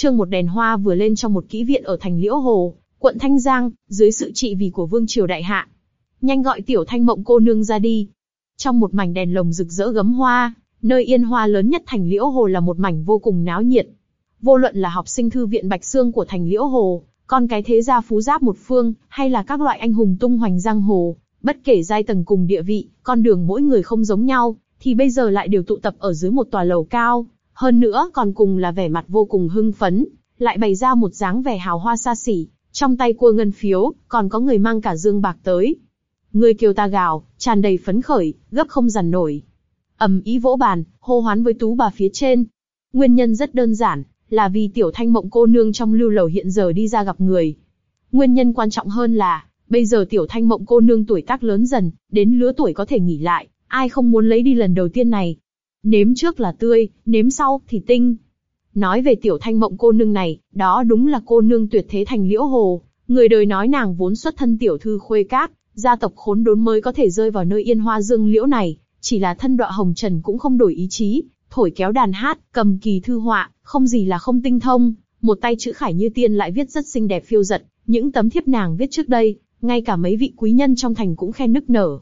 Trương một đèn hoa vừa lên trong một kỹ viện ở thành Liễu Hồ, quận Thanh Giang, dưới sự trị vì của vương triều đại hạ. Nhanh gọi tiểu thanh mộng cô nương ra đi. Trong một mảnh đèn lồng rực rỡ gấm hoa, nơi yên hoa lớn nhất thành Liễu Hồ là một mảnh vô cùng náo nhiệt. Vô luận là học sinh thư viện Bạch Sương của thành Liễu Hồ, con cái thế gia phú giáp một phương, hay là các loại anh hùng tung hoành giang hồ, bất kể giai tầng cùng địa vị, con đường mỗi người không giống nhau, thì bây giờ lại đều tụ tập ở dưới một tòa lầu cao, hơn nữa còn cùng là vẻ mặt vô cùng hưng phấn, lại bày ra một dáng vẻ hào hoa xa xỉ, trong tay cua ngân phiếu, còn có người mang cả dương bạc tới. Người kiều ta gào, tràn đầy phấn khởi, gấp không dằn nổi. ầm ý vỗ bàn, hô hoán với tú bà phía trên. Nguyên nhân rất đơn giản, là vì tiểu thanh mộng cô nương trong lưu lầu hiện giờ đi ra gặp người. Nguyên nhân quan trọng hơn là, bây giờ tiểu thanh mộng cô nương tuổi tác lớn dần, đến lứa tuổi có thể nghỉ lại, ai không muốn lấy đi lần đầu tiên này. Nếm trước là tươi, nếm sau thì tinh. Nói về tiểu thanh mộng cô nương này, đó đúng là cô nương tuyệt thế thành liễu hồ. Người đời nói nàng vốn xuất thân tiểu thư khuê cát, gia tộc khốn đốn mới có thể rơi vào nơi yên hoa dương liễu này, chỉ là thân đọa hồng trần cũng không đổi ý chí, thổi kéo đàn hát, cầm kỳ thư họa, không gì là không tinh thông, một tay chữ khải như tiên lại viết rất xinh đẹp phiêu giật, những tấm thiếp nàng viết trước đây, ngay cả mấy vị quý nhân trong thành cũng khen nức nở.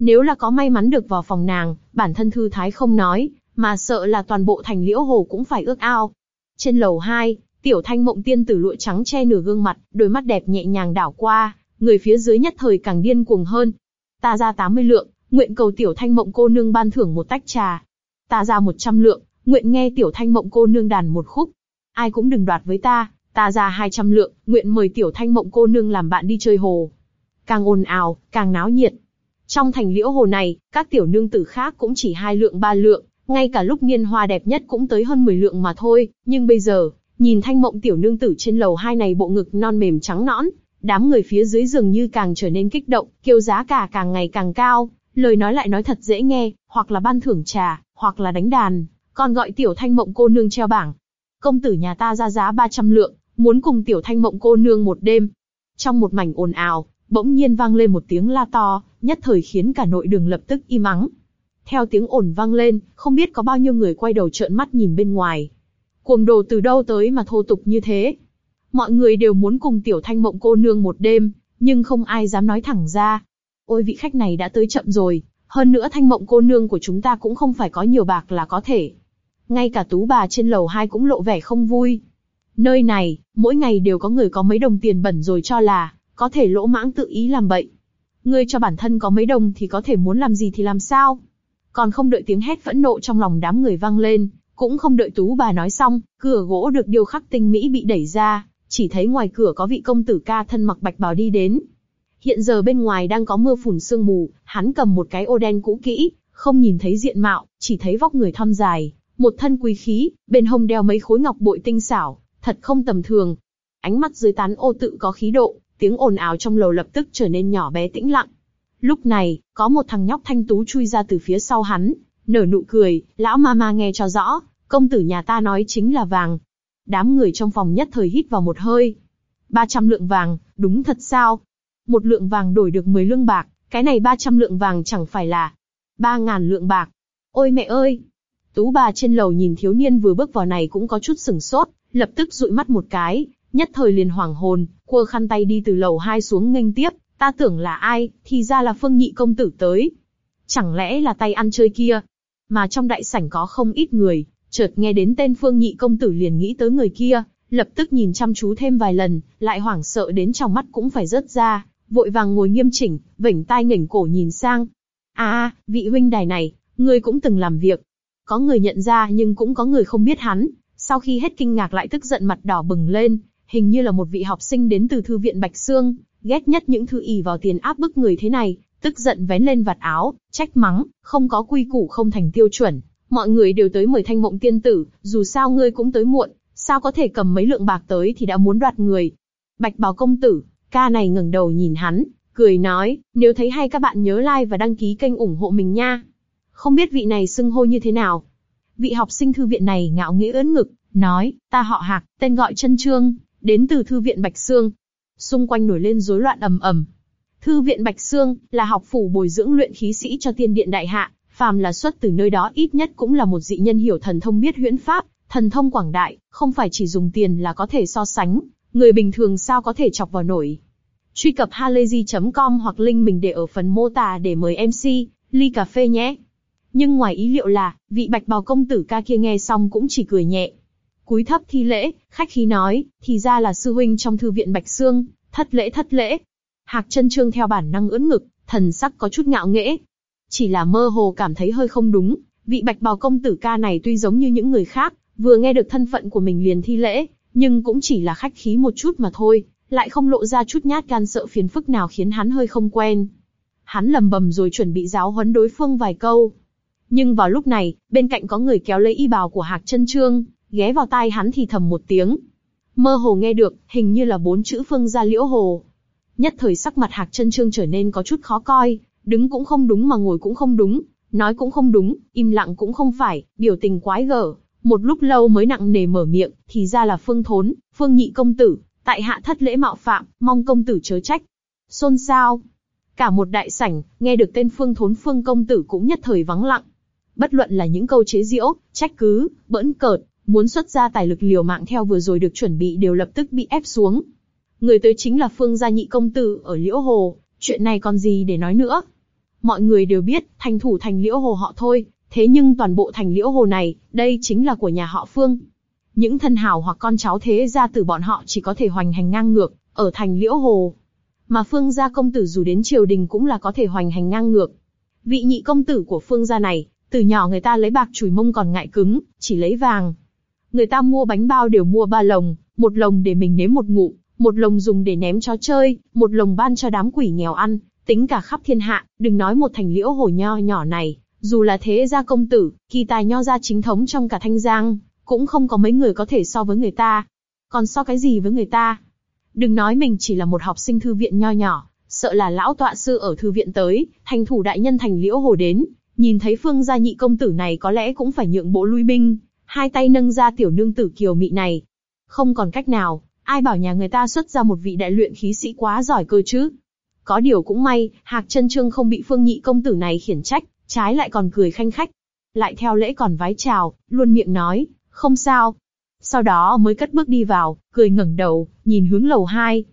Nếu là có may mắn được vào phòng nàng, bản thân thư thái không nói, mà sợ là toàn bộ thành liễu hồ cũng phải ước ao. Trên lầu 2, tiểu thanh mộng tiên tử lụa trắng che nửa gương mặt, đôi mắt đẹp nhẹ nhàng đảo qua, người phía dưới nhất thời càng điên cuồng hơn. Ta ra 80 lượng, nguyện cầu tiểu thanh mộng cô nương ban thưởng một tách trà. Ta ra 100 lượng, nguyện nghe tiểu thanh mộng cô nương đàn một khúc. Ai cũng đừng đoạt với ta, ta ra 200 lượng, nguyện mời tiểu thanh mộng cô nương làm bạn đi chơi hồ. Càng ồn ào, càng náo nhiệt. Trong thành liễu hồ này, các tiểu nương tử khác cũng chỉ hai lượng ba lượng, ngay cả lúc niên hoa đẹp nhất cũng tới hơn 10 lượng mà thôi, nhưng bây giờ, nhìn thanh mộng tiểu nương tử trên lầu hai này bộ ngực non mềm trắng nõn, đám người phía dưới dường như càng trở nên kích động, kêu giá cả càng ngày càng cao, lời nói lại nói thật dễ nghe, hoặc là ban thưởng trà, hoặc là đánh đàn, còn gọi tiểu thanh mộng cô nương treo bảng. Công tử nhà ta ra giá 300 lượng, muốn cùng tiểu thanh mộng cô nương một đêm. Trong một mảnh ồn ào, bỗng nhiên vang lên một tiếng la to, nhất thời khiến cả nội đường lập tức im ắng. Theo tiếng ồn vang lên, không biết có bao nhiêu người quay đầu trợn mắt nhìn bên ngoài. Cuồng đồ từ đâu tới mà thô tục như thế? Mọi người đều muốn cùng tiểu thanh mộng cô nương một đêm, nhưng không ai dám nói thẳng ra. Ôi vị khách này đã tới chậm rồi, hơn nữa thanh mộng cô nương của chúng ta cũng không phải có nhiều bạc là có thể. Ngay cả tú bà trên lầu hai cũng lộ vẻ không vui. Nơi này, mỗi ngày đều có người có mấy đồng tiền bẩn rồi cho là, có thể lỗ mãng tự ý làm bậy. Ngươi cho bản thân có mấy đồng thì có thể muốn làm gì thì làm sao. Còn không đợi tiếng hét phẫn nộ trong lòng đám người vang lên, cũng không đợi tú bà nói xong, cửa gỗ được điêu khắc tinh mỹ bị đẩy ra, chỉ thấy ngoài cửa có vị công tử ca thân mặc bạch bào đi đến. Hiện giờ bên ngoài đang có mưa phùn sương mù, hắn cầm một cái ô đen cũ kỹ, không nhìn thấy diện mạo, chỉ thấy vóc người thon dài, một thân quý khí, bên hông đeo mấy khối ngọc bội tinh xảo, thật không tầm thường. Ánh mắt dưới tán ô tự có khí độ, tiếng ồn ào trong lầu lập tức trở nên nhỏ bé tĩnh lặng. Lúc này, có một thằng nhóc thanh tú chui ra từ phía sau hắn, nở nụ cười, lão ma ma nghe cho rõ, công tử nhà ta nói chính là vàng. Đám người trong phòng nhất thời hít vào một hơi. 300 lượng vàng, đúng thật sao? Một lượng vàng đổi được 10 lương bạc, cái này 300 lượng vàng chẳng phải là 3.000 lượng bạc. Ôi mẹ ơi! Tú bà trên lầu nhìn thiếu niên vừa bước vào này cũng có chút sừng sốt, lập tức dụi mắt một cái, nhất thời liền hoảng hồn, cua khăn tay đi từ lầu hai xuống nghênh tiếp, ta tưởng là ai, thì ra là phương nhị công tử tới. Chẳng lẽ là tay ăn chơi kia? Mà trong đại sảnh có không ít người, chợt nghe đến tên phương nhị công tử liền nghĩ tới người kia, lập tức nhìn chăm chú thêm vài lần, lại hoảng sợ đến trong mắt cũng phải rớt ra, vội vàng ngồi nghiêm chỉnh, vểnh tai nghển cổ nhìn sang. À, vị huynh đài này, người cũng từng làm việc. Có người nhận ra nhưng cũng có người không biết hắn, sau khi hết kinh ngạc lại tức giận mặt đỏ bừng lên, hình như là một vị học sinh đến từ thư viện Bạch Sương, ghét nhất những thư ỉ vào tiền áp bức người thế này, tức giận vén lên vạt áo, trách mắng, không có quy củ không thành tiêu chuẩn, mọi người đều tới mời thanh mộng tiên tử, dù sao ngươi cũng tới muộn, sao có thể cầm mấy lượng bạc tới thì đã muốn đoạt người. Bạch bào công tử, ca này ngẩng đầu nhìn hắn, cười nói, nếu thấy hay các bạn nhớ like và đăng ký kênh ủng hộ mình nha. Không biết vị này xưng hô như thế nào. Vị học sinh thư viện này ngạo nghễ ưỡn ngực, nói, ta họ Hạc, tên gọi chân Trương, đến từ thư viện Bạch Sương. Xung quanh nổi lên rối loạn ầm ầm. Thư viện Bạch Sương là học phủ bồi dưỡng luyện khí sĩ cho tiên điện đại hạ, phàm là xuất từ nơi đó ít nhất cũng là một dị nhân hiểu thần thông biết huyễn pháp, Thần thông quảng đại, không phải chỉ dùng tiền là có thể so sánh, người bình thường sao có thể chọc vào nổi. Truy cập halayzi.com hoặc link mình để ở phần mô tả để mời MC, ly cà phê nhé. Nhưng ngoài ý liệu là, vị bạch bào công tử ca kia nghe xong cũng chỉ cười nhẹ. Cúi thấp thi lễ, khách khí nói, thì ra là sư huynh trong thư viện Bạch Sương, thất lễ thất lễ. Hạc chân trương theo bản năng ưỡn ngực, thần sắc có chút ngạo nghễ. Chỉ là mơ hồ cảm thấy hơi không đúng, vị bạch bào công tử ca này tuy giống như những người khác, vừa nghe được thân phận của mình liền thi lễ, nhưng cũng chỉ là khách khí một chút mà thôi, lại không lộ ra chút nhát gan sợ phiền phức nào khiến hắn hơi không quen. Hắn lầm bầm rồi chuẩn bị giáo huấn đối phương vài câu. Nhưng vào lúc này, bên cạnh có người kéo lấy y bào của Hạc chân Trương, ghé vào tai hắn thì thầm một tiếng. Mơ hồ nghe được, hình như là bốn chữ phương gia liễu hồ. Nhất thời sắc mặt Hạc chân Trương trở nên có chút khó coi, đứng cũng không đúng mà ngồi cũng không đúng, nói cũng không đúng, im lặng cũng không phải, biểu tình quái gở. Một lúc lâu mới nặng nề mở miệng, thì ra là phương thốn, phương nhị công tử, tại hạ thất lễ mạo phạm, mong công tử chớ trách. Xôn xao. Cả một đại sảnh, nghe được tên phương thốn phương công tử cũng nhất thời vắng lặng. Bất luận là những câu chế giễu, trách cứ, bỡn cợt, muốn xuất ra tài lực liều mạng theo vừa rồi được chuẩn bị đều lập tức bị ép xuống. Người tới chính là phương gia nhị công tử ở Liễu Hồ, chuyện này còn gì để nói nữa. Mọi người đều biết, thành thủ thành Liễu Hồ họ thôi, thế nhưng toàn bộ thành Liễu Hồ này, đây chính là của nhà họ Phương. Những thân hào hoặc con cháu thế gia từ bọn họ chỉ có thể hoành hành ngang ngược, ở thành Liễu Hồ. Mà Phương gia công tử dù đến triều đình cũng là có thể hoành hành ngang ngược. Vị nhị công tử của Phương gia này, từ nhỏ người ta lấy bạc chùi mông còn ngại cứng, chỉ lấy vàng. Người ta mua bánh bao đều mua ba lồng, một lồng để mình nếm một ngụ, một lồng dùng để ném chó chơi, một lồng ban cho đám quỷ nghèo ăn, tính cả khắp thiên hạ, đừng nói một thành liễu hồ nho nhỏ này, dù là thế gia công tử, kỳ tài nho gia chính thống trong cả thanh giang, cũng không có mấy người có thể so với người ta. Còn so cái gì với người ta? Đừng nói mình chỉ là một học sinh thư viện nho nhỏ, sợ là lão tọa sư ở thư viện tới, thành thủ đại nhân thành liễu hồ đến, nhìn thấy phương gia nhị công tử này có lẽ cũng phải nhượng bộ lui binh, hai tay nâng ra tiểu nương tử kiều mị này. Không còn cách nào, ai bảo nhà người ta xuất ra một vị đại luyện khí sĩ quá giỏi cơ chứ. Có điều cũng may, Hạc chân Trương không bị phương nhị công tử này khiển trách, trái lại còn cười khanh khách. Lại theo lễ còn vái chào, luôn miệng nói, không sao. Sau đó mới cất bước đi vào, cười ngẩng đầu, nhìn hướng lầu hai.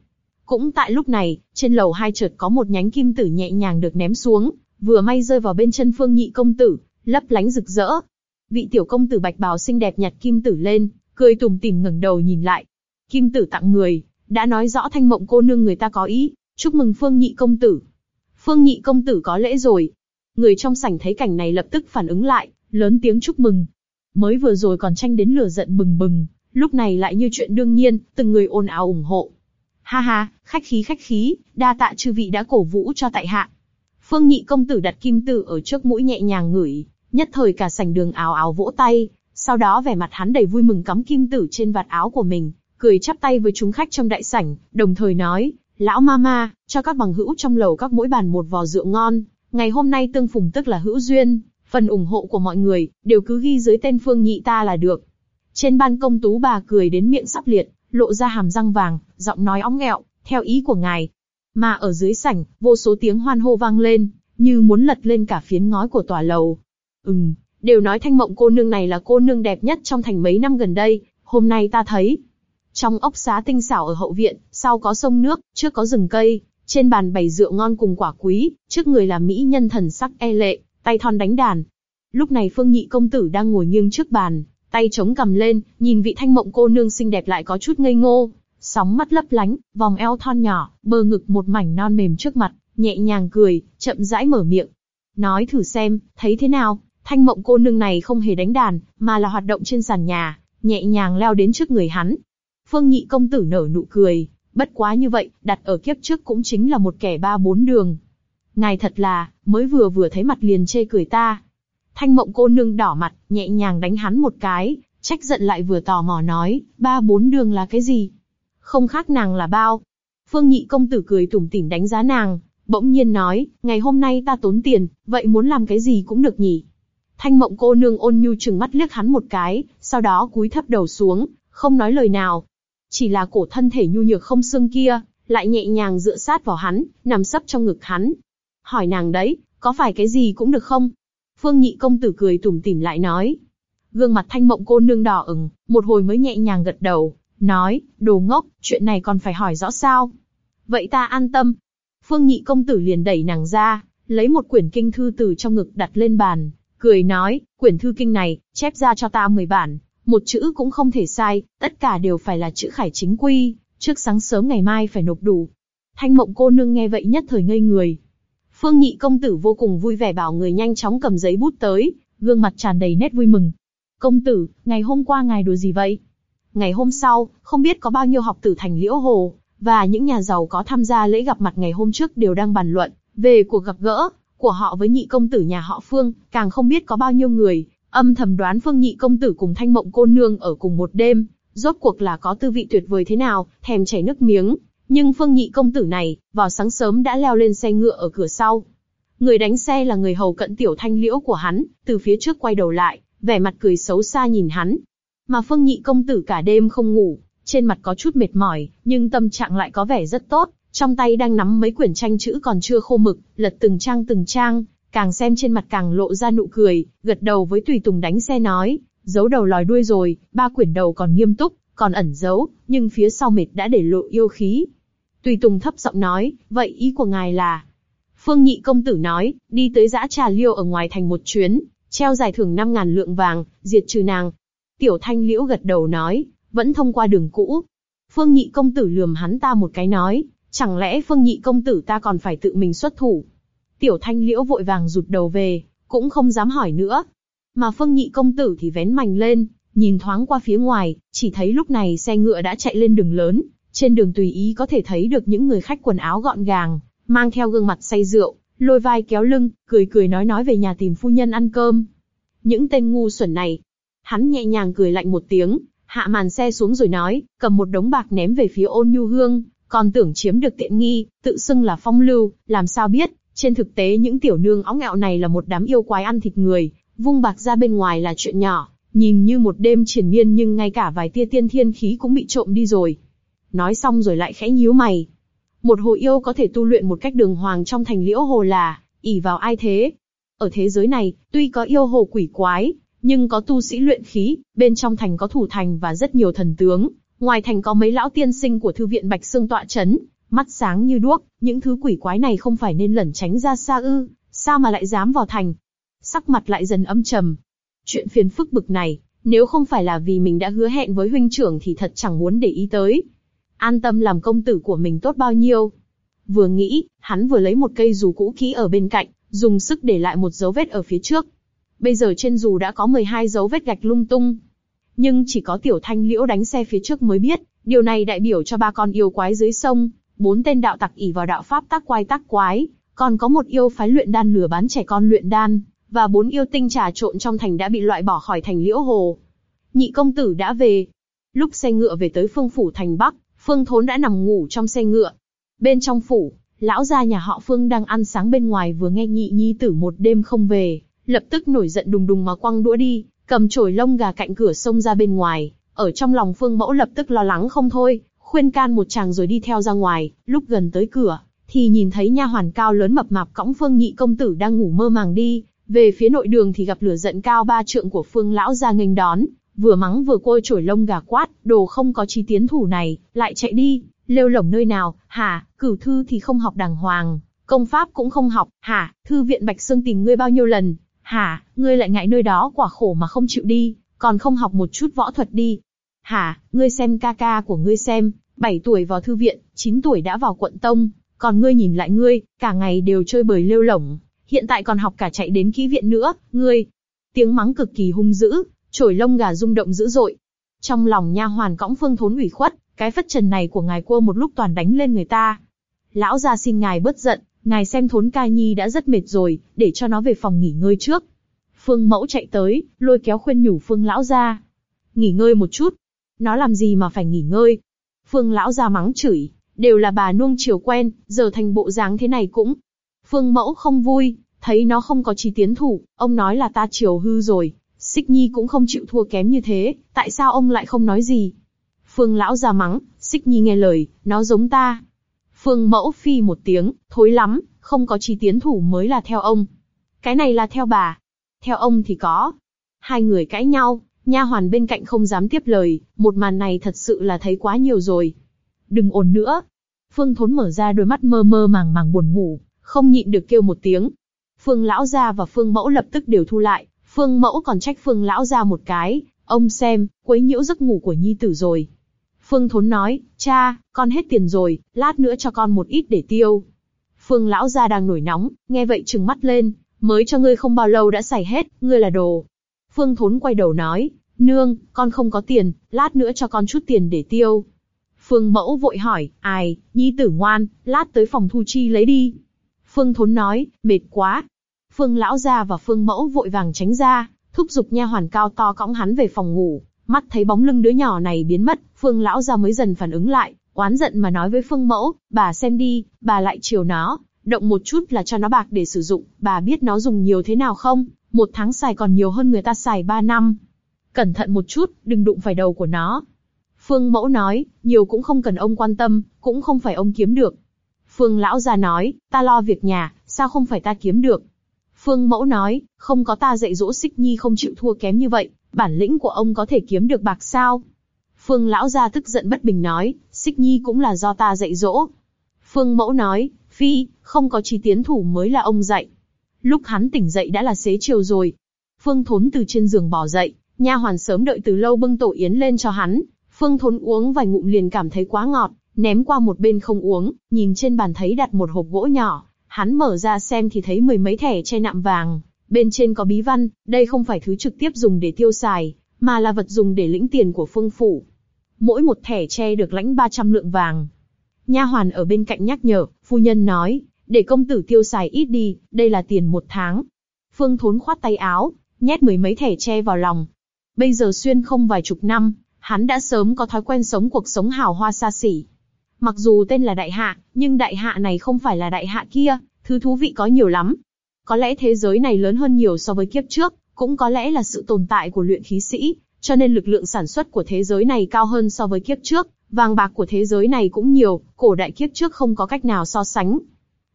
Cũng tại lúc này, trên lầu hai chợt có một nhánh kim tử nhẹ nhàng được ném xuống, vừa may rơi vào bên chân phương nhị công tử, lấp lánh rực rỡ. Vị tiểu công tử bạch bào xinh đẹp nhặt kim tử lên, cười tủm tỉm ngẩng đầu nhìn lại. Kim tử tặng người, đã nói rõ thanh mộng cô nương người ta có ý, chúc mừng phương nhị công tử. Phương nhị công tử có lễ rồi. Người trong sảnh thấy cảnh này lập tức phản ứng lại, lớn tiếng chúc mừng. Mới vừa rồi còn tranh đến lửa giận bừng bừng, lúc này lại như chuyện đương nhiên, từng người ồn ào ủng hộ. Ha ha, khách khí khách khí, đa tạ chư vị đã cổ vũ cho tại hạ. Phương Nhị công tử đặt kim tử ở trước mũi nhẹ nhàng ngửi, nhất thời cả sảnh đường áo áo vỗ tay, sau đó vẻ mặt hắn đầy vui mừng cắm kim tử trên vạt áo của mình, cười chắp tay với chúng khách trong đại sảnh, đồng thời nói, lão mama, cho các bằng hữu trong lầu các mỗi bàn một vò rượu ngon, ngày hôm nay tương phùng tức là hữu duyên, phần ủng hộ của mọi người, đều cứ ghi dưới tên Phương Nhị ta là được. Trên ban công tú bà cười đến miệng sắp liệt, lộ ra hàm răng vàng, giọng nói óng nghẹo, theo ý của ngài, mà ở dưới sảnh, vô số tiếng hoan hô vang lên, như muốn lật lên cả phiến ngói của tòa lầu. Ừm, đều nói thanh mộng cô nương này là cô nương đẹp nhất trong thành mấy năm gần đây, hôm nay ta thấy. Trong ốc xá tinh xảo ở hậu viện, sau có sông nước, trước có rừng cây, trên bàn bày rượu ngon cùng quả quý, trước người là mỹ nhân thần sắc e lệ, tay thon đánh đàn. Lúc này Phương Nhị công tử đang ngồi nghiêng trước bàn, tay chống cầm lên, nhìn vị thanh mộng cô nương xinh đẹp lại có chút ngây ngô, sóng mắt lấp lánh, vòng eo thon nhỏ, bờ ngực một mảnh non mềm trước mặt, nhẹ nhàng cười, chậm rãi mở miệng. Nói thử xem, thấy thế nào, thanh mộng cô nương này không hề đánh đàn, mà là hoạt động trên sàn nhà, nhẹ nhàng leo đến trước người hắn. Phương nhị công tử nở nụ cười, bất quá như vậy, đặt ở kiếp trước cũng chính là một kẻ ba bốn đường. Ngài thật là, mới vừa vừa thấy mặt liền chê cười ta. Thanh mộng cô nương đỏ mặt, nhẹ nhàng đánh hắn một cái, trách giận lại vừa tò mò nói, ba bốn đường là cái gì? không khác nàng là bao. Phương Nhị công tử cười tủm tỉm đánh giá nàng, bỗng nhiên nói, ngày hôm nay ta tốn tiền, vậy muốn làm cái gì cũng được nhỉ. Thanh mộng cô nương ôn nhu chừng mắt liếc hắn một cái, sau đó cúi thấp đầu xuống, không nói lời nào. Chỉ là cổ thân thể nhu nhược không xương kia, lại nhẹ nhàng dựa sát vào hắn, nằm sấp trong ngực hắn. Hỏi nàng đấy, có phải cái gì cũng được không? Phương Nhị công tử cười tủm tỉm lại nói. Gương mặt thanh mộng cô nương đỏ ửng, một hồi mới nhẹ nhàng gật đầu, nói, đồ ngốc, chuyện này còn phải hỏi rõ sao. Vậy ta an tâm. Phương nhị công tử liền đẩy nàng ra, lấy một quyển kinh thư từ trong ngực đặt lên bàn, cười nói, quyển thư kinh này, chép ra cho ta 10 bản, một chữ cũng không thể sai, tất cả đều phải là chữ khải chính quy, trước sáng sớm ngày mai phải nộp đủ. Thanh mộng cô nương nghe vậy nhất thời ngây người. Phương nhị công tử vô cùng vui vẻ bảo người nhanh chóng cầm giấy bút tới, gương mặt tràn đầy nét vui mừng. Công tử, ngày hôm qua ngài đùa gì vậy? Ngày hôm sau, không biết có bao nhiêu học tử thành liễu hồ, và những nhà giàu có tham gia lễ gặp mặt ngày hôm trước đều đang bàn luận về cuộc gặp gỡ của họ với nhị công tử nhà họ Phương, càng không biết có bao nhiêu người âm thầm đoán Phương nhị công tử cùng Thanh Mộng cô nương ở cùng một đêm, rốt cuộc là có tư vị tuyệt vời thế nào, thèm chảy nước miếng. Nhưng Phương nhị công tử này, vào sáng sớm đã leo lên xe ngựa ở cửa sau. Người đánh xe là người hầu cận tiểu thanh liễu của hắn, từ phía trước quay đầu lại, vẻ mặt cười xấu xa nhìn hắn. Mà Phương nhị công tử cả đêm không ngủ, trên mặt có chút mệt mỏi, nhưng tâm trạng lại có vẻ rất tốt, trong tay đang nắm mấy quyển tranh chữ còn chưa khô mực, lật từng trang từng trang, càng xem trên mặt càng lộ ra nụ cười, gật đầu với tùy tùng đánh xe nói, giấu đầu lòi đuôi rồi, ba quyển đầu còn nghiêm túc, còn ẩn giấu, nhưng phía sau mệt đã để lộ yêu khí. Tùy tùng thấp giọng nói, vậy ý của ngài là? Phương nhị công tử nói, đi tới giã trà liêu ở ngoài thành một chuyến, treo giải thưởng 5 ngàn lượng vàng, diệt trừ nàng. Tiểu thanh liễu gật đầu nói, vẫn thông qua đường cũ. Phương nhị công tử lườm hắn ta một cái nói, chẳng lẽ phương nhị công tử ta còn phải tự mình xuất thủ? Tiểu thanh liễu vội vàng rụt đầu về, cũng không dám hỏi nữa. Mà phương nhị công tử thì vén mành lên, nhìn thoáng qua phía ngoài, chỉ thấy lúc này xe ngựa đã chạy lên đường lớn, trên đường tùy ý có thể thấy được những người khách quần áo gọn gàng, mang theo gương mặt say rượu, lôi vai kéo lưng, cười cười nói nói về nhà tìm phu nhân ăn cơm. Những tên ngu xuẩn này. Hắn nhẹ nhàng cười lạnh một tiếng, hạ màn xe xuống rồi nói, cầm một đống bạc ném về phía ôn nhu hương, còn tưởng chiếm được tiện nghi, tự xưng là phong lưu, làm sao biết, trên thực tế những tiểu nương óng ngẹo này là một đám yêu quái ăn thịt người, vung bạc ra bên ngoài là chuyện nhỏ, nhìn như một đêm triển miên nhưng ngay cả vài tia tiên thiên khí cũng bị trộm đi rồi. Nói xong rồi lại khẽ nhíu mày. Một hồ yêu có thể tu luyện một cách đường hoàng trong thành liễu hồ là, ỉ vào ai thế? Ở thế giới này, tuy có yêu hồ quỷ quái, nhưng có tu sĩ luyện khí, bên trong thành có thủ thành và rất nhiều thần tướng, ngoài thành có mấy lão tiên sinh của thư viện Bạch Sương tọa chấn, mắt sáng như đuốc, những thứ quỷ quái này không phải nên lẩn tránh ra xa ư, sao mà lại dám vào thành? Sắc mặt lại dần âm trầm. Chuyện phiền phức bực này, nếu không phải là vì mình đã hứa hẹn với huynh trưởng thì thật chẳng muốn để ý tới. An tâm làm công tử của mình tốt bao nhiêu. Vừa nghĩ, hắn vừa lấy một cây dù cũ kỹ ở bên cạnh, dùng sức để lại một dấu vết ở phía trước. Bây giờ trên dù đã có 12 dấu vết gạch lung tung. Nhưng chỉ có tiểu thanh liễu đánh xe phía trước mới biết, điều này đại biểu cho ba con yêu quái dưới sông, bốn tên đạo tặc ỉ vào đạo pháp tác quái tác quái, còn có một yêu phái luyện đan lừa bán trẻ con luyện đan, và bốn yêu tinh trà trộn trong thành đã bị loại bỏ khỏi thành liễu hồ. Nhị công tử đã về. Lúc xe ngựa về tới phương phủ thành Bắc, Phương Thốn đã nằm ngủ trong xe ngựa. Bên trong phủ, lão gia nhà họ Phương đang ăn sáng bên ngoài vừa nghe nhị nhi tử một đêm không về, lập tức nổi giận đùng đùng mà quăng đũa đi, cầm chổi lông gà cạnh cửa sông ra bên ngoài. Ở trong lòng Phương Mẫu lập tức lo lắng không thôi, khuyên can một chàng rồi đi theo ra ngoài. Lúc gần tới cửa, thì nhìn thấy nha hoàn cao lớn mập mạp cõng Phương Nhị công tử đang ngủ mơ màng đi. Về phía nội đường thì gặp lửa giận cao ba trượng của Phương lão ra nghênh đón, vừa mắng vừa côi chổi lông gà quát, đồ không có chi tiến thủ này, lại chạy đi, lêu lổng nơi nào, hả, cửu thư thì không học đàng hoàng, công pháp cũng không học, hả, thư viện Bạch Sương tìm ngươi bao nhiêu lần, hả, ngươi lại ngại nơi đó quả khổ mà không chịu đi, còn không học một chút võ thuật đi. Hả, ngươi xem ca ca của ngươi xem, 7 tuổi vào thư viện, 9 tuổi đã vào quận tông, còn ngươi nhìn lại ngươi, cả ngày đều chơi bời lêu lổng, hiện tại còn học cả chạy đến kỹ viện nữa, ngươi. Tiếng mắng cực kỳ hung dữ, trổi lông gà rung động dữ dội. Trong lòng nha hoàn cõng phương thốn ủy khuất, cái phất trần này của ngài cua một lúc toàn đánh lên người ta. Lão gia xin ngài bớt giận, ngài xem thốn ca nhi đã rất mệt rồi, để cho nó về phòng nghỉ ngơi trước. Phương mẫu chạy tới, lôi kéo khuyên nhủ phương lão gia. Nghỉ ngơi một chút. Nó làm gì mà phải nghỉ ngơi? Phương lão gia mắng chửi, đều là bà nuông chiều quen, giờ thành bộ dáng thế này cũng. Phương mẫu không vui, thấy nó không có trí tiến thủ, ông nói là ta chiều hư rồi, Xích Nhi cũng không chịu thua kém như thế, tại sao ông lại không nói gì? Phương lão gia mắng, Xích Nhi nghe lời, nó giống ta. Phương mẫu phi một tiếng, thối lắm, không có chi tiến thủ mới là theo ông. Cái này là theo bà. Theo ông thì có. Hai người cãi nhau, Nha hoàn bên cạnh không dám tiếp lời, một màn này thật sự là thấy quá nhiều rồi. Đừng ồn nữa. Phương Thốn mở ra đôi mắt mơ mơ màng màng buồn ngủ, không nhịn được kêu một tiếng. Phương lão gia và Phương mẫu lập tức đều thu lại, Phương mẫu còn trách Phương lão gia một cái, ông xem, quấy nhiễu giấc ngủ của nhi tử rồi. Phương Thốn nói, cha, con hết tiền rồi, lát nữa cho con một ít để tiêu. Phương lão gia đang nổi nóng, nghe vậy trừng mắt lên, mới cho ngươi không bao lâu đã xài hết, ngươi là đồ. Phương Thốn quay đầu nói, nương, con không có tiền, lát nữa cho con chút tiền để tiêu. Phương Mẫu vội hỏi, ai, nhi tử ngoan, lát tới phòng thu chi lấy đi. Phương Thốn nói, mệt quá. Phương Lão gia và Phương Mẫu vội vàng tránh ra, thúc giục nha hoàn cao to cõng hắn về phòng ngủ. Mắt thấy bóng lưng đứa nhỏ này biến mất, Phương Lão gia mới dần phản ứng lại, oán giận mà nói với Phương Mẫu, bà xem đi, bà lại chiều nó, động một chút là cho nó bạc để sử dụng, bà biết nó dùng nhiều thế nào không? Một tháng xài còn nhiều hơn người ta xài ba năm. Cẩn thận một chút, đừng đụng phải đầu của nó. Phương Mẫu nói, nhiều cũng không cần ông quan tâm, cũng không phải ông kiếm được. Phương Lão gia nói, ta lo việc nhà, sao không phải ta kiếm được? Phương Mẫu nói, không có ta dạy dỗ Xích Nhi không chịu thua kém như vậy, bản lĩnh của ông có thể kiếm được bạc sao? Phương Lão gia tức giận bất bình nói, Xích Nhi cũng là do ta dạy dỗ. Phương Mẫu nói, Phi, không có chi tiến thủ mới là ông dạy. Lúc hắn tỉnh dậy đã là xế chiều rồi. Phương Thốn từ trên giường bỏ dậy, nha hoàn sớm đợi từ lâu bưng tổ yến lên cho hắn. Phương Thốn uống vài ngụm liền cảm thấy quá ngọt, ném qua một bên không uống, nhìn trên bàn thấy đặt một hộp gỗ nhỏ, hắn mở ra xem thì thấy mười mấy thẻ che nạm vàng, bên trên có bí văn, đây không phải thứ trực tiếp dùng để tiêu xài, mà là vật dùng để lĩnh tiền của phương phủ. Mỗi một thẻ tre được lãnh 300 lượng vàng. Nha hoàn ở bên cạnh nhắc nhở, phu nhân nói, để công tử tiêu xài ít đi, đây là tiền một tháng. Phương Thốn khoát tay áo, nhét mười mấy thẻ tre vào lòng. Bây giờ xuyên không vài chục năm, hắn đã sớm có thói quen sống cuộc sống hào hoa xa xỉ. Mặc dù tên là đại hạ, nhưng đại hạ này không phải là đại hạ kia, thứ thú vị có nhiều lắm. Có lẽ thế giới này lớn hơn nhiều so với kiếp trước, cũng có lẽ là sự tồn tại của luyện khí sĩ, cho nên lực lượng sản xuất của thế giới này cao hơn so với kiếp trước, vàng bạc của thế giới này cũng nhiều, cổ đại kiếp trước không có cách nào so sánh.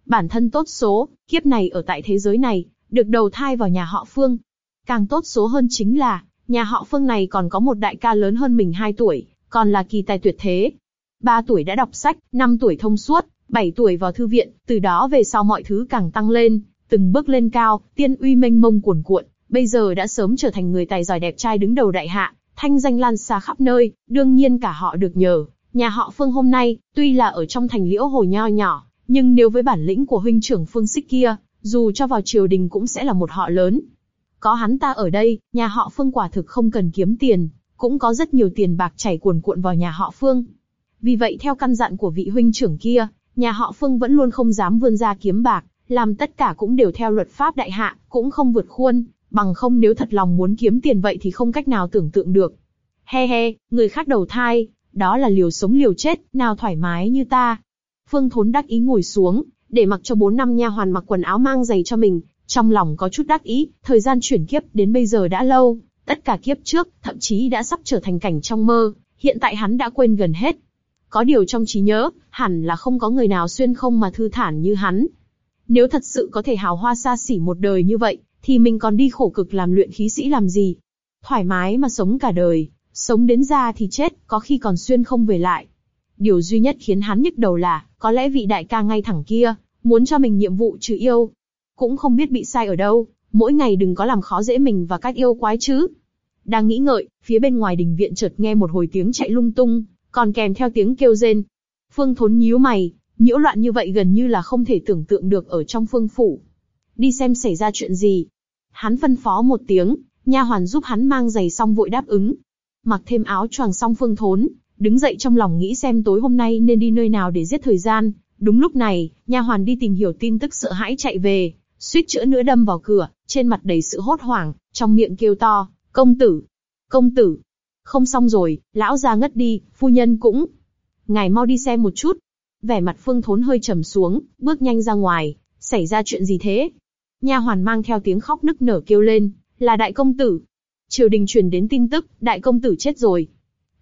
Bản thân tốt số, kiếp này ở tại thế giới này, được đầu thai vào nhà họ Phương. Càng tốt số hơn chính là, nhà họ Phương này còn có một đại ca lớn hơn mình 2 tuổi, còn là kỳ tài tuyệt thế. 3 tuổi đã đọc sách, 5 tuổi thông suốt, 7 tuổi vào thư viện, từ đó về sau mọi thứ càng tăng lên, từng bước lên cao, tiên uy mênh mông cuồn cuộn, bây giờ đã sớm trở thành người tài giỏi đẹp trai đứng đầu đại hạ, thanh danh lan xa khắp nơi, đương nhiên cả họ được nhờ. Nhà họ Phương hôm nay, tuy là ở trong thành liễu hồ nho nhỏ, nhưng nếu với bản lĩnh của huynh trưởng Phương Xích kia, dù cho vào triều đình cũng sẽ là một họ lớn. Có hắn ta ở đây, nhà họ Phương quả thực không cần kiếm tiền, cũng có rất nhiều tiền bạc chảy cuồn cuộn vào nhà họ Phương. Vì vậy theo căn dặn của vị huynh trưởng kia, nhà họ Phương vẫn luôn không dám vươn ra kiếm bạc, làm tất cả cũng đều theo luật pháp đại hạ, cũng không vượt khuôn, bằng không nếu thật lòng muốn kiếm tiền vậy thì không cách nào tưởng tượng được. He he, người khác đầu thai, đó là liều sống liều chết, nào thoải mái như ta. Phương Thốn đắc ý ngồi xuống, để mặc cho bốn năm nha hoàn mặc quần áo mang giày cho mình, trong lòng có chút đắc ý, thời gian chuyển kiếp đến bây giờ đã lâu, tất cả kiếp trước, thậm chí đã sắp trở thành cảnh trong mơ, hiện tại hắn đã quên gần hết. Có điều trong trí nhớ, hẳn là không có người nào xuyên không mà thư thản như hắn. Nếu thật sự có thể hào hoa xa xỉ một đời như vậy, thì mình còn đi khổ cực làm luyện khí sĩ làm gì? Thoải mái mà sống cả đời, sống đến già thì chết, có khi còn xuyên không về lại. Điều duy nhất khiến hắn nhức đầu là, có lẽ vị đại ca ngay thẳng kia, muốn cho mình nhiệm vụ trừ yêu. Cũng không biết bị sai ở đâu, mỗi ngày đừng có làm khó dễ mình và các yêu quái chứ. Đang nghĩ ngợi, phía bên ngoài đình viện chợt nghe một hồi tiếng chạy lung tung, còn kèm theo tiếng kêu rên. Phương Thốn nhíu mày, nhiễu loạn như vậy gần như là không thể tưởng tượng được ở trong phương phủ. Đi xem xảy ra chuyện gì. Hắn phân phó một tiếng, nha hoàn giúp hắn mang giày xong vội đáp ứng. Mặc thêm áo choàng xong Phương Thốn, đứng dậy trong lòng nghĩ xem tối hôm nay nên đi nơi nào để giết thời gian. Đúng lúc này, nha hoàn đi tìm hiểu tin tức sợ hãi chạy về, suýt chữa nữa đâm vào cửa, trên mặt đầy sự hốt hoảng, trong miệng kêu to, công tử, công tử, không xong rồi, lão gia ngất đi, phu nhân cũng. Ngài mau đi xem một chút. Vẻ mặt Phương Thốn hơi trầm xuống, bước nhanh ra ngoài. Xảy ra chuyện gì thế? Nha hoàn mang theo tiếng khóc nức nở kêu lên, là đại công tử. Triều đình truyền đến tin tức, đại công tử chết rồi.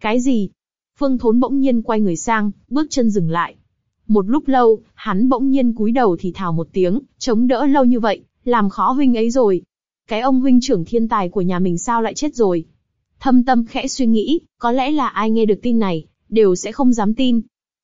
Cái gì? Phương Thốn bỗng nhiên quay người sang, bước chân dừng lại. Một lúc lâu, hắn bỗng nhiên cúi đầu thì thào một tiếng, chống đỡ lâu như vậy, làm khó huynh ấy rồi. Cái ông huynh trưởng thiên tài của nhà mình sao lại chết rồi? Thâm tâm khẽ suy nghĩ, có lẽ là ai nghe được tin này, đều sẽ không dám tin.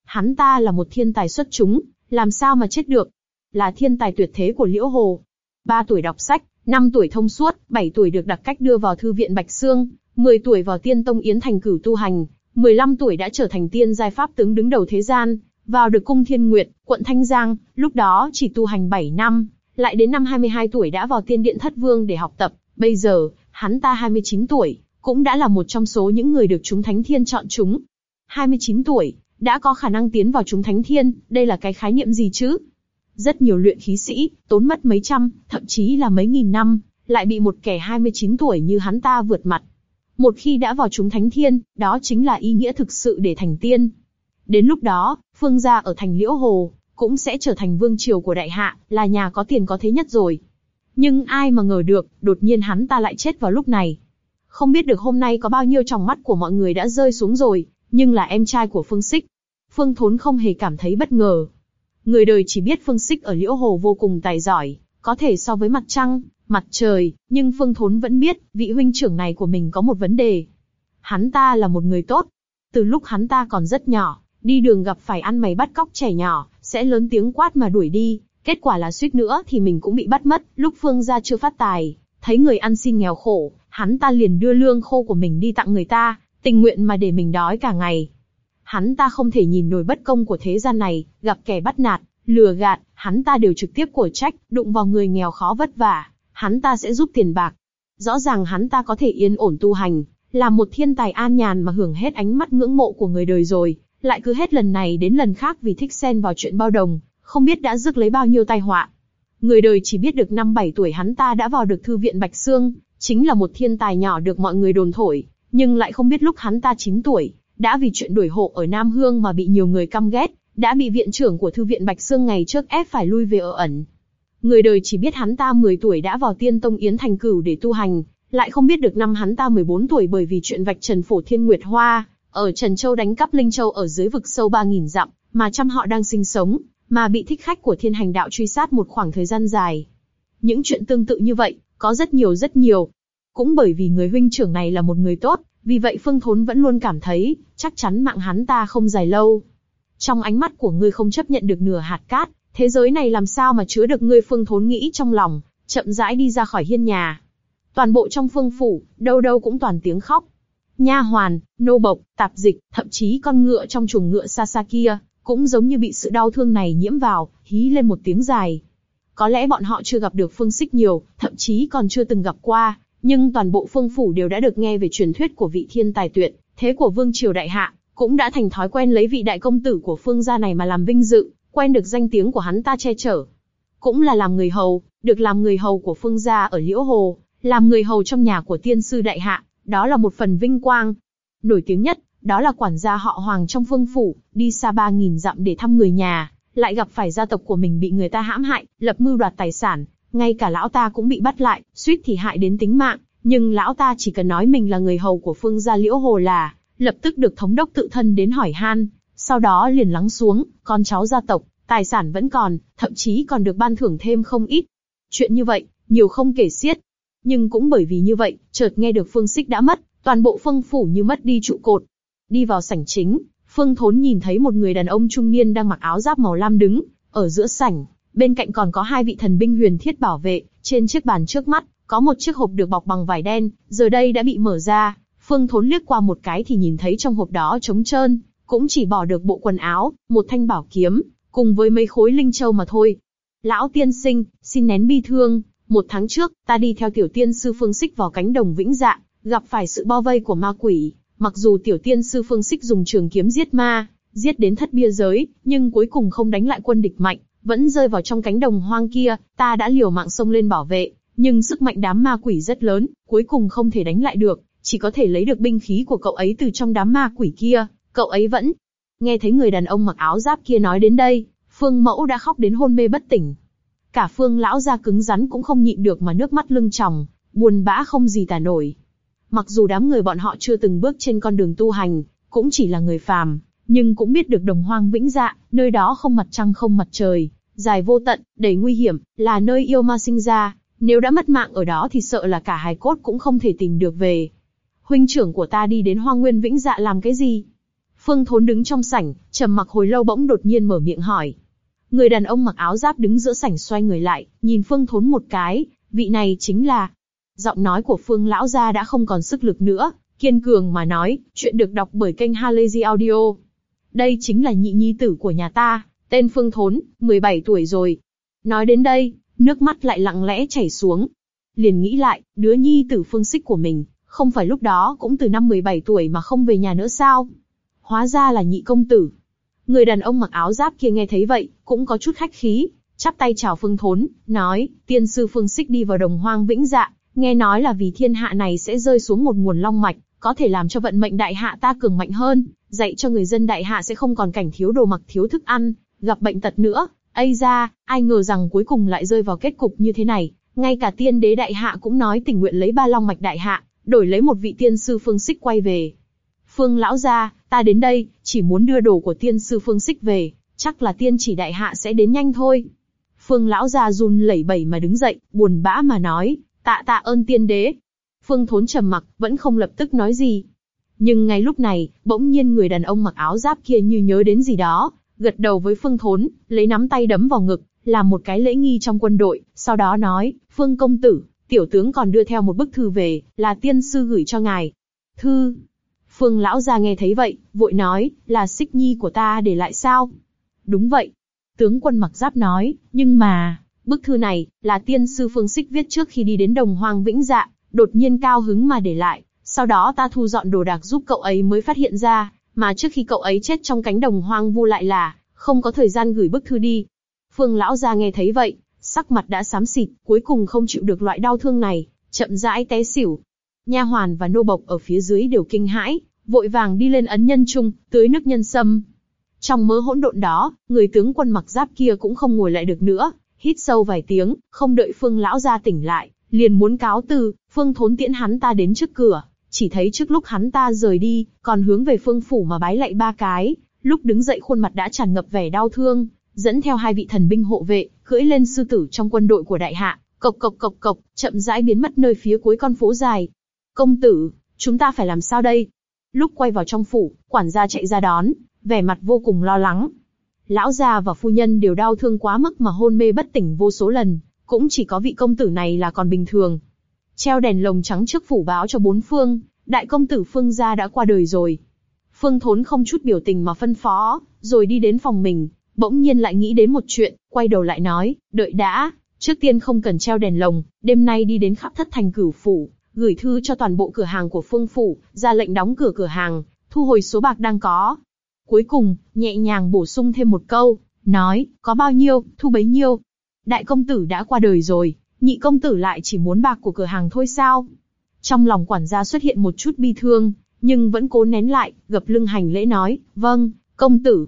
Hắn ta là một thiên tài xuất chúng, làm sao mà chết được? Là thiên tài tuyệt thế của Liễu Hồ. Ba tuổi đọc sách, năm tuổi thông suốt, bảy tuổi được đặt cách đưa vào thư viện Bạch Sương, 10 tuổi vào tiên tông Yến Thành cửu tu hành, 15 tuổi đã trở thành tiên giai pháp tướng đứng đầu thế gian, vào được cung Thiên Nguyệt, quận Thanh Giang, lúc đó chỉ tu hành 7 năm, lại đến năm 22 tuổi đã vào tiên điện thất vương để học tập, bây giờ, hắn ta 29 tuổi, cũng đã là một trong số những người được chúng Thánh Thiên chọn chúng. 29 tuổi, đã có khả năng tiến vào chúng Thánh Thiên, đây là cái khái niệm gì chứ? Rất nhiều luyện khí sĩ, tốn mất mấy trăm, thậm chí là mấy nghìn năm, lại bị một kẻ 29 tuổi như hắn ta vượt mặt. Một khi đã vào chúng Thánh Thiên, đó chính là ý nghĩa thực sự để thành tiên. Đến lúc đó, Phương gia ở thành Liễu Hồ, cũng sẽ trở thành vương triều của đại hạ, là nhà có tiền có thế nhất rồi. Nhưng ai mà ngờ được, đột nhiên hắn ta lại chết vào lúc này. Không biết được hôm nay có bao nhiêu tròng mắt của mọi người đã rơi xuống rồi, nhưng là em trai của Phương Sích. Phương Thốn không hề cảm thấy bất ngờ. Người đời chỉ biết Phương Sích ở Liễu Hồ vô cùng tài giỏi, có thể so với mặt trăng, mặt trời, nhưng Phương Thốn vẫn biết, vị huynh trưởng này của mình có một vấn đề. Hắn ta là một người tốt. Từ lúc hắn ta còn rất nhỏ, đi đường gặp phải ăn mày bắt cóc trẻ nhỏ, sẽ lớn tiếng quát mà đuổi đi, kết quả là suýt nữa thì mình cũng bị bắt mất, lúc Phương gia chưa phát tài, thấy người ăn xin nghèo khổ, hắn ta liền đưa lương khô của mình đi tặng người ta, tình nguyện mà để mình đói cả ngày. Hắn ta không thể nhìn nổi bất công của thế gian này, gặp kẻ bắt nạt, lừa gạt, hắn ta đều trực tiếp của trách, đụng vào người nghèo khó vất vả, hắn ta sẽ giúp tiền bạc. Rõ ràng hắn ta có thể yên ổn tu hành, là một thiên tài an nhàn mà hưởng hết ánh mắt ngưỡng mộ của người đời rồi, lại cứ hết lần này đến lần khác vì thích xen vào chuyện bao đồng, không biết đã rước lấy bao nhiêu tai họa. Người đời chỉ biết được năm 7 tuổi hắn ta đã vào được thư viện Bạch Sương, chính là một thiên tài nhỏ được mọi người đồn thổi, nhưng lại không biết lúc hắn ta 9 tuổi, đã vì chuyện đuổi hộ ở Nam Hương mà bị nhiều người căm ghét, đã bị viện trưởng của thư viện Bạch Sương ngày trước ép phải lui về ở ẩn. Người đời chỉ biết hắn ta 10 tuổi đã vào tiên tông Yến Thành Cửu để tu hành, lại không biết được năm hắn ta 14 tuổi bởi vì chuyện vạch trần phổ thiên nguyệt hoa, ở Trần Châu đánh cắp Linh Châu ở dưới vực sâu 3.000 dặm, mà trăm họ đang sinh sống, mà bị thích khách của thiên hành đạo truy sát một khoảng thời gian dài. Những chuyện tương tự như vậy, có rất nhiều rất nhiều. Cũng bởi vì người huynh trưởng này là một người tốt, vì vậy Phương Thốn vẫn luôn cảm thấy, chắc chắn mạng hắn ta không dài lâu. Trong ánh mắt của ngươi không chấp nhận được nửa hạt cát, thế giới này làm sao mà chứa được ngươi Phương Thốn nghĩ trong lòng, chậm rãi đi ra khỏi hiên nhà. Toàn bộ trong phương phủ, đâu đâu cũng toàn tiếng khóc. Nha hoàn, nô bộc, tạp dịch, thậm chí con ngựa trong chuồng ngựa xa xa kia, cũng giống như bị sự đau thương này nhiễm vào, hí lên một tiếng dài. Có lẽ bọn họ chưa gặp được Phương Sích nhiều, thậm chí còn chưa từng gặp qua, nhưng toàn bộ phương phủ đều đã được nghe về truyền thuyết của vị thiên tài tuyệt, thế của vương triều đại hạ, cũng đã thành thói quen lấy vị đại công tử của phương gia này mà làm vinh dự, quen được danh tiếng của hắn ta che chở. Cũng là làm người hầu, được làm người hầu của phương gia ở Liễu Hồ, làm người hầu trong nhà của tiên sư đại hạ, đó là một phần vinh quang. Nổi tiếng nhất, đó là quản gia họ Hoàng trong phương phủ, đi xa ba nghìn dặm để thăm người nhà, lại gặp phải gia tộc của mình bị người ta hãm hại, lập mưu đoạt tài sản, ngay cả lão ta cũng bị bắt lại, suýt thì hại đến tính mạng, nhưng lão ta chỉ cần nói mình là người hầu của phương gia liễu hồ là, lập tức được thống đốc tự thân đến hỏi han, sau đó liền lắng xuống, con cháu gia tộc, tài sản vẫn còn, thậm chí còn được ban thưởng thêm không ít. Chuyện như vậy, nhiều không kể xiết. Nhưng cũng bởi vì như vậy, chợt nghe được phương xích đã mất, toàn bộ phương phủ như mất đi trụ cột. Đi vào sảnh chính, phương thốn nhìn thấy một người đàn ông trung niên đang mặc áo giáp màu lam đứng, ở giữa sảnh, bên cạnh còn có hai vị thần binh huyền thiết bảo vệ, trên chiếc bàn trước mắt, có một chiếc hộp được bọc bằng vải đen, giờ đây đã bị mở ra. Phương Thốn liếc qua một cái thì nhìn thấy trong hộp đó trống trơn, cũng chỉ bỏ được bộ quần áo, một thanh bảo kiếm, cùng với mấy khối linh châu mà thôi. Lão tiên sinh, xin nén bi thương. Một tháng trước, ta đi theo tiểu tiên sư Phương xích vào cánh đồng vĩnh dạ, gặp phải sự bao vây của ma quỷ. Mặc dù tiểu tiên sư Phương xích dùng trường kiếm giết ma, giết đến thất bia giới, nhưng cuối cùng không đánh lại quân địch mạnh, vẫn rơi vào trong cánh đồng hoang kia. Ta đã liều mạng xông lên bảo vệ, nhưng sức mạnh đám ma quỷ rất lớn, cuối cùng không thể đánh lại được, chỉ có thể lấy được binh khí của cậu ấy từ trong đám ma quỷ kia. Cậu ấy vẫn nghe thấy người đàn ông mặc áo giáp kia nói đến đây, Phương Mẫu đã khóc đến hôn mê bất tỉnh. Cả Phương lão da cứng rắn cũng không nhịn được mà nước mắt lưng tròng, buồn bã không gì tả nổi. Mặc dù đám người bọn họ chưa từng bước trên con đường tu hành, cũng chỉ là người phàm, nhưng cũng biết được đồng hoang vĩnh dạ, nơi đó không mặt trăng không mặt trời, dài vô tận, đầy nguy hiểm, là nơi yêu ma sinh ra, nếu đã mất mạng ở đó thì sợ là cả hài cốt cũng không thể tìm được về. huynh trưởng của ta đi đến Hoang Nguyên Vĩnh Dạ làm cái gì? Phương Thốn đứng trong sảnh, trầm mặc hồi lâu bỗng đột nhiên mở miệng hỏi. Người đàn ông mặc áo giáp đứng giữa sảnh xoay người lại, nhìn Phương Thốn một cái, vị này chính là. Giọng nói của Phương lão gia đã không còn sức lực nữa, kiên cường mà nói, chuyện được đọc bởi kênh Halazy Audio. Đây chính là nhị nhi tử của nhà ta, tên Phương Thốn, 17 tuổi rồi. Nói đến đây, nước mắt lại lặng lẽ chảy xuống. Liền nghĩ lại, đứa nhi tử Phương Xích của mình, không phải lúc đó cũng từ năm 17 tuổi mà không về nhà nữa sao? Hóa ra là nhị công tử. Người đàn ông mặc áo giáp kia nghe thấy vậy, cũng có chút khách khí, chắp tay chào Phương Thốn, nói, tiên sư Phương Xích đi vào đồng hoang vĩnh dạ, nghe nói là vì thiên hạ này sẽ rơi xuống một nguồn long mạch, có thể làm cho vận mệnh đại hạ ta cường mạnh hơn, dạy cho người dân đại hạ sẽ không còn cảnh thiếu đồ mặc thiếu thức ăn, gặp bệnh tật nữa. Ây ra, ai ngờ rằng cuối cùng lại rơi vào kết cục như thế này, ngay cả tiên đế đại hạ cũng nói tình nguyện lấy ba long mạch đại hạ, đổi lấy một vị tiên sư phương xích quay về. Phương lão gia, ta đến đây, chỉ muốn đưa đồ của tiên sư phương xích về, chắc là tiên chỉ đại hạ sẽ đến nhanh thôi. Phương lão gia run lẩy bẩy mà đứng dậy, buồn bã mà nói, tạ tạ ơn tiên đế. Phương thốn trầm mặc, vẫn không lập tức nói gì. Nhưng ngay lúc này, bỗng nhiên người đàn ông mặc áo giáp kia như nhớ đến gì đó, gật đầu với Phương thốn, lấy nắm tay đấm vào ngực, làm một cái lễ nghi trong quân đội, sau đó nói, Phương công tử, tiểu tướng còn đưa theo một bức thư về, là tiên sư gửi cho ngài. Thư. Phương lão gia nghe thấy vậy, vội nói, là xích nhi của ta để lại sao? Đúng vậy. Tướng quân mặc giáp nói, nhưng mà, bức thư này, là tiên sư Phương Xích viết trước khi đi đến đồng hoang vĩnh dạ, đột nhiên cao hứng mà để lại. Sau đó ta thu dọn đồ đạc giúp cậu ấy mới phát hiện ra, mà trước khi cậu ấy chết trong cánh đồng hoang vu lại là, không có thời gian gửi bức thư đi. Phương lão gia nghe thấy vậy, sắc mặt đã xám xịt, cuối cùng không chịu được loại đau thương này, chậm rãi té xỉu. Nha hoàn và nô bộc ở phía dưới đều kinh hãi, vội vàng đi lên ấn nhân trung, tưới nước nhân sâm. Trong mớ hỗn độn đó, người tướng quân mặc giáp kia cũng không ngồi lại được nữa, hít sâu vài tiếng, không đợi Phương lão gia tỉnh lại, liền muốn cáo từ, Phương thốn tiễn hắn ta đến trước cửa, chỉ thấy trước lúc hắn ta rời đi, còn hướng về Phương phủ mà bái lạy ba cái, lúc đứng dậy khuôn mặt đã tràn ngập vẻ đau thương, dẫn theo hai vị thần binh hộ vệ, cưỡi lên sư tử trong quân đội của đại hạ, cộc cộc cộc cộc, chậm rãi biến mất nơi phía cuối con phố dài. Công tử, chúng ta phải làm sao đây? Lúc quay vào trong phủ, quản gia chạy ra đón, vẻ mặt vô cùng lo lắng. Lão gia và phu nhân đều đau thương quá mức mà hôn mê bất tỉnh vô số lần, cũng chỉ có vị công tử này là còn bình thường. Treo đèn lồng trắng trước phủ báo cho bốn phương, đại công tử Phương gia đã qua đời rồi. Phương Thốn không chút biểu tình mà phân phó, rồi đi đến phòng mình, bỗng nhiên lại nghĩ đến một chuyện, quay đầu lại nói, đợi đã, trước tiên không cần treo đèn lồng, đêm nay đi đến khắp thất thành cửu phủ, gửi thư cho toàn bộ cửa hàng của Phương phủ, ra lệnh đóng cửa cửa hàng, thu hồi số bạc đang có. Cuối cùng, nhẹ nhàng bổ sung thêm một câu, nói, có bao nhiêu, thu bấy nhiêu. Đại công tử đã qua đời rồi, nhị công tử lại chỉ muốn bạc của cửa hàng thôi sao? Trong lòng quản gia xuất hiện một chút bi thương, nhưng vẫn cố nén lại, gập lưng hành lễ nói, vâng, công tử.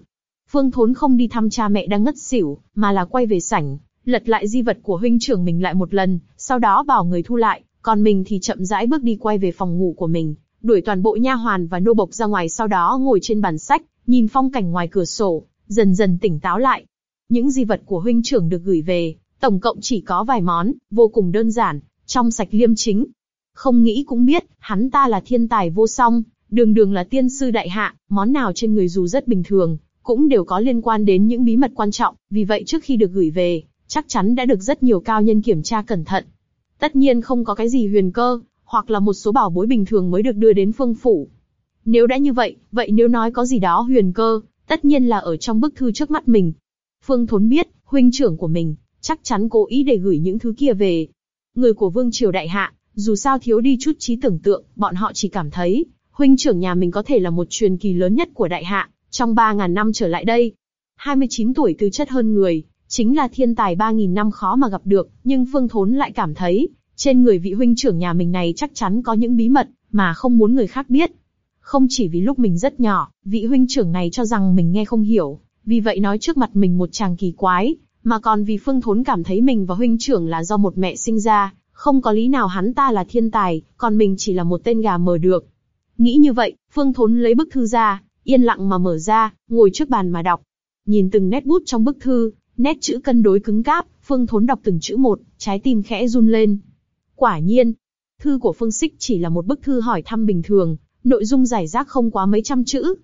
Phương Thốn không đi thăm cha mẹ đang ngất xỉu, mà là quay về sảnh, lật lại di vật của huynh trưởng mình lại một lần, sau đó bảo người thu lại, còn mình thì chậm rãi bước đi quay về phòng ngủ của mình, đuổi toàn bộ nha hoàn và nô bộc ra ngoài sau đó ngồi trên bàn sách, nhìn phong cảnh ngoài cửa sổ, dần dần tỉnh táo lại. Những di vật của huynh trưởng được gửi về, tổng cộng chỉ có vài món, vô cùng đơn giản, trong sạch liêm chính. Không nghĩ cũng biết, hắn ta là thiên tài vô song, đường đường là tiên sư đại hạ, món nào trên người dù rất bình thường, cũng đều có liên quan đến những bí mật quan trọng, vì vậy trước khi được gửi về, chắc chắn đã được rất nhiều cao nhân kiểm tra cẩn thận. Tất nhiên không có cái gì huyền cơ, hoặc là một số bảo bối bình thường mới được đưa đến phương phủ. Nếu đã như vậy, vậy nếu nói có gì đó huyền cơ, tất nhiên là ở trong bức thư trước mắt mình. Phương Thốn biết, huynh trưởng của mình, chắc chắn cố ý để gửi những thứ kia về. Người của Vương Triều Đại Hạ, dù sao thiếu đi chút trí tưởng tượng, bọn họ chỉ cảm thấy, huynh trưởng nhà mình có thể là một truyền kỳ lớn nhất của Đại Hạ, trong 3.000 năm trở lại đây. 29 tuổi tư chất hơn người, chính là thiên tài 3.000 năm khó mà gặp được, nhưng Phương Thốn lại cảm thấy, trên người vị huynh trưởng nhà mình này chắc chắn có những bí mật, mà không muốn người khác biết. Không chỉ vì lúc mình rất nhỏ, vị huynh trưởng này cho rằng mình nghe không hiểu, vì vậy nói trước mặt mình một chàng kỳ quái, mà còn vì Phương Thốn cảm thấy mình và huynh trưởng là do một mẹ sinh ra, không có lý nào hắn ta là thiên tài, còn mình chỉ là một tên gà mờ được. Nghĩ như vậy, Phương Thốn lấy bức thư ra, yên lặng mà mở ra, ngồi trước bàn mà đọc. Nhìn từng nét bút trong bức thư, nét chữ cân đối cứng cáp, Phương Thốn đọc từng chữ một, trái tim khẽ run lên. Quả nhiên, Thư của Phương Sích chỉ là một bức thư hỏi thăm bình thường, nội dung giải rác không quá mấy trăm chữ.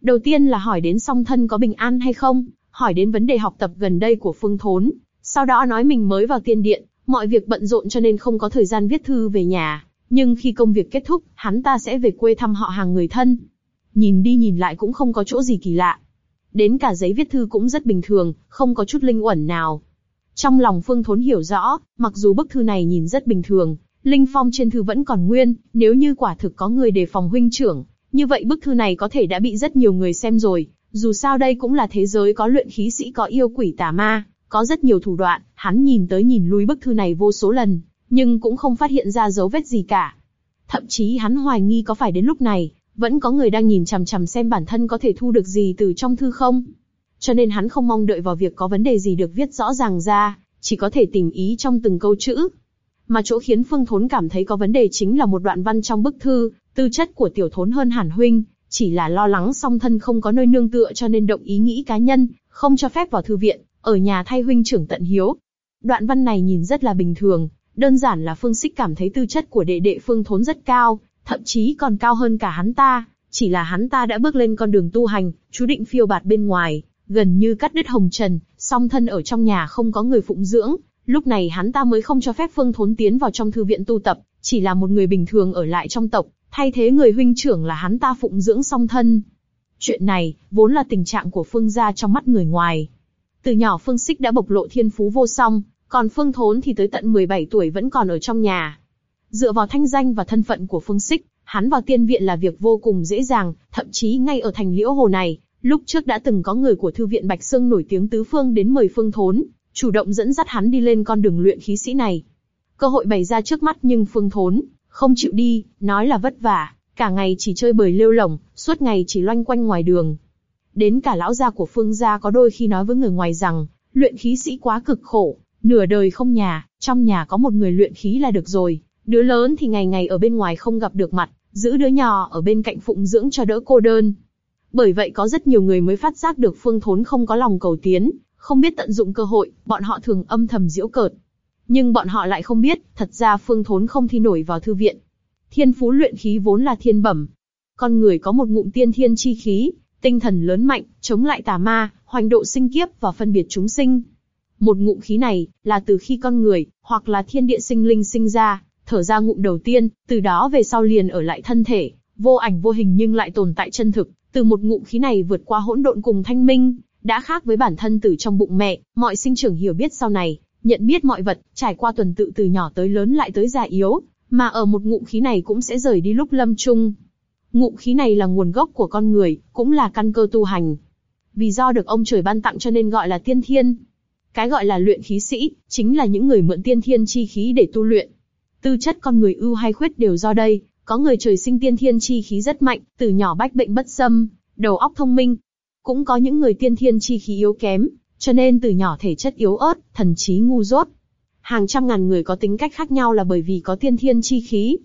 Đầu tiên là hỏi đến song thân có bình an hay không, hỏi đến vấn đề học tập gần đây của Phương Thốn, sau đó nói mình mới vào tiên điện, mọi việc bận rộn cho nên không có thời gian viết thư về nhà, nhưng khi công việc kết thúc, hắn ta sẽ về quê thăm họ hàng người thân. Nhìn đi nhìn lại cũng không có chỗ gì kỳ lạ. Đến cả giấy viết thư cũng rất bình thường, không có chút linh uẩn nào. Trong lòng Phương Thốn hiểu rõ, mặc dù bức thư này nhìn rất bình thường, linh phong trên thư vẫn còn nguyên, nếu như quả thực có người đề phòng huynh trưởng, như vậy bức thư này có thể đã bị rất nhiều người xem rồi. Dù sao đây cũng là thế giới có luyện khí sĩ có yêu quỷ tà ma, có rất nhiều thủ đoạn, hắn nhìn tới nhìn lui bức thư này vô số lần, nhưng cũng không phát hiện ra dấu vết gì cả. Thậm chí hắn hoài nghi có phải đến lúc này, vẫn có người đang nhìn chằm chằm xem bản thân có thể thu được gì từ trong thư không. Cho nên hắn không mong đợi vào việc có vấn đề gì được viết rõ ràng ra, chỉ có thể tìm ý trong từng câu chữ. Mà chỗ khiến Phương Thốn cảm thấy có vấn đề chính là một đoạn văn trong bức thư, tư chất của tiểu thốn hơn hẳn huynh, chỉ là lo lắng song thân không có nơi nương tựa cho nên động ý nghĩ cá nhân, không cho phép vào thư viện, ở nhà thay huynh trưởng tận hiếu. Đoạn văn này nhìn rất là bình thường, đơn giản là Phương Sích cảm thấy tư chất của đệ đệ Phương Thốn rất cao, thậm chí còn cao hơn cả hắn ta, chỉ là hắn ta đã bước lên con đường tu hành, chú định phiêu bạt bên ngoài, gần như cắt đứt hồng trần, song thân ở trong nhà không có người phụng dưỡng, lúc này hắn ta mới không cho phép Phương Thốn tiến vào trong thư viện tu tập, chỉ là một người bình thường ở lại trong tộc, thay thế người huynh trưởng là hắn ta phụng dưỡng song thân. Chuyện này, vốn là tình trạng của Phương gia trong mắt người ngoài. Từ nhỏ Phương Sích đã bộc lộ thiên phú vô song, còn Phương Thốn thì tới tận 17 tuổi vẫn còn ở trong nhà. Dựa vào thanh danh và thân phận của Phương Sích, hắn vào tiên viện là việc vô cùng dễ dàng, thậm chí ngay ở thành liễu hồ này, lúc trước đã từng có người của thư viện Bạch Sương nổi tiếng tứ phương đến mời Phương Thốn, chủ động dẫn dắt hắn đi lên con đường luyện khí sĩ này. Cơ hội bày ra trước mắt nhưng Phương Thốn không chịu đi, nói là vất vả, cả ngày chỉ chơi bời lêu lỏng, suốt ngày chỉ loanh quanh ngoài đường. Đến cả lão gia của Phương gia có đôi khi nói với người ngoài rằng, luyện khí sĩ quá cực khổ, nửa đời không nhà, trong nhà có một người luyện khí là được rồi. Đứa lớn thì ngày ngày ở bên ngoài không gặp được mặt, giữ đứa nhỏ ở bên cạnh phụng dưỡng cho đỡ cô đơn. Bởi vậy có rất nhiều người mới phát giác được Phương Thốn không có lòng cầu tiến, không biết tận dụng cơ hội, bọn họ thường âm thầm diễu cợt. Nhưng bọn họ lại không biết, thật ra Phương Thốn không thi nổi vào thư viện. Thiên phú luyện khí vốn là thiên bẩm. Con người có một ngụm tiên thiên chi khí, tinh thần lớn mạnh, chống lại tà ma, hoành độ sinh kiếp và phân biệt chúng sinh. Một ngụm khí này, là từ khi con người, hoặc là thiên địa sinh linh sinh ra, thở ra ngụm đầu tiên, từ đó về sau liền ở lại thân thể, vô ảnh vô hình nhưng lại tồn tại chân thực, từ một ngụm khí này vượt qua hỗn độn cùng thanh minh, đã khác với bản thân từ trong bụng mẹ, mọi sinh trưởng hiểu biết sau này, nhận biết mọi vật, trải qua tuần tự từ nhỏ tới lớn lại tới già yếu, mà ở một ngụm khí này cũng sẽ rời đi lúc lâm chung. Ngụm khí này là nguồn gốc của con người, cũng là căn cơ tu hành. Vì do được ông trời ban tặng cho nên gọi là tiên thiên. Cái gọi là luyện khí sĩ, chính là những người mượn tiên thiên chi khí để tu luyện. Tư chất con người ưu hay khuyết đều do đây, có người trời sinh tiên thiên chi khí rất mạnh, từ nhỏ bách bệnh bất xâm, đầu óc thông minh. Cũng có những người tiên thiên chi khí yếu kém, cho nên từ nhỏ thể chất yếu ớt, thần trí ngu dốt. Hàng trăm ngàn người có tính cách khác nhau là bởi vì có tiên thiên chi khí.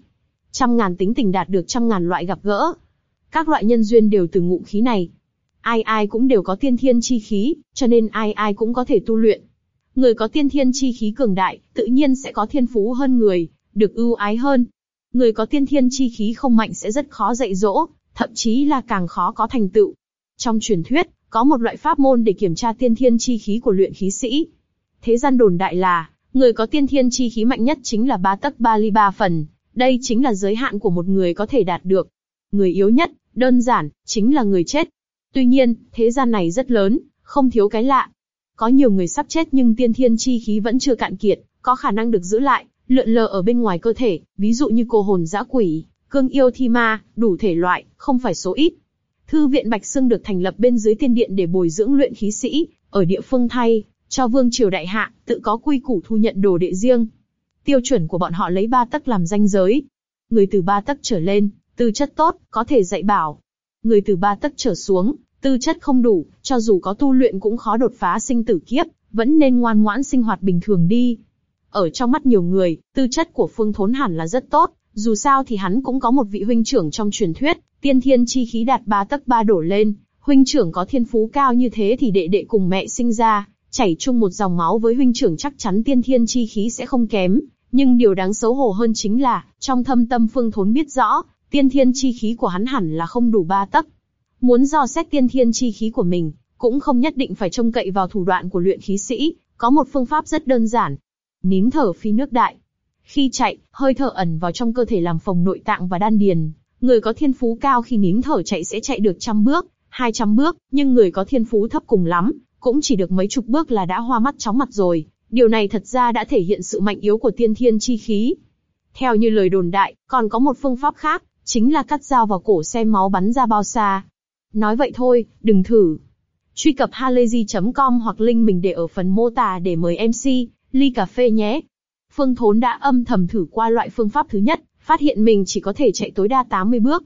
Trăm ngàn tính tình đạt được trăm ngàn loại gặp gỡ. Các loại nhân duyên đều từ ngụ khí này. Ai ai cũng đều có tiên thiên chi khí, cho nên ai ai cũng có thể tu luyện. Người có tiên thiên chi khí cường đại, tự nhiên sẽ có thiên phú hơn người, được ưu ái hơn. Người có tiên thiên chi khí không mạnh sẽ rất khó dạy dỗ, thậm chí là càng khó có thành tựu. Trong truyền thuyết, có một loại pháp môn để kiểm tra tiên thiên chi khí của luyện khí sĩ. Thế gian đồn đại là, người có tiên thiên chi khí mạnh nhất chính là ba tấc ba ly ba phần, đây chính là giới hạn của một người có thể đạt được. Người yếu nhất, đơn giản, chính là người chết. Tuy nhiên, thế gian này rất lớn, không thiếu cái lạ. Có nhiều người sắp chết nhưng tiên thiên chi khí vẫn chưa cạn kiệt, có khả năng được giữ lại, lượn lờ ở bên ngoài cơ thể, ví dụ như cô hồn dã quỷ, cương yêu thi ma, đủ thể loại, không phải số ít. Thư viện Bạch Sương được thành lập bên dưới tiên điện để bồi dưỡng luyện khí sĩ, ở địa phương thay, cho vương triều đại hạ, tự có quy củ thu nhận đồ đệ riêng. Tiêu chuẩn của bọn họ lấy ba tấc làm danh giới. Người từ ba tấc trở lên, tư chất tốt, có thể dạy bảo. Người từ ba tấc trở xuống, tư chất không đủ, cho dù có tu luyện cũng khó đột phá sinh tử kiếp, vẫn nên ngoan ngoãn sinh hoạt bình thường đi. Ở trong mắt nhiều người, tư chất của Phương Thốn hẳn là rất tốt, dù sao thì hắn cũng có một vị huynh trưởng trong truyền thuyết, tiên thiên chi khí đạt ba tấc ba đổ lên, huynh trưởng có thiên phú cao như thế thì đệ đệ cùng mẹ sinh ra, chảy chung một dòng máu với huynh trưởng chắc chắn tiên thiên chi khí sẽ không kém, Nhưng điều đáng xấu hổ hơn chính là, trong thâm tâm Phương Thốn biết rõ, tiên thiên chi khí của hắn hẳn là không đủ ba tấc. Muốn dò xét tiên thiên chi khí của mình, cũng không nhất định phải trông cậy vào thủ đoạn của luyện khí sĩ, có một phương pháp rất đơn giản. Nín thở phi nước đại. Khi chạy, hơi thở ẩn vào trong cơ thể làm phồng nội tạng và đan điền. Người có thiên phú cao khi nín thở chạy sẽ chạy được trăm bước, hai trăm bước, nhưng người có thiên phú thấp cùng lắm, cũng chỉ được mấy chục bước là đã hoa mắt chóng mặt rồi. Điều này thật ra đã thể hiện sự mạnh yếu của tiên thiên chi khí. Theo như lời đồn đại, còn có một phương pháp khác, chính là cắt dao vào cổ xem máu bắn ra bao xa. Nói vậy thôi, đừng thử. Truy cập halayzi.com hoặc link mình để ở phần mô tả để mời MC, ly cà phê nhé. Phương Thốn đã âm thầm thử qua loại phương pháp thứ nhất, phát hiện mình chỉ có thể chạy tối đa 80 bước.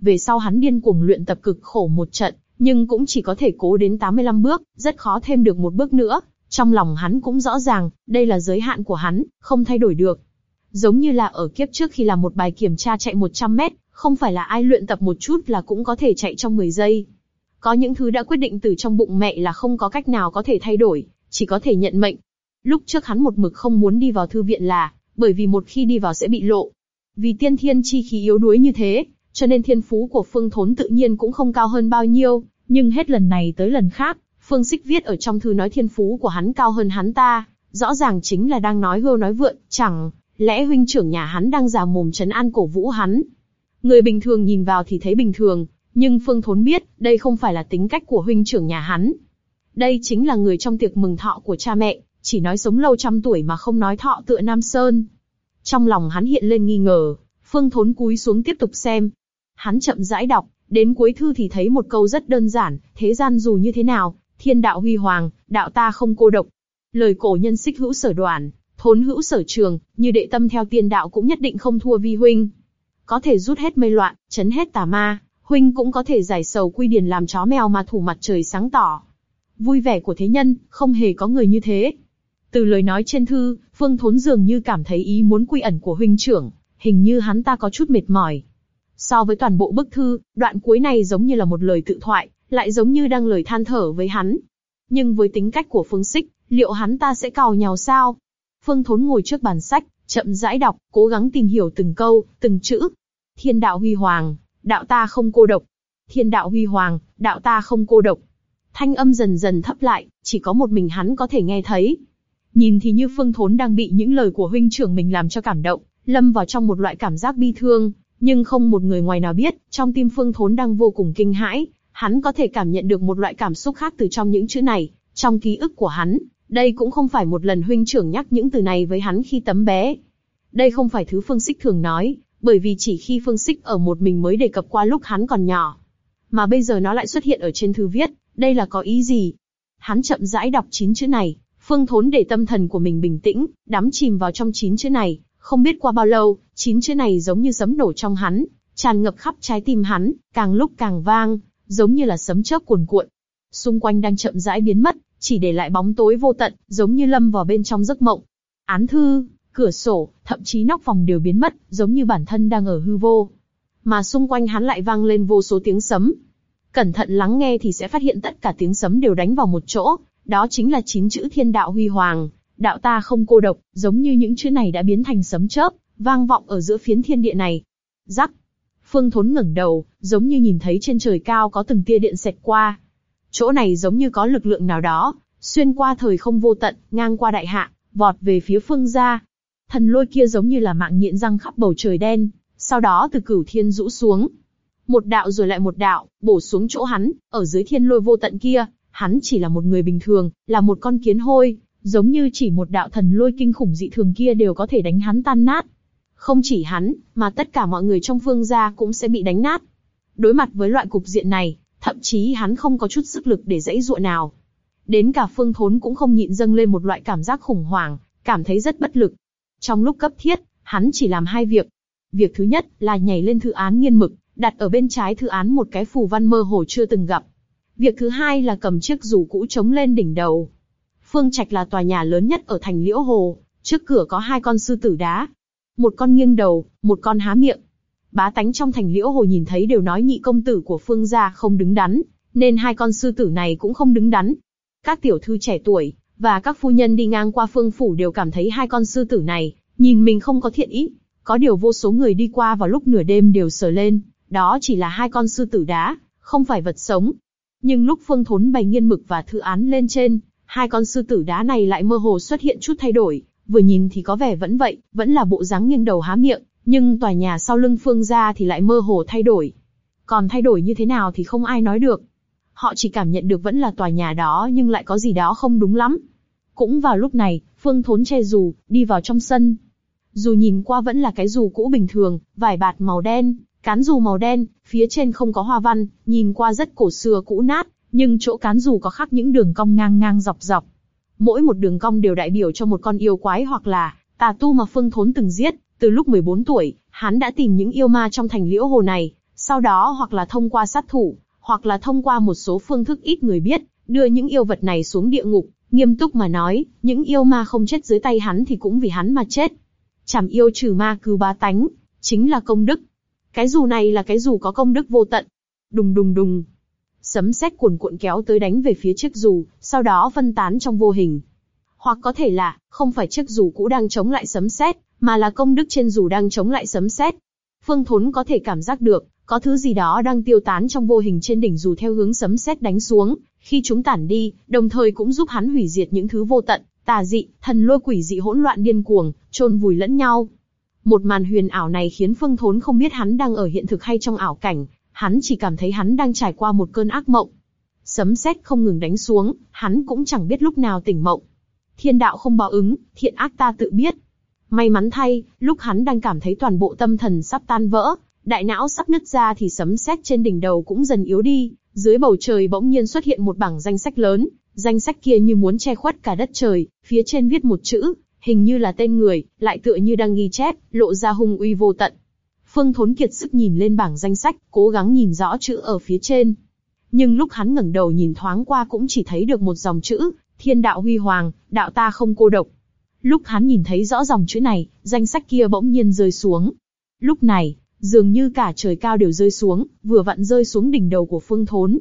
Về sau hắn điên cuồng luyện tập cực khổ một trận, nhưng cũng chỉ có thể cố đến 85 bước, rất khó thêm được một bước nữa. Trong lòng hắn cũng rõ ràng, đây là giới hạn của hắn, không thay đổi được. Giống như là ở kiếp trước khi làm một bài kiểm tra chạy 100 mét, không phải là ai luyện tập một chút là cũng có thể chạy trong 10 giây. Có những thứ đã quyết định từ trong bụng mẹ là không có cách nào có thể thay đổi, chỉ có thể nhận mệnh. Lúc trước hắn một mực không muốn đi vào thư viện là, bởi vì một khi đi vào sẽ bị lộ. Vì tiên thiên chi khí yếu đuối như thế, cho nên thiên phú của Phương Thốn tự nhiên cũng không cao hơn bao nhiêu, nhưng hết lần này tới lần khác, Phương Sích viết ở trong thư nói thiên phú của hắn cao hơn hắn ta, rõ ràng chính là đang nói hưu nói vượn, chẳng lẽ huynh trưởng nhà hắn đang giả mồm chấn an cổ vũ hắn. Người bình thường nhìn vào thì thấy bình thường, nhưng Phương Thốn biết, đây không phải là tính cách của huynh trưởng nhà hắn. Đây chính là người trong tiệc mừng thọ của cha mẹ, chỉ nói sống lâu trăm tuổi mà không nói thọ tựa Nam Sơn. Trong lòng hắn hiện lên nghi ngờ, Phương Thốn cúi xuống tiếp tục xem. Hắn chậm rãi đọc, đến cuối thư thì thấy một câu rất đơn giản, thế gian dù như thế nào, thiên đạo huy hoàng, đạo ta không cô độc. Lời cổ nhân xích hữu sở đoàn, thốn hữu sở trường, như đệ tâm theo tiên đạo cũng nhất định không thua vi huynh. Có thể rút hết mây loạn, chấn hết tà ma, huynh cũng có thể giải sầu quy điển làm chó mèo mà thủ mặt trời sáng tỏ. Vui vẻ của thế nhân, không hề có người như thế. Từ lời nói trên thư, Phương Thốn dường như cảm thấy ý muốn quy ẩn của huynh trưởng, hình như hắn ta có chút mệt mỏi. So với toàn bộ bức thư, đoạn cuối này giống như là một lời tự thoại, lại giống như đang lời than thở với hắn. Nhưng với tính cách của Phương Sích, liệu hắn ta sẽ cào nhào sao? Phương Thốn ngồi trước bàn sách, chậm rãi đọc, cố gắng tìm hiểu từng câu, từng chữ. Thiên đạo huy hoàng, đạo ta không cô độc. Thiên đạo huy hoàng, đạo ta không cô độc. Thanh âm dần dần thấp lại, chỉ có một mình hắn có thể nghe thấy. Nhìn thì như Phương Thốn đang bị những lời của huynh trưởng mình làm cho cảm động, lâm vào trong một loại cảm giác bi thương, nhưng không một người ngoài nào biết, trong tim Phương Thốn đang vô cùng kinh hãi, hắn có thể cảm nhận được một loại cảm xúc khác từ trong những chữ này, trong ký ức của hắn. Đây cũng không phải một lần huynh trưởng nhắc những từ này với hắn khi tấm bé. Đây không phải thứ Phương Sích thường nói, bởi vì chỉ khi Phương Sích ở một mình mới đề cập qua lúc hắn còn nhỏ. Mà bây giờ nó lại xuất hiện ở trên thư viết, đây là có ý gì? Hắn chậm rãi đọc chín chữ này, Phương Thốn để tâm thần của mình bình tĩnh, đắm chìm vào trong chín chữ này, không biết qua bao lâu, chín chữ này giống như sấm nổ trong hắn, tràn ngập khắp trái tim hắn, càng lúc càng vang, giống như là sấm chớp cuồn cuộn. Xung quanh đang chậm rãi biến mất, chỉ để lại bóng tối vô tận, giống như lâm vào bên trong giấc mộng. Án thư, cửa sổ, thậm chí nóc phòng đều biến mất, giống như bản thân đang ở hư vô. Mà xung quanh hắn lại vang lên vô số tiếng sấm. Cẩn thận lắng nghe thì sẽ phát hiện tất cả tiếng sấm đều đánh vào một chỗ, đó chính là chín chữ thiên đạo huy hoàng, đạo ta không cô độc, giống như những chữ này đã biến thành sấm chớp, vang vọng ở giữa phiến thiên địa này. Rắc. Phương Thốn ngẩng đầu, giống như nhìn thấy trên trời cao có từng tia điện xẹt qua. Chỗ này giống như có lực lượng nào đó, xuyên qua thời không vô tận, ngang qua đại hạ, vọt về phía phương gia. Thần lôi kia giống như là mạng nhện răng khắp bầu trời đen, sau đó từ cửu thiên rũ xuống. Một đạo rồi lại một đạo, bổ xuống chỗ hắn, ở dưới thiên lôi vô tận kia, hắn chỉ là một người bình thường, là một con kiến hôi, giống như chỉ một đạo thần lôi kinh khủng dị thường kia đều có thể đánh hắn tan nát. Không chỉ hắn, mà tất cả mọi người trong phương gia cũng sẽ bị đánh nát. Đối mặt với loại cục diện này, thậm chí hắn không có chút sức lực để dãy dụa nào. Đến cả phương thốn cũng không nhịn dâng lên một loại cảm giác khủng hoảng, cảm thấy rất bất lực. Trong lúc cấp thiết, hắn chỉ làm hai việc. Việc thứ nhất là nhảy lên thư án nghiên mực, đặt ở bên trái thư án một cái phù văn mơ hồ chưa từng gặp. Việc thứ hai là cầm chiếc dù cũ chống lên đỉnh đầu. Phương Trạch là tòa nhà lớn nhất ở thành Liễu Hồ, trước cửa có hai con sư tử đá. Một con nghiêng đầu, một con há miệng. Bá tánh trong thành Liễu Hồ nhìn thấy đều nói nhị công tử của Phương gia không đứng đắn, nên hai con sư tử này cũng không đứng đắn. Các tiểu thư trẻ tuổi, và các phu nhân đi ngang qua phương phủ đều cảm thấy hai con sư tử này, Nhìn mình không có thiện ý, có điều vô số người đi qua vào lúc nửa đêm đều sờ lên, đó chỉ là hai con sư tử đá, không phải vật sống. Nhưng lúc Phương Thốn bày nghiên mực và thư án lên trên, hai con sư tử đá này lại mơ hồ xuất hiện chút thay đổi, vừa nhìn thì có vẻ vẫn vậy, vẫn là bộ dáng nghiêng đầu há miệng, nhưng tòa nhà sau lưng Phương gia thì lại mơ hồ thay đổi. Còn thay đổi như thế nào thì không ai nói được. Họ chỉ cảm nhận được vẫn là tòa nhà đó nhưng lại có gì đó không đúng lắm. Cũng vào lúc này, Phương Thốn che dù, đi vào trong sân. Dù nhìn qua vẫn là cái dù cũ bình thường, vải bạt màu đen, cán dù màu đen, phía trên không có hoa văn, nhìn qua rất cổ xưa cũ nát, nhưng chỗ cán dù có khắc những đường cong ngang ngang dọc dọc. Mỗi một đường cong đều đại biểu cho một con yêu quái hoặc là tà tu mà Phương Thốn từng giết. Từ lúc 14 tuổi, hắn đã tìm những yêu ma trong thành liễu hồ này, sau đó hoặc là thông qua sát thủ, hoặc là thông qua một số phương thức ít người biết, đưa những yêu vật này xuống địa ngục. Nghiêm túc mà nói, những yêu ma không chết dưới tay hắn thì cũng vì hắn mà chết. Chảm yêu trừ ma cứu bá tánh, chính là công đức. Cái dù này là cái dù có công đức vô tận. Đùng đùng đùng. Sấm sét cuồn cuộn kéo tới đánh về phía chiếc dù, sau đó phân tán trong vô hình. Hoặc có thể là, không phải chiếc dù cũ đang chống lại sấm sét, mà là công đức trên dù đang chống lại sấm sét. Phương Thốn có thể cảm giác được, có thứ gì đó đang tiêu tán trong vô hình trên đỉnh dù theo hướng sấm sét đánh xuống, khi chúng tản đi, đồng thời cũng giúp hắn hủy diệt những thứ vô tận, tà dị, thần lôi quỷ dị hỗn loạn điên cuồng, trôn vùi lẫn nhau. Một màn huyền ảo này khiến Phương Thốn không biết hắn đang ở hiện thực hay trong ảo cảnh, hắn chỉ cảm thấy hắn đang trải qua một cơn ác mộng. Sấm sét không ngừng đánh xuống, hắn cũng chẳng biết lúc nào tỉnh mộng. Thiên đạo không báo ứng, thiện ác ta tự biết. May mắn thay, lúc hắn đang cảm thấy toàn bộ tâm thần sắp tan vỡ, đại não sắp nứt ra thì sấm sét trên đỉnh đầu cũng dần yếu đi, dưới bầu trời bỗng nhiên xuất hiện một bảng danh sách lớn, danh sách kia như muốn che khuất cả đất trời, phía trên viết một chữ, hình như là tên người, lại tựa như đang ghi chép, lộ ra hung uy vô tận. Phương Thốn kiệt sức nhìn lên bảng danh sách, cố gắng nhìn rõ chữ ở phía trên. Nhưng lúc hắn ngẩng đầu nhìn thoáng qua cũng chỉ thấy được một dòng chữ, Thiên đạo huy hoàng, đạo ta không cô độc. Lúc hắn nhìn thấy rõ dòng chữ này, danh sách kia bỗng nhiên rơi xuống. Lúc này, dường như cả trời cao đều rơi xuống, vừa vặn rơi xuống đỉnh đầu của Phương Thốn.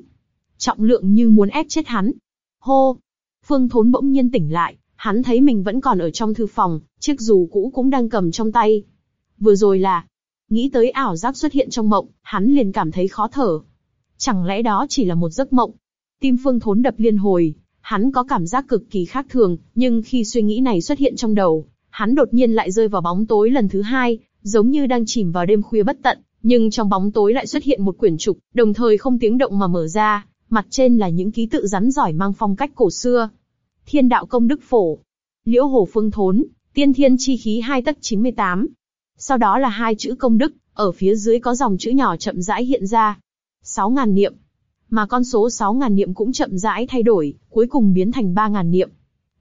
Trọng lượng như muốn ép chết hắn. Hô! Phương Thốn bỗng nhiên tỉnh lại, hắn thấy mình vẫn còn ở trong thư phòng, chiếc dù cũ cũng đang cầm trong tay. Vừa rồi là, nghĩ tới ảo giác xuất hiện trong mộng, hắn liền cảm thấy khó thở. Chẳng lẽ đó chỉ là một giấc mộng? Tim Phương Thốn đập liên hồi, hắn có cảm giác cực kỳ khác thường, nhưng khi suy nghĩ này xuất hiện trong đầu, hắn đột nhiên lại rơi vào bóng tối lần thứ hai, giống như đang chìm vào đêm khuya bất tận, nhưng trong bóng tối lại xuất hiện một quyển trục, đồng thời không tiếng động mà mở ra, mặt trên là những ký tự rắn giỏi mang phong cách cổ xưa. Thiên đạo công đức phổ, liễu hồ phương thốn, tiên thiên chi khí hai tấc 98. Sau đó là hai chữ công đức, ở phía dưới có dòng chữ nhỏ chậm rãi hiện ra. 6.000 niệm. Mà con số 6.000 niệm cũng chậm rãi thay đổi, cuối cùng biến thành 3.000 niệm.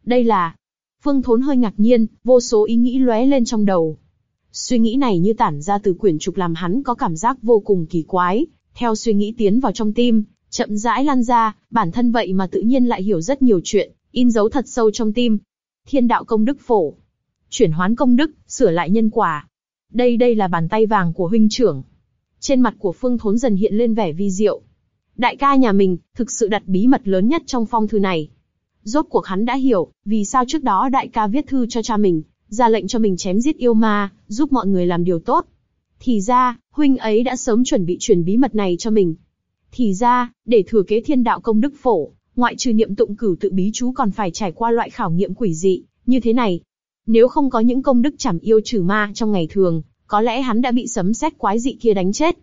Đây là... Phương Thốn hơi ngạc nhiên, vô số ý nghĩ lóe lên trong đầu. Suy nghĩ này như tản ra từ quyển trục làm hắn có cảm giác vô cùng kỳ quái, theo suy nghĩ tiến vào trong tim, chậm rãi lan ra, bản thân vậy mà tự nhiên lại hiểu rất nhiều chuyện, in dấu thật sâu trong tim. Thiên đạo công đức phổ, chuyển hoán công đức, sửa lại nhân quả. Đây đây là bàn tay vàng của huynh trưởng. Trên mặt của Phương Thốn dần hiện lên vẻ vi diệu. Đại ca nhà mình, thực sự đặt bí mật lớn nhất trong phong thư này. Rốt cuộc hắn đã hiểu, vì sao trước đó đại ca viết thư cho cha mình, ra lệnh cho mình chém giết yêu ma, giúp mọi người làm điều tốt. Thì ra, huynh ấy đã sớm chuẩn bị truyền bí mật này cho mình. Thì ra, để thừa kế thiên đạo công đức phổ, ngoại trừ niệm tụng cửu tự bí chú còn phải trải qua loại khảo nghiệm quỷ dị, như thế này. Nếu không có những công đức chảm yêu trừ ma trong ngày thường, có lẽ hắn đã bị sấm sét quái dị kia đánh chết.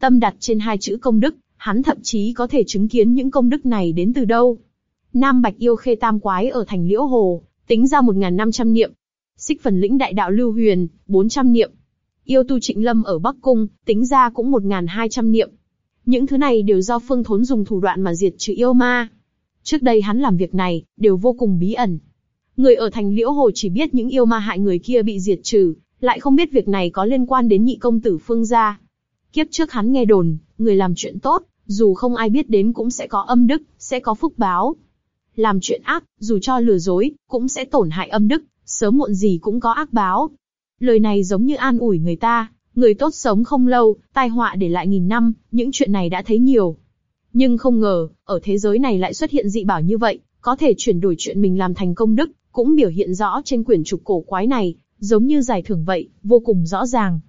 Tâm đặt trên hai chữ công đức, hắn thậm chí có thể chứng kiến những công đức này đến từ đâu. Nam Bạch yêu khê tam quái ở thành Liễu Hồ, tính ra 1.500 niệm, Xích phần lĩnh đại đạo lưu huyền, 400 niệm. Yêu tu trịnh lâm ở Bắc Cung, tính ra cũng 1.200 niệm. Những thứ này đều do phương thốn dùng thủ đoạn mà diệt trừ yêu ma. Trước đây hắn làm việc này, đều vô cùng bí ẩn. Người ở thành liễu hồ chỉ biết những yêu ma hại người kia bị diệt trừ, lại không biết việc này có liên quan đến nhị công tử phương gia. Kiếp trước hắn nghe đồn, người làm chuyện tốt, dù không ai biết đến cũng sẽ có âm đức, sẽ có phúc báo. Làm chuyện ác, dù cho lừa dối, cũng sẽ tổn hại âm đức, sớm muộn gì cũng có ác báo. Lời này giống như an ủi người ta, người tốt sống không lâu, tai họa để lại nghìn năm, những chuyện này đã thấy nhiều. Nhưng không ngờ, ở thế giới này lại xuất hiện dị bảo như vậy, có thể chuyển đổi chuyện mình làm thành công đức, cũng biểu hiện rõ trên quyển trục cổ quái này, giống như giải thưởng vậy, vô cùng rõ ràng.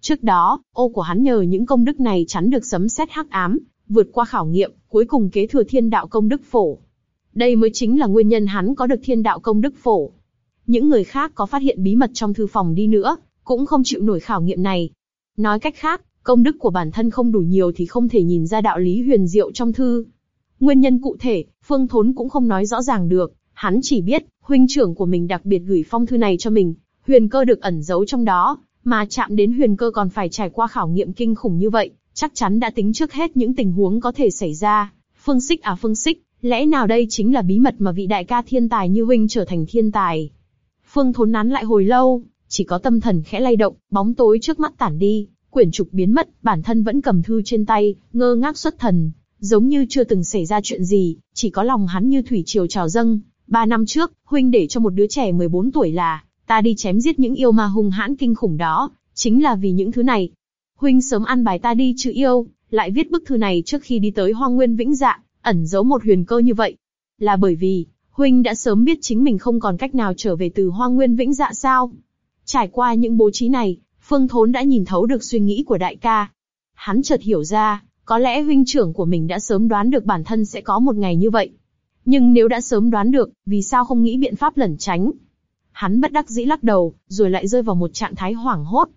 Trước đó, ô của hắn nhờ những công đức này chắn được sấm sét hắc ám, vượt qua khảo nghiệm, cuối cùng kế thừa thiên đạo công đức phổ. Đây mới chính là nguyên nhân hắn có được thiên đạo công đức phổ. Những người khác có phát hiện bí mật trong thư phòng đi nữa, cũng không chịu nổi khảo nghiệm này. Nói cách khác, công đức của bản thân không đủ nhiều thì không thể nhìn ra đạo lý huyền diệu trong thư. Nguyên nhân cụ thể, Phương Thốn cũng không nói rõ ràng được, hắn chỉ biết, huynh trưởng của mình đặc biệt gửi phong thư này cho mình, huyền cơ được ẩn giấu trong đó, mà chạm đến huyền cơ còn phải trải qua khảo nghiệm kinh khủng như vậy, chắc chắn đã tính trước hết những tình huống có thể xảy ra. Phương Sích à Phương Sích, lẽ nào đây chính là bí mật mà vị đại ca thiên tài như huynh trở thành thiên tài? Phương Thốn nán lại hồi lâu, chỉ có tâm thần khẽ lay động, bóng tối trước mắt tản đi, quyển trục biến mất, bản thân vẫn cầm thư trên tay, ngơ ngác xuất thần, giống như chưa từng xảy ra chuyện gì, chỉ có lòng hắn như thủy triều trào dâng. Ba năm trước, huynh để cho một đứa trẻ 14 tuổi là, ta đi chém giết những yêu ma hung hãn kinh khủng đó, chính là vì những thứ này. Huynh sớm ăn bài ta đi trừ yêu, lại viết bức thư này trước khi đi tới Hoang Nguyên Vĩnh Dạ, ẩn giấu một huyền cơ như vậy. Là bởi vì, huynh đã sớm biết chính mình không còn cách nào trở về từ Hoang Nguyên Vĩnh Dạ sao? Trải qua những bố trí này, Phương Thốn đã nhìn thấu được suy nghĩ của đại ca. Hắn chợt hiểu ra, có lẽ huynh trưởng của mình đã sớm đoán được bản thân sẽ có một ngày như vậy. Nhưng nếu đã sớm đoán được, vì sao không nghĩ biện pháp lẩn tránh? Hắn bất đắc dĩ lắc đầu, rồi lại rơi vào một trạng thái hoảng hốt.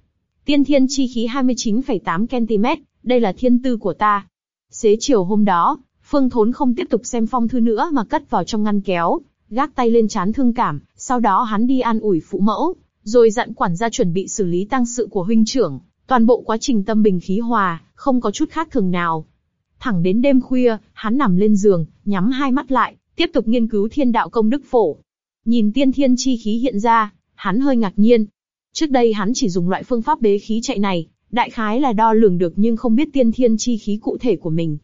Tiên thiên chi khí 29,8 cm, đây là thiên tư của ta. Xế chiều hôm đó, Phương Thốn không tiếp tục xem phong thư nữa mà cất vào trong ngăn kéo, gác tay lên chán thương cảm, sau đó hắn đi an ủi phụ mẫu, rồi dặn quản gia chuẩn bị xử lý tang sự của huynh trưởng. Toàn bộ quá trình tâm bình khí hòa, không có chút khác thường nào. Thẳng đến đêm khuya, hắn nằm lên giường, nhắm hai mắt lại, tiếp tục nghiên cứu thiên đạo công đức phổ. Nhìn tiên thiên chi khí hiện ra, hắn hơi ngạc nhiên. Trước đây hắn chỉ dùng loại phương pháp bế khí chạy này, đại khái là đo lường được nhưng không biết tiên thiên chi khí cụ thể của mình.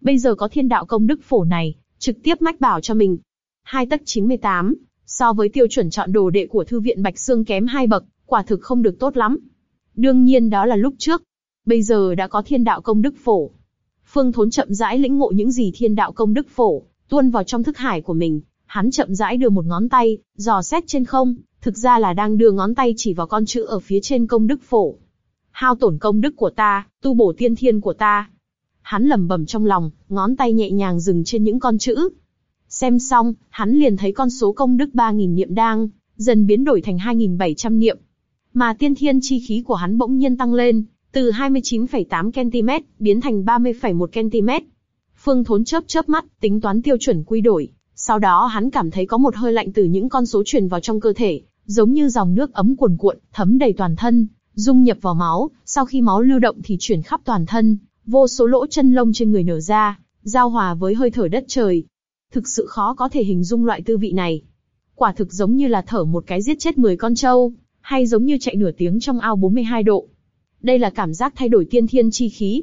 Bây giờ có thiên đạo công đức phổ này, trực tiếp mách bảo cho mình. Hai tấc 98, so với tiêu chuẩn chọn đồ đệ của thư viện Bạch Sương kém hai bậc, quả thực không được tốt lắm. Đương nhiên đó là lúc trước. Bây giờ đã có thiên đạo công đức phổ. Phương Thốn chậm rãi lĩnh ngộ những gì thiên đạo công đức phổ, tuôn vào trong thức hải của mình. Hắn chậm rãi đưa một ngón tay, dò xét trên không, thực ra là đang đưa ngón tay chỉ vào con chữ ở phía trên công đức phổ. Hao tổn công đức của ta, tu bổ tiên thiên của ta. Hắn lẩm bẩm trong lòng, ngón tay nhẹ nhàng dừng trên những con chữ. Xem xong, hắn liền thấy con số công đức 3.000 niệm đang, dần biến đổi thành 2.700 niệm. Mà tiên thiên chi khí của hắn bỗng nhiên tăng lên, từ 29,8 cm biến thành 30,1 cm. Phương Thốn chớp chớp mắt, tính toán tiêu chuẩn quy đổi. Sau đó hắn cảm thấy có một hơi lạnh từ những con số truyền vào trong cơ thể, giống như dòng nước ấm cuồn cuộn, thấm đầy toàn thân, dung nhập vào máu. Sau khi máu lưu động thì chuyển khắp toàn thân, vô số lỗ chân lông trên người nở ra, giao hòa với hơi thở đất trời. Thực sự khó có thể hình dung loại tư vị này. Quả thực giống như là thở một cái giết chết 10 con trâu, hay giống như chạy nửa tiếng trong ao 42 độ. Đây là cảm giác thay đổi tiên thiên chi khí.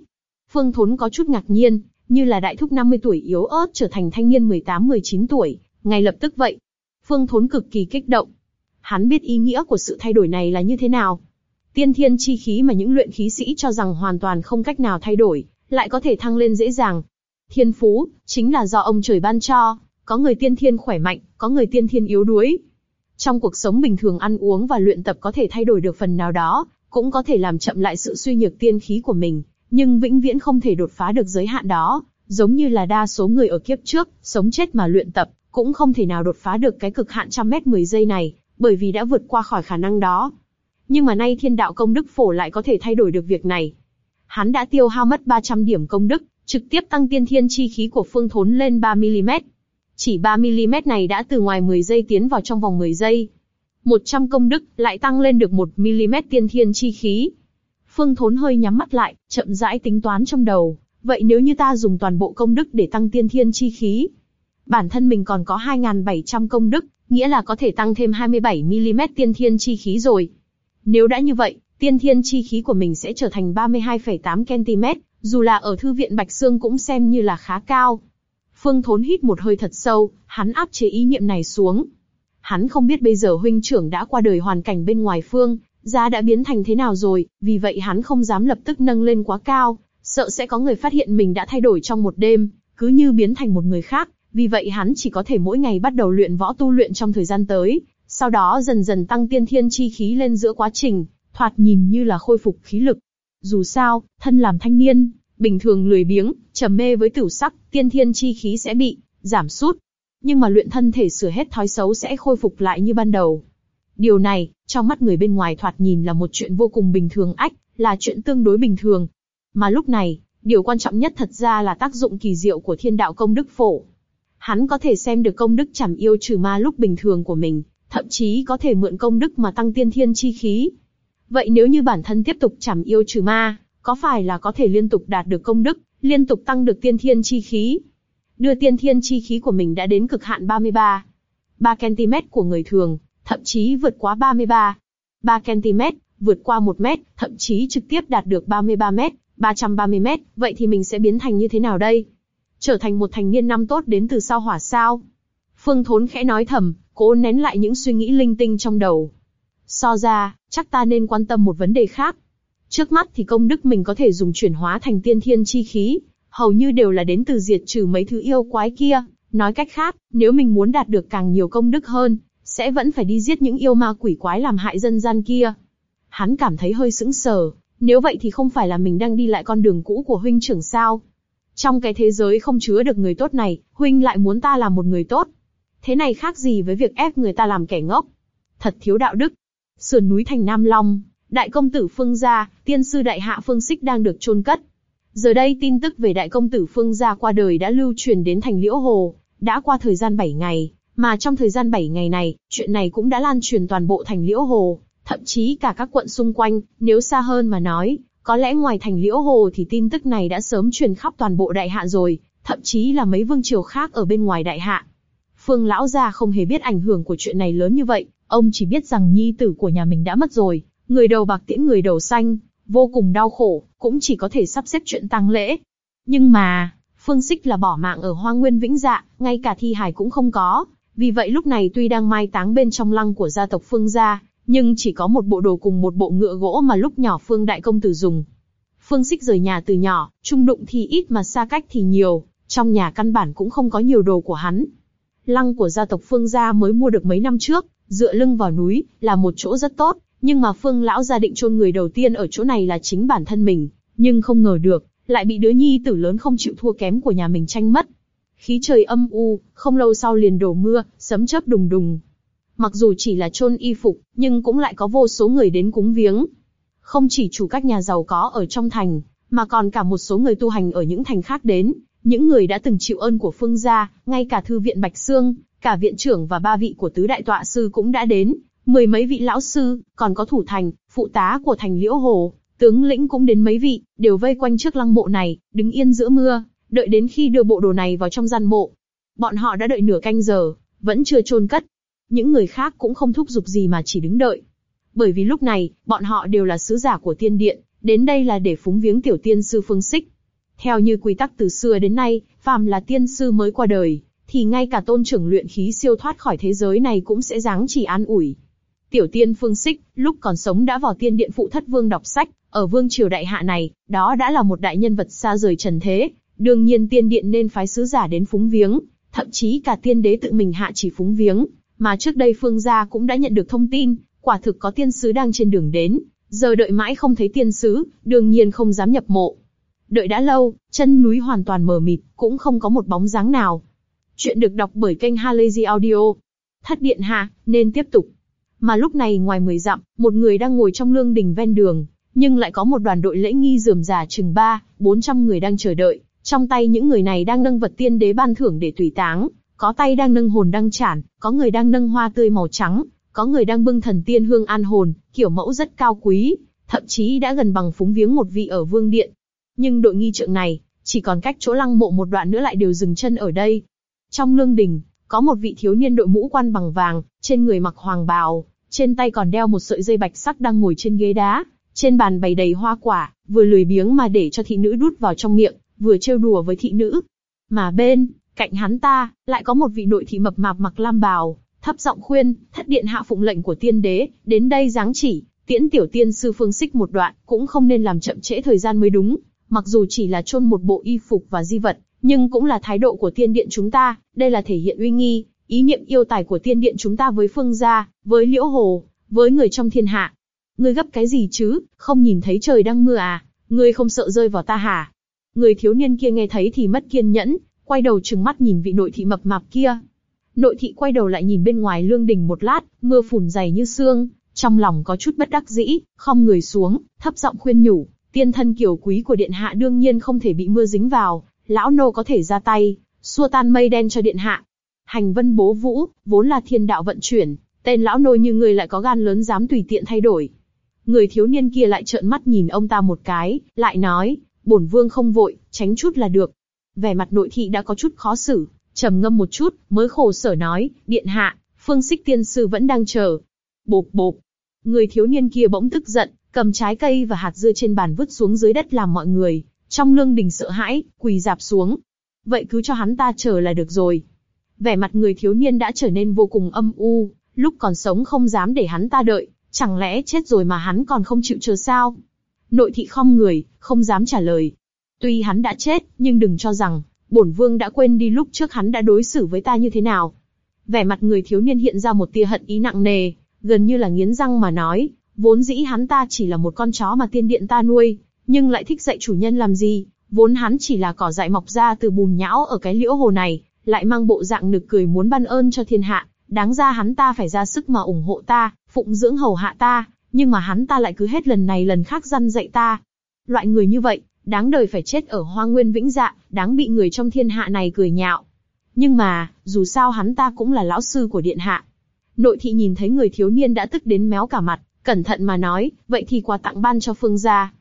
Phương Thốn có chút ngạc nhiên, như là đại thúc 50 tuổi yếu ớt trở thành thanh niên 18-19 tuổi, ngay lập tức vậy. Phương Thốn cực kỳ kích động. Hắn biết ý nghĩa của sự thay đổi này là như thế nào. Tiên thiên chi khí mà những luyện khí sĩ cho rằng hoàn toàn không cách nào thay đổi, lại có thể thăng lên dễ dàng. Thiên phú, chính là do ông trời ban cho, có người tiên thiên khỏe mạnh, có người tiên thiên yếu đuối. Trong cuộc sống bình thường ăn uống và luyện tập có thể thay đổi được phần nào đó, cũng có thể làm chậm lại sự suy nhược tiên khí của mình, nhưng vĩnh viễn không thể đột phá được giới hạn đó, giống như là đa số người ở kiếp trước, sống chết mà luyện tập, cũng không thể nào đột phá được cái cực hạn trăm mét 10 giây này, bởi vì đã vượt qua khỏi khả năng đó. Nhưng mà nay thiên đạo công đức phổ lại có thể thay đổi được việc này. Hắn đã tiêu hao mất 300 điểm công đức, trực tiếp tăng tiên thiên chi khí của phương thốn lên 3mm. Chỉ 3mm này đã từ ngoài 10 giây tiến vào trong vòng 10 giây. 100 công đức lại tăng lên được 1mm tiên thiên chi khí. Phương Thốn hơi nhắm mắt lại, chậm rãi tính toán trong đầu. Vậy nếu như ta dùng toàn bộ công đức để tăng tiên thiên chi khí, bản thân mình còn có 2.700 công đức, nghĩa là có thể tăng thêm 27mm tiên thiên chi khí rồi. Nếu đã như vậy, tiên thiên chi khí của mình sẽ trở thành 32,8 cm, dù là ở thư viện Bạch Sương cũng xem như là khá cao. Phương Thốn hít một hơi thật sâu, hắn áp chế ý niệm này xuống. Hắn không biết bây giờ huynh trưởng đã qua đời hoàn cảnh bên ngoài phương, gia đã biến thành thế nào rồi, vì vậy hắn không dám lập tức nâng lên quá cao, sợ sẽ có người phát hiện mình đã thay đổi trong một đêm, cứ như biến thành một người khác. Vì vậy hắn chỉ có thể mỗi ngày bắt đầu luyện võ tu luyện trong thời gian tới, sau đó dần dần tăng tiên thiên chi khí lên giữa quá trình, thoạt nhìn như là khôi phục khí lực. Dù sao, thân làm thanh niên, bình thường lười biếng, trầm mê với tử sắc, tiên thiên chi khí sẽ bị giảm sút. Nhưng mà luyện thân thể sửa hết thói xấu sẽ khôi phục lại như ban đầu. Điều này, trong mắt người bên ngoài thoạt nhìn là một chuyện vô cùng bình thường ách, là chuyện tương đối bình thường. Mà lúc này, điều quan trọng nhất thật ra là tác dụng kỳ diệu của thiên đạo công đức phổ. Hắn có thể xem được công đức chảm yêu trừ ma lúc bình thường của mình, thậm chí có thể mượn công đức mà tăng tiên thiên chi khí. Vậy nếu như bản thân tiếp tục chảm yêu trừ ma, có phải là có thể liên tục đạt được công đức, liên tục tăng được tiên thiên chi khí? Đưa tiên thiên chi khí của mình đã đến cực hạn 33. 3 cm của người thường, thậm chí vượt quá 33. 3 cm, vượt qua 1 mét, thậm chí trực tiếp đạt được 33 mét, 330 mét, vậy thì mình sẽ biến thành như thế nào đây? Trở thành một thành niên năm tốt đến từ sao hỏa sao? Phương Thốn khẽ nói thầm, cố nén lại những suy nghĩ linh tinh trong đầu. So ra, chắc ta nên quan tâm một vấn đề khác. Trước mắt thì công đức mình có thể dùng chuyển hóa thành tiên thiên chi khí, hầu như đều là đến từ diệt trừ mấy thứ yêu quái kia. Nói cách khác, nếu mình muốn đạt được càng nhiều công đức hơn, sẽ vẫn phải đi giết những yêu ma quỷ quái làm hại dân gian kia. Hắn cảm thấy hơi sững sờ, nếu vậy thì không phải là mình đang đi lại con đường cũ của huynh trưởng sao? Trong cái thế giới không chứa được người tốt này, huynh lại muốn ta làm một người tốt. Thế này khác gì với việc ép người ta làm kẻ ngốc? Thật thiếu đạo đức. Sườn núi thành Nam Long, đại công tử Phương gia, tiên sư đại hạ Phương Sích đang được chôn cất. Giờ đây tin tức về đại công tử Phương gia qua đời đã lưu truyền đến thành Liễu Hồ, đã qua thời gian 7 ngày, mà trong thời gian 7 ngày này, chuyện này cũng đã lan truyền toàn bộ thành Liễu Hồ, thậm chí cả các quận xung quanh, nếu xa hơn mà nói, có lẽ ngoài thành Liễu Hồ thì tin tức này đã sớm truyền khắp toàn bộ đại hạ rồi, thậm chí là mấy vương triều khác ở bên ngoài đại hạ. Phương lão gia không hề biết ảnh hưởng của chuyện này lớn như vậy, ông chỉ biết rằng nhi tử của nhà mình đã mất rồi, người đầu bạc tiễn người đầu xanh, vô cùng đau khổ, cũng chỉ có thể sắp xếp chuyện tang lễ. Nhưng mà, Phương Sích là bỏ mạng ở Hoa Nguyên Vĩnh Dạ, ngay cả thi hài cũng không có, vì vậy lúc này tuy đang mai táng bên trong lăng của gia tộc Phương gia, nhưng chỉ có một bộ đồ cùng một bộ ngựa gỗ mà lúc nhỏ Phương Đại Công Tử dùng. Phương Sích rời nhà từ nhỏ, trung đụng thì ít mà xa cách thì nhiều, trong nhà căn bản cũng không có nhiều đồ của hắn. Lăng của gia tộc Phương gia mới mua được mấy năm trước, dựa lưng vào núi, là một chỗ rất tốt, nhưng mà Phương lão gia định chôn người đầu tiên ở chỗ này là chính bản thân mình, nhưng không ngờ được, lại bị đứa nhi tử lớn không chịu thua kém của nhà mình tranh mất. Khí trời âm u, không lâu sau liền đổ mưa, sấm chớp đùng đùng, Mặc dù chỉ là chôn y phục, nhưng cũng lại có vô số người đến cúng viếng. Không chỉ chủ các nhà giàu có ở trong thành, mà còn cả một số người tu hành ở những thành khác đến, những người đã từng chịu ơn của Phương gia, ngay cả thư viện Bạch Sương, cả viện trưởng và ba vị của tứ đại tọa sư cũng đã đến, mười mấy vị lão sư, còn có thủ thành, phụ tá của thành Liễu Hồ, tướng lĩnh cũng đến mấy vị, đều vây quanh trước lăng mộ này, đứng yên giữa mưa, đợi đến khi đưa bộ đồ này vào trong gian mộ. Bọn họ đã đợi nửa canh giờ, vẫn chưa chôn cất, những người khác cũng không thúc giục gì mà chỉ đứng đợi. Bởi vì lúc này, bọn họ đều là sứ giả của tiên điện, đến đây là để phúng viếng tiểu tiên sư Phương xích. Theo như quy tắc từ xưa đến nay, phàm là tiên sư mới qua đời, thì ngay cả tôn trưởng luyện khí siêu thoát khỏi thế giới này cũng sẽ dáng chỉ an ủi. Tiểu tiên Phương xích lúc còn sống đã vào tiên điện phụ thất vương đọc sách, ở vương triều đại hạ này, đó đã là một đại nhân vật xa rời trần thế, đương nhiên tiên điện nên phái sứ giả đến phúng viếng, thậm chí cả tiên đế tự mình hạ chỉ phúng viếng, mà trước đây Phương gia cũng đã nhận được thông tin, quả thực có tiên sứ đang trên đường đến, giờ đợi mãi không thấy tiên sứ, đương nhiên không dám nhập mộ. Đợi đã lâu, chân núi hoàn toàn mờ mịt, cũng không có một bóng dáng nào. Chuyện được đọc bởi kênh Halazy Audio. Thất điện hạ, nên tiếp tục. Mà lúc này ngoài mười dặm, một người đang ngồi trong lương đình ven đường, nhưng lại có một đoàn đội lễ nghi dườm già chừng ba, bốn trăm người đang chờ đợi. Trong tay những người này đang nâng vật tiên đế ban thưởng để tùy táng, có tay đang nâng hồn đăng chản, có người đang nâng hoa tươi màu trắng, có người đang bưng thần tiên hương an hồn, kiểu mẫu rất cao quý, thậm chí đã gần bằng phúng viếng một vị ở vương điện. Nhưng đội nghi trượng này, chỉ còn cách chỗ lăng mộ một đoạn nữa lại đều dừng chân ở đây. Trong lương đình, có một vị thiếu niên đội mũ quan bằng vàng, trên người mặc hoàng bào, trên tay còn đeo một sợi dây bạch sắc đang ngồi trên ghế đá, trên bàn bày đầy hoa quả, vừa lười biếng mà để cho thị nữ đút vào trong miệng, vừa trêu đùa với thị nữ. Mà bên, Cạnh hắn ta, lại có một vị nội thị mập mạp mặc lam bào, thấp giọng khuyên, thất điện hạ phụng lệnh của tiên đế, đến đây giáng chỉ, tiễn tiểu tiên sư phương xích một đoạn, cũng không nên làm chậm trễ thời gian mới đúng. Mặc dù chỉ là chôn một bộ y phục và di vật, nhưng cũng là thái độ của tiên điện chúng ta, đây là thể hiện uy nghi, ý niệm yêu tài của tiên điện chúng ta với phương gia, với liễu hồ, với người trong thiên hạ. Ngươi gấp cái gì chứ, không nhìn thấy trời đang mưa à, ngươi không sợ rơi vào ta hả? Người thiếu niên kia nghe thấy thì mất kiên nhẫn, quay đầu trừng mắt nhìn vị nội thị mập mạp kia. Nội thị quay đầu lại nhìn bên ngoài lương đình một lát, mưa phùn dày như sương, trong lòng có chút bất đắc dĩ, không người xuống, thấp giọng khuyên nhủ, tiên thân kiều quý của điện hạ đương nhiên không thể bị mưa dính vào, lão nô có thể ra tay, xua tan mây đen cho điện hạ. Hành vân bố vũ, vốn là thiên đạo vận chuyển, tên lão nô như người lại có gan lớn dám tùy tiện thay đổi. Người thiếu niên kia lại trợn mắt nhìn ông ta một cái, lại nói, bổn vương không vội, tránh chút là được. Vẻ mặt nội thị đã có chút khó xử, trầm ngâm một chút, mới khổ sở nói, điện hạ, phương xích tiên sư vẫn đang chờ. Bộp bộp. Người thiếu niên kia bỗng tức giận, cầm trái cây và hạt dưa trên bàn vứt xuống dưới đất làm mọi người, trong lương đình sợ hãi, quỳ dạp xuống. Vậy cứ cho hắn ta chờ là được rồi. Vẻ mặt người thiếu niên đã trở nên vô cùng âm u, lúc còn sống không dám để hắn ta đợi, chẳng lẽ chết rồi mà hắn còn không chịu chờ sao? Nội thị không người, không dám trả lời. Tuy hắn đã chết, nhưng đừng cho rằng, bổn vương đã quên đi lúc trước hắn đã đối xử với ta như thế nào. Vẻ mặt người thiếu niên hiện ra một tia hận ý nặng nề, gần như là nghiến răng mà nói, vốn dĩ hắn ta chỉ là một con chó mà tiên điện ta nuôi, nhưng lại thích dạy chủ nhân làm gì, vốn hắn chỉ là cỏ dại mọc ra từ bùn nhão ở cái liễu hồ này, lại mang bộ dạng nực cười muốn ban ơn cho thiên hạ, đáng ra hắn ta phải ra sức mà ủng hộ ta, phụng dưỡng hầu hạ ta, nhưng mà hắn ta lại cứ hết lần này lần khác răn dạy ta. Loại người như vậy, đáng đời phải chết ở hoa nguyên vĩnh dạ, đáng bị người trong thiên hạ này cười nhạo. Nhưng mà, dù sao hắn ta cũng là lão sư của điện hạ. Nội thị nhìn thấy người thiếu niên đã tức đến méo cả mặt, cẩn thận mà nói, vậy thì quà tặng ban cho phương gia.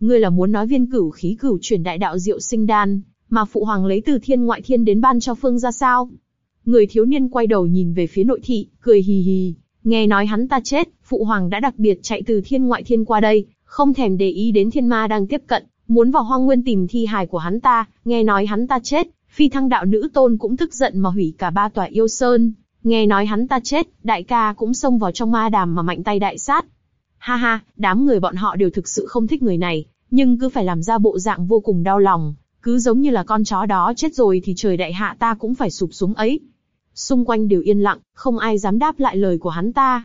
Ngươi là muốn nói viên cửu khí cửu chuyển đại đạo diệu sinh đan, mà phụ hoàng lấy từ thiên ngoại thiên đến ban cho phương gia sao? Người thiếu niên quay đầu nhìn về phía nội thị, cười hì hì, nghe nói hắn ta chết, phụ hoàng đã đặc biệt chạy từ thiên ngoại thiên qua đây, không thèm để ý đến thiên ma đang tiếp cận, muốn vào hoang nguyên tìm thi hài của hắn ta, nghe nói hắn ta chết, phi thăng đạo nữ tôn cũng tức giận mà hủy cả ba tòa yêu sơn, nghe nói hắn ta chết, đại ca cũng xông vào trong ma đàm mà mạnh tay đại sát. Ha ha, đám người bọn họ đều thực sự không thích người này, nhưng cứ phải làm ra bộ dạng vô cùng đau lòng, cứ giống như là con chó đó chết rồi thì trời đại hạ ta cũng phải sụp xuống ấy. Xung quanh đều yên lặng, không ai dám đáp lại lời của hắn ta.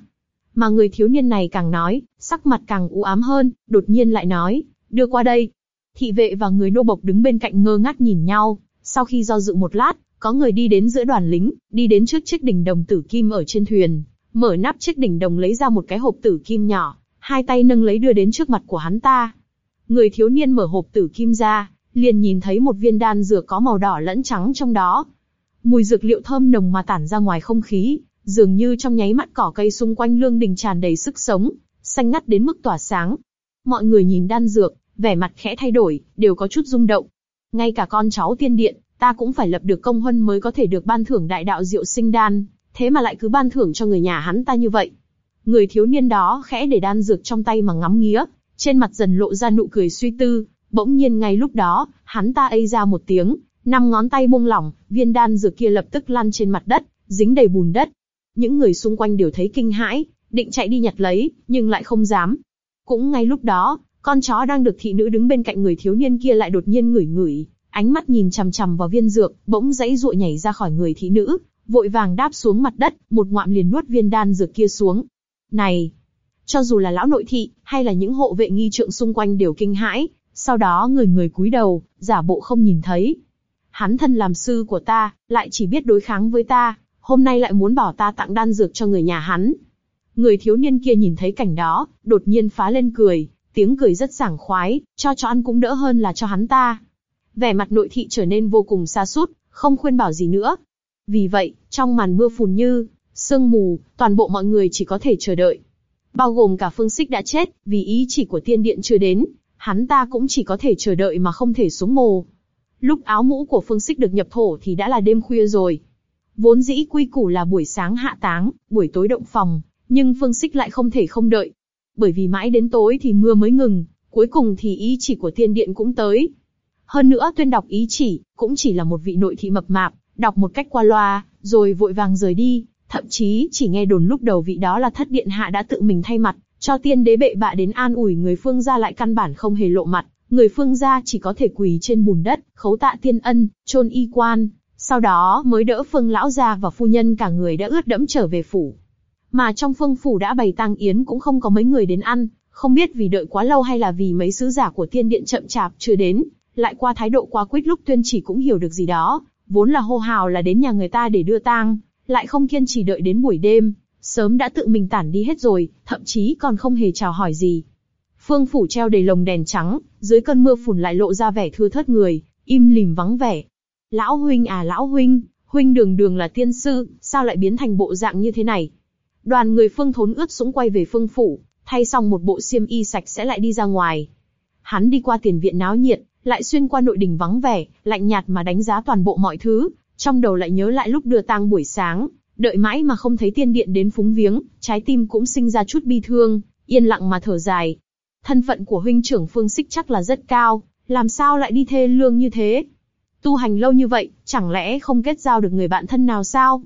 Mà người thiếu niên này càng nói, sắc mặt càng u ám hơn, đột nhiên lại nói, đưa qua đây. Thị vệ và người nô bộc đứng bên cạnh ngơ ngác nhìn nhau, sau khi do dự một lát, có người đi đến giữa đoàn lính, đi đến trước chiếc đỉnh đồng tử kim ở trên thuyền, mở nắp chiếc đỉnh đồng lấy ra một cái hộp tử kim nhỏ, hai tay nâng lấy đưa đến trước mặt của hắn ta. Người thiếu niên mở hộp tử kim ra, liền nhìn thấy một viên đan dược có màu đỏ lẫn trắng trong đó. Mùi dược liệu thơm nồng mà tản ra ngoài không khí, dường như trong nháy mắt cỏ cây xung quanh lương đình tràn đầy sức sống, xanh ngắt đến mức tỏa sáng. Mọi người nhìn đan dược, vẻ mặt khẽ thay đổi, đều có chút rung động. Ngay cả con cháu tiên điện, ta cũng phải lập được công huân mới có thể được ban thưởng đại đạo diệu sinh đan, thế mà lại cứ ban thưởng cho người nhà hắn ta như vậy. Người thiếu niên đó khẽ để đan dược trong tay mà ngắm nghía, trên mặt dần lộ ra nụ cười suy tư, bỗng nhiên ngay lúc đó, hắn ta ây ra một tiếng, năm ngón tay buông lỏng, viên đan dược kia lập tức lăn trên mặt đất, dính đầy bùn đất. Những người xung quanh đều thấy kinh hãi, định chạy đi nhặt lấy, nhưng lại không dám. Cũng ngay lúc đó, con chó đang được thị nữ đứng bên cạnh người thiếu niên kia lại đột nhiên ngửi ngửi, ánh mắt nhìn chằm chằm vào viên dược, bỗng dãy ruộ nhảy ra khỏi người thị nữ, vội vàng đáp xuống mặt đất, một ngoạm liền nuốt viên đan dược kia xuống. Này, cho dù là lão nội thị, hay là những hộ vệ nghi trượng xung quanh đều kinh hãi, sau đó người người cúi đầu, giả bộ không nhìn thấy. Hắn thân làm sư của ta, lại chỉ biết đối kháng với ta, hôm nay lại muốn bỏ ta tặng đan dược cho người nhà hắn. Người thiếu niên kia nhìn thấy cảnh đó, đột nhiên phá lên cười, tiếng cười rất sảng khoái, cho cho ăn cũng đỡ hơn là cho hắn ta. Vẻ mặt nội thị trở nên vô cùng xa sút, không khuyên bảo gì nữa. Vì vậy, trong màn mưa phùn như, sương mù, toàn bộ mọi người chỉ có thể chờ đợi. Bao gồm cả phương Sích đã chết, vì ý chỉ của tiên điện chưa đến, hắn ta cũng chỉ có thể chờ đợi mà không thể xuống mồ. Lúc áo mũ của phương Sích được nhập thổ thì đã là đêm khuya rồi. Vốn dĩ quy củ là buổi sáng hạ táng, buổi tối động phòng, nhưng phương Sích lại không thể không đợi. Bởi vì mãi đến tối thì mưa mới ngừng, cuối cùng thì ý chỉ của tiên điện cũng tới. Hơn nữa tuyên đọc ý chỉ, cũng chỉ là một vị nội thị mập mạp, đọc một cách qua loa, rồi vội vàng rời đi, thậm chí chỉ nghe đồn lúc đầu vị đó là thất điện hạ đã tự mình thay mặt, cho tiên đế bệ bạ đến an ủi người phương gia lại căn bản không hề lộ mặt, người phương gia chỉ có thể quỳ trên bùn đất, khấu tạ tiên ân, chôn y quan, sau đó mới đỡ Phương lão gia và phu nhân cả người đã ướt đẫm trở về phủ. Mà trong Phương phủ đã bày tang yến cũng không có mấy người đến ăn, không biết vì đợi quá lâu hay là vì mấy sứ giả của tiên điện chậm chạp chưa đến, lại qua thái độ quá quýt lúc tuyên chỉ cũng hiểu được gì đó, vốn là hô hào là đến nhà người ta để đưa tang, lại không kiên trì đợi đến buổi đêm, sớm đã tự mình tản đi hết rồi, thậm chí còn không hề chào hỏi gì. Phương phủ treo đầy lồng đèn trắng, dưới cơn mưa phùn lại lộ ra vẻ thưa thớt người, im lìm vắng vẻ. Lão huynh à lão huynh, huynh đường đường là tiên sư, sao lại biến thành bộ dạng như thế này? Đoàn người phương thốn ướt sũng quay về phương phủ, thay xong một bộ xiêm y sạch sẽ lại đi ra ngoài. Hắn đi qua tiền viện náo nhiệt, lại xuyên qua nội đình vắng vẻ, lạnh nhạt mà đánh giá toàn bộ mọi thứ, trong đầu lại nhớ lại lúc đưa tang buổi sáng, đợi mãi mà không thấy tiên điện đến phúng viếng, trái tim cũng sinh ra chút bi thương, yên lặng mà thở dài. Thân phận của huynh trưởng Phương Sích chắc là rất cao, làm sao lại đi thê lương như thế? Tu hành lâu như vậy, chẳng lẽ không kết giao được người bạn thân nào sao?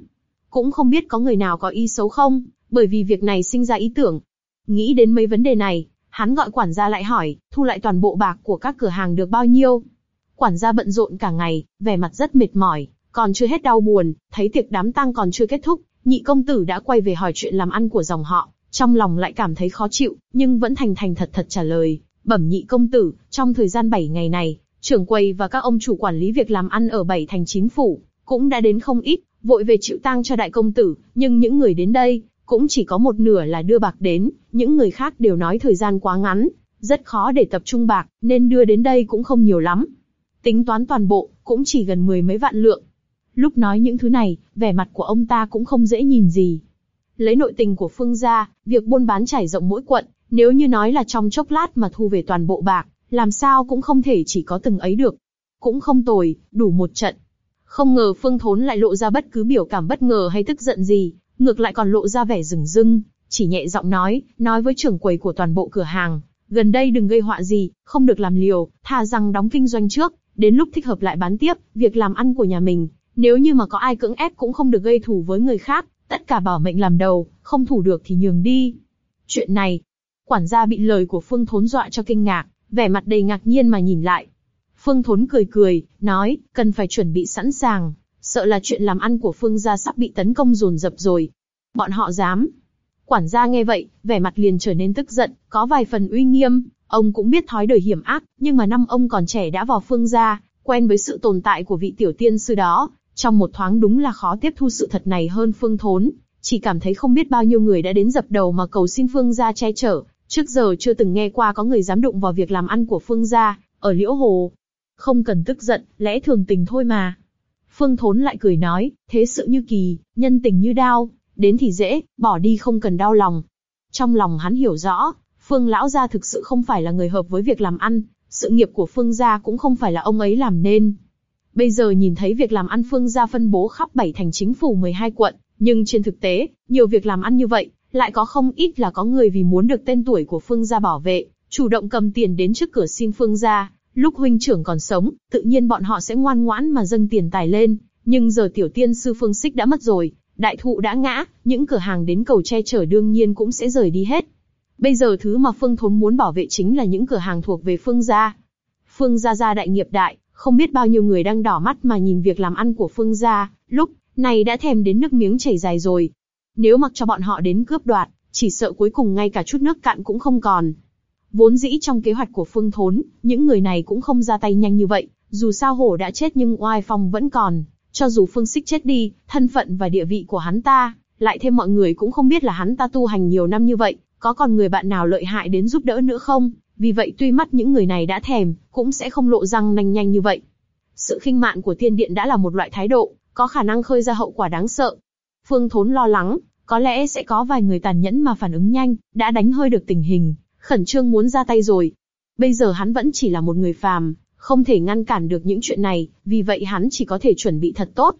Cũng không biết có người nào có ý xấu không, bởi vì việc này sinh ra ý tưởng. Nghĩ đến mấy vấn đề này, hắn gọi quản gia lại hỏi, thu lại toàn bộ bạc của các cửa hàng được bao nhiêu? Quản gia bận rộn cả ngày, vẻ mặt rất mệt mỏi, còn chưa hết đau buồn, thấy tiệc đám tang còn chưa kết thúc, nhị công tử đã quay về hỏi chuyện làm ăn của dòng họ, trong lòng lại cảm thấy khó chịu, nhưng vẫn thành thành thật thật trả lời, bẩm nhị công tử, trong thời gian 7 ngày này, trưởng quầy và các ông chủ quản lý việc làm ăn ở bảy thành chính phủ, cũng đã đến không ít, vội về chịu tang cho đại công tử, nhưng những người đến đây, cũng chỉ có một nửa là đưa bạc đến, những người khác đều nói thời gian quá ngắn, rất khó để tập trung bạc, nên đưa đến đây cũng không nhiều lắm. Tính toán toàn bộ, cũng chỉ gần mười mấy vạn lượng. Lúc nói những thứ này, vẻ mặt của ông ta cũng không dễ nhìn gì. Lấy nội tình của Phương gia, việc buôn bán trải rộng mỗi quận, nếu như nói là trong chốc lát mà thu về toàn bộ bạc, làm sao cũng không thể chỉ có từng ấy được. Cũng không tồi, đủ một trận. Không ngờ Phương Thốn lại lộ ra bất cứ biểu cảm bất ngờ hay tức giận gì, ngược lại còn lộ ra vẻ rừng rưng, chỉ nhẹ giọng nói, nói với trưởng quầy của toàn bộ cửa hàng, gần đây đừng gây họa gì, không được làm liều, thà rằng đóng kinh doanh trước, đến lúc thích hợp lại bán tiếp, việc làm ăn của nhà mình, nếu như mà có ai cưỡng ép cũng không được gây thủ với người khác, tất cả bảo mệnh làm đầu, không thủ được thì nhường đi. Chuyện này, quản gia bị lời của Phương Thốn dọa cho kinh ngạc, vẻ mặt đầy ngạc nhiên mà nhìn lại. Phương Thốn cười cười, nói, cần phải chuẩn bị sẵn sàng, sợ là chuyện làm ăn của Phương gia sắp bị tấn công dồn dập rồi. Bọn họ dám. Quản gia nghe vậy, vẻ mặt liền trở nên tức giận, có vài phần uy nghiêm. Ông cũng biết thói đời hiểm ác, nhưng mà năm ông còn trẻ đã vào Phương gia, quen với sự tồn tại của vị tiểu tiên sư đó, trong một thoáng đúng là khó tiếp thu sự thật này hơn Phương Thốn, chỉ cảm thấy không biết bao nhiêu người đã đến dập đầu mà cầu xin Phương gia che chở, trước giờ chưa từng nghe qua có người dám đụng vào việc làm ăn của Phương gia, ở Liễu Hồ. Không cần tức giận, lẽ thường tình thôi mà. Phương Thốn lại cười nói, thế sự như kỳ, nhân tình như đao, đến thì dễ, bỏ đi không cần đau lòng. Trong lòng hắn hiểu rõ, Phương lão gia thực sự không phải là người hợp với việc làm ăn, sự nghiệp của Phương gia cũng không phải là ông ấy làm nên. Bây giờ nhìn thấy việc làm ăn Phương gia phân bố khắp bảy thành chính phủ 12 quận, nhưng trên thực tế, nhiều việc làm ăn như vậy, lại có không ít là có người vì muốn được tên tuổi của Phương gia bảo vệ, chủ động cầm tiền đến trước cửa xin Phương gia. Lúc huynh trưởng còn sống, tự nhiên bọn họ sẽ ngoan ngoãn mà dâng tiền tài lên, nhưng giờ tiểu tiên sư Phương Sích đã mất rồi, đại thụ đã ngã, những cửa hàng đến cầu che chở đương nhiên cũng sẽ rời đi hết. Bây giờ thứ mà Phương Thốn muốn bảo vệ chính là những cửa hàng thuộc về Phương gia. Phương gia gia đại nghiệp đại, không biết bao nhiêu người đang đỏ mắt mà nhìn việc làm ăn của Phương gia, lúc này đã thèm đến nước miếng chảy dài rồi. Nếu mặc cho bọn họ đến cướp đoạt, chỉ sợ cuối cùng ngay cả chút nước cạn cũng không còn. Vốn dĩ trong kế hoạch của Phương Thốn, những người này cũng không ra tay nhanh như vậy, dù sao hổ đã chết nhưng oai phong vẫn còn. Cho dù Phương Sích chết đi, thân phận và địa vị của hắn ta, lại thêm mọi người cũng không biết là hắn ta tu hành nhiều năm như vậy, có còn người bạn nào lợi hại đến giúp đỡ nữa không? Vì vậy tuy mắt những người này đã thèm, cũng sẽ không lộ răng nanh nhanh như vậy. Sự khinh mạn của tiên điện đã là một loại thái độ, có khả năng khơi ra hậu quả đáng sợ. Phương Thốn lo lắng, có lẽ sẽ có vài người tàn nhẫn mà phản ứng nhanh, đã đánh hơi được tình hình, khẩn trương muốn ra tay rồi. Bây giờ hắn vẫn chỉ là một người phàm, không thể ngăn cản được những chuyện này, vì vậy hắn chỉ có thể chuẩn bị thật tốt.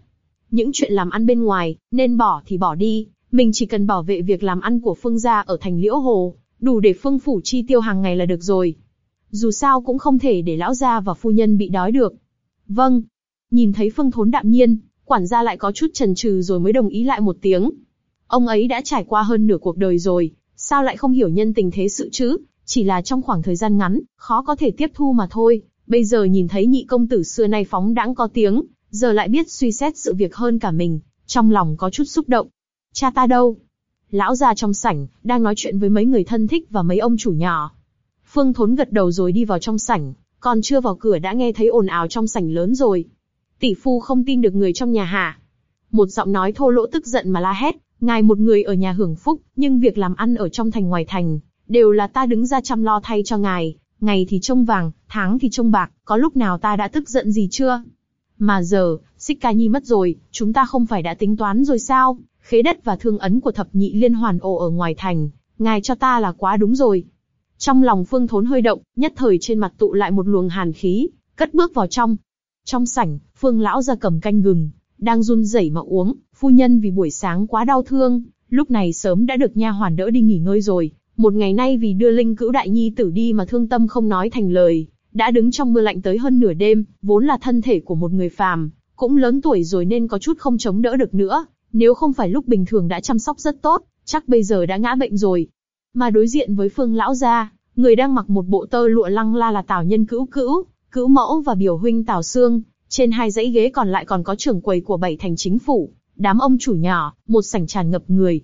Những chuyện làm ăn bên ngoài, nên bỏ thì bỏ đi, mình chỉ cần bảo vệ việc làm ăn của Phương gia ở thành Liễu Hồ, đủ để Phương phủ chi tiêu hàng ngày là được rồi. Dù sao cũng không thể để lão gia và phu nhân bị đói được. Vâng. Nhìn thấy Phương Thốn đạm nhiên, quản gia lại có chút chần chừ rồi mới đồng ý lại một tiếng. Ông ấy đã trải qua hơn nửa cuộc đời rồi, sao lại không hiểu nhân tình thế sự chứ? Chỉ là trong khoảng thời gian ngắn, khó có thể tiếp thu mà thôi. Bây giờ nhìn thấy nhị công tử xưa nay phóng đãng có tiếng, giờ lại biết suy xét sự việc hơn cả mình, trong lòng có chút xúc động. Cha ta đâu? Lão già trong sảnh, đang nói chuyện với mấy người thân thích và mấy ông chủ nhỏ. Phương Thốn gật đầu rồi đi vào trong sảnh, còn chưa vào cửa đã nghe thấy ồn ào trong sảnh lớn rồi. Tỷ phu không tin được người trong nhà hả? Một giọng nói thô lỗ tức giận mà la hét, ngài một người ở nhà hưởng phúc, nhưng việc làm ăn ở trong thành ngoài thành, đều là ta đứng ra chăm lo thay cho ngài, ngày thì trông vàng, tháng thì trông bạc, có lúc nào ta đã tức giận gì chưa? Mà giờ, Xích Ca Nhi mất rồi, chúng ta không phải đã tính toán rồi sao? Khế đất và thương ấn của thập nhị liên hoàn ổ ở ngoài thành, ngài cho ta là quá đúng rồi. Trong lòng Phương Thốn hơi động, nhất thời trên mặt tụ lại một luồng hàn khí, cất bước vào trong. Trong sảnh, Phương lão ra cầm canh gừng, đang run rẩy mà uống. Phu nhân vì buổi sáng quá đau thương, lúc này sớm đã được nha hoàn đỡ đi nghỉ ngơi rồi. Một ngày nay vì đưa linh cữu đại nhi tử đi mà thương tâm không nói thành lời, đã đứng trong mưa lạnh tới hơn nửa đêm, vốn là thân thể của một người phàm, cũng lớn tuổi rồi nên có chút không chống đỡ được nữa. Nếu không phải lúc bình thường đã chăm sóc rất tốt, chắc bây giờ đã ngã bệnh rồi. Mà đối diện với Phương lão gia, người đang mặc một bộ tơ lụa lăng la là Tào Nhân Cữu Cữu, Cữu Mẫu và biểu huynh Tào Sương. Trên hai dãy ghế còn lại còn có trưởng quầy của bảy thành chính phủ, đám ông chủ nhỏ, một sảnh tràn ngập người.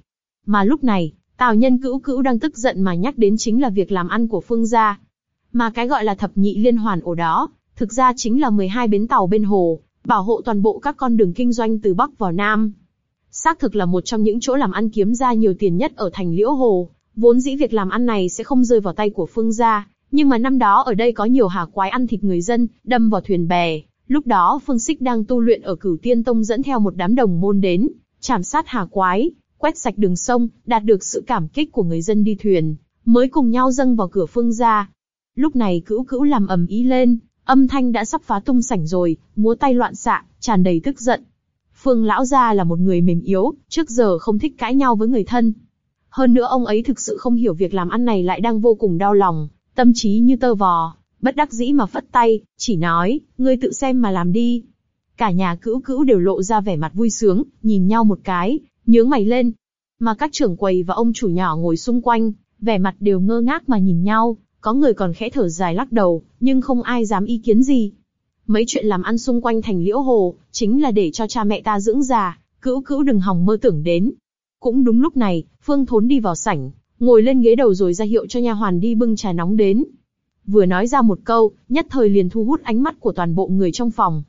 Mà lúc này, Tào Nhân Cữu Cữu đang tức giận mà nhắc đến chính là việc làm ăn của Phương gia. Mà cái gọi là thập nhị liên hoàn ổ đó, thực ra chính là 12 bến tàu bên hồ, bảo hộ toàn bộ các con đường kinh doanh từ Bắc vào Nam. Xác thực là một trong những chỗ làm ăn kiếm ra nhiều tiền nhất ở thành Liễu Hồ, vốn dĩ việc làm ăn này sẽ không rơi vào tay của Phương gia, nhưng mà năm đó ở đây có nhiều hà quái ăn thịt người dân, đâm vào thuyền bè. Lúc đó Phương Sích đang tu luyện ở Cửu Tiên Tông dẫn theo một đám đồng môn đến, chảm sát hà quái, quét sạch đường sông, đạt được sự cảm kích của người dân đi thuyền, mới cùng nhau dâng vào cửa Phương gia. Lúc này cữu cữu làm ầm ý lên, âm thanh đã sắp phá tung sảnh rồi, múa tay loạn xạ, tràn đầy tức giận. Phương lão gia là một người mềm yếu, trước giờ không thích cãi nhau với người thân. Hơn nữa ông ấy thực sự không hiểu việc làm ăn này lại đang vô cùng đau lòng, tâm trí như tơ vò, bất đắc dĩ mà phất tay, chỉ nói, ngươi tự xem mà làm đi. Cả nhà cữu cữu đều lộ ra vẻ mặt vui sướng, nhìn nhau một cái, nhướng mày lên. Mà các trưởng quầy và ông chủ nhỏ ngồi xung quanh, vẻ mặt đều ngơ ngác mà nhìn nhau, có người còn khẽ thở dài lắc đầu, nhưng không ai dám ý kiến gì. Mấy chuyện làm ăn xung quanh thành liễu hồ, chính là để cho cha mẹ ta dưỡng già, cữu cữu đừng hòng mơ tưởng đến. Cũng đúng lúc này, Phương Thốn đi vào sảnh, ngồi lên ghế đầu rồi ra hiệu cho nha hoàn đi bưng trà nóng đến. Vừa nói ra một câu, nhất thời liền thu hút ánh mắt của toàn bộ người trong phòng.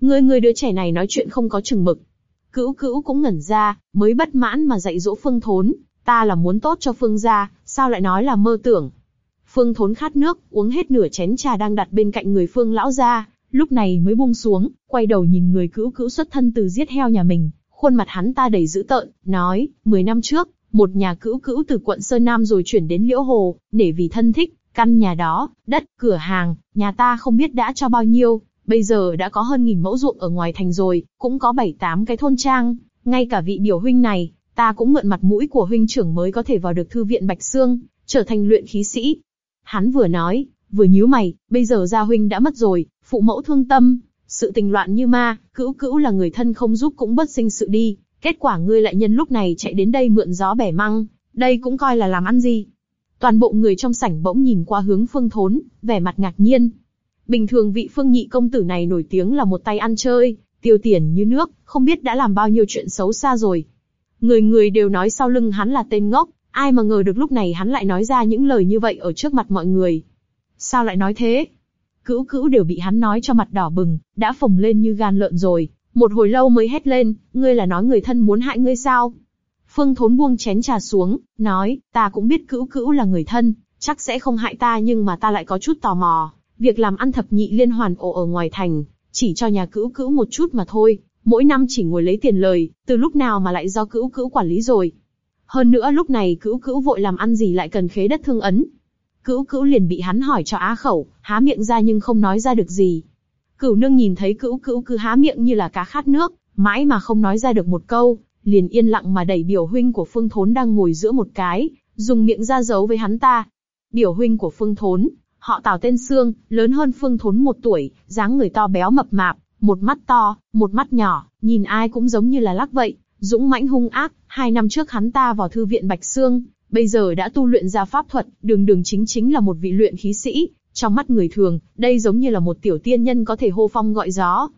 Người người đứa trẻ này nói chuyện không có chừng mực. Cữu cữu cũng ngẩn ra, mới bất mãn mà dạy dỗ Phương Thốn, ta là muốn tốt cho Phương gia, sao lại nói là mơ tưởng? Phương Thốn khát nước, uống hết nửa chén trà đang đặt bên cạnh người Phương lão gia, lúc này mới buông xuống, quay đầu nhìn người cữu cữu xuất thân từ giết heo nhà mình, khuôn mặt hắn ta đầy dữ tợn, nói, 10 năm trước, một nhà cữu cữu từ quận Sơn Nam rồi chuyển đến Liễu Hồ, để vì thân thích, căn nhà đó, đất, cửa hàng, nhà ta không biết đã cho bao nhiêu, bây giờ đã có hơn nghìn mẫu ruộng ở ngoài thành rồi, cũng có bảy tám cái thôn trang, ngay cả vị biểu huynh này, ta cũng mượn mặt mũi của huynh trưởng mới có thể vào được thư viện Bạch Sương, trở thành luyện khí sĩ. Hắn vừa nói, vừa nhíu mày, bây giờ gia huynh đã mất rồi, phụ mẫu thương tâm, sự tình loạn như ma, cữu cữu là người thân không giúp cũng bất sinh sự đi, kết quả ngươi lại nhân lúc này chạy đến đây mượn gió bẻ măng, đây cũng coi là làm ăn gì. Toàn bộ người trong sảnh bỗng nhìn qua hướng phương thốn, vẻ mặt ngạc nhiên. Bình thường vị phương nhị công tử này nổi tiếng là một tay ăn chơi, tiêu tiền như nước, không biết đã làm bao nhiêu chuyện xấu xa rồi. Người người đều nói sau lưng hắn là tên ngốc, ai mà ngờ được lúc này hắn lại nói ra những lời như vậy ở trước mặt mọi người. Sao lại nói thế? Cữu cữu đều bị hắn nói cho mặt đỏ bừng, đã phồng lên như gan lợn rồi, một hồi lâu mới hét lên, ngươi là nói người thân muốn hại ngươi sao? Phương Thốn buông chén trà xuống, nói, ta cũng biết cữu cữu là người thân, chắc sẽ không hại ta nhưng mà ta lại có chút tò mò, việc làm ăn thập nhị liên hoàn ổ ở ngoài thành, chỉ cho nhà cữu cữu một chút mà thôi, mỗi năm chỉ ngồi lấy tiền lời, từ lúc nào mà lại do cữu cữu quản lý rồi. Hơn nữa lúc này cữu cữu vội làm ăn gì lại cần khế đất thương ấn. Cữu cữu liền bị hắn hỏi cho á khẩu, há miệng ra nhưng không nói ra được gì. Cửu nương nhìn thấy cữu cữu cứ há miệng như là cá khát nước, mãi mà không nói ra được một câu, liền yên lặng mà đẩy biểu huynh của Phương Thốn đang ngồi giữa một cái, dùng miệng ra giấu với hắn ta. Biểu huynh của Phương Thốn, họ Tào tên Sương, lớn hơn Phương Thốn một tuổi, dáng người to béo mập mạp, một mắt to, một mắt nhỏ, nhìn ai cũng giống như là lắc vậy, dũng mãnh hung ác. Hai năm trước hắn ta vào thư viện Bạch Sương, bây giờ đã tu luyện ra pháp thuật, đường đường chính chính là một vị luyện khí sĩ. Trong mắt người thường, đây giống như là một tiểu tiên nhân có thể hô phong gọi gió.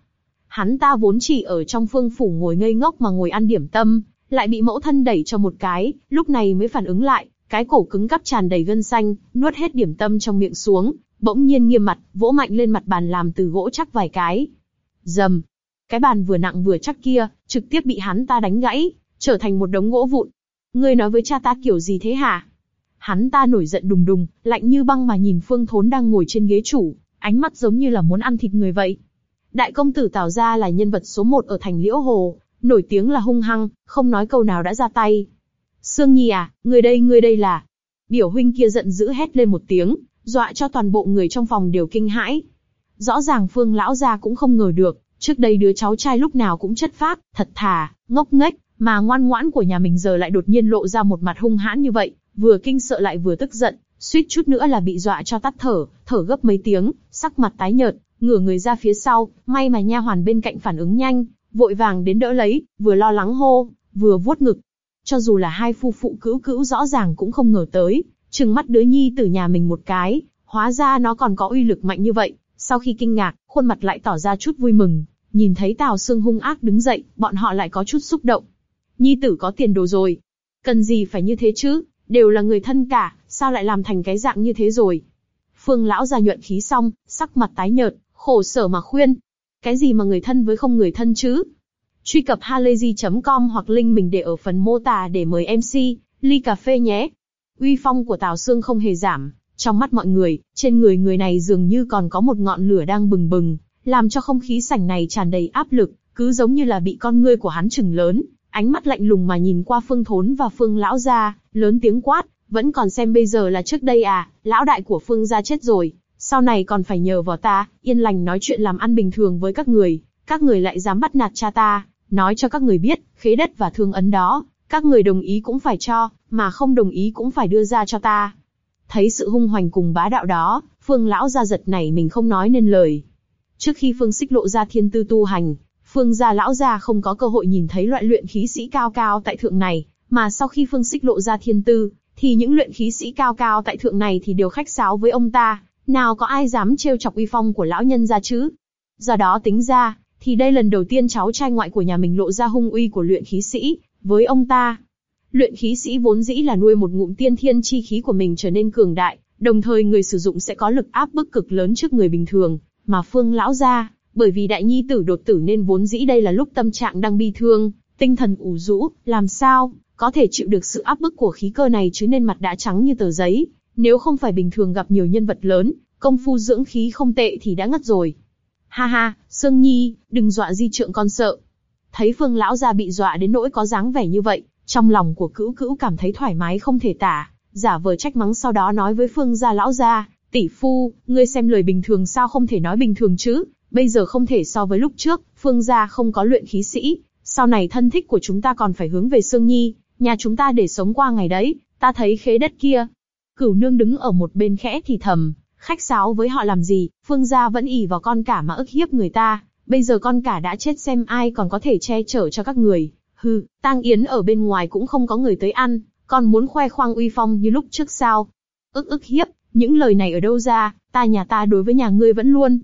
Hắn ta vốn chỉ ở trong phương phủ ngồi ngây ngốc mà ngồi ăn điểm tâm, lại bị mẫu thân đẩy cho một cái, lúc này mới phản ứng lại, cái cổ cứng cắp tràn đầy gân xanh, nuốt hết điểm tâm trong miệng xuống, bỗng nhiên nghiêm mặt, vỗ mạnh lên mặt bàn làm từ gỗ chắc vài cái. Dầm. Cái bàn vừa nặng vừa chắc kia, trực tiếp bị hắn ta đánh gãy, trở thành một đống gỗ vụn. Ngươi nói với cha ta kiểu gì thế hả? Hắn ta nổi giận đùng đùng, lạnh như băng mà nhìn Phương Thốn đang ngồi trên ghế chủ, ánh mắt giống như là muốn ăn thịt người vậy. Đại công tử Tào gia là nhân vật số một ở thành Liễu Hồ, nổi tiếng là hung hăng, không nói câu nào đã ra tay. Sương Nhi à, người đây người đây là... Biểu huynh kia giận dữ hét lên một tiếng, dọa cho toàn bộ người trong phòng đều kinh hãi. Rõ ràng Phương lão gia cũng không ngờ được, trước đây đứa cháu trai lúc nào cũng chất phác, thật thà, ngốc nghếch, mà ngoan ngoãn của nhà mình giờ lại đột nhiên lộ ra một mặt hung hãn như vậy, vừa kinh sợ lại vừa tức giận, suýt chút nữa là bị dọa cho tắt thở, thở gấp mấy tiếng, sắc mặt tái nhợt, ngửa người ra phía sau, may mà nha hoàn bên cạnh phản ứng nhanh, vội vàng đến đỡ lấy, vừa lo lắng hô, vừa vuốt ngực. Cho dù là hai phu phụ cữu cữu rõ ràng cũng không ngờ tới, chừng mắt đứa nhi từ nhà mình một cái, hóa ra nó còn có uy lực mạnh như vậy. Sau khi kinh ngạc, khuôn mặt lại tỏ ra chút vui mừng, nhìn thấy Tào Sương hung ác đứng dậy, bọn họ lại có chút xúc động. Nhi tử có tiền đồ rồi, cần gì phải như thế chứ? đều là người thân cả, sao lại làm thành cái dạng như thế rồi? Phương lão ra nhuận khí xong, sắc mặt tái nhợt, khổ sở mà khuyên. Cái gì mà người thân với không người thân chứ? Truy cập halayzi.com hoặc link mình để ở phần mô tả để mời MC, ly cà phê nhé. Uy phong của Tào Sương không hề giảm, trong mắt mọi người, trên người người này dường như còn có một ngọn lửa đang bừng bừng, làm cho không khí sảnh này tràn đầy áp lực, cứ giống như là bị con ngươi của hắn chừng lớn, ánh mắt lạnh lùng mà nhìn qua Phương Thốn và Phương Lão gia, lớn tiếng quát, vẫn còn xem bây giờ là trước đây à, lão đại của Phương gia chết rồi, sau này còn phải nhờ vào ta, yên lành nói chuyện làm ăn bình thường với các người, các người lại dám bắt nạt cha ta, nói cho các người biết, khế đất và thương ấn đó, các người đồng ý cũng phải cho, mà không đồng ý cũng phải đưa ra cho ta. Thấy sự hung hoành cùng bá đạo đó, Phương lão gia giật này mình không nói nên lời. Trước khi Phương Xích lộ ra thiên tư tu hành, Phương gia lão gia không có cơ hội nhìn thấy loại luyện khí sĩ cao cao tại thượng này, mà sau khi Phương Xích lộ ra thiên tư, thì những luyện khí sĩ cao cao tại thượng này thì đều khách sáo với ông ta, nào có ai dám trêu chọc uy phong của lão nhân gia chứ? Do đó tính ra, thì đây lần đầu tiên cháu trai ngoại của nhà mình lộ ra hung uy của luyện khí sĩ với ông ta. Luyện khí sĩ vốn dĩ là nuôi một ngụm tiên thiên chi khí của mình trở nên cường đại, đồng thời người sử dụng sẽ có lực áp bức cực lớn trước người bình thường, mà Phương lão gia bởi vì đại nhi tử đột tử nên vốn dĩ đây là lúc tâm trạng đang bi thương, tinh thần ủ rũ, làm sao có thể chịu được sự áp bức của khí cơ này chứ nên mặt đã trắng như tờ giấy. Nếu không phải bình thường gặp nhiều nhân vật lớn, công phu dưỡng khí không tệ thì đã ngất rồi. Ha ha, Sương Nhi, đừng dọa di trượng con sợ. Thấy Phương lão gia bị dọa đến nỗi có dáng vẻ như vậy, trong lòng của cữu cữu cảm thấy thoải mái không thể tả, giả vờ trách mắng sau đó nói với Phương gia lão gia, tỷ phu, ngươi xem lời bình thường sao không thể nói bình thường chứ, Bây giờ không thể so với lúc trước, Phương gia không có luyện khí sĩ, sau này thân thích của chúng ta còn phải hướng về Sương Nhi, nhà chúng ta để sống qua ngày đấy, ta thấy khế đất kia. Cửu nương đứng ở một bên khẽ thì thầm, khách sáo với họ làm gì, Phương gia vẫn ỉ vào con cả mà ức hiếp người ta, bây giờ con cả đã chết xem ai còn có thể che chở cho các người. Hừ, tang yến ở bên ngoài cũng không có người tới ăn, còn muốn khoe khoang uy phong như lúc trước sao? Ức ức hiếp, những lời này ở đâu ra, ta nhà ta đối với nhà ngươi vẫn luôn,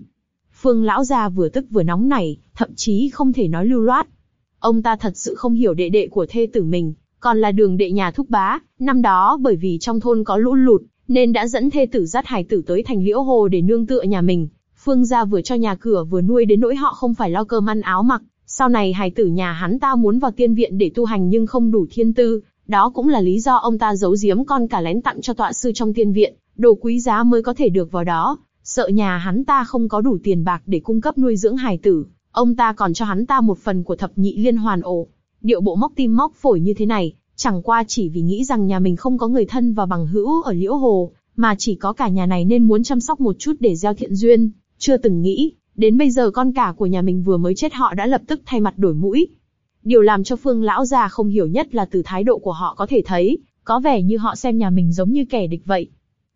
Phương lão già vừa tức vừa nóng nảy, thậm chí không thể nói lưu loát. Ông ta thật sự không hiểu đệ đệ của thê tử mình, còn là đường đệ nhà thúc bá, năm đó bởi vì trong thôn có lũ lụt, nên đã dẫn thê tử dắt hải tử tới thành liễu hồ để nương tựa nhà mình. Phương gia vừa cho nhà cửa vừa nuôi đến nỗi họ không phải lo cơm ăn áo mặc. Sau này hài tử nhà hắn ta muốn vào tiên viện để tu hành nhưng không đủ thiên tư, đó cũng là lý do ông ta giấu giếm con cả lén tặng cho tọa sư trong tiên viện, đồ quý giá mới có thể được vào đó sợ nhà hắn ta không có đủ tiền bạc để cung cấp nuôi dưỡng hài tử, ông ta còn cho hắn ta một phần của thập nhị liên hoàn ổ. Điệu bộ móc tim móc phổi như thế này, chẳng qua chỉ vì nghĩ rằng nhà mình không có người thân và bằng hữu ở liễu hồ, mà chỉ có cả nhà này nên muốn chăm sóc một chút để gieo thiện duyên, chưa từng nghĩ, đến bây giờ con cả của nhà mình vừa mới chết họ đã lập tức thay mặt đổi mũi. Điều làm cho Phương lão già không hiểu nhất là từ thái độ của họ có thể thấy, có vẻ như họ xem nhà mình giống như kẻ địch vậy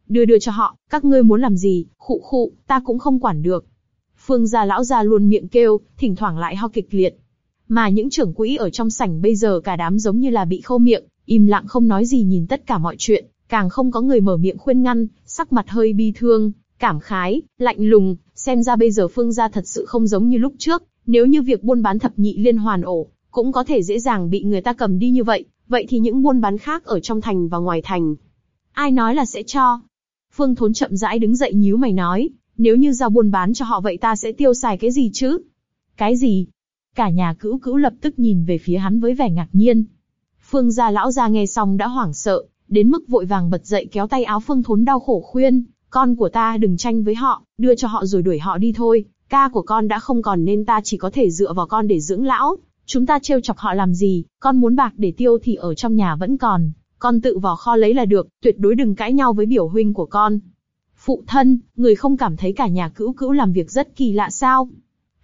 đưa đưa cho họ, các ngươi muốn làm gì, khụ khụ, ta cũng không quản được. Phương gia lão gia luôn miệng kêu, thỉnh thoảng lại ho kịch liệt. Mà những trưởng quỹ ở trong sảnh bây giờ cả đám giống như là bị khâu miệng, im lặng không nói gì nhìn tất cả mọi chuyện, càng không có người mở miệng khuyên ngăn, sắc mặt hơi bi thương, cảm khái, lạnh lùng, xem ra bây giờ phương gia thật sự không giống như lúc trước, Nếu như việc buôn bán thập nhị liên hoàn ổ, cũng có thể dễ dàng bị người ta cầm đi như vậy, vậy thì những buôn bán khác ở trong thành và ngoài thành. Ai nói là sẽ cho? Phương Thốn chậm rãi đứng dậy nhíu mày nói, nếu như giao buôn bán cho họ vậy ta sẽ tiêu xài cái gì chứ? Cái gì? Cả nhà cữu cữu lập tức nhìn về phía hắn với vẻ ngạc nhiên. Phương gia lão gia nghe xong đã hoảng sợ, đến mức vội vàng bật dậy kéo tay áo Phương Thốn đau khổ khuyên, con của ta đừng tranh với họ, đưa cho họ rồi đuổi họ đi thôi. Ca của con đã không còn nên ta chỉ có thể dựa vào con để dưỡng lão. Chúng ta trêu chọc họ làm gì? Con muốn bạc để tiêu thì ở trong nhà vẫn còn, con tự vào kho lấy là được, tuyệt đối đừng cãi nhau với biểu huynh của con. Phụ thân, người không cảm thấy cả nhà cữu cữu làm việc rất kỳ lạ sao?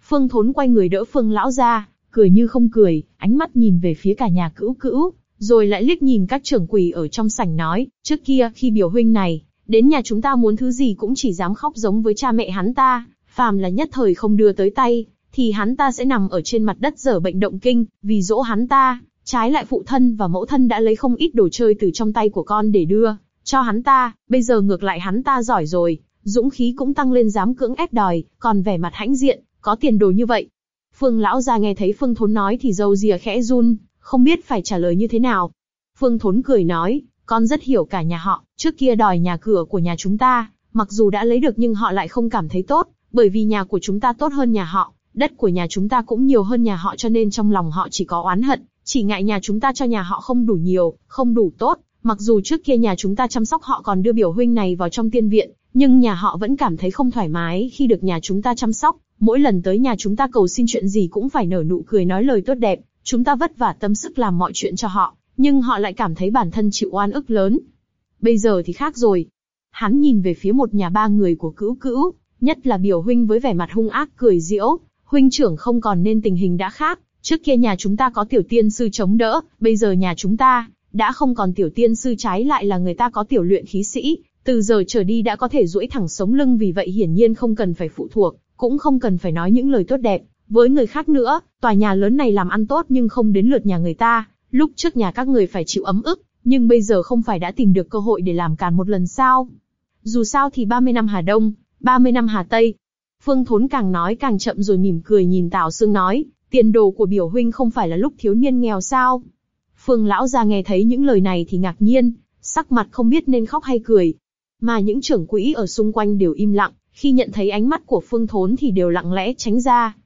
Phương Thốn quay người đỡ Phương lão ra, cười như không cười, ánh mắt nhìn về phía cả nhà cữu cữu, rồi lại liếc nhìn các trưởng quỷ ở trong sảnh nói, trước kia khi biểu huynh này đến nhà chúng ta muốn thứ gì cũng chỉ dám khóc giống với cha mẹ hắn ta, phàm là nhất thời không đưa tới tay, thì hắn ta sẽ nằm ở trên mặt đất dở bệnh động kinh, vì dỗ hắn ta, trái lại phụ thân và mẫu thân đã lấy không ít đồ chơi từ trong tay của con để đưa cho hắn ta, bây giờ ngược lại hắn ta giỏi rồi, dũng khí cũng tăng lên dám cưỡng ép đòi, còn vẻ mặt hãnh diện, có tiền đồ như vậy. Phương lão gia nghe thấy Phương Thốn nói thì râu rìa khẽ run, không biết phải trả lời như thế nào. Phương Thốn cười nói, con rất hiểu cả nhà họ, trước kia đòi nhà cửa của nhà chúng ta, mặc dù đã lấy được nhưng họ lại không cảm thấy tốt, bởi vì nhà của chúng ta tốt hơn nhà họ, đất của nhà chúng ta cũng nhiều hơn nhà họ cho nên trong lòng họ chỉ có oán hận, chỉ ngại nhà chúng ta cho nhà họ không đủ nhiều, không đủ tốt, mặc dù trước kia nhà chúng ta chăm sóc họ còn đưa biểu huynh này vào trong tiên viện, nhưng nhà họ vẫn cảm thấy không thoải mái khi được nhà chúng ta chăm sóc, mỗi lần tới nhà chúng ta cầu xin chuyện gì cũng phải nở nụ cười nói lời tốt đẹp, chúng ta vất vả tâm sức làm mọi chuyện cho họ, nhưng họ lại cảm thấy bản thân chịu oan ức lớn. Bây giờ thì khác rồi. Hắn nhìn về phía một nhà ba người của cữu cữu, nhất là biểu huynh với vẻ mặt hung ác cười diễu, huynh trưởng không còn nên tình hình đã khác, trước kia nhà chúng ta có tiểu tiên sư chống đỡ, bây giờ nhà chúng ta đã không còn tiểu tiên sư trái lại là người ta có tiểu luyện khí sĩ, từ giờ trở đi đã có thể duỗi thẳng sống lưng vì vậy hiển nhiên không cần phải phụ thuộc, cũng không cần phải nói những lời tốt đẹp với người khác nữa. Tòa nhà lớn này làm ăn tốt nhưng không đến lượt nhà người ta, lúc trước nhà các người phải chịu ấm ức, nhưng bây giờ không phải đã tìm được cơ hội để làm càn một lần sao? Dù sao thì 30 năm Hà Đông, 30 năm Hà Tây. Phương Thốn càng nói càng chậm rồi mỉm cười nhìn Tào Sương nói, tiền đồ của biểu huynh không phải là lúc thiếu niên nghèo sao? Phương lão gia nghe thấy những lời này thì ngạc nhiên, sắc mặt không biết nên khóc hay cười. Mà những trưởng quỹ ở xung quanh đều im lặng, khi nhận thấy ánh mắt của Phương Thốn thì đều lặng lẽ tránh ra.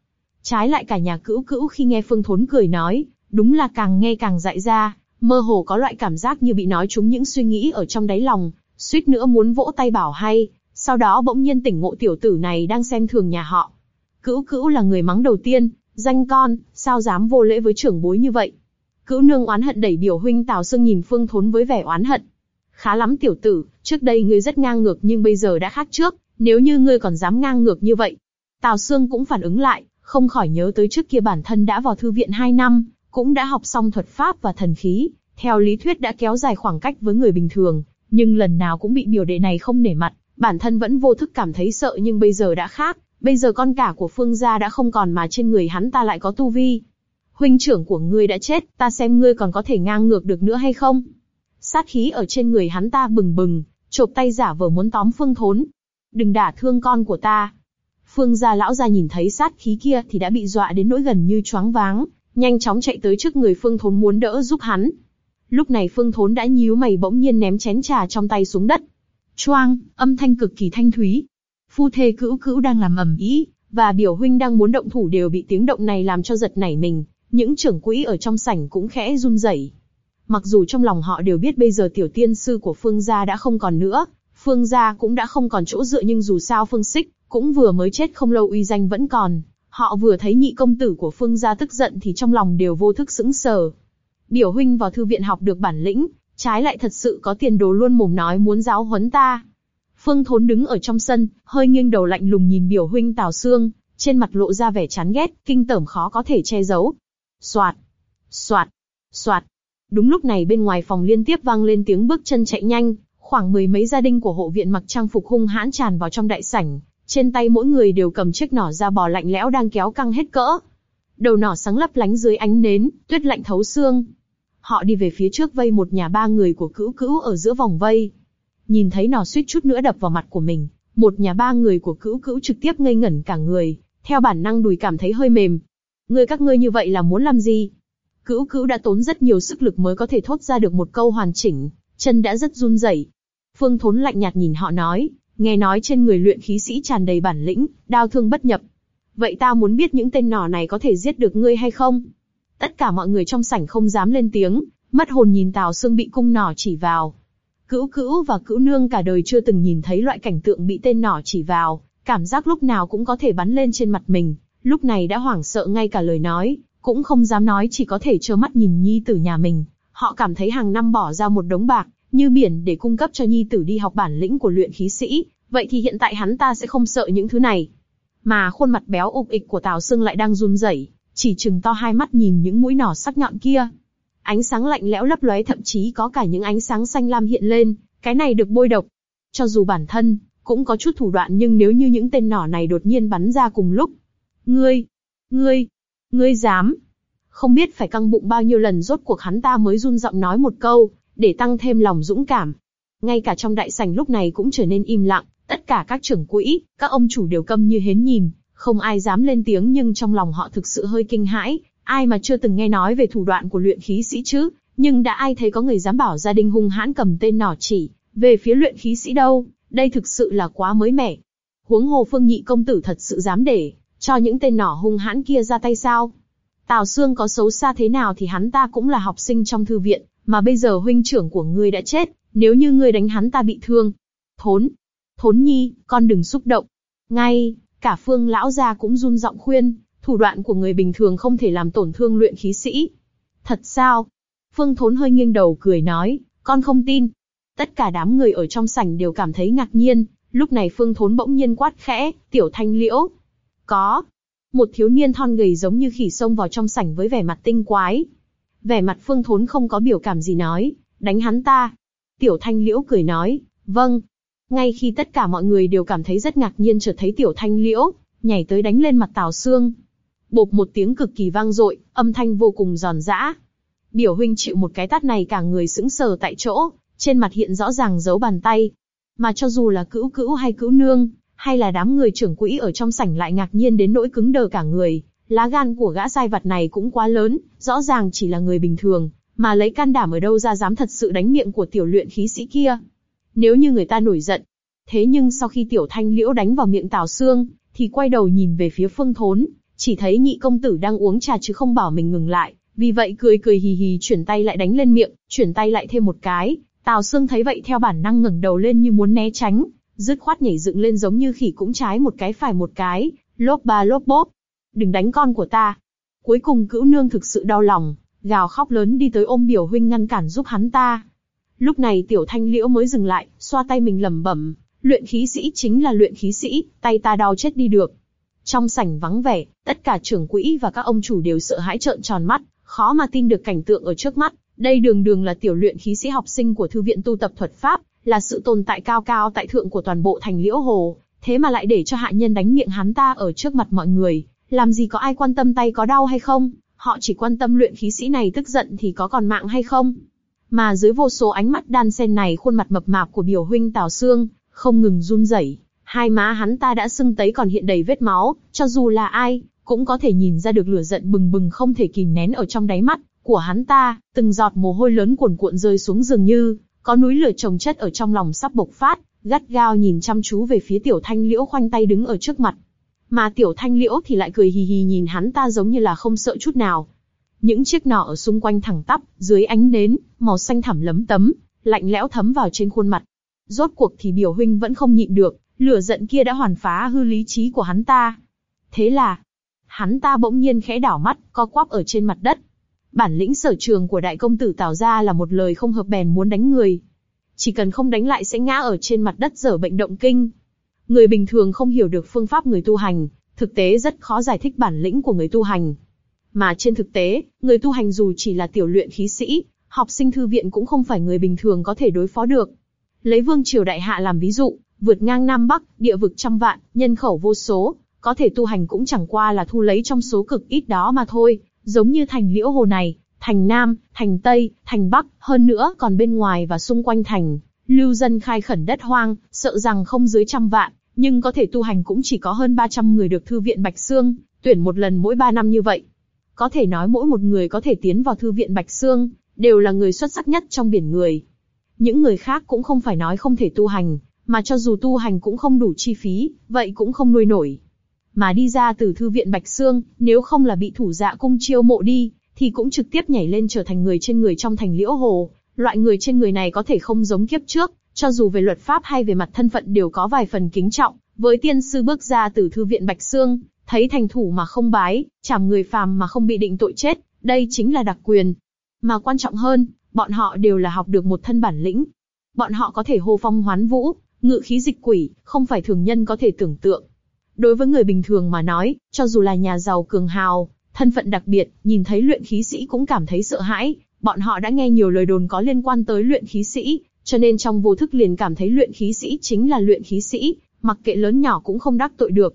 Trái lại cả nhà cữu cữu khi nghe Phương Thốn cười nói, đúng là càng nghe càng dại ra, mơ hồ có loại cảm giác như bị nói trúng những suy nghĩ ở trong đáy lòng, suýt nữa muốn vỗ tay bảo hay, sau đó bỗng nhiên tỉnh ngộ tiểu tử này đang xem thường nhà họ. Cữu cữu là người mắng đầu tiên, danh con, sao dám vô lễ với trưởng bối như vậy? Cữu nương oán hận đẩy biểu huynh Tào Sương nhìn Phương Thốn với vẻ oán hận. Khá lắm tiểu tử, trước đây ngươi rất ngang ngược nhưng bây giờ đã khác trước, nếu như ngươi còn dám ngang ngược như vậy. Tào Sương cũng phản ứng lại, không khỏi nhớ tới trước kia bản thân đã vào thư viện 2 năm, cũng đã học xong thuật pháp và thần khí, theo lý thuyết đã kéo dài khoảng cách với người bình thường, nhưng lần nào cũng bị biểu đệ này không nể mặt, bản thân vẫn vô thức cảm thấy sợ nhưng bây giờ đã khác, bây giờ con cả của Phương gia đã không còn mà trên người hắn ta lại có tu vi, huynh trưởng của ngươi đã chết, ta xem ngươi còn có thể ngang ngược được nữa hay không? Sát khí ở trên người hắn ta bừng bừng, chộp tay giả vờ muốn tóm Phương Thốn. Đừng đả thương con của ta. Phương gia lão gia nhìn thấy sát khí kia thì đã bị dọa đến nỗi gần như choáng váng, nhanh chóng chạy tới trước người Phương Thốn muốn đỡ giúp hắn. Lúc này Phương Thốn đã nhíu mày bỗng nhiên ném chén trà trong tay xuống đất. Choang, âm thanh cực kỳ thanh thúy. Phu thê cữu cữu đang làm ầm ĩ, và biểu huynh đang muốn động thủ đều bị tiếng động này làm cho giật nảy mình, những trưởng quỹ ở trong sảnh cũng khẽ run rẩy. Mặc dù trong lòng họ đều biết bây giờ tiểu tiên sư của Phương gia đã không còn nữa, Phương gia cũng đã không còn chỗ dựa nhưng dù sao Phương Sích cũng vừa mới chết không lâu uy danh vẫn còn. Họ vừa thấy nhị công tử của Phương gia tức giận thì trong lòng đều vô thức sững sờ. Biểu huynh vào thư viện học được bản lĩnh, trái lại thật sự có tiền đồ luôn mồm nói muốn giáo huấn ta. Phương Thốn đứng ở trong sân, hơi nghiêng đầu lạnh lùng nhìn biểu huynh Tào Sương, trên mặt lộ ra vẻ chán ghét, kinh tởm khó có thể che giấu. Soạt, soạt, soạt. Đúng lúc này bên ngoài phòng liên tiếp vang lên tiếng bước chân chạy nhanh, khoảng mười mấy gia đình của hộ viện mặc trang phục hung hãn tràn vào trong đại sảnh, trên tay mỗi người đều cầm chiếc nỏ da bò lạnh lẽo đang kéo căng hết cỡ. Đầu nỏ sáng lấp lánh dưới ánh nến, tuyết lạnh thấu xương. Họ đi về phía trước vây một nhà ba người của cữu cữu ở giữa vòng vây. Nhìn thấy nỏ suýt chút nữa đập vào mặt của mình, một nhà ba người của cữu cữu trực tiếp ngây ngẩn cả người, Theo bản năng đùi cảm thấy hơi mềm. Ngươi các ngươi như vậy là muốn làm gì? Cữu cữu đã tốn rất nhiều sức lực mới có thể thốt ra được một câu hoàn chỉnh, chân đã rất run rẩy. Phương Thốn lạnh nhạt nhìn họ nói, nghe nói trên người luyện khí sĩ tràn đầy bản lĩnh, đao thương bất nhập. Vậy ta muốn biết những tên nỏ này có thể giết được ngươi hay không? Tất cả mọi người trong sảnh không dám lên tiếng, mất hồn nhìn Tào Sương bị cung nỏ chỉ vào. Cữu cữu và cữu nương cả đời chưa từng nhìn thấy loại cảnh tượng bị tên nỏ chỉ vào, cảm giác lúc nào cũng có thể bắn lên trên mặt mình, lúc này đã hoảng sợ ngay cả lời nói, cũng không dám nói chỉ có thể trơ mắt nhìn nhi tử nhà mình. Họ cảm thấy hàng năm bỏ ra một đống bạc, như biển để cung cấp cho nhi tử đi học bản lĩnh của luyện khí sĩ, vậy thì hiện tại hắn ta sẽ không sợ những thứ này. Mà khuôn mặt béo ục ịch của Tào Sương lại đang run rẩy, chỉ chừng to hai mắt nhìn những mũi nỏ sắc nhọn kia. Ánh sáng lạnh lẽo lấp lóe thậm chí có cả những ánh sáng xanh lam hiện lên, cái này được bôi độc. Cho dù bản thân, cũng có chút thủ đoạn nhưng nếu như những tên nỏ này đột nhiên bắn ra cùng lúc. Ngươi, ngươi, ngươi dám. Không biết phải căng bụng bao nhiêu lần rốt cuộc hắn ta mới run giọng nói một câu, để tăng thêm lòng dũng cảm. Ngay cả trong đại sảnh lúc này cũng trở nên im lặng, tất cả các trưởng quỹ, các ông chủ đều câm như hến nhìn, không ai dám lên tiếng nhưng trong lòng họ thực sự hơi kinh hãi, ai mà chưa từng nghe nói về thủ đoạn của luyện khí sĩ chứ, nhưng đã ai thấy có người dám bảo gia đình hung hãn cầm tên nỏ chỉ, về phía luyện khí sĩ đâu, đây thực sự là quá mới mẻ. Huống hồ phương nhị công tử thật sự dám để, cho những tên nỏ hung hãn kia ra tay sao? Tào Sương có xấu xa thế nào thì hắn ta cũng là học sinh trong thư viện, mà bây giờ huynh trưởng của ngươi đã chết, nếu như ngươi đánh hắn ta bị thương. Thốn, thốn nhi, con đừng xúc động. Ngay, cả phương lão gia cũng run giọng khuyên, thủ đoạn của người bình thường không thể làm tổn thương luyện khí sĩ. Thật sao? Phương Thốn hơi nghiêng đầu cười nói, con không tin. Tất cả đám người ở trong sảnh đều cảm thấy ngạc nhiên, lúc này Phương Thốn bỗng nhiên quát khẽ, tiểu thanh liễu. Có. Một thiếu niên thon gầy giống như khỉ xông vào trong sảnh với vẻ mặt tinh quái. Vẻ mặt Phương Thốn không có biểu cảm gì nói, đánh hắn ta. Tiểu thanh liễu cười nói, vâng. Ngay khi tất cả mọi người đều cảm thấy rất ngạc nhiên chợt thấy tiểu thanh liễu, nhảy tới đánh lên mặt Tào Sương. Bộp một tiếng cực kỳ vang dội, âm thanh vô cùng giòn giã. Biểu huynh chịu một cái tát này cả người sững sờ tại chỗ, trên mặt hiện rõ ràng dấu bàn tay. Mà cho dù là cữu cữu hay cữu nương, hay là đám người trưởng quỹ ở trong sảnh lại ngạc nhiên đến nỗi cứng đờ cả người. Lá gan của gã sai vật này cũng quá lớn, rõ ràng chỉ là người bình thường, mà lấy can đảm ở đâu ra dám thật sự đánh miệng của tiểu luyện khí sĩ kia. Nếu như người ta nổi giận, thế nhưng sau khi tiểu thanh liễu đánh vào miệng Tào xương, thì quay đầu nhìn về phía Phương Thốn, chỉ thấy nhị công tử đang uống trà chứ không bảo mình ngừng lại, vì vậy cười cười hì hì chuyển tay lại đánh lên miệng, chuyển tay lại thêm một cái. Tào Sương thấy vậy theo bản năng ngẩng đầu lên như muốn né tránh, dứt khoát nhảy dựng lên giống như khỉ cũng trái một cái phải một cái, lốp ba lốp bốp. Đừng đánh con của ta. Cuối cùng cữu nương thực sự đau lòng, gào khóc lớn đi tới ôm biểu huynh ngăn cản giúp hắn ta. Lúc này tiểu thanh liễu mới dừng lại, xoa tay mình lẩm bẩm, luyện khí sĩ chính là luyện khí sĩ, tay ta đau chết đi được. Trong sảnh vắng vẻ, tất cả trưởng quỹ và các ông chủ đều sợ hãi trợn tròn mắt, khó mà tin được cảnh tượng ở trước mắt. Đây đường đường là tiểu luyện khí sĩ học sinh của thư viện tu tập thuật pháp, là sự tồn tại cao cao tại thượng của toàn bộ thành liễu hồ, thế mà lại để cho hạ nhân đánh miệng hắn ta ở trước mặt mọi người, làm gì có ai quan tâm tay có đau hay không, họ chỉ quan tâm luyện khí sĩ này tức giận thì có còn mạng hay không. Mà dưới vô số ánh mắt đan sen này khuôn mặt mập mạp của biểu huynh Tào Sương, không ngừng run rẩy, hai má hắn ta đã sưng tấy còn hiện đầy vết máu, cho dù là ai, cũng có thể nhìn ra được lửa giận bừng bừng không thể kìm nén ở trong đáy mắt của hắn ta, từng giọt mồ hôi lớn cuồn cuộn rơi xuống dường như có núi lửa trồng chất ở trong lòng sắp bộc phát, gắt gao nhìn chăm chú về phía tiểu thanh liễu khoanh tay đứng ở trước mặt. Mà tiểu thanh liễu thì lại cười hì hì nhìn hắn ta giống như là không sợ chút nào. Những chiếc nỏ ở xung quanh thẳng tắp, dưới ánh nến, màu xanh thẳm lấm tấm, lạnh lẽo thấm vào trên khuôn mặt. Rốt cuộc thì biểu huynh vẫn không nhịn được, lửa giận kia đã hoàn phá hư lý trí của hắn ta. Thế là, hắn ta bỗng nhiên khẽ đảo mắt, co quắp ở trên mặt đất, Bản lĩnh sở trường của đại công tử Tào gia là một lời không hợp bèn muốn đánh người. Chỉ cần không đánh lại sẽ ngã ở trên mặt đất dở bệnh động kinh. Người bình thường không hiểu được phương pháp người tu hành, thực tế rất khó giải thích bản lĩnh của người tu hành. Mà trên thực tế, người tu hành dù chỉ là tiểu luyện khí sĩ, học sinh thư viện cũng không phải người bình thường có thể đối phó được. Lấy vương triều đại hạ làm ví dụ, vượt ngang Nam Bắc, địa vực trăm vạn, nhân khẩu vô số, có thể tu hành cũng chẳng qua là thu lấy trong số cực ít đó mà thôi, giống như thành liễu hồ này, thành Nam, thành Tây, thành Bắc, hơn nữa còn bên ngoài và xung quanh thành, lưu dân khai khẩn đất hoang, sợ rằng không dưới trăm vạn, nhưng có thể tu hành cũng chỉ có hơn 300 người được thư viện Bạch Sương, tuyển một lần mỗi 3 năm như vậy. Có thể nói mỗi một người có thể tiến vào thư viện Bạch Sương, đều là người xuất sắc nhất trong biển người. Những người khác cũng không phải nói không thể tu hành, mà cho dù tu hành cũng không đủ chi phí, vậy cũng không nuôi nổi. Mà đi ra từ thư viện Bạch Sương, nếu không là bị thủ dạ cung chiêu mộ đi, thì cũng trực tiếp nhảy lên trở thành người trên người trong thành liễu hồ. Loại người trên người này có thể không giống kiếp trước, cho dù về luật pháp hay về mặt thân phận đều có vài phần kính trọng, với tiên sư bước ra từ thư viện Bạch Sương, thấy thành thủ mà không bái, chảm người phàm mà không bị định tội chết, đây chính là đặc quyền. Mà quan trọng hơn, bọn họ đều là học được một thân bản lĩnh. Bọn họ có thể hô phong hoán vũ, ngự khí dịch quỷ, không phải thường nhân có thể tưởng tượng. Đối với người bình thường mà nói, cho dù là nhà giàu cường hào, thân phận đặc biệt, nhìn thấy luyện khí sĩ cũng cảm thấy sợ hãi, bọn họ đã nghe nhiều lời đồn có liên quan tới luyện khí sĩ, cho nên trong vô thức liền cảm thấy luyện khí sĩ chính là luyện khí sĩ, mặc kệ lớn nhỏ cũng không đắc tội được.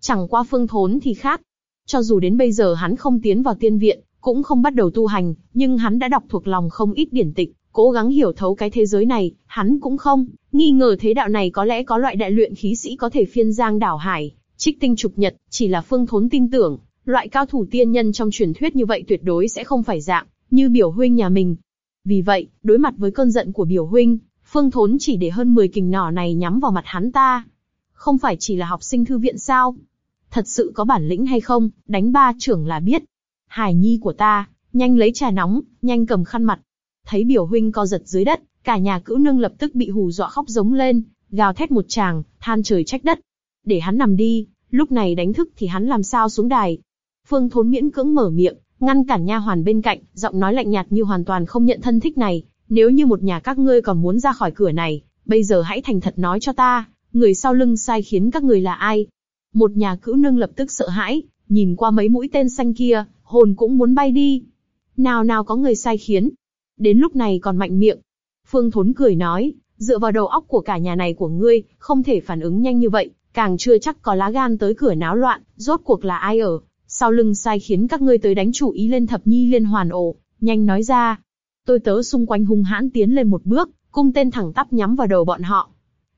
Chẳng qua phương thốn thì khác. Cho dù đến bây giờ hắn không tiến vào tiên viện, cũng không bắt đầu tu hành, nhưng hắn đã đọc thuộc lòng không ít điển tịch, cố gắng hiểu thấu cái thế giới này, hắn cũng không, nghi ngờ thế đạo này có lẽ có loại đại luyện khí sĩ có thể phiên giang đảo hải, trích tinh trục nhật, chỉ là phương thốn tin tưởng, loại cao thủ tiên nhân trong truyền thuyết như vậy tuyệt đối sẽ không phải dạng, như biểu huynh nhà mình. Vì vậy, đối mặt với cơn giận của biểu huynh, phương thốn chỉ để hơn 10 kình nỏ này nhắm vào mặt hắn ta. Không phải chỉ là học sinh thư viện sao? Thật sự có bản lĩnh hay không, đánh ba trưởng là biết. Hải nhi của ta, nhanh lấy trà nóng, nhanh cầm khăn mặt. Thấy biểu huynh co giật dưới đất, cả nhà cữu nương lập tức bị hù dọa khóc giống lên, gào thét một tràng, than trời trách đất. Để hắn nằm đi, lúc này đánh thức thì hắn làm sao xuống đài. Phương Thốn miễn cưỡng mở miệng, ngăn cản nha hoàn bên cạnh, giọng nói lạnh nhạt như hoàn toàn không nhận thân thích này. Nếu như một nhà các ngươi còn muốn ra khỏi cửa này, bây giờ hãy thành thật nói cho ta, người sau lưng sai khiến các người là ai? Một nhà cữu nương lập tức sợ hãi, nhìn qua mấy mũi tên xanh kia, hồn cũng muốn bay đi. Nào nào có người sai khiến. Đến lúc này còn mạnh miệng. Phương Thốn cười nói, dựa vào đầu óc của cả nhà này của ngươi, không thể phản ứng nhanh như vậy, càng chưa chắc có lá gan tới cửa náo loạn, rốt cuộc là ai ở, sau lưng sai khiến các ngươi tới đánh chủ ý lên thập nhi liên hoàn ổ, nhanh nói ra. Tôi tớ xung quanh hung hãn tiến lên một bước, cung tên thẳng tắp nhắm vào đầu bọn họ.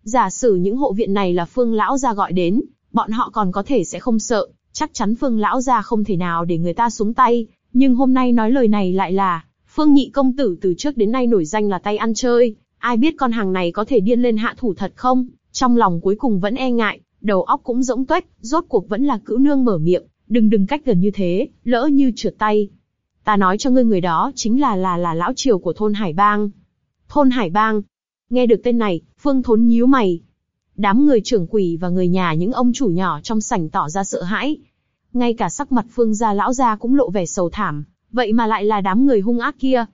Giả sử những hộ viện này là phương lão gia gọi đến, bọn họ còn có thể sẽ không sợ, chắc chắn phương lão gia không thể nào để người ta xuống tay, nhưng hôm nay nói lời này lại là, phương nhị công tử từ trước đến nay nổi danh là tay ăn chơi, ai biết con hàng này có thể điên lên hạ thủ thật không, trong lòng cuối cùng vẫn e ngại, đầu óc cũng rỗng tuếch, rốt cuộc vẫn là cữu nương mở miệng, đừng đừng cách gần như thế, lỡ như trượt tay. Ta nói cho ngươi người đó chính là là là lão triều của thôn Hải Bang. Thôn Hải Bang. Nghe được tên này, Phương Thốn nhíu mày. Đám người trưởng quỷ và người nhà những ông chủ nhỏ trong sảnh tỏ ra sợ hãi. Ngay cả sắc mặt Phương gia lão gia cũng lộ vẻ sầu thảm, vậy mà lại là đám người hung ác kia.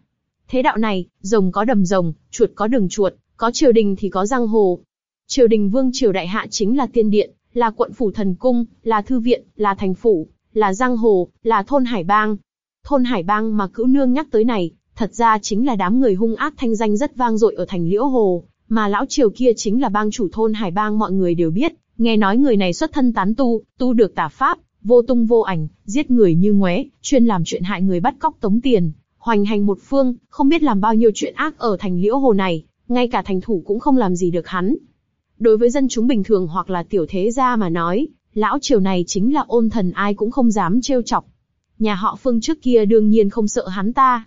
Thế đạo này, rồng có đầm rồng, chuột có đường chuột, có triều đình thì có giang hồ. Triều đình vương triều đại hạ chính là tiên điện, là quận phủ thần cung, là thư viện, là thành phủ, là giang hồ, là thôn hải bang. Thôn hải bang mà cữu nương nhắc tới này, thật ra chính là đám người hung ác thanh danh rất vang dội ở thành liễu hồ, mà lão triều kia chính là bang chủ thôn hải bang mọi người đều biết, nghe nói người này xuất thân tán tu, tu được tả pháp, vô tung vô ảnh, giết người như ngoé, chuyên làm chuyện hại người bắt cóc tống tiền, hoành hành một phương, không biết làm bao nhiêu chuyện ác ở thành liễu hồ này, ngay cả thành thủ cũng không làm gì được hắn. Đối với dân chúng bình thường hoặc là tiểu thế gia mà nói, lão triều này chính là ôn thần ai cũng không dám trêu chọc. Nhà họ Phương trước kia đương nhiên không sợ hắn ta.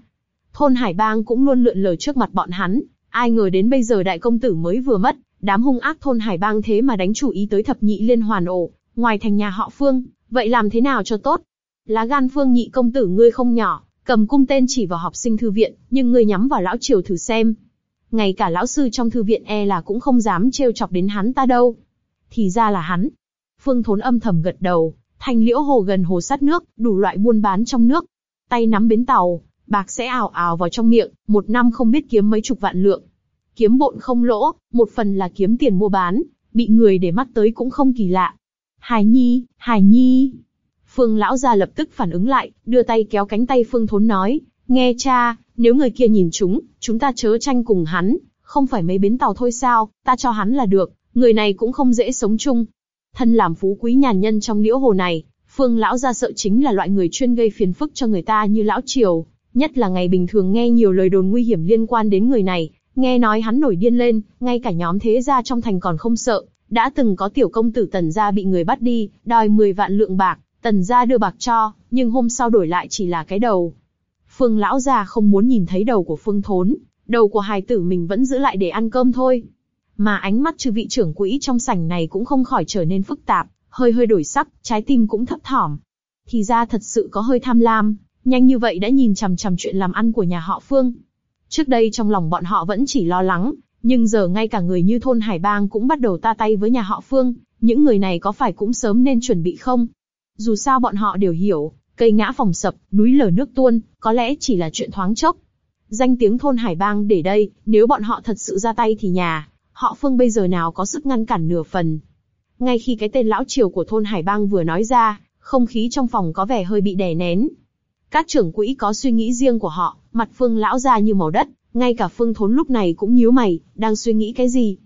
Thôn Hải Bang cũng luôn lượn lờ trước mặt bọn hắn, ai ngờ đến bây giờ đại công tử mới vừa mất, đám hung ác thôn Hải Bang thế mà đánh chủ ý tới thập nhị liên hoàn ổ, ngoài thành nhà họ Phương, vậy làm thế nào cho tốt? Lá gan Phương nhị công tử ngươi không nhỏ, cầm cung tên chỉ vào học sinh thư viện, nhưng ngươi nhắm vào lão triều thử xem, ngay cả lão sư trong thư viện e là cũng không dám trêu chọc đến hắn ta đâu. Thì ra là hắn. Phương Thốn âm thầm gật đầu, thành liễu hồ gần hồ sát nước, đủ loại buôn bán trong nước. Tay nắm bến tàu, bạc sẽ ảo ảo vào trong miệng, một năm không biết kiếm mấy chục vạn lượng. Kiếm bộn không lỗ, một phần là kiếm tiền mua bán, bị người để mắt tới cũng không kỳ lạ. Hải Nhi, Hải Nhi. Phương lão gia lập tức phản ứng lại, đưa tay kéo cánh tay Phương Thốn nói, nghe cha, nếu người kia nhìn chúng, chúng ta chớ tranh cùng hắn, không phải mấy bến tàu thôi sao, ta cho hắn là được, người này cũng không dễ sống chung. Thân làm phú quý nhàn nhân trong liễu hồ này, Phương lão gia sợ chính là loại người chuyên gây phiền phức cho người ta như lão triều, nhất là ngày bình thường nghe nhiều lời đồn nguy hiểm liên quan đến người này, nghe nói hắn nổi điên lên, ngay cả nhóm thế gia trong thành còn không sợ, đã từng có tiểu công tử tần gia bị người bắt đi, đòi 10 vạn lượng bạc, tần gia đưa bạc cho, nhưng hôm sau đổi lại chỉ là cái đầu. Phương lão già không muốn nhìn thấy đầu của Phương Thốn, đầu của hài tử mình vẫn giữ lại để ăn cơm thôi. Mà ánh mắt chư vị trưởng quỹ trong sảnh này cũng không khỏi trở nên phức tạp, hơi hơi đổi sắc, trái tim cũng thấp thỏm. Thì ra thật sự có hơi tham lam, nhanh như vậy đã nhìn chằm chằm chuyện làm ăn của nhà họ Phương. Trước đây trong lòng bọn họ vẫn chỉ lo lắng, nhưng giờ ngay cả người như thôn Hải Bang cũng bắt đầu ta tay với nhà họ Phương, những người này có phải cũng sớm nên chuẩn bị không? Dù sao bọn họ đều hiểu, cây ngã phòng sập, núi lở nước tuôn, có lẽ chỉ là chuyện thoáng chốc. Danh tiếng thôn Hải Bang để đây, nếu bọn họ thật sự ra tay thì nhà, họ Phương bây giờ nào có sức ngăn cản nửa phần. Ngay khi cái tên lão triều của thôn Hải Bang vừa nói ra, không khí trong phòng có vẻ hơi bị đè nén. Các trưởng quỹ có suy nghĩ riêng của họ, mặt Phương lão ra như màu đất, ngay cả Phương Thốn lúc này cũng nhíu mày, đang suy nghĩ cái gì?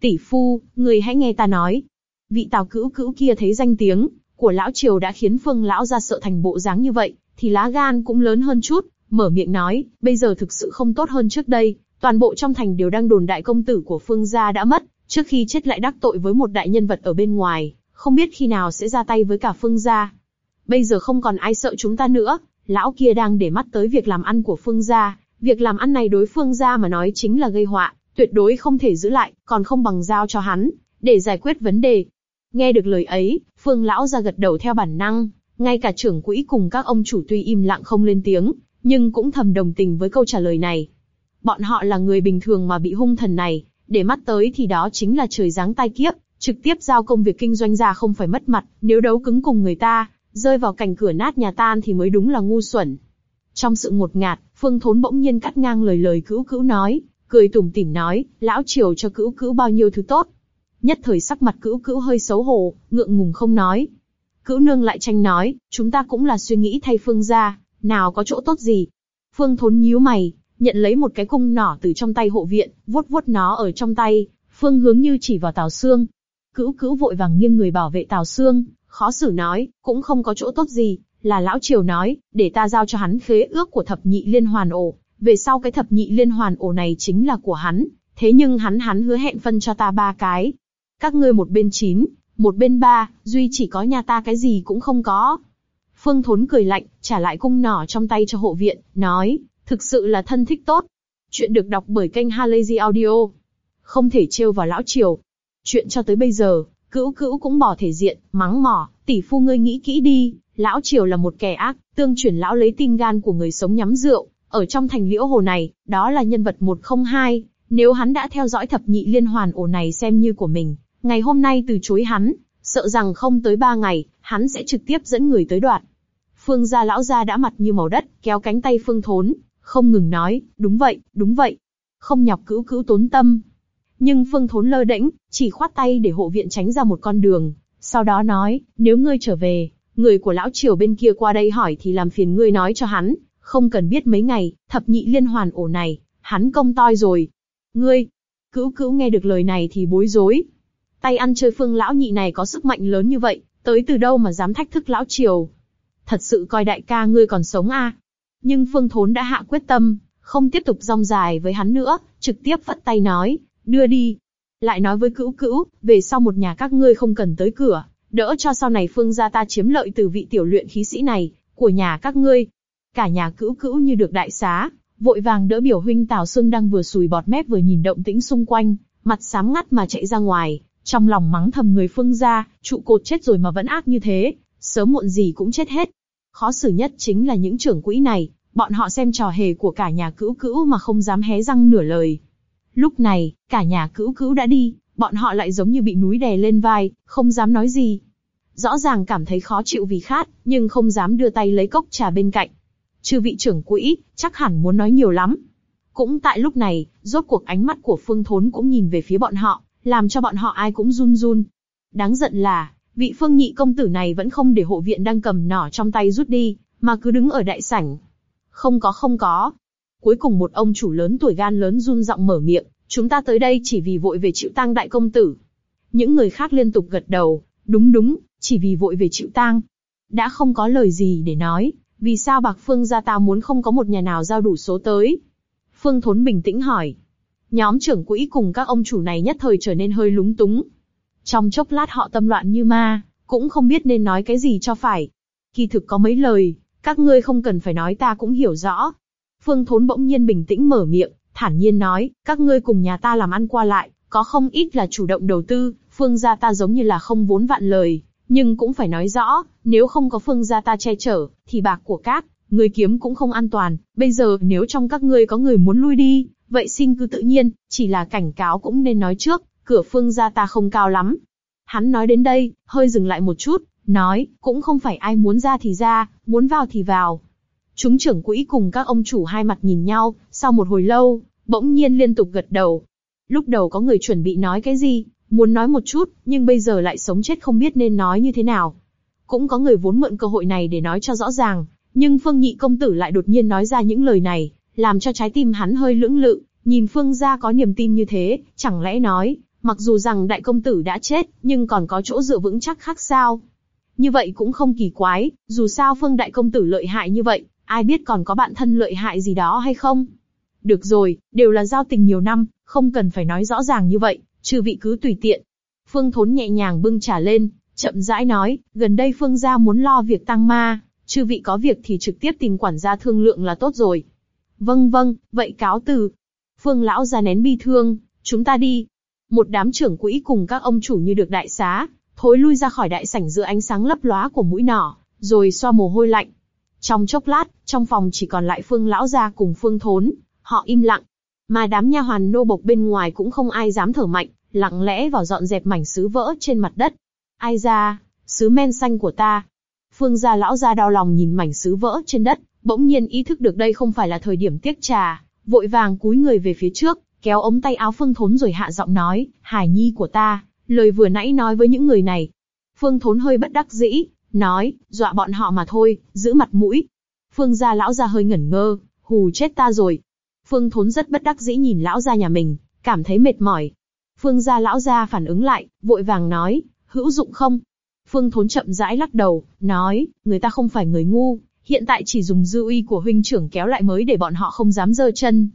Tỷ phu, người hãy nghe ta nói. Vị tào cữu cữu kia thấy danh tiếng của lão triều đã khiến Phương lão ra sợ thành bộ dáng như vậy, thì lá gan cũng lớn hơn chút, mở miệng nói, bây giờ thực sự không tốt hơn trước đây, toàn bộ trong thành đều đang đồn đại công tử của Phương gia đã mất, trước khi chết lại đắc tội với một đại nhân vật ở bên ngoài, không biết khi nào sẽ ra tay với cả Phương gia. Bây giờ không còn ai sợ chúng ta nữa, lão kia đang để mắt tới việc làm ăn của Phương gia, việc làm ăn này đối Phương ra mà nói chính là gây họa, tuyệt đối không thể giữ lại, còn không bằng giao cho hắn, để giải quyết vấn đề. Nghe được lời ấy, Phương lão ra gật đầu theo bản năng, ngay cả trưởng quỹ cùng các ông chủ tuy im lặng không lên tiếng, nhưng cũng thầm đồng tình với câu trả lời này. Bọn họ là người bình thường mà bị hung thần này, để mắt tới thì đó chính là trời giáng tai kiếp, trực tiếp giao công việc kinh doanh ra không phải mất mặt, nếu đấu cứng cùng người ta, rơi vào cảnh cửa nát nhà tan thì mới đúng là ngu xuẩn. Trong sự ngột ngạt, Phương Thốn bỗng nhiên cắt ngang lời lời cữu cữu nói, cười tủm tỉm nói, lão triều cho cữu cữu bao nhiêu thứ tốt. Nhất thời sắc mặt cữu cữu hơi xấu hổ, ngượng ngùng không nói. Cữu nương lại tranh nói, chúng ta cũng là suy nghĩ thay Phương gia, nào có chỗ tốt gì. Phương Thốn nhíu mày, nhận lấy một cái cung nỏ từ trong tay hộ viện, vuốt vuốt nó ở trong tay, phương hướng như chỉ vào Tào Sương. Cữu cữu vội vàng nghiêng người bảo vệ Tào Sương, khó xử nói, cũng không có chỗ tốt gì, là lão triều nói, để ta giao cho hắn khế ước của thập nhị liên hoàn ổ, về sau cái thập nhị liên hoàn ổ này chính là của hắn, thế nhưng hắn hắn hứa hẹn phân cho ta ba cái. Các ngươi một bên chín, một bên ba, duy chỉ có nhà ta cái gì cũng không có. Phương Thốn cười lạnh, trả lại cung nỏ trong tay cho hộ viện, nói, thực sự là thân thích tốt. Chuyện được đọc bởi kênh Halazy Audio. Không thể trêu vào lão triều. Chuyện cho tới bây giờ, cữu cữu cũng bỏ thể diện, mắng mỏ, tỷ phu ngươi nghĩ kỹ đi, lão triều là một kẻ ác, tương truyền lão lấy tim gan của người sống nhắm rượu, ở trong thành liễu hồ này, đó là nhân vật một không hai. Nếu hắn đã theo dõi thập nhị liên hoàn ổ này xem như của mình, ngày hôm nay từ chối hắn, sợ rằng không tới ba ngày, hắn sẽ trực tiếp dẫn người tới đoạt. Phương gia lão gia đã mặt như màu đất, kéo cánh tay Phương Thốn, không ngừng nói, đúng vậy, đúng vậy, không nhọc cữu cữu tốn tâm. Nhưng Phương Thốn lơ đễnh, chỉ khoát tay để hộ viện tránh ra một con đường, sau đó nói, nếu ngươi trở về, người của lão triều bên kia qua đây hỏi thì làm phiền ngươi nói cho hắn, không cần biết mấy ngày, thập nhị liên hoàn ổ này, hắn công toi rồi. Ngươi, cữu cữu nghe được lời này thì bối rối. Tay ăn chơi phương lão nhị này có sức mạnh lớn như vậy, tới từ đâu mà dám thách thức lão triều? Thật sự coi đại ca ngươi còn sống à? Nhưng Phương Thốn đã hạ quyết tâm, không tiếp tục rong dài với hắn nữa, trực tiếp vất tay nói, đưa đi. Lại nói với cữu cữu, về sau một nhà các ngươi không cần tới cửa, đỡ cho sau này Phương gia ta chiếm lợi từ vị tiểu luyện khí sĩ này, của nhà các ngươi. Cả nhà cữu cữu như được đại xá, vội vàng đỡ biểu huynh Tào Sương đang vừa sùi bọt mép vừa nhìn động tĩnh xung quanh, mặt sám ngắt mà chạy ra ngoài, trong lòng mắng thầm người Phương gia, trụ cột chết rồi mà vẫn ác như thế, sớm muộn gì cũng chết hết. Khó xử nhất chính là những trưởng quỹ này, bọn họ xem trò hề của cả nhà cữu cữu mà không dám hé răng nửa lời. Lúc này, cả nhà cữu cữu đã đi, bọn họ lại giống như bị núi đè lên vai, không dám nói gì. Rõ ràng cảm thấy khó chịu vì khát, nhưng không dám đưa tay lấy cốc trà bên cạnh. Chư vị trưởng quỹ, chắc hẳn muốn nói nhiều lắm. Cũng tại lúc này, rốt cuộc ánh mắt của Phương Thốn cũng nhìn về phía bọn họ, làm cho bọn họ ai cũng run run. Đáng giận là, vị Phương nhị công tử này vẫn không để hộ viện đang cầm nỏ trong tay rút đi, mà cứ đứng ở đại sảnh. Không có không có. Cuối cùng một ông chủ lớn tuổi gan lớn run giọng mở miệng, chúng ta tới đây chỉ vì vội về chịu tang đại công tử. Những người khác liên tục gật đầu, đúng đúng, chỉ vì vội về chịu tang. Đã không có lời gì để nói, vì sao Bạc Phương gia ta muốn không có một nhà nào giao đủ số tới? Phương Thốn bình tĩnh hỏi. Nhóm trưởng quỹ cùng các ông chủ này nhất thời trở nên hơi lúng túng. Trong chốc lát họ tâm loạn như ma, cũng không biết nên nói cái gì cho phải. Kỳ thực có mấy lời, các ngươi không cần phải nói ta cũng hiểu rõ. Phương Thốn bỗng nhiên bình tĩnh mở miệng, thản nhiên nói, các ngươi cùng nhà ta làm ăn qua lại, có không ít là chủ động đầu tư, phương gia ta giống như là không vốn vạn lời, nhưng cũng phải nói rõ, nếu không có phương gia ta che chở, thì bạc của các người kiếm cũng không an toàn. Bây giờ nếu trong các ngươi có người muốn lui đi, vậy xin cứ tự nhiên, chỉ là cảnh cáo cũng nên nói trước, cửa phương gia ta không cao lắm. Hắn nói đến đây, hơi dừng lại một chút, nói, cũng không phải ai muốn ra thì ra, muốn vào thì vào. Chúng trưởng quỹ cùng các ông chủ hai mặt nhìn nhau, sau một hồi lâu, bỗng nhiên liên tục gật đầu. Lúc đầu có người chuẩn bị nói cái gì, muốn nói một chút, nhưng bây giờ lại sống chết không biết nên nói như thế nào. Cũng có người vốn mượn cơ hội này để nói cho rõ ràng, nhưng Phương Nhị công tử lại đột nhiên nói ra những lời này, làm cho trái tim hắn hơi lưỡng lự, nhìn Phương gia có niềm tin như thế, chẳng lẽ nói, mặc dù rằng đại công tử đã chết, nhưng còn có chỗ dựa vững chắc khác sao? Như vậy cũng không kỳ quái, dù sao Phương đại công tử lợi hại như vậy, ai biết còn có bạn thân lợi hại gì đó hay không? Được rồi, đều là giao tình nhiều năm, không cần phải nói rõ ràng như vậy, trừ vị cứ tùy tiện. Phương Thốn nhẹ nhàng bưng trà lên, chậm rãi nói, gần đây Phương gia muốn lo việc tăng ma, chư vị có việc thì trực tiếp tìm quản gia thương lượng là tốt rồi. Vâng vâng, vậy cáo từ. Phương lão ra nén bi thương, chúng ta đi. Một đám trưởng quỹ cùng các ông chủ như được đại xá, thối lui ra khỏi đại sảnh giữa ánh sáng lấp lóa của mũi nỏ, rồi xoa mồ hôi lạnh. Trong chốc lát, trong phòng chỉ còn lại Phương lão gia cùng Phương Thốn, họ im lặng. Mà đám nha hoàn nô bộc bên ngoài cũng không ai dám thở mạnh, lặng lẽ vào dọn dẹp mảnh sứ vỡ trên mặt đất. Ai ra, sứ men xanh của ta. Phương gia lão gia đau lòng nhìn mảnh sứ vỡ trên đất, bỗng nhiên ý thức được đây không phải là thời điểm tiếc trà, vội vàng cúi người về phía trước, kéo ống tay áo Phương Thốn rồi hạ giọng nói, Hải Nhi của ta, lời vừa nãy nói với những người này. Phương Thốn hơi bất đắc dĩ, nói, dọa bọn họ mà thôi, giữ mặt mũi. Phương gia lão gia hơi ngẩn ngơ, hù chết ta rồi. Phương Thốn rất bất đắc dĩ nhìn lão gia nhà mình, cảm thấy mệt mỏi. Phương gia lão gia phản ứng lại, vội vàng nói, hữu dụng không? Phương Thốn chậm rãi lắc đầu, nói, người ta không phải người ngu, hiện tại chỉ dùng dư uy của huynh trưởng kéo lại mới để bọn họ không dám dơ chân.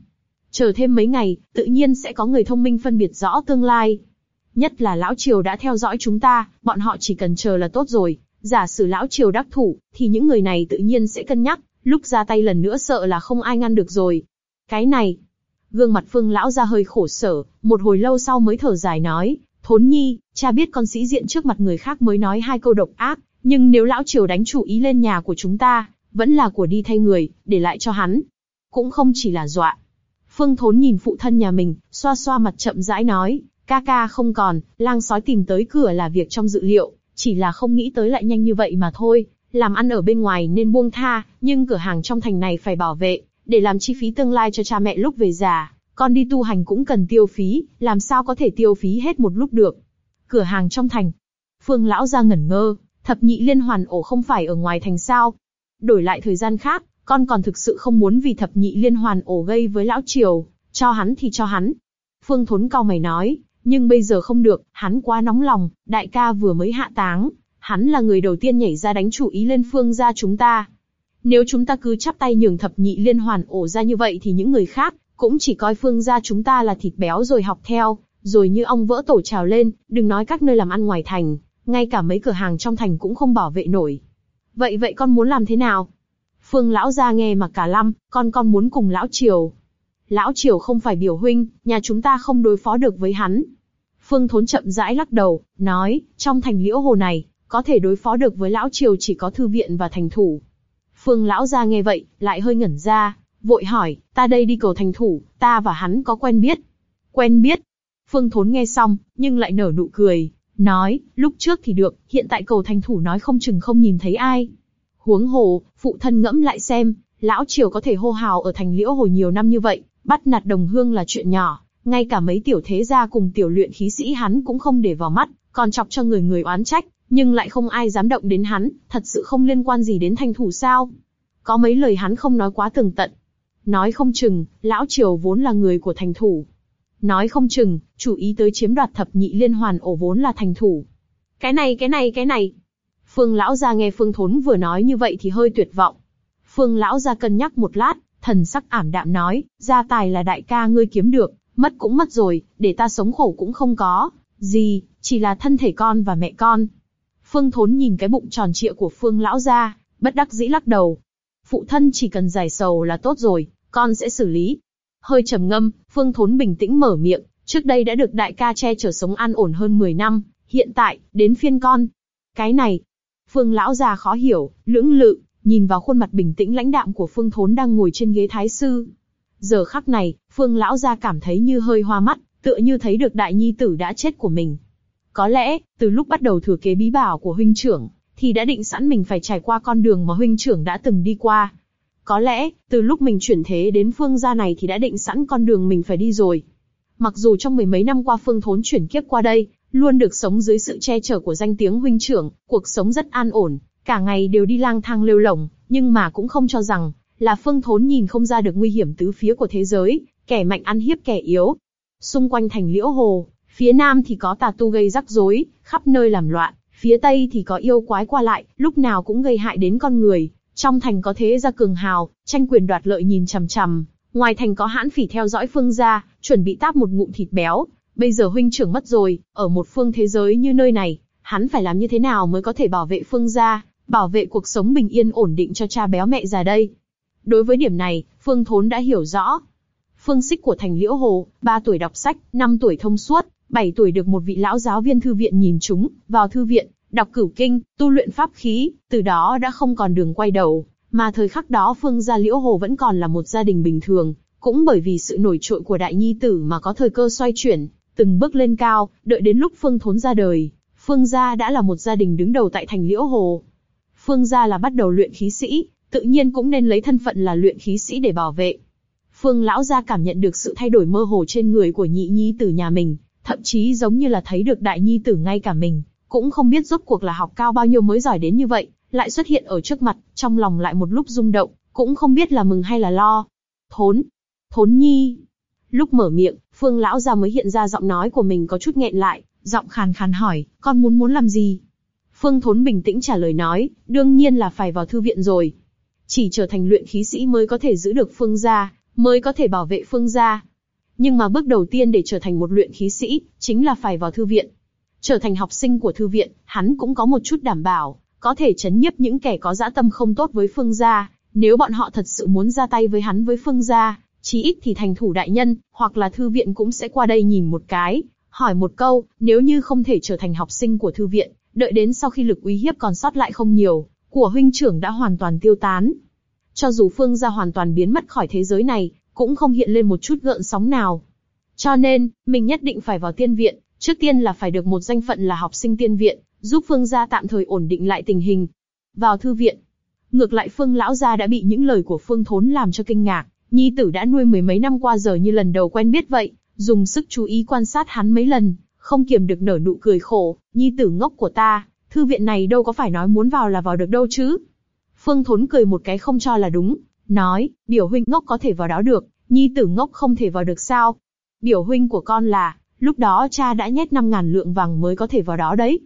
Chờ thêm mấy ngày, tự nhiên sẽ có người thông minh phân biệt rõ tương lai. Nhất là lão triều đã theo dõi chúng ta, bọn họ chỉ cần chờ là tốt rồi. Giả sử lão triều đắc thủ, thì những người này tự nhiên sẽ cân nhắc, lúc ra tay lần nữa sợ là không ai ngăn được rồi. Cái này, gương mặt phương lão ra hơi khổ sở, một hồi lâu sau mới thở dài nói, thốn nhi, cha biết con sĩ diện trước mặt người khác mới nói hai câu độc ác, nhưng nếu lão triều đánh chủ ý lên nhà của chúng ta, vẫn là của đi thay người, để lại cho hắn. Cũng không chỉ là dọa. Phương Thốn nhìn phụ thân nhà mình, xoa xoa mặt chậm rãi nói, ca ca không còn, lang sói tìm tới cửa là việc trong dự liệu, chỉ là không nghĩ tới lại nhanh như vậy mà thôi. Làm ăn ở bên ngoài nên buông tha, nhưng cửa hàng trong thành này phải bảo vệ, để làm chi phí tương lai cho cha mẹ lúc về già. Con đi tu hành cũng cần tiêu phí, làm sao có thể tiêu phí hết một lúc được. Cửa hàng trong thành. Phương lão ra ngẩn ngơ, thập nhị liên hoàn ổ không phải ở ngoài thành sao? Đổi lại thời gian khác, con còn thực sự không muốn vì thập nhị liên hoàn ổ gây với lão triều, cho hắn thì cho hắn. Phương Thốn cao mày nói, nhưng bây giờ không được, hắn quá nóng lòng, đại ca vừa mới hạ táng, hắn là người đầu tiên nhảy ra đánh chủ ý lên phương gia chúng ta. Nếu chúng ta cứ chắp tay nhường thập nhị liên hoàn ổ ra như vậy thì những người khác cũng chỉ coi phương gia chúng ta là thịt béo rồi học theo, rồi như ong vỡ tổ trào lên, đừng nói các nơi làm ăn ngoài thành, ngay cả mấy cửa hàng trong thành cũng không bảo vệ nổi. Vậy vậy con muốn làm thế nào? Phương lão gia nghe mà cả lâm, con con muốn cùng lão triều. Lão triều không phải biểu huynh, nhà chúng ta không đối phó được với hắn. Phương thốn chậm rãi lắc đầu, nói, trong thành liễu hồ này, có thể đối phó được với lão triều chỉ có thư viện và thành thủ. Phương lão gia nghe vậy, lại hơi ngẩn ra, vội hỏi, ta đây đi cầu thành thủ, ta và hắn có quen biết. Quen biết. Phương thốn nghe xong, nhưng lại nở nụ cười, nói, lúc trước thì được, hiện tại cầu thành thủ nói không chừng không nhìn thấy ai. Huống hồ, phụ thân ngẫm lại xem, lão triều có thể hô hào ở thành liễu hồ nhiều năm như vậy, bắt nạt đồng hương là chuyện nhỏ, ngay cả mấy tiểu thế gia cùng tiểu luyện khí sĩ hắn cũng không để vào mắt, còn chọc cho người người oán trách, nhưng lại không ai dám động đến hắn, thật sự không liên quan gì đến thành thủ sao? Có mấy lời hắn không nói quá tường tận. Nói không chừng, lão triều vốn là người của thành thủ. Nói không chừng, chủ ý tới chiếm đoạt thập nhị liên hoàn ổ vốn là thành thủ. Cái này cái này cái này, Phương lão gia nghe Phương Thốn vừa nói như vậy thì hơi tuyệt vọng. Phương lão gia cân nhắc một lát, thần sắc ảm đạm nói, gia tài là đại ca ngươi kiếm được, mất cũng mất rồi, để ta sống khổ cũng không có, Gì, chỉ là thân thể con và mẹ con. Phương Thốn nhìn cái bụng tròn trịa của Phương lão gia, bất đắc dĩ lắc đầu. Phụ thân chỉ cần giải sầu là tốt rồi, con sẽ xử lý. Hơi trầm ngâm, Phương Thốn bình tĩnh mở miệng, trước đây đã được đại ca che chở sống an ổn hơn 10 năm, hiện tại, đến phiên con. Cái này, Phương lão già khó hiểu, lưỡng lự, nhìn vào khuôn mặt bình tĩnh lãnh đạm của Phương Thốn đang ngồi trên ghế thái sư. Giờ khắc này, Phương lão gia cảm thấy như hơi hoa mắt, tựa như thấy được đại nhi tử đã chết của mình. Có lẽ, từ lúc bắt đầu thừa kế bí bảo của huynh trưởng, thì đã định sẵn mình phải trải qua con đường mà huynh trưởng đã từng đi qua. Có lẽ, từ lúc mình chuyển thế đến phương gia này thì đã định sẵn con đường mình phải đi rồi. Mặc dù trong mười mấy năm qua phương thốn chuyển kiếp qua đây, luôn được sống dưới sự che chở của danh tiếng huynh trưởng, cuộc sống rất an ổn, cả ngày đều đi lang thang lêu lỏng, nhưng mà cũng không cho rằng là phương thốn nhìn không ra được nguy hiểm tứ phía của thế giới, kẻ mạnh ăn hiếp kẻ yếu. Xung quanh thành liễu hồ, phía nam thì có tà tu gây rắc rối, khắp nơi làm loạn, phía tây thì có yêu quái qua lại, lúc nào cũng gây hại đến con người. Trong thành có thế gia cường hào, tranh quyền đoạt lợi nhìn chằm chằm, ngoài thành có hãn phỉ theo dõi phương gia, chuẩn bị táp một ngụm thịt béo. Bây giờ huynh trưởng mất rồi, ở một phương thế giới như nơi này, hắn phải làm như thế nào mới có thể bảo vệ phương gia, bảo vệ cuộc sống bình yên ổn định cho cha béo mẹ già đây. Đối với điểm này, Phương Thốn đã hiểu rõ. Phương Sích của thành Liễu Hồ, 3 tuổi đọc sách, 5 tuổi thông suốt, 7 tuổi được một vị lão giáo viên thư viện nhìn chúng, vào thư viện, đọc cửu kinh, tu luyện pháp khí, từ đó đã không còn đường quay đầu, mà thời khắc đó Phương gia Liễu Hồ vẫn còn là một gia đình bình thường, cũng bởi vì sự nổi trội của đại nhi tử mà có thời cơ xoay chuyển, từng bước lên cao, đợi đến lúc Phương Thốn ra đời, Phương gia đã là một gia đình đứng đầu tại thành Liễu Hồ. Phương gia là bắt đầu luyện khí sĩ, tự nhiên cũng nên lấy thân phận là luyện khí sĩ để bảo vệ. Phương lão gia cảm nhận được sự thay đổi mơ hồ trên người của nhị nhi tử nhà mình, thậm chí giống như là thấy được đại nhi tử ngay cả mình, cũng không biết rốt cuộc là học cao bao nhiêu mới giỏi đến như vậy, lại xuất hiện ở trước mặt, trong lòng lại một lúc rung động, cũng không biết là mừng hay là lo. Thốn, thốn nhi. Lúc mở miệng, Phương lão gia mới hiện ra giọng nói của mình có chút nghẹn lại, giọng khàn khàn hỏi, con muốn muốn làm gì? Phương Thốn bình tĩnh trả lời nói, đương nhiên là phải vào thư viện rồi. Chỉ trở thành luyện khí sĩ mới có thể giữ được Phương gia, mới có thể bảo vệ Phương gia. Nhưng mà bước đầu tiên để trở thành một luyện khí sĩ, chính là phải vào thư viện. Trở thành học sinh của thư viện, hắn cũng có một chút đảm bảo, có thể chấn nhiếp những kẻ có dã tâm không tốt với Phương gia. Nếu bọn họ thật sự muốn ra tay với hắn với Phương gia, chí ít thì thành thủ đại nhân, hoặc là thư viện cũng sẽ qua đây nhìn một cái, hỏi một câu, nếu như không thể trở thành học sinh của thư viện, đợi đến sau khi lực uy hiếp còn sót lại không nhiều, của huynh trưởng đã hoàn toàn tiêu tán. Cho dù Phương gia hoàn toàn biến mất khỏi thế giới này, cũng không hiện lên một chút gợn sóng nào. Cho nên, mình nhất định phải vào tiên viện, trước tiên là phải được một danh phận là học sinh tiên viện, giúp Phương gia tạm thời ổn định lại tình hình. Vào thư viện, ngược lại Phương lão gia đã bị những lời của Phương Thốn làm cho kinh ngạc, nhi tử đã nuôi mười mấy năm qua giờ như lần đầu quen biết vậy, dùng sức chú ý quan sát hắn mấy lần, không kiềm được nở nụ cười khổ, nhi tử ngốc của ta, thư viện này đâu có phải nói muốn vào là vào được đâu chứ. Phương Thốn cười một cái không cho là đúng, nói, biểu huynh ngốc có thể vào đó được, nhi tử ngốc không thể vào được sao? Biểu huynh của con là, lúc đó cha đã nhét năm ngàn lượng vàng mới có thể vào đó đấy.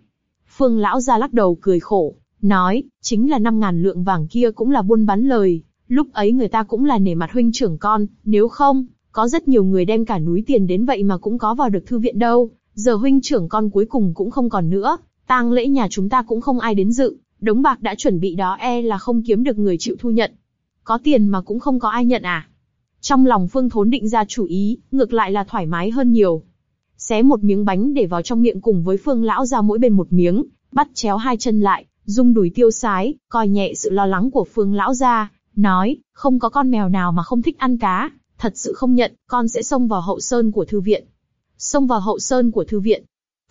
Phương lão ra lắc đầu cười khổ, nói, chính là năm ngàn lượng vàng kia cũng là buôn bán lời, lúc ấy người ta cũng là nể mặt huynh trưởng con, nếu không, có rất nhiều người đem cả núi tiền đến vậy mà cũng có vào được thư viện đâu. Giờ huynh trưởng con cuối cùng cũng không còn nữa, tang lễ nhà chúng ta cũng không ai đến dự, đống bạc đã chuẩn bị đó e là không kiếm được người chịu thu nhận. Có tiền mà cũng không có ai nhận à? Trong lòng Phương Thốn định ra chủ ý, ngược lại là thoải mái hơn nhiều. Xé một miếng bánh để vào trong miệng cùng với Phương lão ra mỗi bên một miếng, bắt chéo hai chân lại, dung đùi tiêu sái, coi nhẹ sự lo lắng của Phương lão ra, nói, không có con mèo nào mà không thích ăn cá, thật sự không nhận, con sẽ xông vào hậu sơn của thư viện. Xông vào hậu sơn của thư viện.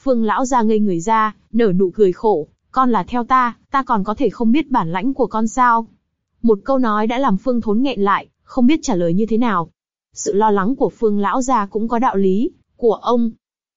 Phương lão ra ngây người ra, nở nụ cười khổ, con là theo ta, ta còn có thể không biết bản lãnh của con sao? Một câu nói đã làm Phương Thốn nghẹn lại, không biết trả lời như thế nào. Sự lo lắng của Phương lão gia cũng có đạo lý, của ông.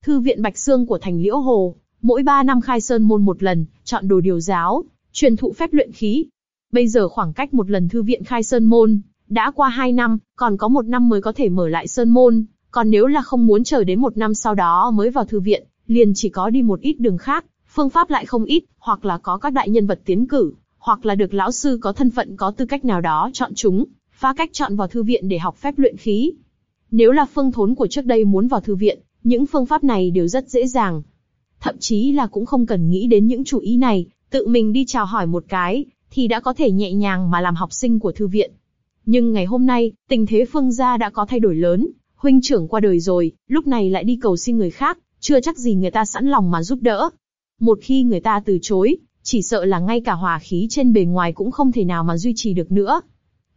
Thư viện Bạch Sương của thành Liễu Hồ, mỗi ba năm khai sơn môn một lần, chọn đồ điều giáo, truyền thụ phép luyện khí. Bây giờ khoảng cách một lần thư viện khai sơn môn, đã qua hai năm, còn có một năm mới có thể mở lại sơn môn, còn nếu là không muốn chờ đến một năm sau đó mới vào thư viện, liền chỉ có đi một ít đường khác, phương pháp lại không ít, hoặc là có các đại nhân vật tiến cử, hoặc là được lão sư có thân phận có tư cách nào đó chọn chúng, phá cách chọn vào thư viện để học phép luyện khí. Nếu là phương thốn của trước đây muốn vào thư viện, những phương pháp này đều rất dễ dàng. thậm chí là cũng không cần nghĩ đến những chủ ý này, tự mình đi chào hỏi một cái, thì đã có thể nhẹ nhàng mà làm học sinh của thư viện. Nhưng ngày hôm nay, tình thế phương gia đã có thay đổi lớn, huynh trưởng qua đời rồi, lúc này lại đi cầu xin người khác, chưa chắc gì người ta sẵn lòng mà giúp đỡ. Một khi người ta từ chối, chỉ sợ là ngay cả hòa khí trên bề ngoài cũng không thể nào mà duy trì được nữa.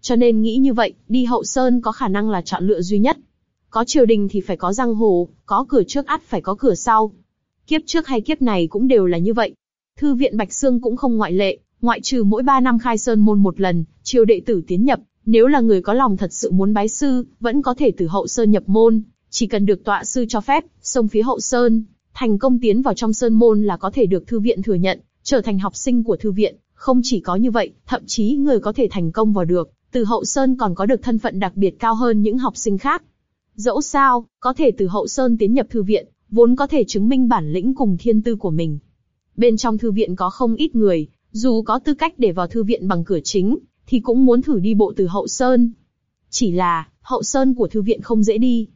Cho nên nghĩ như vậy, đi hậu sơn có khả năng là chọn lựa duy nhất. Có triều đình thì phải có giang hồ, có cửa trước ắt phải có cửa sau. Kiếp trước hay kiếp này cũng đều là như vậy. Thư viện Bạch Sương cũng không ngoại lệ, ngoại trừ mỗi ba năm khai sơn môn một lần, triều đệ tử tiến nhập, nếu là người có lòng thật sự muốn bái sư, vẫn có thể từ hậu sơn nhập môn, chỉ cần được tọa sư cho phép, xông phía hậu sơn, thành công tiến vào trong sơn môn là có thể được thư viện thừa nhận, trở thành học sinh của thư viện. Không chỉ có như vậy, thậm chí người có thể thành công vào được, từ hậu sơn còn có được thân phận đặc biệt cao hơn những học sinh khác. Dẫu sao, có thể từ hậu sơn tiến nhập thư viện, vốn có thể chứng minh bản lĩnh cùng thiên tư của mình. Bên trong thư viện có không ít người, dù có tư cách để vào thư viện bằng cửa chính, thì cũng muốn thử đi bộ từ hậu sơn. Chỉ là, hậu sơn của thư viện không dễ đi.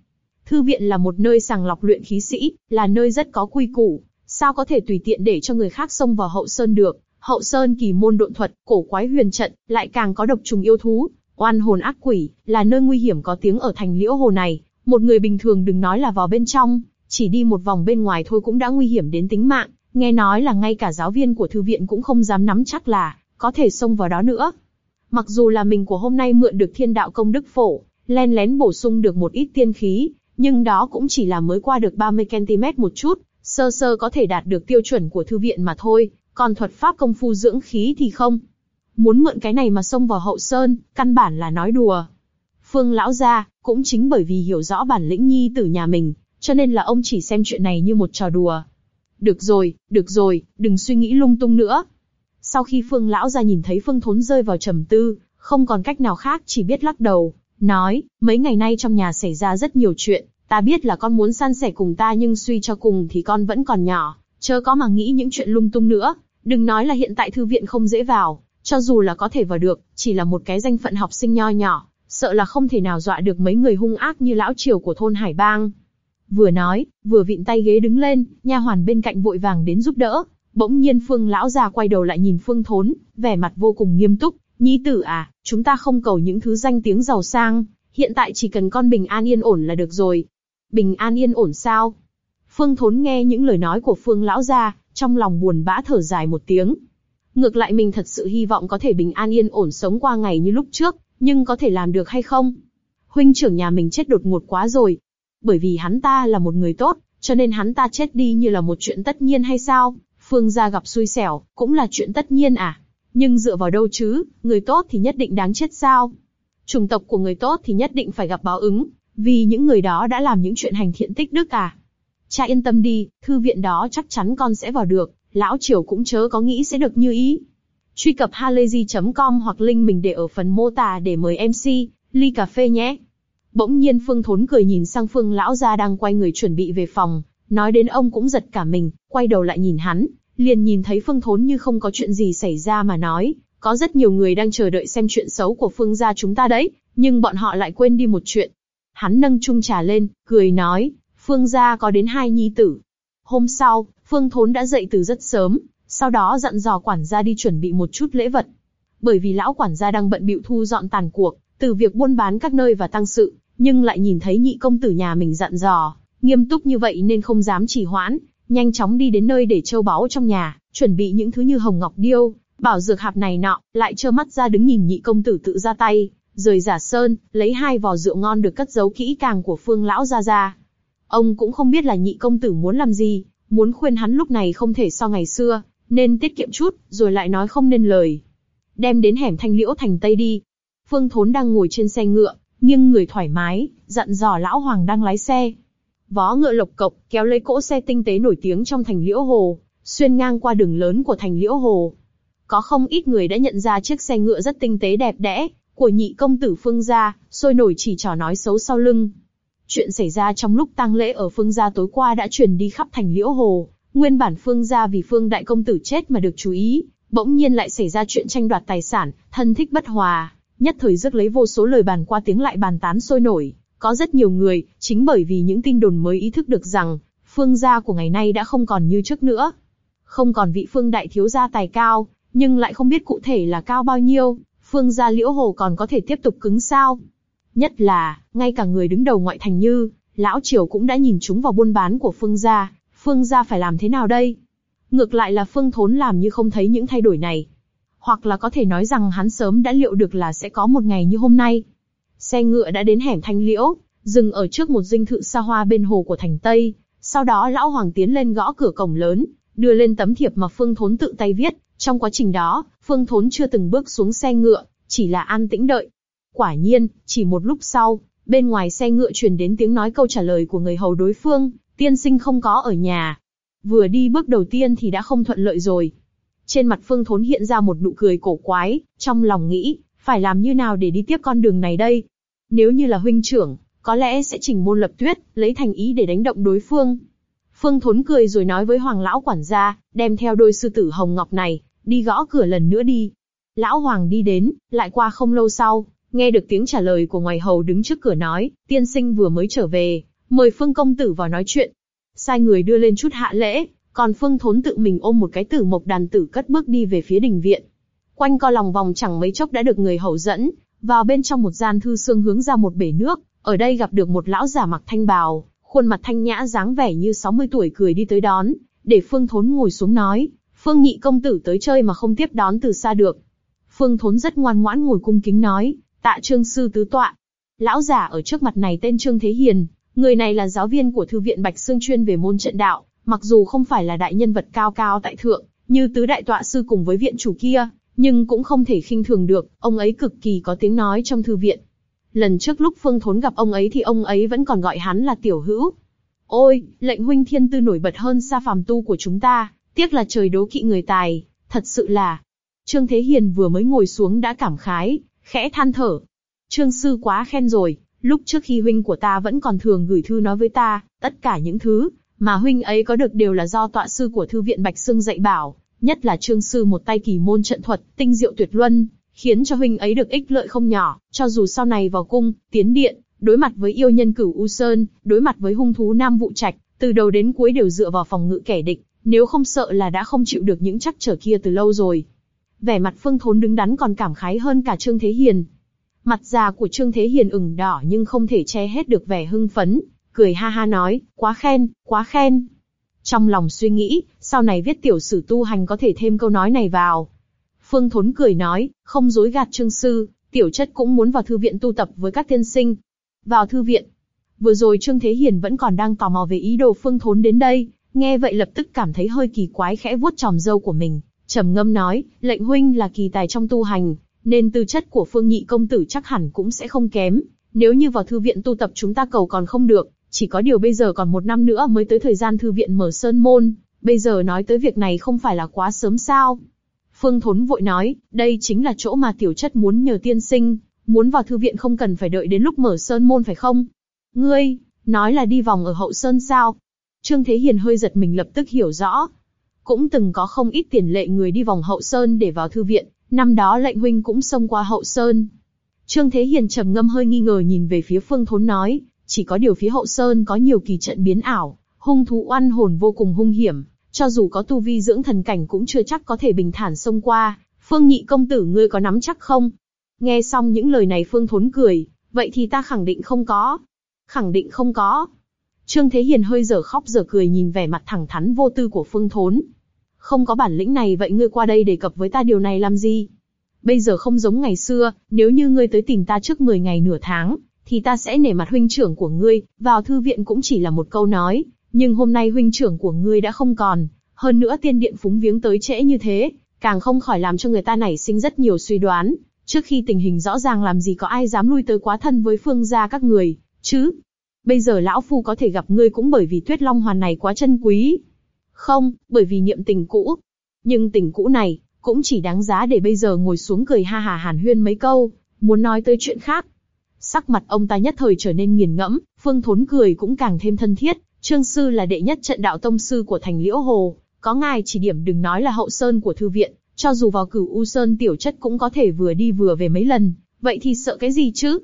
Thư viện là một nơi sàng lọc luyện khí sĩ, là nơi rất có quy củ, sao có thể tùy tiện để cho người khác xông vào hậu sơn được. Hậu sơn kỳ môn độn thuật, cổ quái huyền trận, lại càng có độc trùng yêu thú, oan hồn ác quỷ, là nơi nguy hiểm có tiếng ở thành liễu hồ này. Một người bình thường đừng nói là vào bên trong, chỉ đi một vòng bên ngoài thôi cũng đã nguy hiểm đến tính mạng. Nghe nói là ngay cả giáo viên của thư viện cũng không dám nắm chắc là có thể xông vào đó nữa. Mặc dù là mình của hôm nay mượn được thiên đạo công đức phổ, len lén bổ sung được một ít tiên khí, nhưng đó cũng chỉ là mới qua được 30cm một chút, sơ sơ có thể đạt được tiêu chuẩn của thư viện mà thôi, còn thuật pháp công phu dưỡng khí thì không. Muốn mượn cái này mà xông vào hậu sơn, căn bản là nói đùa. Phương lão gia, cũng chính bởi vì hiểu rõ bản lĩnh nhi tử nhà mình, cho nên là ông chỉ xem chuyện này như một trò đùa. Được rồi, được rồi, đừng suy nghĩ lung tung nữa. Sau khi Phương lão gia nhìn thấy Phương Thốn rơi vào trầm tư, không còn cách nào khác chỉ biết lắc đầu, nói, mấy ngày nay trong nhà xảy ra rất nhiều chuyện, ta biết là con muốn san sẻ cùng ta nhưng suy cho cùng thì con vẫn còn nhỏ, chớ có mà nghĩ những chuyện lung tung nữa, đừng nói là hiện tại thư viện không dễ vào, cho dù là có thể vào được, chỉ là một cái danh phận học sinh nho nhỏ, sợ là không thể nào dọa được mấy người hung ác như lão triều của thôn Hải Bang. Vừa nói, vừa vịn tay ghế đứng lên, nha hoàn bên cạnh vội vàng đến giúp đỡ. Bỗng nhiên Phương lão già quay đầu lại nhìn Phương Thốn, vẻ mặt vô cùng nghiêm túc. Nhi tử à, chúng ta không cầu những thứ danh tiếng giàu sang, hiện tại chỉ cần con bình an yên ổn là được rồi. Bình an yên ổn sao? Phương Thốn nghe những lời nói của Phương lão gia, trong lòng buồn bã thở dài một tiếng. Ngược lại mình thật sự hy vọng có thể bình an yên ổn sống qua ngày như lúc trước, nhưng có thể làm được hay không? Huynh trưởng nhà mình chết đột ngột quá rồi. Bởi vì hắn ta là một người tốt, cho nên hắn ta chết đi như là một chuyện tất nhiên hay sao? Phương gia gặp xui xẻo, cũng là chuyện tất nhiên à? Nhưng dựa vào đâu chứ, người tốt thì nhất định đáng chết sao? Chủng tộc của người tốt thì nhất định phải gặp báo ứng, vì những người đó đã làm những chuyện hành thiện tích đức à? Cha yên tâm đi, thư viện đó chắc chắn con sẽ vào được, lão triều cũng chớ có nghĩ sẽ được như ý. Truy cập halayzi.com hoặc link mình để ở phần mô tả để mời MC, ly cà phê nhé. Bỗng nhiên Phương Thốn cười nhìn sang Phương lão gia đang quay người chuẩn bị về phòng, nói đến ông cũng giật cả mình, quay đầu lại nhìn hắn, liền nhìn thấy Phương Thốn như không có chuyện gì xảy ra mà nói, có rất nhiều người đang chờ đợi xem chuyện xấu của Phương gia chúng ta đấy, nhưng bọn họ lại quên đi một chuyện. Hắn nâng chung trà lên, cười nói, Phương gia có đến hai nhi tử. Hôm sau, Phương Thốn đã dậy từ rất sớm, sau đó dặn dò quản gia đi chuẩn bị một chút lễ vật. Bởi vì lão quản gia đang bận bịu thu dọn tàn cuộc, từ việc buôn bán các nơi và tăng sự, nhưng lại nhìn thấy nhị công tử nhà mình dặn dò, nghiêm túc như vậy nên không dám trì hoãn, nhanh chóng đi đến nơi để châu báu trong nhà, chuẩn bị những thứ như hồng ngọc điêu, bảo dược hạp này nọ, lại trơ mắt ra đứng nhìn nhị công tử tự ra tay, rời giả sơn, lấy hai vò rượu ngon được cất giấu kỹ càng của phương lão ra ra. Ông cũng không biết là nhị công tử muốn làm gì, muốn khuyên hắn lúc này không thể so ngày xưa, nên tiết kiệm chút, rồi lại nói không nên lời. Đem đến hẻm thanh liễu thành tây đi. Phương Thốn đang ngồi trên xe ngựa, nghiêng người thoải mái, dặn dò lão hoàng đang lái xe. Vó ngựa lộc cộc kéo lấy cỗ xe tinh tế nổi tiếng trong thành liễu hồ, xuyên ngang qua đường lớn của thành liễu hồ. Có không ít người đã nhận ra chiếc xe ngựa rất tinh tế đẹp đẽ của nhị công tử Phương gia, sôi nổi chỉ trỏ nói xấu sau lưng. Chuyện xảy ra trong lúc tang lễ ở Phương gia tối qua đã truyền đi khắp thành liễu hồ, Nguyên bản Phương gia vì Phương đại công tử chết mà được chú ý, bỗng nhiên lại xảy ra chuyện tranh đoạt tài sản, thân thích bất hòa, nhất thời rước lấy vô số lời bàn qua tiếng lại bàn tán sôi nổi. Có rất nhiều người, chính bởi vì những tin đồn mới ý thức được rằng, Phương gia của ngày nay đã không còn như trước nữa. Không còn vị Phương đại thiếu gia tài cao, nhưng lại không biết cụ thể là cao bao nhiêu, Phương gia Liễu Hồ còn có thể tiếp tục cứng sao. Nhất là, ngay cả người đứng đầu ngoại thành như, Lão Triều cũng đã nhìn chúng vào buôn bán của Phương gia, Phương gia phải làm thế nào đây? Ngược lại là Phương Thốn làm như không thấy những thay đổi này. Hoặc là có thể nói rằng hắn sớm đã liệu được là sẽ có một ngày như hôm nay. Xe ngựa đã đến hẻm Thanh Liễu, dừng ở trước một dinh thự xa hoa bên hồ của thành Tây. Sau đó lão hoàng tiến lên gõ cửa cổng lớn, đưa lên tấm thiệp mà Phương Thốn tự tay viết. Trong quá trình đó, Phương Thốn chưa từng bước xuống xe ngựa, chỉ là an tĩnh đợi. Quả nhiên, chỉ một lúc sau, bên ngoài xe ngựa truyền đến tiếng nói câu trả lời của người hầu đối phương, tiên sinh không có ở nhà. Vừa đi bước đầu tiên thì đã không thuận lợi rồi. Trên mặt Phương Thốn hiện ra một nụ cười cổ quái, trong lòng nghĩ, phải làm như nào để đi tiếp con đường này đây? Nếu như là huynh trưởng, có lẽ sẽ chỉnh môn lập tuyết, lấy thành ý để đánh động đối phương. Phương Thốn cười rồi nói với Hoàng lão quản gia, đem theo đôi sư tử hồng ngọc này, đi gõ cửa lần nữa đi. Lão Hoàng đi đến, lại qua không lâu sau, nghe được tiếng trả lời của ngoài hầu đứng trước cửa nói, tiên sinh vừa mới trở về, mời Phương công tử vào nói chuyện. Sai người đưa lên chút hạ lễ, còn Phương Thốn tự mình ôm một cái tử mộc đàn tử cất bước đi về phía đình viện. Quanh co lòng vòng chẳng mấy chốc đã được người hầu dẫn, vào bên trong một gian thư xương hướng ra một bể nước, ở đây gặp được một lão giả mặc thanh bào, khuôn mặt thanh nhã dáng vẻ như 60 tuổi cười đi tới đón, để Phương Thốn ngồi xuống nói, Phương nhị công tử tới chơi mà không tiếp đón từ xa được. Phương Thốn rất ngoan ngoãn ngồi cung kính nói, tạ trương sư tứ tọa. Lão giả ở trước mặt này tên Trương Thế Hiền, người này là giáo viên của thư viện Bạch Sương chuyên về môn trận đạo, mặc dù không phải là đại nhân vật cao cao tại thượng, như tứ đại tọa sư cùng với viện chủ kia, nhưng cũng không thể khinh thường được, ông ấy cực kỳ có tiếng nói trong thư viện. Lần trước lúc Phương Thốn gặp ông ấy thì ông ấy vẫn còn gọi hắn là tiểu hữu. Ôi, lệnh huynh thiên tư nổi bật hơn xa phàm tu của chúng ta, tiếc là trời đố kỵ người tài, thật sự là. Trương Thế Hiền vừa mới ngồi xuống đã cảm khái, khẽ than thở. Trương sư quá khen rồi, lúc trước khi huynh của ta vẫn còn thường gửi thư nói với ta, tất cả những thứ mà huynh ấy có được đều là do tọa sư của thư viện Bạch Sương dạy bảo, nhất là trương sư một tay kỳ môn trận thuật, tinh diệu tuyệt luân, khiến cho huynh ấy được ích lợi không nhỏ, cho dù sau này vào cung, tiến điện, đối mặt với yêu nhân cửu U Sơn, đối mặt với hung thú Nam Vụ Trạch, từ đầu đến cuối đều dựa vào phòng ngự kẻ địch, nếu không sợ là đã không chịu được những chắc trở kia từ lâu rồi. Vẻ mặt Phương Thốn đứng đắn còn cảm khái hơn cả Trương Thế Hiền. Mặt già của Trương Thế Hiền ửng đỏ nhưng không thể che hết được vẻ hưng phấn, cười ha ha nói, quá khen, quá khen. Trong lòng suy nghĩ, sau này viết tiểu sử tu hành có thể thêm câu nói này vào. Phương Thốn cười nói, không dối gạt trương sư, tiểu chất cũng muốn vào thư viện tu tập với các tiên sinh. Vào thư viện. Vừa rồi Trương Thế Hiền vẫn còn đang tò mò về ý đồ Phương Thốn đến đây, nghe vậy lập tức cảm thấy hơi kỳ quái khẽ vuốt tròm râu của mình, trầm ngâm nói, lệnh huynh là kỳ tài trong tu hành, nên tư chất của Phương Nhị công tử chắc hẳn cũng sẽ không kém. Nếu như vào thư viện tu tập chúng ta cầu còn không được, chỉ có điều bây giờ còn một năm nữa mới tới thời gian thư viện mở sơn môn, bây giờ nói tới việc này không phải là quá sớm sao? Phương Thốn vội nói, đây chính là chỗ mà tiểu chất muốn nhờ tiên sinh, muốn vào thư viện không cần phải đợi đến lúc mở sơn môn phải không? Ngươi, nói là đi vòng ở hậu sơn sao? Trương Thế Hiền hơi giật mình lập tức hiểu rõ. Cũng từng có không ít tiền lệ người đi vòng hậu sơn để vào thư viện, năm đó lệnh huynh cũng xông qua hậu sơn. Trương Thế Hiền trầm ngâm hơi nghi ngờ nhìn về phía Phương Thốn nói, chỉ có điều phía hậu sơn có nhiều kỳ trận biến ảo, hung thú oan hồn vô cùng hung hiểm, cho dù có tu vi dưỡng thần cảnh cũng chưa chắc có thể bình thản xông qua. Phương nhị công tử ngươi có nắm chắc không? Nghe xong những lời này Phương Thốn cười, vậy thì ta khẳng định không có. Khẳng định không có. Trương Thế Hiền hơi dở khóc dở cười nhìn vẻ mặt thẳng thắn vô tư của Phương Thốn. Không có bản lĩnh này vậy ngươi qua đây đề cập với ta điều này làm gì? Bây giờ không giống ngày xưa, nếu như ngươi tới tìm ta trước 10 ngày nửa tháng, thì ta sẽ nể mặt huynh trưởng của ngươi, vào thư viện cũng chỉ là một câu nói, nhưng hôm nay huynh trưởng của ngươi đã không còn, hơn nữa tiên điện phúng viếng tới trễ như thế, càng không khỏi làm cho người ta nảy sinh rất nhiều suy đoán, trước khi tình hình rõ ràng làm gì có ai dám lui tới quá thân với phương gia các người, chứ? Bây giờ lão phu có thể gặp ngươi cũng bởi vì tuyết long hoàn này quá chân quý. Không, bởi vì niệm tình cũ. Nhưng tình cũ này, cũng chỉ đáng giá để bây giờ ngồi xuống cười ha hà hàn huyên mấy câu, muốn nói tới chuyện khác, Sắc mặt ông ta nhất thời trở nên nghiền ngẫm, Phương Thốn cười cũng càng thêm thân thiết. Trương sư là đệ nhất trận đạo tông sư của thành Liễu Hồ, có ngài chỉ điểm đừng nói là hậu sơn của thư viện, cho dù vào cửu u sơn tiểu chất cũng có thể vừa đi vừa về mấy lần, vậy thì sợ cái gì chứ?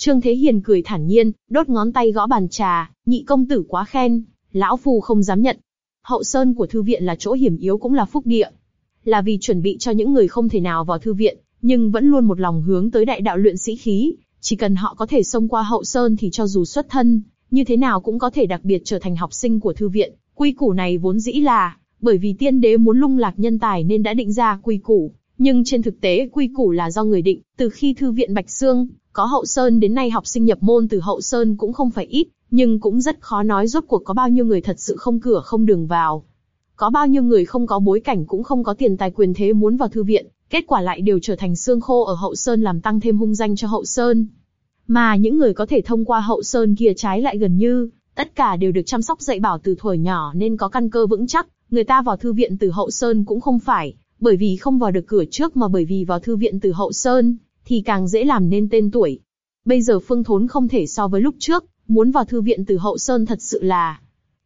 Trương Thế Hiền cười thản nhiên, đốt ngón tay gõ bàn trà, nhị công tử quá khen, Lão Phu không dám nhận. Hậu sơn của thư viện là chỗ hiểm yếu cũng là phúc địa. Là vì chuẩn bị cho những người không thể nào vào thư viện, nhưng vẫn luôn một lòng hướng tới đại đạo luyện sĩ khí, chỉ cần họ có thể xông qua hậu sơn thì cho dù xuất thân, như thế nào cũng có thể đặc biệt trở thành học sinh của thư viện. Quy củ này vốn dĩ là, bởi vì tiên đế muốn lung lạc nhân tài nên đã định ra quy củ, nhưng trên thực tế quy củ là do người định, từ khi thư viện Bạch Sương, có hậu sơn đến nay học sinh nhập môn từ hậu sơn cũng không phải ít, nhưng cũng rất khó nói rốt cuộc có bao nhiêu người thật sự không cửa không đường vào. Có bao nhiêu người không có bối cảnh cũng không có tiền tài quyền thế muốn vào thư viện, kết quả lại đều trở thành xương khô ở hậu sơn làm tăng thêm hung danh cho hậu sơn. Mà những người có thể thông qua hậu sơn kia trái lại gần như, tất cả đều được chăm sóc dạy bảo từ thuở nhỏ nên có căn cơ vững chắc, người ta vào thư viện từ hậu sơn cũng không phải, bởi vì không vào được cửa trước mà bởi vì vào thư viện từ hậu sơn, thì càng dễ làm nên tên tuổi. Bây giờ Phương Thốn không thể so với lúc trước, muốn vào thư viện từ hậu sơn thật sự là.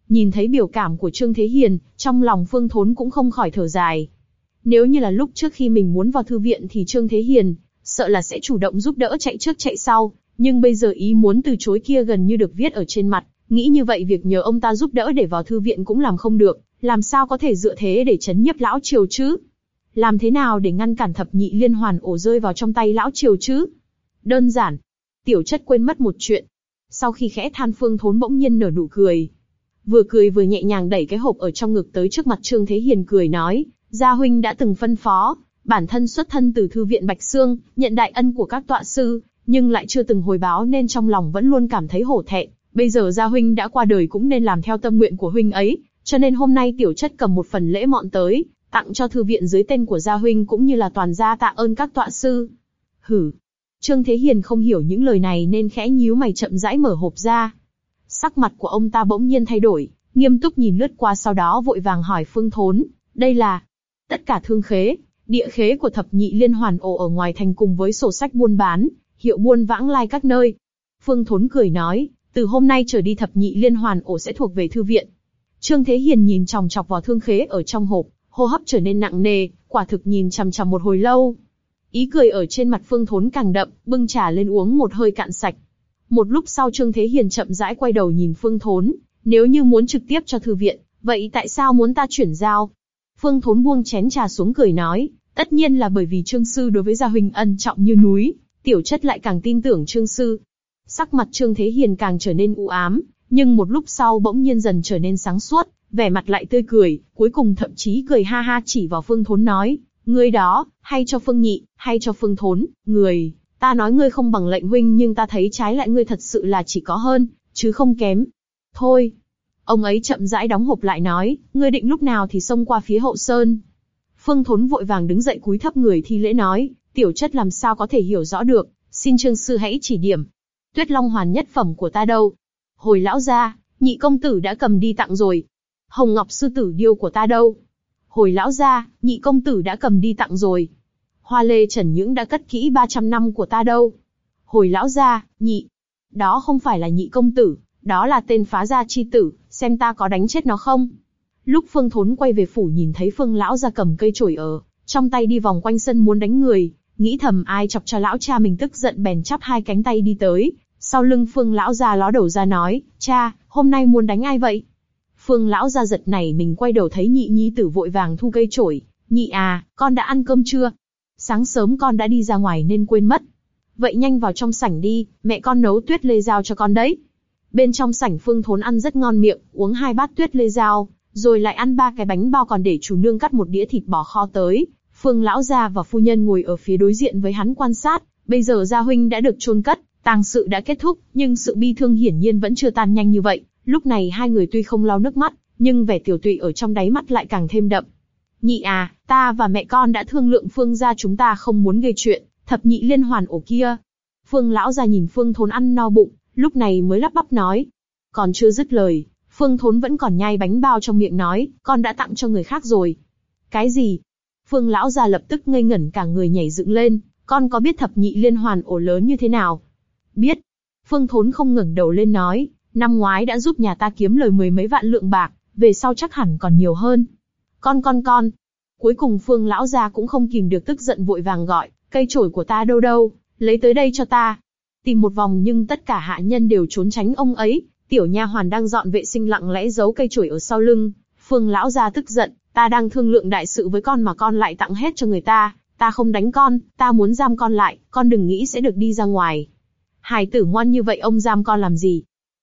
Nhìn thấy biểu cảm của Trương Thế Hiền, trong lòng Phương Thốn cũng không khỏi thở dài. Nếu như là lúc trước khi mình muốn vào thư viện thì Trương Thế Hiền, sợ là sẽ chủ động giúp đỡ chạy trước chạy sau, nhưng bây giờ ý muốn từ chối kia gần như được viết ở trên mặt, nghĩ như vậy việc nhờ ông ta giúp đỡ để vào thư viện cũng làm không được, làm sao có thể dựa thế để chấn nhiếp lão triều chứ? Làm thế nào để ngăn cản thập nhị liên hoàn ổ rơi vào trong tay lão triều chứ? Đơn giản. Tiểu chất quên mất một chuyện. Sau khi khẽ than phương thốn bỗng nhiên nở nụ cười. Vừa cười vừa nhẹ nhàng đẩy cái hộp ở trong ngực tới trước mặt Trương Thế Hiền cười nói, Gia huynh đã từng phân phó, bản thân xuất thân từ thư viện Bạch Sương, nhận đại ân của các tọa sư, nhưng lại chưa từng hồi báo nên trong lòng vẫn luôn cảm thấy hổ thẹn. Bây giờ Gia huynh đã qua đời cũng nên làm theo tâm nguyện của huynh ấy, cho nên hôm nay tiểu chất cầm một phần lễ mọn tới, tặng cho thư viện dưới tên của Gia huynh cũng như là toàn gia tạ ơn các tọa sư. Hử. Trương Thế Hiền không hiểu những lời này nên khẽ nhíu mày chậm rãi mở hộp ra. Sắc mặt của ông ta bỗng nhiên thay đổi, nghiêm túc nhìn lướt qua sau đó vội vàng hỏi Phương Thốn, đây là tất cả thương khế, địa khế của thập nhị liên hoàn ổ ở ngoài thành cùng với sổ sách buôn bán, hiệu buôn vãng lai các nơi. Phương Thốn cười nói, từ hôm nay trở đi thập nhị liên hoàn ổ sẽ thuộc về thư viện. Trương Thế Hiền nhìn chòng chọc vào thương khế ở trong hộp, hô hấp trở nên nặng nề, quả thực nhìn chằm chằm một hồi lâu. Ý cười ở trên mặt Phương Thốn càng đậm, bưng trà lên uống một hơi cạn sạch. Một lúc sau Trương Thế Hiền chậm rãi quay đầu nhìn Phương Thốn, nếu như muốn trực tiếp cho thư viện, vậy tại sao muốn ta chuyển giao? Phương Thốn buông chén trà xuống cười nói, tất nhiên là bởi vì Trương Sư đối với Gia Huynh ân trọng như núi, tiểu chất lại càng tin tưởng Trương Sư. Sắc mặt Trương Thế Hiền càng trở nên u ám, nhưng một lúc sau bỗng nhiên dần trở nên sáng suốt, vẻ mặt lại tươi cười, cuối cùng thậm chí cười ha ha chỉ vào Phương Thốn nói, ngươi đó, hay cho Phương Nhị, hay cho Phương Thốn, người, ta nói ngươi không bằng lệnh huynh nhưng ta thấy trái lại ngươi thật sự là chỉ có hơn, chứ không kém. Thôi. Ông ấy chậm rãi đóng hộp lại nói, ngươi định lúc nào thì xông qua phía hậu sơn. Phương Thốn vội vàng đứng dậy cúi thấp người thi lễ nói, tiểu chất làm sao có thể hiểu rõ được, xin trương sư hãy chỉ điểm. Tuyết Long Hoàn nhất phẩm của ta đâu? Hồi lão gia, nhị công tử đã cầm đi tặng rồi. Hồng Ngọc sư tử điêu của ta đâu? Hồi lão gia, nhị công tử đã cầm đi tặng rồi. Hoa lê trần những đã cất kỹ 300 năm của ta đâu? Hồi lão gia, nhị. Đó không phải là nhị công tử, đó là tên phá gia chi tử, xem ta có đánh chết nó không? Lúc Phương Thốn quay về phủ nhìn thấy Phương lão gia cầm cây chổi ở, trong tay đi vòng quanh sân muốn đánh người, nghĩ thầm ai chọc cho lão cha mình tức giận bèn chắp hai cánh tay đi tới, sau lưng Phương lão gia ló đầu ra nói, cha, hôm nay muốn đánh ai vậy? Phương lão gia giật này mình quay đầu thấy nhị nhi tử vội vàng thu cây chổi, nhị à, con đã ăn cơm chưa? Sáng sớm con đã đi ra ngoài nên quên mất. Vậy nhanh vào trong sảnh đi, mẹ con nấu tuyết lê dao cho con đấy. Bên trong sảnh Phương Thốn ăn rất ngon miệng, uống hai bát tuyết lê dao, rồi lại ăn ba cái bánh bao còn để chủ nương cắt một đĩa thịt bò kho tới. Phương lão gia và phu nhân ngồi ở phía đối diện với hắn quan sát. Bây giờ gia huynh đã được chôn cất, tang sự đã kết thúc, nhưng sự bi thương hiển nhiên vẫn chưa tan nhanh như vậy. Lúc này hai người tuy không lau nước mắt, nhưng vẻ tiểu tụy ở trong đáy mắt lại càng thêm đậm. Nhị à, ta và mẹ con đã thương lượng Phương gia chúng ta không muốn gây chuyện, thập nhị liên hoàn ổ kia. Phương lão gia nhìn Phương thốn ăn no bụng, lúc này mới lắp bắp nói. Còn chưa dứt lời, Phương thốn vẫn còn nhai bánh bao trong miệng nói, con đã tặng cho người khác rồi. Cái gì? Phương lão gia lập tức ngây ngẩn cả người nhảy dựng lên, con có biết thập nhị liên hoàn ổ lớn như thế nào? Biết. Phương thốn không ngẩng đầu lên nói, năm ngoái đã giúp nhà ta kiếm lời mười mấy vạn lượng bạc, về sau chắc hẳn còn nhiều hơn. Con con con. Cuối cùng Phương lão gia cũng không kìm được tức giận vội vàng gọi, cây chổi của ta đâu đâu, lấy tới đây cho ta. Tìm một vòng nhưng tất cả hạ nhân đều trốn tránh ông ấy, Tiểu nha hoàn đang dọn vệ sinh lặng lẽ giấu cây chổi ở sau lưng. Phương lão gia tức giận, ta đang thương lượng đại sự với con mà con lại tặng hết cho người ta, ta không đánh con, ta muốn giam con lại, con đừng nghĩ sẽ được đi ra ngoài. Hài tử ngoan như vậy ông giam con làm gì?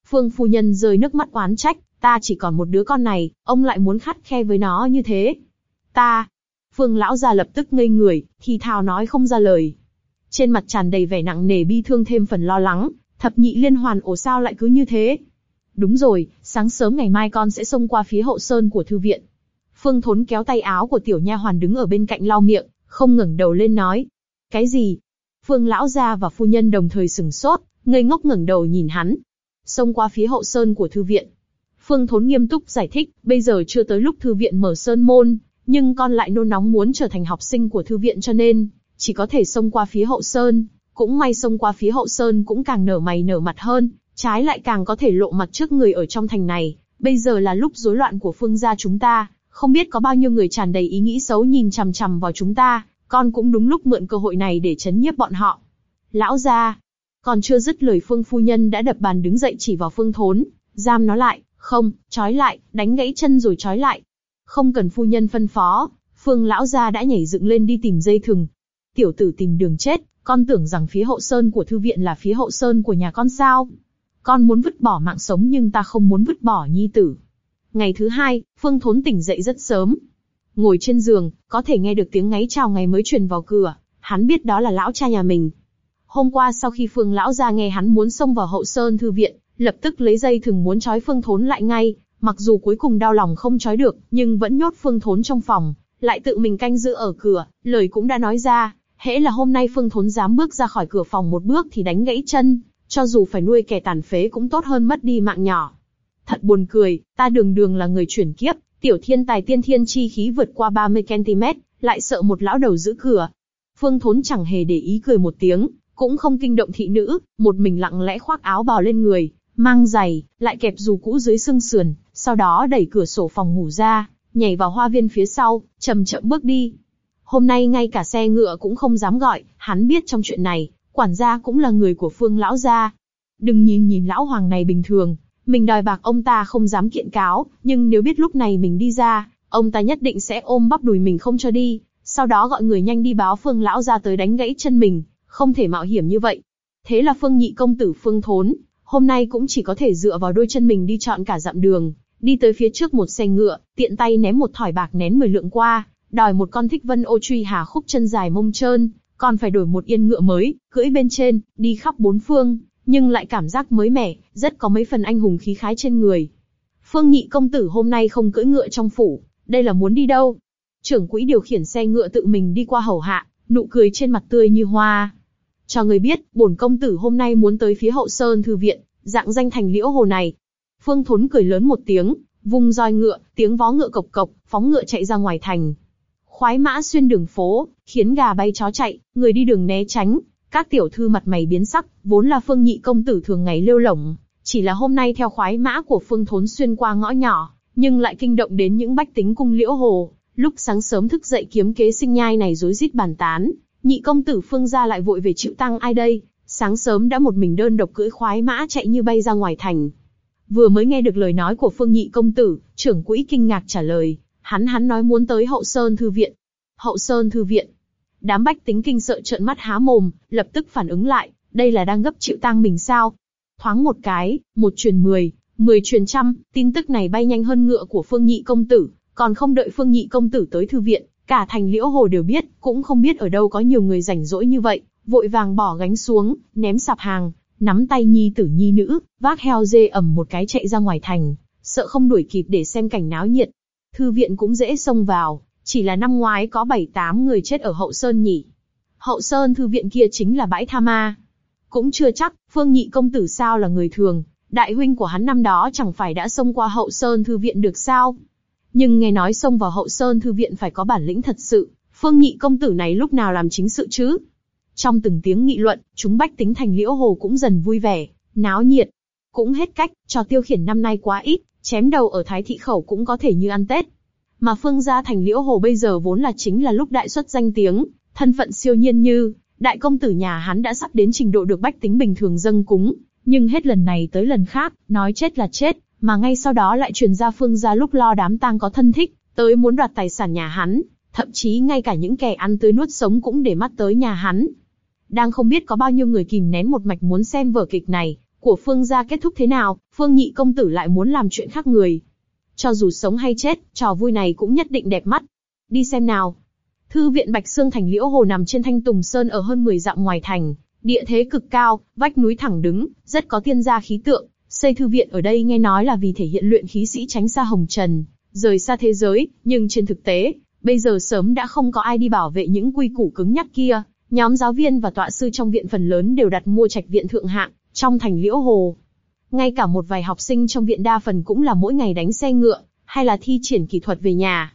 Phương phu nhân rơi nước mắt oán trách, ta chỉ còn một đứa con này, ông lại muốn khắt khe với nó như thế. Ta, Phương lão gia lập tức ngây người, thì thào nói không ra lời. Trên mặt tràn đầy vẻ nặng nề bi thương thêm phần lo lắng, thập nhị liên hoàn ổ sao lại cứ như thế. Đúng rồi, sáng sớm ngày mai con sẽ xông qua phía hậu sơn của thư viện. Phương Thốn kéo tay áo của tiểu nha hoàn đứng ở bên cạnh lau miệng, không ngẩng đầu lên nói. Cái gì? Phương lão gia và phu nhân đồng thời sừng sốt, ngây ngốc ngẩng đầu nhìn hắn. Xông qua phía hậu sơn của thư viện. Phương Thốn nghiêm túc giải thích, bây giờ chưa tới lúc thư viện mở sơn môn, nhưng con lại nôn nóng muốn trở thành học sinh của thư viện cho nên, chỉ có thể xông qua phía hậu sơn. Cũng may xông qua phía hậu sơn cũng càng nở mày nở mặt hơn, trái lại càng có thể lộ mặt trước người ở trong thành này. Bây giờ là lúc rối loạn của phương gia chúng ta, không biết có bao nhiêu người tràn đầy ý nghĩ xấu nhìn chằm chằm vào chúng ta, con cũng đúng lúc mượn cơ hội này để chấn nhiếp bọn họ. Lão gia, còn chưa dứt lời phương phu nhân đã đập bàn đứng dậy chỉ vào phương thốn, giam nó lại, không, trói lại, đánh gãy chân rồi trói lại. Không cần phu nhân phân phó, phương lão gia đã nhảy dựng lên đi tìm dây thừng. Tiểu tử tìm đường chết, con tưởng rằng phía hậu sơn của thư viện là phía hậu sơn của nhà con sao? Con muốn vứt bỏ mạng sống nhưng ta không muốn vứt bỏ nhi tử. Ngày thứ hai, Phương Thốn tỉnh dậy rất sớm. Ngồi trên giường, có thể nghe được tiếng ngáy chào ngày mới truyền vào cửa. Hắn biết đó là lão cha nhà mình. Hôm qua sau khi Phương lão ra nghe hắn muốn xông vào hậu sơn thư viện, lập tức lấy dây thừng muốn trói Phương Thốn lại ngay. Mặc dù cuối cùng đau lòng không trói được, nhưng vẫn nhốt Phương Thốn trong phòng, lại tự mình canh giữ ở cửa. Lời cũng đã nói ra, hễ là hôm nay Phương Thốn dám bước ra khỏi cửa phòng một bước thì đánh gãy chân, cho dù phải nuôi kẻ tàn phế cũng tốt hơn mất đi mạng nhỏ. Thật buồn cười, ta đường đường là người chuyển kiếp, tiểu thiên tài tiên thiên chi khí vượt qua 30 cm, lại sợ một lão đầu giữ cửa. Phương Thốn chẳng hề để ý cười một tiếng, cũng không kinh động thị nữ, một mình lặng lẽ khoác áo bò lên người, mang giày, lại kẹp dù cũ dưới xương sườn, sau đó đẩy cửa sổ phòng ngủ ra, nhảy vào hoa viên phía sau, chậm chậm bước đi. Hôm nay ngay cả xe ngựa cũng không dám gọi, hắn biết trong chuyện này, quản gia cũng là người của Phương lão gia. Đừng nhìn nhìn lão hoàng này bình thường, mình đòi bạc ông ta không dám kiện cáo, nhưng nếu biết lúc này mình đi ra, ông ta nhất định sẽ ôm bắp đùi mình không cho đi, sau đó gọi người nhanh đi báo Phương lão gia tới đánh gãy chân mình, không thể mạo hiểm như vậy. Thế là Phương nhị công tử Phương Thốn, hôm nay cũng chỉ có thể dựa vào đôi chân mình đi chọn cả dặm đường, đi tới phía trước một xe ngựa, tiện tay ném một thỏi bạc nén mười lượng qua, đòi một con thích vân ô truy hà khúc chân dài mông trơn, còn phải đổi một yên ngựa mới, cưỡi bên trên, đi khắp bốn phương, nhưng lại cảm giác mới mẻ, rất có mấy phần anh hùng khí khái trên người. Phương Nhị công tử hôm nay không cưỡi ngựa trong phủ, đây là muốn đi đâu? Trưởng quỹ điều khiển xe ngựa tự mình đi qua hầu hạ, nụ cười trên mặt tươi như hoa. Cho người biết, bổn công tử hôm nay muốn tới phía hậu sơn thư viện, dạng danh thành liễu hồ này. Phương Thốn cười lớn một tiếng, vung roi ngựa, tiếng vó ngựa cộc cộc, phóng ngựa chạy ra ngoài thành. Khoái mã xuyên đường phố, khiến gà bay chó chạy, người đi đường né tránh, các tiểu thư mặt mày biến sắc, vốn là Phương Nhị công tử thường ngày lêu lỏng, chỉ là hôm nay theo khoái mã của Phương Thốn xuyên qua ngõ nhỏ, nhưng lại kinh động đến những bách tính cung liễu hồ. Lúc sáng sớm thức dậy kiếm kế sinh nhai này rối rít bàn tán, nhị công tử Phương gia lại vội về chịu tăng ai đây? Sáng sớm đã một mình đơn độc cưỡi khoái mã chạy như bay ra ngoài thành. Vừa mới nghe được lời nói của Phương nhị công tử, trưởng quỹ kinh ngạc trả lời, hắn hắn nói muốn tới hậu sơn thư viện. Hậu sơn thư viện, Đám bách tính kinh sợ trợn mắt há mồm, lập tức phản ứng lại, đây là đang gấp chịu tang mình sao? Thoáng một cái, một truyền mười, mười truyền trăm, tin tức này bay nhanh hơn ngựa của Phương Nhị công tử, còn không đợi Phương Nhị công tử tới thư viện, cả thành Liễu Hồ đều biết, cũng không biết ở đâu có nhiều người rảnh rỗi như vậy, vội vàng bỏ gánh xuống, ném sạp hàng, nắm tay nhi tử nhi nữ, vác heo dê ẩm một cái chạy ra ngoài thành, sợ không đuổi kịp để xem cảnh náo nhiệt. Thư viện cũng dễ xông vào, chỉ là năm ngoái có 7-8 người chết ở Hậu Sơn nhỉ. Hậu Sơn thư viện kia chính là bãi tha ma. Cũng chưa chắc, Phương Nhị công tử sao là người thường, đại huynh của hắn năm đó chẳng phải đã xông qua Hậu Sơn thư viện được sao? Nhưng nghe nói xông vào Hậu Sơn thư viện phải có bản lĩnh thật sự, Phương Nhị công tử này lúc nào làm chính sự chứ? Trong từng tiếng nghị luận, chúng bách tính thành liễu hồ cũng dần vui vẻ, náo nhiệt. Cũng hết cách, cho tiêu khiển năm nay quá ít, chém đầu ở Thái Thị Khẩu cũng có thể như ăn Tết. Mà Phương gia thành Liễu Hồ bây giờ vốn là chính là lúc đại xuất danh tiếng, thân phận siêu nhiên như, đại công tử nhà hắn đã sắp đến trình độ được bách tính bình thường dâng cúng, Nhưng hết lần này tới lần khác, nói chết là chết, mà ngay sau đó lại truyền ra phương gia lúc lo đám tang có thân thích, tới muốn đoạt tài sản nhà hắn, thậm chí ngay cả những kẻ ăn tươi nuốt sống cũng để mắt tới nhà hắn. Đang không biết có bao nhiêu người kìm nén một mạch muốn xem vở kịch này, của Phương gia kết thúc thế nào, Phương nhị công tử lại muốn làm chuyện khác người. Cho dù sống hay chết, trò vui này cũng nhất định đẹp mắt. Đi xem nào. Thư viện Bạch xương Thành Liễu Hồ nằm trên Thanh Tùng Sơn ở hơn 10 dặm ngoài thành, địa thế cực cao, vách núi thẳng đứng, rất có tiên gia khí tượng. Xây thư viện ở đây nghe nói là vì thể hiện luyện khí sĩ tránh xa hồng trần, rời xa thế giới, nhưng trên thực tế, bây giờ sớm đã không có ai đi bảo vệ những quy củ cứng nhắc kia. Nhóm giáo viên và tọa sư trong viện phần lớn đều đặt mua trạch viện thượng hạng, trong thành liễu hồ. Ngay cả một vài học sinh trong viện đa phần cũng là mỗi ngày đánh xe ngựa, hay là thi triển kỹ thuật về nhà.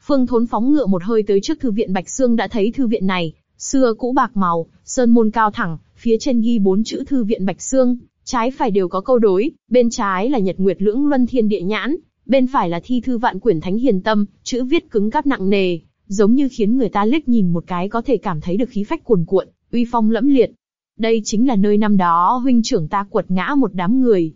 Phương Thốn phóng ngựa một hơi tới trước thư viện Bạch Sương đã thấy thư viện này, xưa cũ bạc màu, sơn môn cao thẳng, phía trên ghi bốn chữ thư viện Bạch Sương, trái phải đều có câu đối, bên trái là Nhật Nguyệt Lưỡng Luân Thiên Địa Nhãn, bên phải là thi thư vạn quyển Thánh Hiền Tâm, chữ viết cứng cáp nặng nề, giống như khiến người ta liếc nhìn một cái có thể cảm thấy được khí phách cuồn cuộn, uy phong lẫm liệt. Đây chính là nơi năm đó huynh trưởng ta quật ngã một đám người.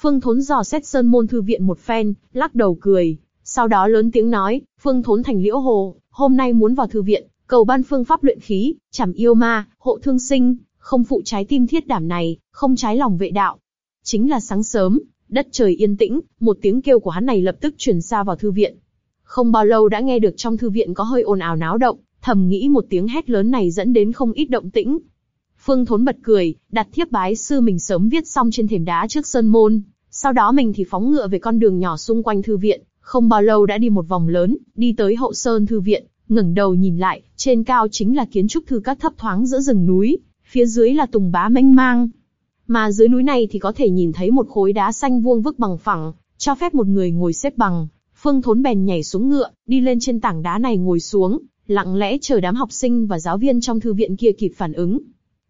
Phương Thốn dò xét sơn môn thư viện một phen, lắc đầu cười, sau đó lớn tiếng nói, Phương Thốn thành liễu hồ, hôm nay muốn vào thư viện, cầu ban phương pháp luyện khí, chảm yêu ma, hộ thương sinh, không phụ trái tim thiết đảm này, không trái lòng vệ đạo. Chính là sáng sớm, đất trời yên tĩnh, một tiếng kêu của hắn này lập tức truyền xa vào thư viện. Không bao lâu đã nghe được trong thư viện có hơi ồn ào náo động, thầm nghĩ một tiếng hét lớn này dẫn đến không ít động tĩnh. Phương Thốn bật cười, đặt thiếp bái sư mình sớm viết xong trên thềm đá trước sơn môn, sau đó mình thì phóng ngựa về con đường nhỏ xung quanh thư viện, không bao lâu đã đi một vòng lớn, đi tới hậu sơn thư viện, ngẩng đầu nhìn lại, trên cao chính là kiến trúc thư các thấp thoáng giữa rừng núi, phía dưới là tùng bá mênh mang. Mà dưới núi này thì có thể nhìn thấy một khối đá xanh vuông vức bằng phẳng, cho phép một người ngồi xếp bằng. Phương Thốn bèn nhảy xuống ngựa, đi lên trên tảng đá này ngồi xuống, lặng lẽ chờ đám học sinh và giáo viên trong thư viện kia kịp phản ứng.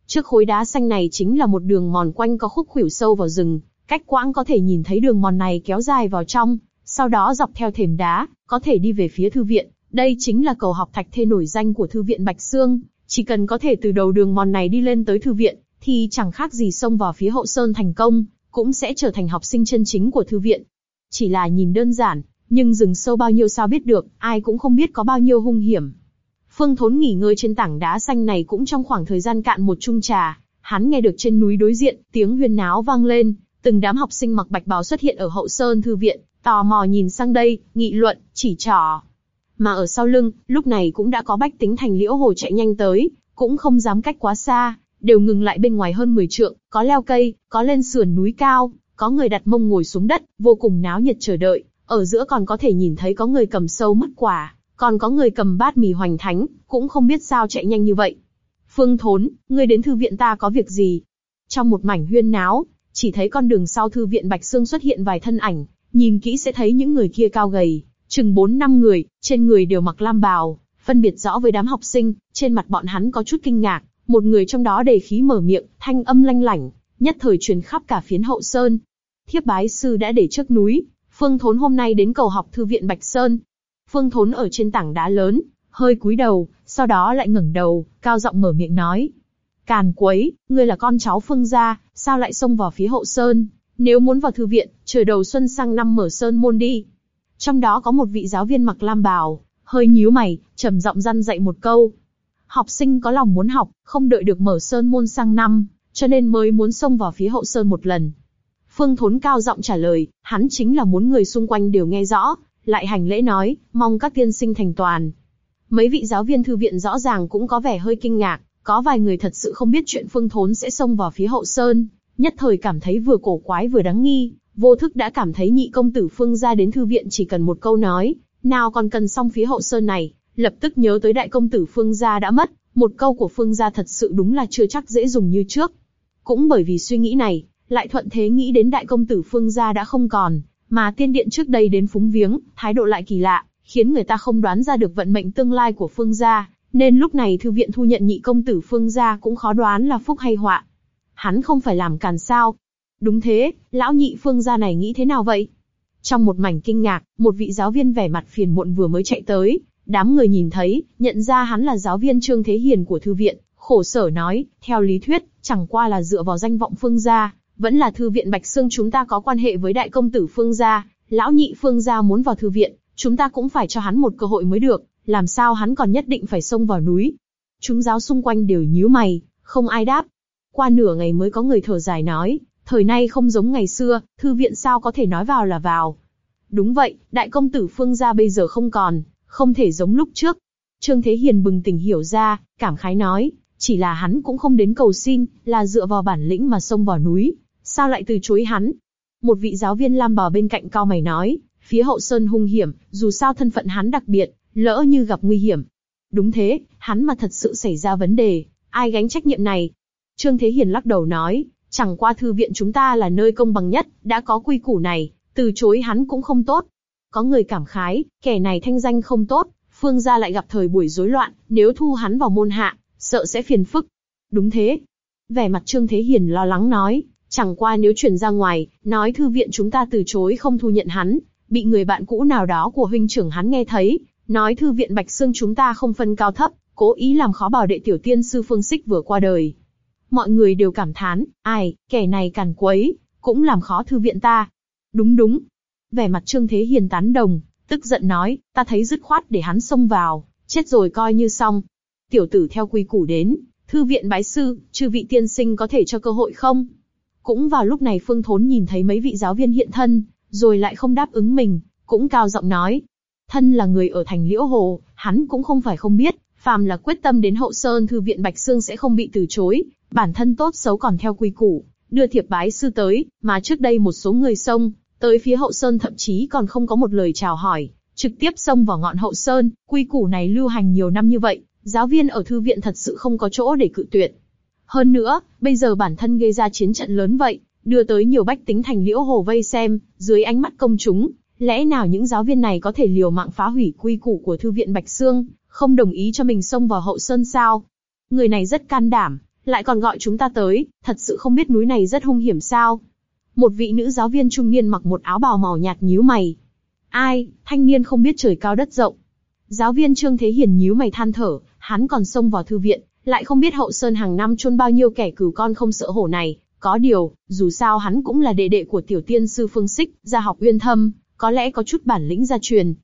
Trước khối đá xanh này chính là một đường mòn quanh có khúc khuỷu sâu vào rừng, cách quãng có thể nhìn thấy đường mòn này kéo dài vào trong, sau đó dọc theo thềm đá, có thể đi về phía thư viện. Đây chính là cầu học thạch thê nổi danh của thư viện Bạch Sương. Chỉ cần có thể từ đầu đường mòn này đi lên tới thư viện, thì chẳng khác gì xông vào phía hậu sơn thành công, cũng sẽ trở thành học sinh chân chính của thư viện. Chỉ là nhìn đơn giản, nhưng rừng sâu bao nhiêu sao biết được, ai cũng không biết có bao nhiêu hung hiểm. Phương Thốn nghỉ ngơi trên tảng đá xanh này cũng trong khoảng thời gian cạn một chung trà, hắn nghe được trên núi đối diện tiếng huyên náo vang lên, từng đám học sinh mặc bạch bào xuất hiện ở hậu sơn thư viện, tò mò nhìn sang đây, nghị luận, chỉ trỏ. Mà ở sau lưng, lúc này cũng đã có bách tính thành liễu hồ chạy nhanh tới, cũng không dám cách quá xa, đều ngừng lại bên ngoài hơn 10 trượng, có leo cây, có lên sườn núi cao, có người đặt mông ngồi xuống đất, vô cùng náo nhiệt chờ đợi. Ở giữa còn có thể nhìn thấy có người cầm sâu mất quả, còn có người cầm bát mì hoành thánh, cũng không biết sao chạy nhanh như vậy. Phương Thốn, ngươi đến thư viện ta có việc gì? Trong một mảnh huyên náo, chỉ thấy con đường sau thư viện Bạch Sương xuất hiện vài thân ảnh, nhìn kỹ sẽ thấy những người kia cao gầy, chừng 4 năm người, trên người đều mặc lam bào, phân biệt rõ với đám học sinh, trên mặt bọn hắn có chút kinh ngạc, một người trong đó đề khí mở miệng, thanh âm lanh lảnh, nhất thời truyền khắp cả phiến hậu sơn. Thiếp bái sư đã để trước núi, Phương Thốn hôm nay đến cầu học thư viện Bạch Sơn. Phương Thốn ở trên tảng đá lớn, hơi cúi đầu, sau đó lại ngẩng đầu, cao giọng mở miệng nói: Càn quấy, ngươi là con cháu Phương gia, sao lại xông vào phía hậu sơn? Nếu muốn vào thư viện, chờ đầu xuân sang năm mở sơn môn đi. Trong đó có một vị giáo viên mặc lam bào, hơi nhíu mày, trầm giọng răn dạy một câu. Học sinh có lòng muốn học, không đợi được mở sơn môn sang năm, cho nên mới muốn xông vào phía hậu sơn một lần. Phương Thốn cao giọng trả lời, hắn chính là muốn người xung quanh đều nghe rõ, lại hành lễ nói, mong các tiên sinh thành toàn. Mấy vị giáo viên thư viện rõ ràng cũng có vẻ hơi kinh ngạc, có vài người thật sự không biết chuyện Phương Thốn sẽ xông vào phía hậu sơn, nhất thời cảm thấy vừa cổ quái vừa đáng nghi, vô thức đã cảm thấy nhị công tử Phương gia đến thư viện chỉ cần một câu nói, nào còn cần xong phía hậu sơn này, lập tức nhớ tới đại công tử Phương gia đã mất, một câu của Phương gia thật sự đúng là chưa chắc dễ dùng như trước. Cũng bởi vì suy nghĩ này, lại thuận thế nghĩ đến đại công tử Phương gia đã không còn, mà tiên điện trước đây đến phúng viếng, thái độ lại kỳ lạ, khiến người ta không đoán ra được vận mệnh tương lai của Phương gia, nên lúc này thư viện thu nhận nhị công tử Phương gia cũng khó đoán là phúc hay họa. Hắn không phải làm càn sao? Đúng thế, lão nhị Phương gia này nghĩ thế nào vậy? Trong một mảnh kinh ngạc, một vị giáo viên vẻ mặt phiền muộn vừa mới chạy tới, đám người nhìn thấy, nhận ra hắn là giáo viên Trương Thế Hiền của thư viện, khổ sở nói, theo lý thuyết, chẳng qua là dựa vào danh vọng Phương gia, vẫn là thư viện Bạch Sương chúng ta có quan hệ với đại công tử Phương gia, lão nhị Phương gia muốn vào thư viện, chúng ta cũng phải cho hắn một cơ hội mới được, làm sao hắn còn nhất định phải xông vào núi. Chúng giáo xung quanh đều nhíu mày, không ai đáp. Qua nửa ngày mới có người thở dài nói, thời nay không giống ngày xưa, thư viện sao có thể nói vào là vào. Đúng vậy, đại công tử Phương gia bây giờ không còn, không thể giống lúc trước. Trương Thế Hiền bừng tỉnh hiểu ra, cảm khái nói, chỉ là hắn cũng không đến cầu xin, là dựa vào bản lĩnh mà xông vào núi, sao lại từ chối hắn? Một vị giáo viên lam bò bên cạnh cao mày nói, phía hậu sơn hung hiểm, dù sao thân phận hắn đặc biệt, lỡ như gặp nguy hiểm. Đúng thế, hắn mà thật sự xảy ra vấn đề, ai gánh trách nhiệm này? Trương Thế Hiền lắc đầu nói, chẳng qua thư viện chúng ta là nơi công bằng nhất, đã có quy củ này, từ chối hắn cũng không tốt. Có người cảm khái, kẻ này thanh danh không tốt, phương gia lại gặp thời buổi rối loạn, nếu thu hắn vào môn hạ, sợ sẽ phiền phức. Đúng thế. Vẻ mặt Trương Thế Hiền lo lắng nói, chẳng qua nếu chuyển ra ngoài, nói thư viện chúng ta từ chối không thu nhận hắn, bị người bạn cũ nào đó của huynh trưởng hắn nghe thấy, nói thư viện Bạch Sương chúng ta không phân cao thấp, cố ý làm khó bảo đệ tiểu tiên sư Phương Sích vừa qua đời. Mọi người đều cảm thán, ai, kẻ này càn quấy, cũng làm khó thư viện ta. Đúng đúng. Vẻ mặt Trương Thế Hiền tán đồng, tức giận nói, ta thấy dứt khoát để hắn xông vào, chết rồi coi như xong. Tiểu tử theo quy củ đến, thư viện bái sư, chư vị tiên sinh có thể cho cơ hội không? Cũng vào lúc này Phương Thốn nhìn thấy mấy vị giáo viên hiện thân, rồi lại không đáp ứng mình, cũng cao giọng nói. Thân là người ở thành Liễu Hồ, hắn cũng không phải không biết, phàm là quyết tâm đến hậu sơn thư viện Bạch xương sẽ không bị từ chối, bản thân tốt xấu còn theo quy củ, đưa thiệp bái sư tới, mà trước đây một số người xông, tới phía hậu sơn thậm chí còn không có một lời chào hỏi, trực tiếp xông vào ngọn hậu sơn, quy củ này lưu hành nhiều năm như vậy, giáo viên ở thư viện thật sự không có chỗ để cự tuyệt. Hơn nữa, bây giờ bản thân gây ra chiến trận lớn vậy, đưa tới nhiều bách tính thành liễu hồ vây xem, dưới ánh mắt công chúng, lẽ nào những giáo viên này có thể liều mạng phá hủy quy củ của thư viện Bạch Sương, không đồng ý cho mình xông vào hậu sơn sao? Người này rất can đảm, lại còn gọi chúng ta tới, thật sự không biết núi này rất hung hiểm sao? Một vị nữ giáo viên trung niên mặc một áo bào màu nhạt nhíu mày. Ai, thanh niên không biết trời cao đất rộng. Giáo viên Trương Thế Hiền nhíu mày than thở, hắn còn xông vào thư viện, lại không biết hậu sơn hàng năm chôn bao nhiêu kẻ cừu con không sợ hổ này. Có điều, dù sao hắn cũng là đệ đệ của tiểu tiên sư Phương Sích, gia học uyên thâm, có lẽ có chút bản lĩnh gia truyền.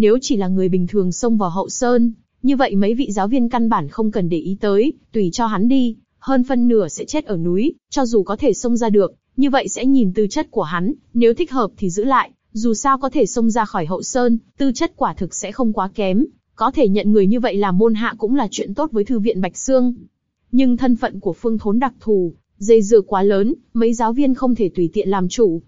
Nếu chỉ là người bình thường xông vào hậu sơn, như vậy mấy vị giáo viên căn bản không cần để ý tới, tùy cho hắn đi, hơn phân nửa sẽ chết ở núi, cho dù có thể xông ra được, như vậy sẽ nhìn tư chất của hắn, nếu thích hợp thì giữ lại, dù sao có thể xông ra khỏi hậu sơn, tư chất quả thực sẽ không quá kém, có thể nhận người như vậy làm môn hạ cũng là chuyện tốt với thư viện Bạch Sương. Nhưng thân phận của Phương Thốn đặc thù, dây dưa quá lớn, mấy giáo viên không thể tùy tiện làm chủ.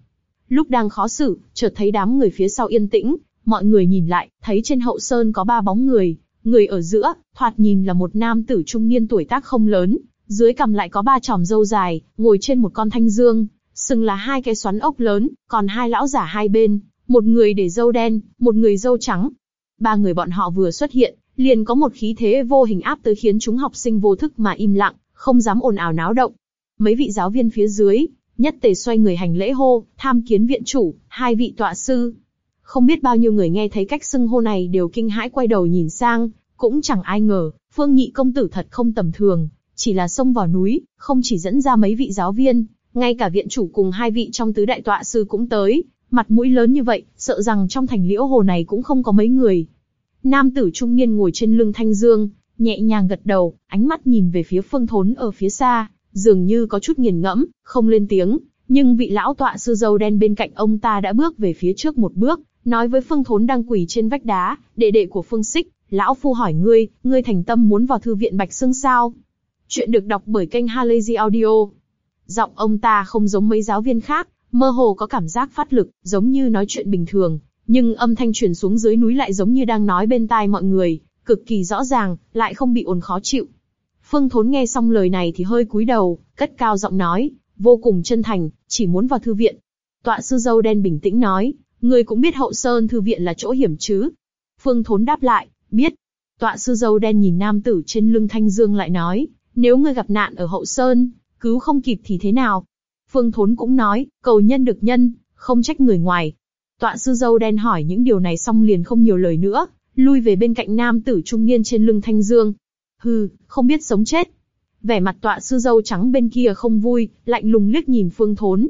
Lúc đang khó xử, chợt thấy đám người phía sau yên tĩnh, mọi người nhìn lại, thấy trên hậu sơn có ba bóng người, người ở giữa, thoạt nhìn là một nam tử trung niên tuổi tác không lớn, dưới cằm lại có ba chòm râu dài, ngồi trên một con thanh dương, sừng là hai cái xoắn ốc lớn, còn hai lão giả hai bên, một người để râu đen, một người râu trắng. Ba người bọn họ vừa xuất hiện, liền có một khí thế vô hình áp tới khiến chúng học sinh vô thức mà im lặng, không dám ồn ào náo động. Mấy vị giáo viên phía dưới, nhất tề xoay người hành lễ hô, tham kiến viện chủ, hai vị tọa sư. Không biết bao nhiêu người nghe thấy cách xưng hô này đều kinh hãi quay đầu nhìn sang, cũng chẳng ai ngờ, phương nhị công tử thật không tầm thường, chỉ là xông vào núi, không chỉ dẫn ra mấy vị giáo viên, ngay cả viện chủ cùng hai vị trong tứ đại tọa sư cũng tới, mặt mũi lớn như vậy, sợ rằng trong thành liễu hồ này cũng không có mấy người. Nam tử trung niên ngồi trên lưng thanh dương, nhẹ nhàng gật đầu, ánh mắt nhìn về phía phương thốn ở phía xa, dường như có chút nghiền ngẫm, không lên tiếng, nhưng vị lão tọa sư dâu đen bên cạnh ông ta đã bước về phía trước một bước, nói với phương thốn đang quỳ trên vách đá, đệ đệ của phương xích, lão phu hỏi ngươi, ngươi thành tâm muốn vào thư viện bạch xương sao? Chuyện được đọc bởi kênh Halazy Audio. Giọng ông ta không giống mấy giáo viên khác, mơ hồ có cảm giác phát lực, giống như nói chuyện bình thường, nhưng âm thanh truyền xuống dưới núi lại giống như đang nói bên tai mọi người, cực kỳ rõ ràng, lại không bị ồn khó chịu. Phương Thốn nghe xong lời này thì hơi cúi đầu, cất cao giọng nói, vô cùng chân thành, chỉ muốn vào thư viện. Tọa sư dâu đen bình tĩnh nói, người cũng biết hậu sơn thư viện là chỗ hiểm chứ? Phương Thốn đáp lại, biết. Tọa sư dâu đen nhìn nam tử trên lưng thanh dương lại nói, nếu ngươi gặp nạn ở hậu sơn, cứu không kịp thì thế nào? Phương Thốn cũng nói, cầu nhân được nhân, không trách người ngoài. Tọa sư dâu đen hỏi những điều này xong liền không nhiều lời nữa, lui về bên cạnh nam tử trung niên trên lưng thanh dương. Hừ, không biết sống chết. Vẻ mặt tọa sư dâu trắng bên kia không vui, lạnh lùng liếc nhìn Phương Thốn.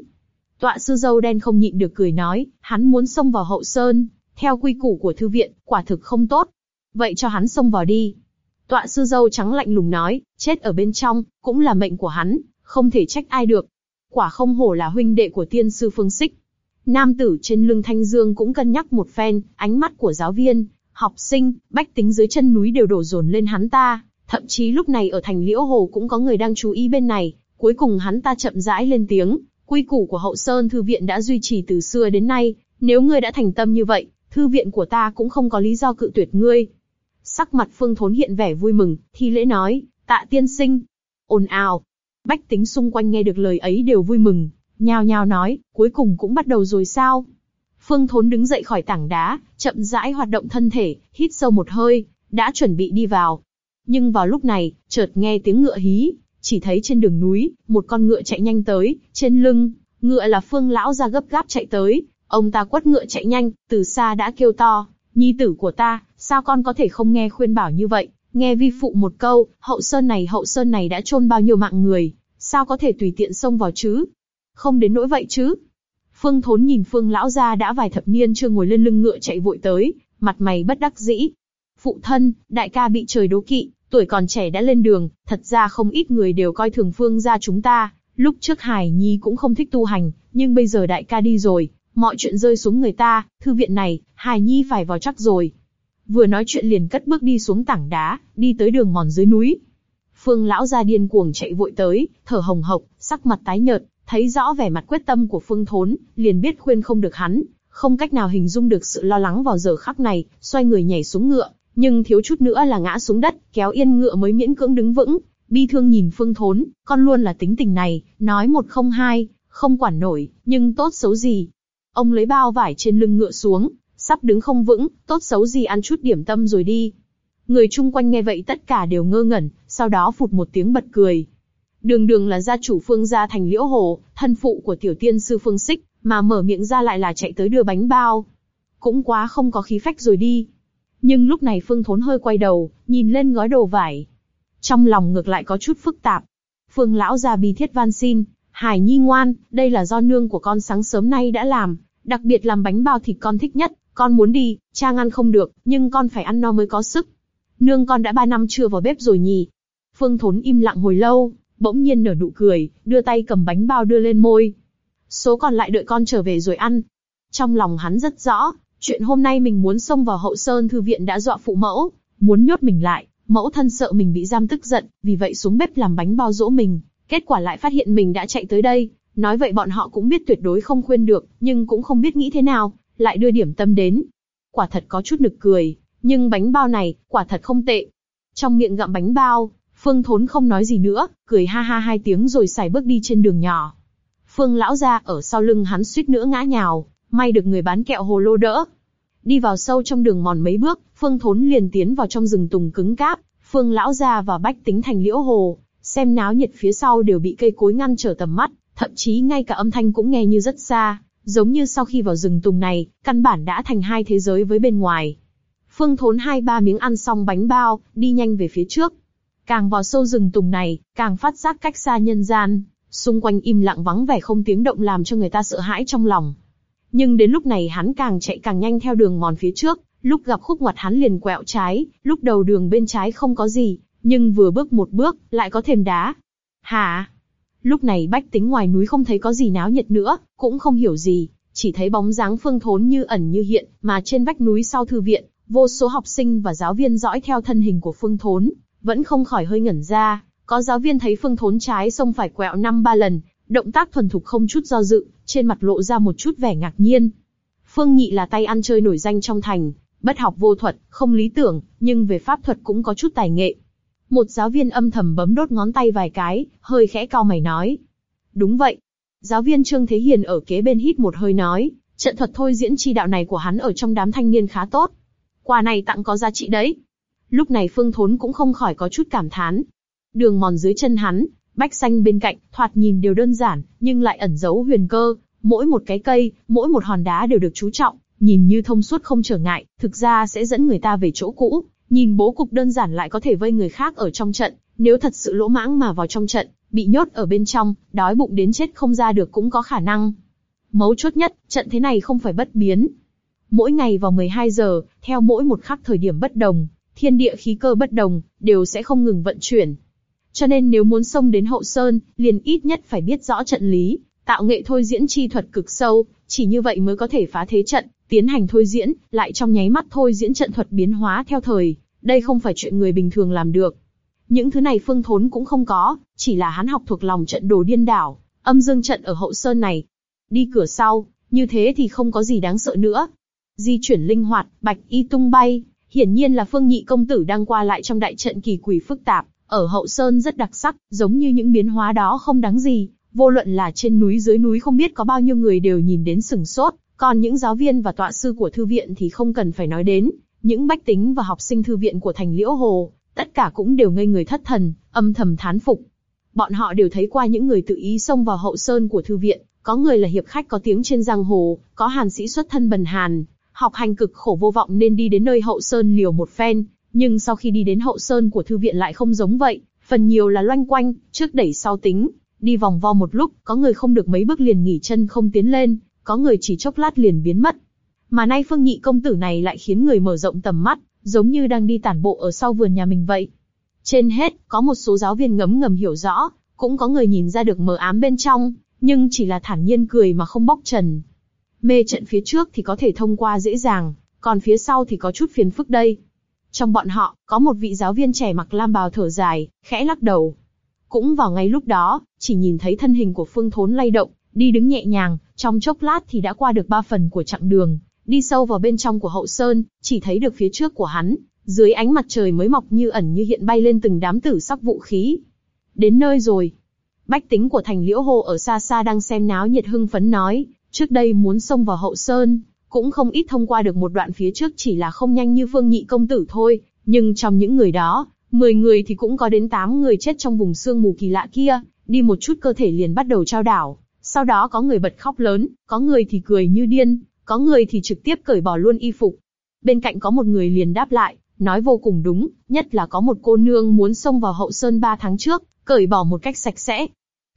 Tọa sư dâu đen không nhịn được cười nói, hắn muốn xông vào hậu sơn, theo quy củ của thư viện, quả thực không tốt. Vậy cho hắn xông vào đi. Tọa sư dâu trắng lạnh lùng nói, chết ở bên trong, cũng là mệnh của hắn, không thể trách ai được. Quả không hổ là huynh đệ của tiên sư Phương Xích. Nam tử trên lưng Thanh Dương cũng cân nhắc một phen, ánh mắt của giáo viên, học sinh, bách tính dưới chân núi đều đổ dồn lên hắn ta. Thậm chí lúc này ở thành Liễu Hồ cũng có người đang chú ý bên này. Cuối cùng hắn ta chậm rãi lên tiếng, quy củ của hậu sơn thư viện đã duy trì từ xưa đến nay. Nếu ngươi đã thành tâm như vậy, thư viện của ta cũng không có lý do cự tuyệt ngươi. Sắc mặt Phương Thốn hiện vẻ vui mừng, thi lễ nói, tạ tiên sinh. ồn ào. Bách tính xung quanh nghe được lời ấy đều vui mừng, nhao nhao nói, cuối cùng cũng bắt đầu rồi sao? Phương Thốn đứng dậy khỏi tảng đá, chậm rãi hoạt động thân thể, hít sâu một hơi, đã chuẩn bị đi vào. Nhưng vào lúc này, chợt nghe tiếng ngựa hí, chỉ thấy trên đường núi, một con ngựa chạy nhanh tới, trên lưng, ngựa là Phương lão ra gấp gáp chạy tới, ông ta quất ngựa chạy nhanh, từ xa đã kêu to, nhi tử của ta, sao con có thể không nghe khuyên bảo như vậy? Nghe vi phụ một câu, hậu sơn này hậu sơn này đã chôn bao nhiêu mạng người, sao có thể tùy tiện xông vào chứ? Không đến nỗi vậy chứ? Phương Thốn nhìn Phương lão gia đã vài thập niên chưa ngồi lên lưng ngựa chạy vội tới, mặt mày bất đắc dĩ. Phụ thân, đại ca bị trời đố kỵ, tuổi còn trẻ đã lên đường, thật ra không ít người đều coi thường Phương gia chúng ta. Lúc trước Hải Nhi cũng không thích tu hành, nhưng bây giờ đại ca đi rồi, mọi chuyện rơi xuống người ta, thư viện này, Hải Nhi phải vào chắc rồi. Vừa nói chuyện liền cất bước đi xuống tảng đá, đi tới đường mòn dưới núi. Phương lão gia điên cuồng chạy vội tới, thở hồng hộc, sắc mặt tái nhợt, thấy rõ vẻ mặt quyết tâm của Phương Thốn, liền biết khuyên không được hắn, không cách nào hình dung được sự lo lắng vào giờ khắc này, xoay người nhảy xuống ngựa, nhưng thiếu chút nữa là ngã xuống đất, kéo yên ngựa mới miễn cưỡng đứng vững. Bi thương nhìn Phương Thốn, con luôn là tính tình này, nói một không hai, không quản nổi, nhưng tốt xấu gì. Ông lấy bao vải trên lưng ngựa xuống, sắp đứng không vững, tốt xấu gì ăn chút điểm tâm rồi đi. Người chung quanh nghe vậy tất cả đều ngơ ngẩn, sau đó phụt một tiếng bật cười. Đường đường là gia chủ phương gia thành liễu hồ, thân phụ của tiểu tiên sư phương xích, mà mở miệng ra lại là chạy tới đưa bánh bao. Cũng quá không có khí phách rồi đi. Nhưng lúc này phương thốn hơi quay đầu, nhìn lên gói đồ vải. Trong lòng ngược lại có chút phức tạp. Phương lão gia bi thiết van xin, Hải Nhi ngoan, đây là do nương của con sáng sớm nay đã làm, đặc biệt làm bánh bao thịt con thích nhất, con muốn đi, cha ngăn không được, nhưng con phải ăn no mới có sức. Nương con đã ba năm chưa vào bếp rồi nhỉ. Phương Thốn im lặng hồi lâu, bỗng nhiên nở nụ cười, đưa tay cầm bánh bao đưa lên môi. Số còn lại đợi con trở về rồi ăn. Trong lòng hắn rất rõ, chuyện hôm nay mình muốn xông vào hậu sơn thư viện đã dọa phụ mẫu, muốn nhốt mình lại, mẫu thân sợ mình bị giam tức giận, vì vậy xuống bếp làm bánh bao dỗ mình. Kết quả lại phát hiện mình đã chạy tới đây, nói vậy bọn họ cũng biết tuyệt đối không khuyên được, nhưng cũng không biết nghĩ thế nào, lại đưa điểm tâm đến. Quả thật có chút nực cười, nhưng bánh bao này, quả thật không tệ. Trong miệng gặm bánh bao, Phương Thốn không nói gì nữa, cười ha ha hai tiếng rồi xài bước đi trên đường nhỏ. Phương lão gia ở sau lưng hắn suýt nữa ngã nhào, may được người bán kẹo hồ lô đỡ. Đi vào sâu trong đường mòn mấy bước, Phương Thốn liền tiến vào trong rừng tùng cứng cáp. Phương lão gia và bách tính thành liễu hồ, xem náo nhiệt phía sau đều bị cây cối ngăn trở tầm mắt, thậm chí ngay cả âm thanh cũng nghe như rất xa, giống như sau khi vào rừng tùng này, căn bản đã thành hai thế giới với bên ngoài. Phương Thốn hai ba miếng ăn xong bánh bao, đi nhanh về phía trước. Càng vào sâu rừng tùng này, càng phát giác cách xa nhân gian, xung quanh im lặng vắng vẻ không tiếng động làm cho người ta sợ hãi trong lòng. Nhưng đến lúc này hắn càng chạy càng nhanh theo đường mòn phía trước, lúc gặp khúc ngoặt hắn liền quẹo trái, lúc đầu đường bên trái không có gì, nhưng vừa bước một bước, lại có thêm đá. Hả? Lúc này bách tính ngoài núi không thấy có gì náo nhiệt nữa, cũng không hiểu gì, chỉ thấy bóng dáng phương thốn như ẩn như hiện, mà trên vách núi sau thư viện, vô số học sinh và giáo viên dõi theo thân hình của phương thốn, vẫn không khỏi hơi ngẩn ra. Có giáo viên thấy phương thốn trái xông phải quẹo năm ba lần, động tác thuần thục không chút do dự, trên mặt lộ ra một chút vẻ ngạc nhiên. Phương Nhị là tay ăn chơi nổi danh trong thành, bất học vô thuật, không lý tưởng, nhưng về pháp thuật cũng có chút tài nghệ. Một giáo viên âm thầm bấm đốt ngón tay vài cái, hơi khẽ cau mày nói. Đúng vậy. Giáo viên Trương Thế Hiền ở kế bên hít một hơi nói, trận thuật thôi diễn chi đạo này của hắn ở trong đám thanh niên khá tốt. Quà này tặng có giá trị đấy. Lúc này Phương Thốn cũng không khỏi có chút cảm thán. Đường mòn dưới chân hắn, bách xanh bên cạnh, thoạt nhìn đều đơn giản, nhưng lại ẩn giấu huyền cơ. Mỗi một cái cây, mỗi một hòn đá đều được chú trọng, nhìn như thông suốt không trở ngại, thực ra sẽ dẫn người ta về chỗ cũ. Nhìn bố cục đơn giản lại có thể vây người khác ở trong trận, Nếu thật sự lỗ mãng mà vào trong trận, bị nhốt ở bên trong, đói bụng đến chết không ra được cũng có khả năng. Mấu chốt nhất, trận thế này không phải bất biến. Mỗi ngày vào 12 giờ, theo mỗi một khắc thời điểm bất đồng, thiên địa khí cơ bất đồng, đều sẽ không ngừng vận chuyển. Cho nên nếu muốn xông đến hậu sơn, liền ít nhất phải biết rõ trận lý, tạo nghệ thôi diễn chi thuật cực sâu, chỉ như vậy mới có thể phá thế trận, tiến hành thôi diễn, lại trong nháy mắt thôi diễn trận thuật biến hóa theo thời, đây không phải chuyện người bình thường làm được. Những thứ này Phương Thốn cũng không có, chỉ là hắn học thuộc lòng trận đồ điên đảo, âm dương trận ở hậu sơn này. Đi cửa sau, như thế thì không có gì đáng sợ nữa. Di chuyển linh hoạt, bạch y tung bay, hiển nhiên là Phương Nhị công tử đang qua lại trong đại trận kỳ quỷ phức tạp, ở hậu sơn rất đặc sắc, giống như những biến hóa đó không đáng gì. Vô luận là trên núi dưới núi không biết có bao nhiêu người đều nhìn đến sừng sốt, còn những giáo viên và tọa sư của thư viện thì không cần phải nói đến, những bách tính và học sinh thư viện của thành Liễu Hồ, tất cả cũng đều ngây người thất thần, âm thầm thán phục. Bọn họ đều thấy qua những người tự ý xông vào hậu sơn của thư viện, có người là hiệp khách có tiếng trên giang hồ, có hàn sĩ xuất thân bần hàn, học hành cực khổ vô vọng nên đi đến nơi hậu sơn liều một phen, nhưng sau khi đi đến hậu sơn của thư viện lại không giống vậy, phần nhiều là loanh quanh, trước đẩy sau tính, đi vòng vo một lúc, có người không được mấy bước liền nghỉ chân không tiến lên, có người chỉ chốc lát liền biến mất. Mà nay phương nhị công tử này lại khiến người mở rộng tầm mắt, giống như đang đi tản bộ ở sau vườn nhà mình vậy. Trên hết, có một số giáo viên ngấm ngầm hiểu rõ, cũng có người nhìn ra được mờ ám bên trong, nhưng chỉ là thản nhiên cười mà không bóc trần. Mê trận phía trước thì có thể thông qua dễ dàng, còn phía sau thì có chút phiền phức đây. Trong bọn họ, có một vị giáo viên trẻ mặc lam bào thở dài, khẽ lắc đầu. Cũng vào ngay lúc đó, chỉ nhìn thấy thân hình của Phương Thốn lay động, đi đứng nhẹ nhàng, trong chốc lát thì đã qua được ba phần của chặng đường, đi sâu vào bên trong của hậu sơn, chỉ thấy được phía trước của hắn, dưới ánh mặt trời mới mọc như ẩn như hiện bay lên từng đám tử sắc vũ khí. Đến nơi rồi. Bách tính của thành liễu hồ ở xa xa đang xem náo nhiệt hưng phấn nói, trước đây muốn xông vào hậu sơn, cũng không ít thông qua được một đoạn phía trước chỉ là không nhanh như phương nhị công tử thôi, nhưng trong những người đó, 10 người thì cũng có đến 8 người chết trong vùng sương mù kỳ lạ kia, đi một chút cơ thể liền bắt đầu trao đảo. Sau đó có người bật khóc lớn, có người thì cười như điên, có người thì trực tiếp cởi bỏ luôn y phục. Bên cạnh có một người liền đáp lại, nói vô cùng đúng, nhất là có một cô nương muốn xông vào hậu sơn 3 tháng trước, cởi bỏ một cách sạch sẽ.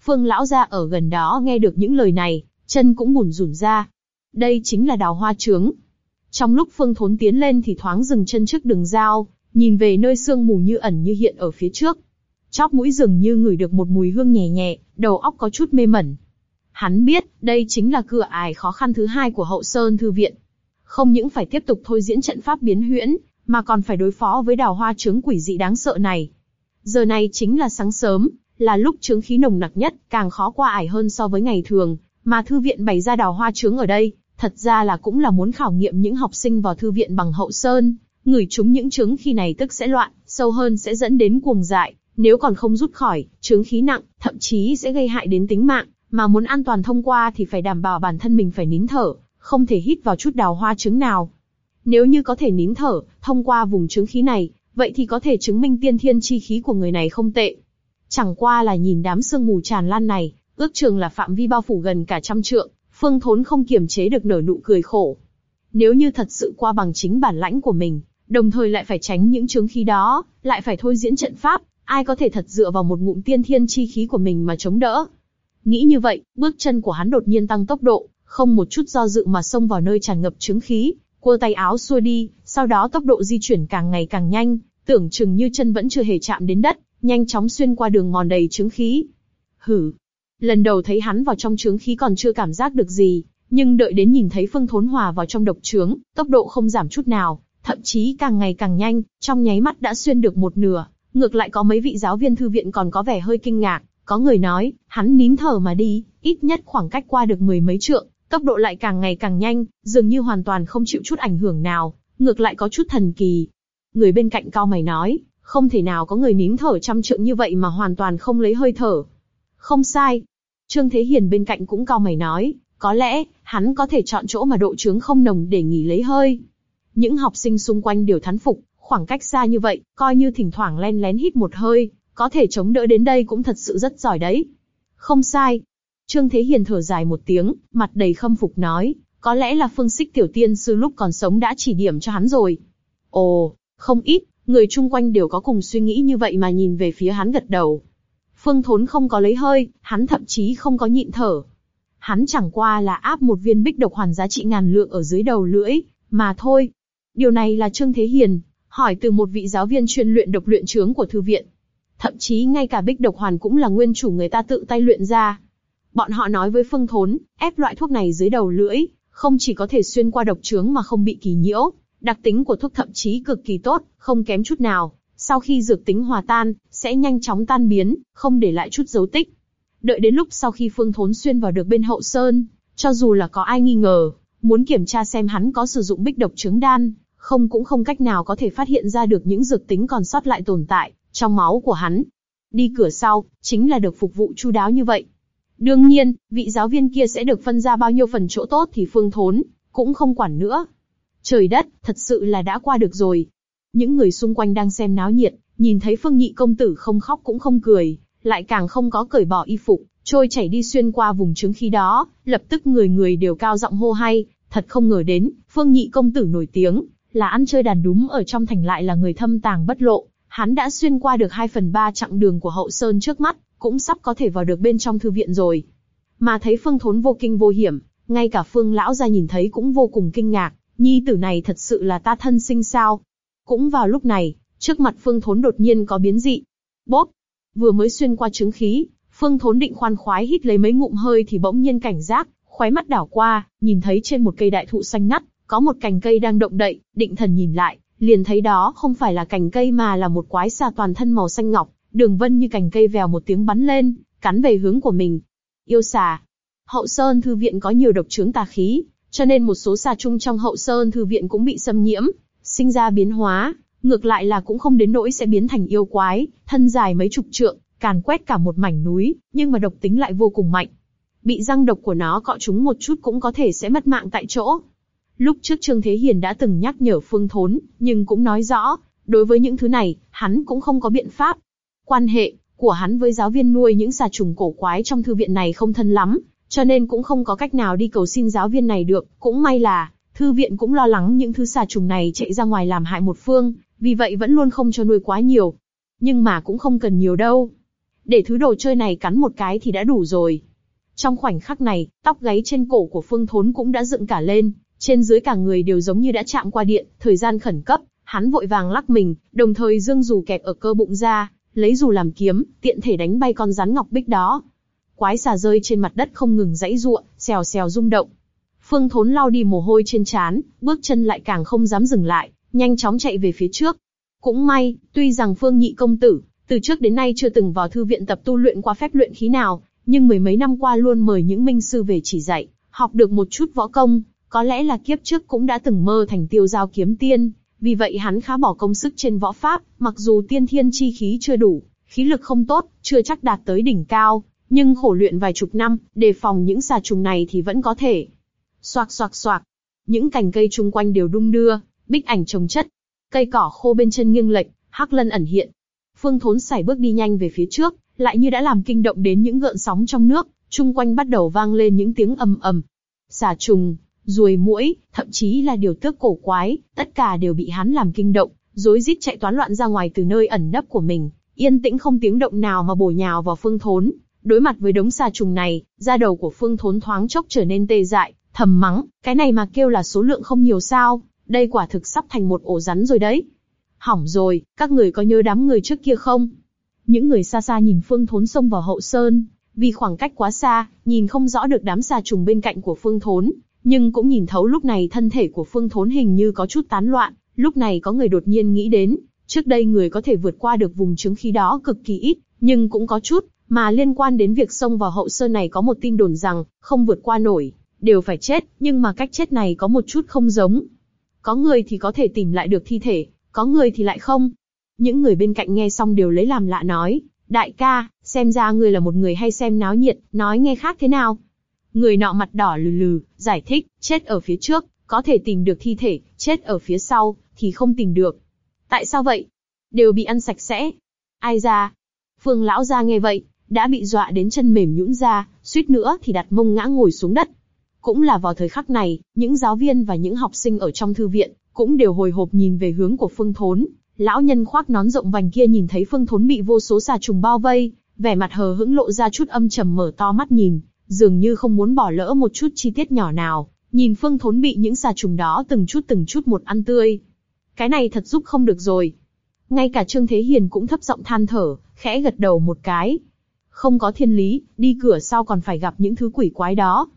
Phương lão gia ở gần đó nghe được những lời này, chân cũng bùn rủn ra. Đây chính là đào hoa trướng. Trong lúc Phương Thốn tiến lên thì thoáng dừng chân trước đường giao, nhìn về nơi sương mù như ẩn như hiện ở phía trước. Chóp mũi dường như ngửi được một mùi hương nhẹ nhẹ, đầu óc có chút mê mẩn. Hắn biết, đây chính là cửa ải khó khăn thứ hai của hậu sơn thư viện. Không những phải tiếp tục thôi diễn trận pháp biến huyễn, mà còn phải đối phó với đào hoa trướng quỷ dị đáng sợ này. Giờ này chính là sáng sớm, là lúc trướng khí nồng nặc nhất, càng khó qua ải hơn so với ngày thường, mà thư viện bày ra đào hoa trướng ở đây, thật ra là cũng là muốn khảo nghiệm những học sinh vào thư viện bằng hậu sơn, người chúng những chứng khi này tức sẽ loạn, sâu hơn sẽ dẫn đến cuồng dại, nếu còn không rút khỏi, chứng khí nặng, thậm chí sẽ gây hại đến tính mạng, mà muốn an toàn thông qua thì phải đảm bảo bản thân mình phải nín thở, không thể hít vào chút đào hoa trứng nào. Nếu như có thể nín thở, thông qua vùng trứng khí này, vậy thì có thể chứng minh tiên thiên chi khí của người này không tệ. Chẳng qua là nhìn đám sương mù tràn lan này, ước chừng là phạm vi bao phủ gần cả trăm trượng, Phương Thốn không kiềm chế được nở nụ cười khổ. Nếu như thật sự qua bằng chính bản lãnh của mình, đồng thời lại phải tránh những chứng khí đó, lại phải thôi diễn trận pháp, ai có thể thật dựa vào một ngụm tiên thiên chi khí của mình mà chống đỡ? Nghĩ như vậy, bước chân của hắn đột nhiên tăng tốc độ, không một chút do dự mà xông vào nơi tràn ngập chứng khí, cua tay áo xua đi, sau đó tốc độ di chuyển càng ngày càng nhanh, tưởng chừng như chân vẫn chưa hề chạm đến đất, nhanh chóng xuyên qua đường mòn đầy chứng khí. Hử! Lần đầu thấy hắn vào trong trướng khí còn chưa cảm giác được gì, nhưng đợi đến nhìn thấy Phương Thốn hòa vào trong độc trướng, tốc độ không giảm chút nào, thậm chí càng ngày càng nhanh, trong nháy mắt đã xuyên được một nửa. Ngược lại có mấy vị giáo viên thư viện còn có vẻ hơi kinh ngạc, có người nói, hắn nín thở mà đi, ít nhất khoảng cách qua được mười mấy trượng, tốc độ lại càng ngày càng nhanh, dường như hoàn toàn không chịu chút ảnh hưởng nào, ngược lại có chút thần kỳ. Người bên cạnh cao mày nói, không thể nào có người nín thở trăm trượng như vậy mà hoàn toàn không lấy hơi thở. Không sai. Trương Thế Hiền bên cạnh cũng cao mày nói, có lẽ, hắn có thể chọn chỗ mà độ trướng không nồng để nghỉ lấy hơi. Những học sinh xung quanh đều thán phục, khoảng cách xa như vậy, coi như thỉnh thoảng len lén hít một hơi, có thể chống đỡ đến đây cũng thật sự rất giỏi đấy. Không sai. Trương Thế Hiền thở dài một tiếng, mặt đầy khâm phục nói, có lẽ là phương xích tiểu tiên sư lúc còn sống đã chỉ điểm cho hắn rồi. Ồ, không ít, Người chung quanh đều có cùng suy nghĩ như vậy mà nhìn về phía hắn gật đầu. Phương Thốn không có lấy hơi, hắn thậm chí không có nhịn thở. Hắn chẳng qua là áp một viên bích độc hoàn giá trị ngàn lượng ở dưới đầu lưỡi, mà thôi. Điều này là Trương Thế Hiền, hỏi từ một vị giáo viên chuyên luyện độc luyện chướng của thư viện. Thậm chí ngay cả bích độc hoàn cũng là nguyên chủ người ta tự tay luyện ra. Bọn họ nói với Phương Thốn, ép loại thuốc này dưới đầu lưỡi, không chỉ có thể xuyên qua độc chướng mà không bị kỳ nhiễu, đặc tính của thuốc thậm chí cực kỳ tốt, không kém chút nào. Sau khi dược tính hòa tan, sẽ nhanh chóng tan biến, không để lại chút dấu tích. Đợi đến lúc sau khi Phương Thốn xuyên vào được bên hậu sơn, cho dù là có ai nghi ngờ, muốn kiểm tra xem hắn có sử dụng bích độc trứng đan, không cũng không cách nào có thể phát hiện ra được những dược tính còn sót lại tồn tại trong máu của hắn. Đi cửa sau, chính là được phục vụ chu đáo như vậy. Đương nhiên, vị giáo viên kia sẽ được phân ra bao nhiêu phần chỗ tốt thì Phương Thốn cũng không quản nữa. Trời đất, thật sự là đã qua được rồi. Những người xung quanh đang xem náo nhiệt, nhìn thấy Phương Nhị công tử không khóc cũng không cười, lại càng không có cởi bỏ y phục, trôi chảy đi xuyên qua vùng trứng khí đó, lập tức người người đều cao giọng hô hay, thật không ngờ đến, Phương Nhị công tử nổi tiếng, là ăn chơi đàn đúng ở trong thành lại là người thâm tàng bất lộ, hắn đã xuyên qua được 2 phần 3 chặng đường của hậu sơn trước mắt, cũng sắp có thể vào được bên trong thư viện rồi. Mà thấy Phương Thốn vô kinh vô hiểm, ngay cả Phương lão gia nhìn thấy cũng vô cùng kinh ngạc, nhi tử này thật sự là ta thân sinh sao? Cũng vào lúc này, trước mặt Phương Thốn đột nhiên có biến dị. Bốp! Vừa mới xuyên qua trứng khí, Phương Thốn định khoan khoái hít lấy mấy ngụm hơi thì bỗng nhiên cảnh giác, khóe mắt đảo qua, nhìn thấy trên một cây đại thụ xanh ngắt, có một cành cây đang động đậy, định thần nhìn lại, liền thấy đó không phải là cành cây mà là một quái xà toàn thân màu xanh ngọc, đường vân như cành cây vèo một tiếng bắn lên, cắn về hướng của mình. Yêu xà. Hậu Sơn Thư Viện có nhiều độc trướng tà khí, cho nên một số xà chung trong Hậu Sơn Thư Viện cũng bị xâm nhiễm, sinh ra biến hóa, ngược lại là cũng không đến nỗi sẽ biến thành yêu quái, thân dài mấy chục trượng, càn quét cả một mảnh núi, nhưng mà độc tính lại vô cùng mạnh. Bị răng độc của nó cọ chúng một chút cũng có thể sẽ mất mạng tại chỗ. Lúc trước Trương Thế Hiền đã từng nhắc nhở Phương Thốn, nhưng cũng nói rõ, đối với những thứ này, hắn cũng không có biện pháp. Quan hệ của hắn với giáo viên nuôi những xà trùng cổ quái trong thư viện này không thân lắm, cho nên cũng không có cách nào đi cầu xin giáo viên này được. Cũng may là thư viện cũng lo lắng những thứ xà trùng này chạy ra ngoài làm hại một phương, vì vậy vẫn luôn không cho nuôi quá nhiều. Nhưng mà cũng không cần nhiều đâu. Để thứ đồ chơi này cắn một cái thì đã đủ rồi. Trong khoảnh khắc này, tóc gáy trên cổ của Phương Thốn cũng đã dựng cả lên, trên dưới cả người đều giống như đã chạm qua điện, thời gian khẩn cấp, hắn vội vàng lắc mình, đồng thời dương dù kẹp ở cơ bụng ra, lấy dù làm kiếm, tiện thể đánh bay con rắn ngọc bích đó. Quái xà rơi trên mặt đất không ngừng dãy ruộng, xèo xèo rung động. Phương Thốn lau đi mồ hôi trên trán, bước chân lại càng không dám dừng lại, nhanh chóng chạy về phía trước. Cũng may, tuy rằng Phương Nhị công tử từ trước đến nay chưa từng vào thư viện tập tu luyện qua phép luyện khí nào, nhưng mười mấy năm qua luôn mời những minh sư về chỉ dạy, học được một chút võ công, có lẽ là kiếp trước cũng đã từng mơ thành tiêu giao kiếm tiên, vì vậy hắn khá bỏ công sức trên võ pháp, mặc dù tiên thiên chi khí chưa đủ, khí lực không tốt, chưa chắc đạt tới đỉnh cao, nhưng khổ luyện vài chục năm, đề phòng những xà trùng này thì vẫn có thể. Xoạc xoạc xoạc, những cành cây chung quanh đều đung đưa, bích ảnh trồng chất, cây cỏ khô bên chân nghiêng lệch, hắc lân ẩn hiện. Phương Thốn sải bước đi nhanh về phía trước, lại như đã làm kinh động đến những gợn sóng trong nước, chung quanh bắt đầu vang lên những tiếng ầm ầm. Xà trùng, ruồi muỗi, thậm chí là điều tước cổ quái, tất cả đều bị hắn làm kinh động, rối rít chạy toán loạn ra ngoài từ nơi ẩn nấp của mình, yên tĩnh không tiếng động nào mà bổ nhào vào Phương Thốn. Đối mặt với đống xà trùng này, da đầu của Phương Thốn thoáng chốc trở nên tê dại, thầm mắng, cái này mà kêu là số lượng không nhiều sao, đây quả thực sắp thành một ổ rắn rồi đấy. Hỏng rồi, các người có nhớ đám người trước kia không? Những người xa xa nhìn Phương Thốn xông vào hậu sơn, vì khoảng cách quá xa, nhìn không rõ được đám xà trùng bên cạnh của Phương Thốn, nhưng cũng nhìn thấu lúc này thân thể của Phương Thốn hình như có chút tán loạn. Lúc này có người đột nhiên nghĩ đến, trước đây người có thể vượt qua được vùng chứng khí đó cực kỳ ít, nhưng cũng có chút, mà liên quan đến việc xông vào hậu sơn này có một tin đồn rằng không vượt qua nổi, đều phải chết, nhưng mà cách chết này có một chút không giống. Có người thì có thể tìm lại được thi thể, có người thì lại không. Những người bên cạnh nghe xong đều lấy làm lạ nói, đại ca, xem ra người là một người hay xem náo nhiệt, nói nghe khác thế nào? Người nọ mặt đỏ lừ lừ, giải thích, chết ở phía trước, có thể tìm được thi thể, chết ở phía sau, thì không tìm được. Tại sao vậy? Đều bị ăn sạch sẽ. Ai ra? Phương lão ra nghe vậy, đã bị dọa đến chân mềm nhũn ra, suýt nữa thì đặt mông ngã ngồi xuống đất. Cũng là vào thời khắc này, những giáo viên và những học sinh ở trong thư viện cũng đều hồi hộp nhìn về hướng của Phương Thốn, Lão nhân khoác nón rộng vành kia nhìn thấy Phương Thốn bị vô số xà trùng bao vây, vẻ mặt hờ hững lộ ra chút âm trầm mở to mắt nhìn, dường như không muốn bỏ lỡ một chút chi tiết nhỏ nào. Nhìn Phương Thốn bị những xà trùng đó từng chút từng chút một ăn tươi. Cái này thật giúp không được rồi. Ngay cả Trương Thế Hiền cũng thấp giọng than thở, khẽ gật đầu một cái. Không có thiên lý, đi cửa sau còn phải gặp những thứ quỷ quái đó.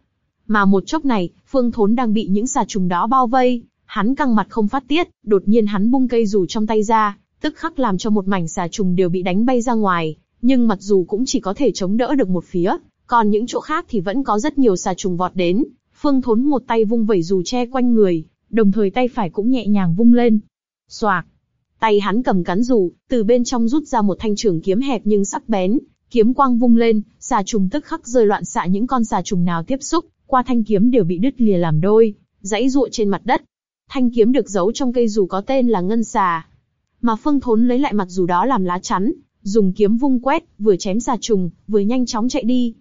Mà một chốc này, Phương Thốn đang bị những xà trùng đó bao vây, hắn căng mặt không phát tiết, đột nhiên hắn bung cây dù trong tay ra, tức khắc làm cho một mảnh xà trùng đều bị đánh bay ra ngoài, nhưng mặc dù cũng chỉ có thể chống đỡ được một phía, còn những chỗ khác thì vẫn có rất nhiều xà trùng vọt đến. Phương Thốn một tay vung vẩy dù che quanh người, đồng thời tay phải cũng nhẹ nhàng vung lên. Xoạc, tay hắn cầm cán dù, từ bên trong rút ra một thanh trường kiếm hẹp nhưng sắc bén, kiếm quang vung lên, xà trùng tức khắc rơi loạn xạ những con xà trùng nào tiếp xúc, qua thanh kiếm đều bị đứt lìa làm đôi, dãy ruộng trên mặt đất. Thanh kiếm được giấu trong cây dù có tên là ngân xà. Mà Phương Thốn lấy lại mặt dù đó làm lá chắn, dùng kiếm vung quét, vừa chém xà trùng, vừa nhanh chóng chạy đi.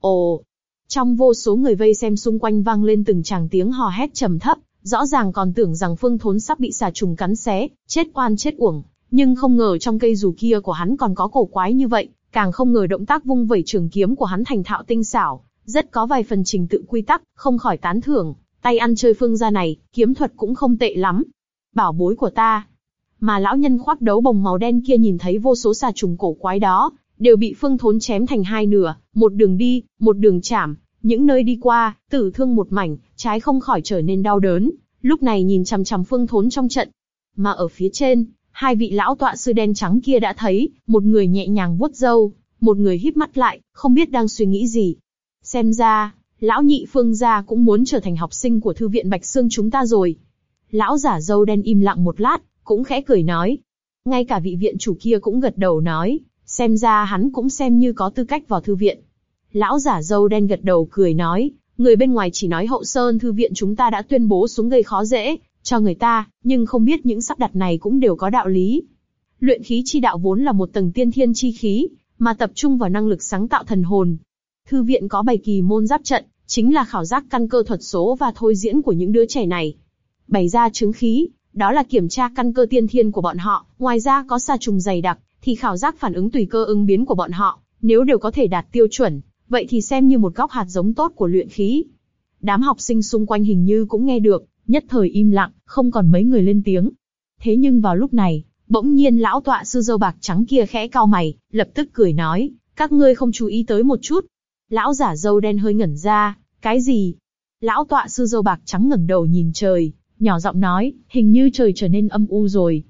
Ồ! Trong vô số người vây xem xung quanh vang lên từng tràng tiếng hò hét trầm thấp, rõ ràng còn tưởng rằng Phương Thốn sắp bị xà trùng cắn xé, chết oan chết uổng, nhưng không ngờ trong cây dù kia của hắn còn có cổ quái như vậy, càng không ngờ động tác vung vẩy trường kiếm của hắn thành thạo tinh xảo, rất có vài phần trình tự quy tắc, không khỏi tán thưởng, tay ăn chơi phương gia này, kiếm thuật cũng không tệ lắm. Bảo bối của ta. Mà lão nhân khoác đấu bồng màu đen kia nhìn thấy vô số xà trùng cổ quái đó, đều bị phương thốn chém thành hai nửa, một đường đi, một đường chạm, những nơi đi qua, tử thương một mảnh, trái không khỏi trở nên đau đớn, lúc này nhìn chằm chằm phương thốn trong trận. Mà ở phía trên, hai vị lão tọa sư đen trắng kia đã thấy, một người nhẹ nhàng vuốt râu, một người híp mắt lại, không biết đang suy nghĩ gì. Xem ra, lão nhị phương gia cũng muốn trở thành học sinh của thư viện Bạch Sương chúng ta rồi. Lão giả dâu đen im lặng một lát, cũng khẽ cười nói. Ngay cả vị viện chủ kia cũng gật đầu nói, xem ra hắn cũng xem như có tư cách vào thư viện. Lão giả dâu đen gật đầu cười nói, người bên ngoài chỉ nói hậu sơn thư viện chúng ta đã tuyên bố xuống gây khó dễ, cho người ta, nhưng không biết những sắp đặt này cũng đều có đạo lý. Luyện khí chi đạo vốn là một tầng tiên thiên chi khí, mà tập trung vào năng lực sáng tạo thần hồn. Thư viện có bày kỳ môn giáp trận, chính là khảo giác căn cơ thuật số và thôi diễn của những đứa trẻ này. Bày ra chứng khí, đó là kiểm tra căn cơ tiên thiên của bọn họ, ngoài ra có sa trùng dày đặc, thì khảo giác phản ứng tùy cơ ứng biến của bọn họ, nếu đều có thể đạt tiêu chuẩn, vậy thì xem như một góc hạt giống tốt của luyện khí. Đám học sinh xung quanh hình như cũng nghe được, nhất thời im lặng, không còn mấy người lên tiếng. Thế nhưng vào lúc này, bỗng nhiên lão tọa sư dâu bạc trắng kia khẽ cau mày, lập tức cười nói, các ngươi không chú ý tới một chút. Lão giả dâu đen hơi ngẩn ra, cái gì? Lão tọa sư dâu bạc trắng ngẩng đầu nhìn trời, nhỏ giọng nói, hình như trời trở nên âm u rồi.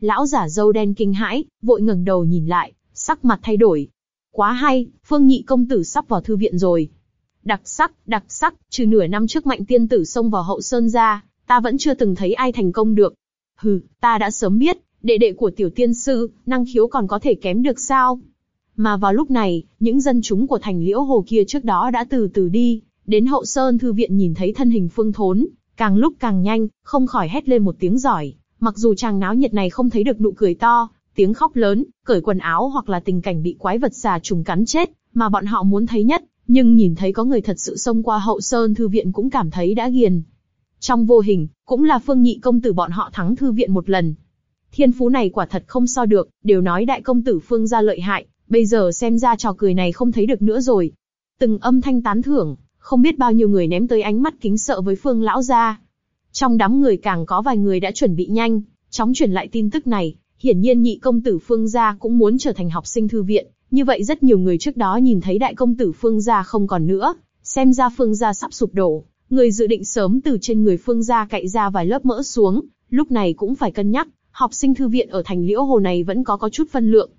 Lão giả dâu đen kinh hãi, vội ngẩng đầu nhìn lại, sắc mặt thay đổi. Quá hay, Phương Nhị công tử sắp vào thư viện rồi. Đặc sắc, đặc sắc, trừ nửa năm trước mạnh tiên tử xông vào hậu sơn ra, ta vẫn chưa từng thấy ai thành công được. Hừ, ta đã sớm biết, đệ đệ của tiểu tiên sư, năng khiếu còn có thể kém được sao? Mà vào lúc này, những dân chúng của thành liễu hồ kia trước đó đã từ từ đi, đến hậu sơn thư viện nhìn thấy thân hình phương thốn, càng lúc càng nhanh, không khỏi hét lên một tiếng giỏi. Mặc dù chàng náo nhiệt này không thấy được nụ cười to, tiếng khóc lớn, cởi quần áo hoặc là tình cảnh bị quái vật xà trùng cắn chết, mà bọn họ muốn thấy nhất, nhưng nhìn thấy có người thật sự xông qua hậu sơn thư viện cũng cảm thấy đã ghiền. Trong vô hình, cũng là phương nhị công tử bọn họ thắng thư viện một lần. Thiên phú này quả thật không so được, đều nói đại công tử phương gia lợi hại, bây giờ xem ra trò cười này không thấy được nữa rồi. Từng âm thanh tán thưởng, không biết bao nhiêu người ném tới ánh mắt kính sợ với phương lão gia. Trong đám người càng có vài người đã chuẩn bị nhanh, chóng truyền lại tin tức này, hiển nhiên nhị công tử phương gia cũng muốn trở thành học sinh thư viện, như vậy rất nhiều người trước đó nhìn thấy đại công tử Phương gia không còn nữa, xem ra Phương gia sắp sụp đổ, người dự định sớm từ trên người Phương gia cạy ra vài lớp mỡ xuống, lúc này cũng phải cân nhắc, học sinh thư viện ở thành Liễu Hồ này vẫn có có chút phân lượng.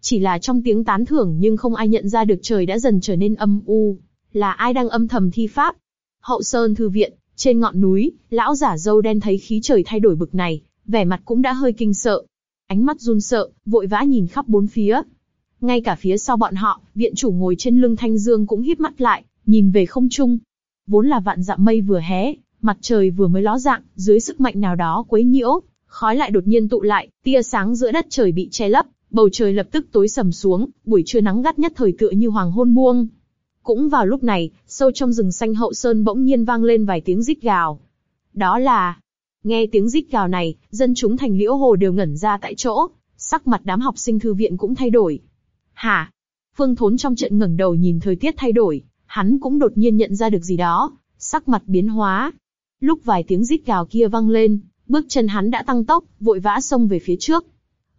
Chỉ là trong tiếng tán thưởng nhưng không ai nhận ra được trời đã dần trở nên âm u, là ai đang âm thầm thi pháp. Hậu Sơn thư viện, trên ngọn núi, lão giả dâu đen thấy khí trời thay đổi bực này, vẻ mặt cũng đã hơi kinh sợ. Ánh mắt run sợ, vội vã nhìn khắp bốn phía, ngay cả phía sau bọn họ, viện chủ ngồi trên lưng Thanh Dương cũng híp mắt lại, nhìn về không trung. Vốn là vạn dặm mây vừa hé, mặt trời vừa mới ló dạng, dưới sức mạnh nào đó quấy nhiễu, khói lại đột nhiên tụ lại, tia sáng giữa đất trời bị che lấp, bầu trời lập tức tối sầm xuống, buổi trưa nắng gắt nhất thời tựa như hoàng hôn buông. Cũng vào lúc này, sâu trong rừng xanh hậu sơn bỗng nhiên vang lên vài tiếng rít gào. Đó là Nghe tiếng rít gào này, dân chúng thành liễu hồ đều ngẩn ra tại chỗ, sắc mặt đám học sinh thư viện cũng thay đổi. Hả? Phương Thốn trong trận ngẩng đầu nhìn thời tiết thay đổi, hắn cũng đột nhiên nhận ra được gì đó, sắc mặt biến hóa. Lúc vài tiếng rít gào kia vang lên, bước chân hắn đã tăng tốc, vội vã xông về phía trước.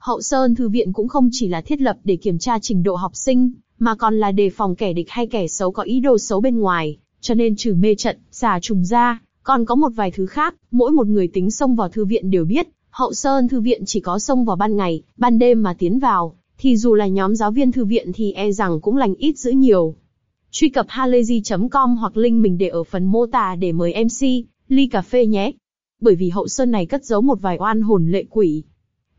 Hậu Sơn Thư viện cũng không chỉ là thiết lập để kiểm tra trình độ học sinh, mà còn là đề phòng kẻ địch hay kẻ xấu có ý đồ xấu bên ngoài, cho nên trừ mê trận, xà trùng ra, còn có một vài thứ khác, mỗi một người tính xông vào thư viện đều biết, Hậu Sơn Thư viện chỉ có xông vào ban ngày, ban đêm mà tiến vào, thì dù là nhóm giáo viên thư viện thì e rằng cũng lành ít dữ nhiều. Truy cập halayzi.com hoặc link mình để ở phần mô tả để mời MC, ly cà phê nhé. Bởi vì hậu sơn này cất giấu một vài oan hồn lệ quỷ.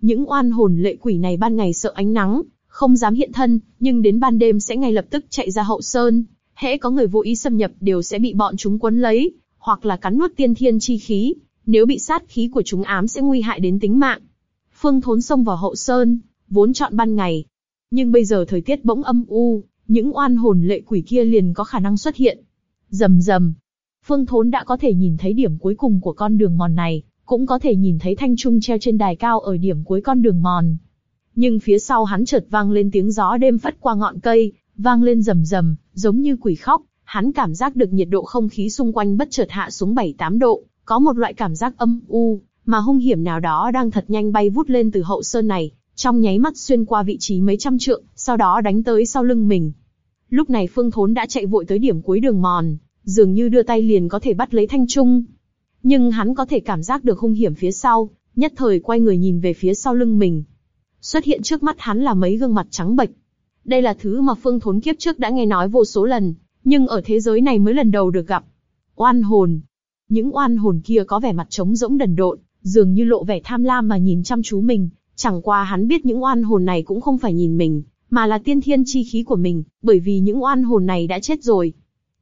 Những oan hồn lệ quỷ này ban ngày sợ ánh nắng, không dám hiện thân, nhưng đến ban đêm sẽ ngay lập tức chạy ra hậu sơn. Hễ có người vô ý xâm nhập đều sẽ bị bọn chúng quấn lấy, hoặc là cắn nuốt tiên thiên chi khí. Nếu bị sát khí của chúng ám sẽ nguy hại đến tính mạng. Phương Thốn xông vào hậu sơn, vốn chọn ban ngày. Nhưng bây giờ thời tiết bỗng âm u, những oan hồn lệ quỷ kia liền có khả năng xuất hiện. Rầm rầm, Phương Thốn đã có thể nhìn thấy điểm cuối cùng của con đường mòn này, cũng có thể nhìn thấy thanh trung treo trên đài cao ở điểm cuối con đường mòn. Nhưng phía sau hắn chợt vang lên tiếng gió đêm phất qua ngọn cây, vang lên rầm rầm, giống như quỷ khóc. Hắn cảm giác được nhiệt độ không khí xung quanh bất chợt hạ xuống 7-8 độ, có một loại cảm giác âm u, mà hung hiểm nào đó đang thật nhanh bay vút lên từ hậu sơn này, trong nháy mắt xuyên qua vị trí mấy trăm trượng, sau đó đánh tới sau lưng mình. Lúc này Phương Thốn đã chạy vội tới điểm cuối đường mòn, dường như đưa tay liền có thể bắt lấy Thanh Trung. Nhưng hắn có thể cảm giác được hung hiểm phía sau, nhất thời quay người nhìn về phía sau lưng mình. Xuất hiện trước mắt hắn là mấy gương mặt trắng bệch. Đây là thứ mà Phương Thốn kiếp trước đã nghe nói vô số lần, nhưng ở thế giới này mới lần đầu được gặp. Oan hồn. Những oan hồn kia có vẻ mặt trống rỗng đần độn, dường như lộ vẻ tham lam mà nhìn chăm chú mình, Chẳng qua hắn biết những oan hồn này cũng không phải nhìn mình, mà là tiên thiên chi khí của mình, bởi vì những oan hồn này đã chết rồi.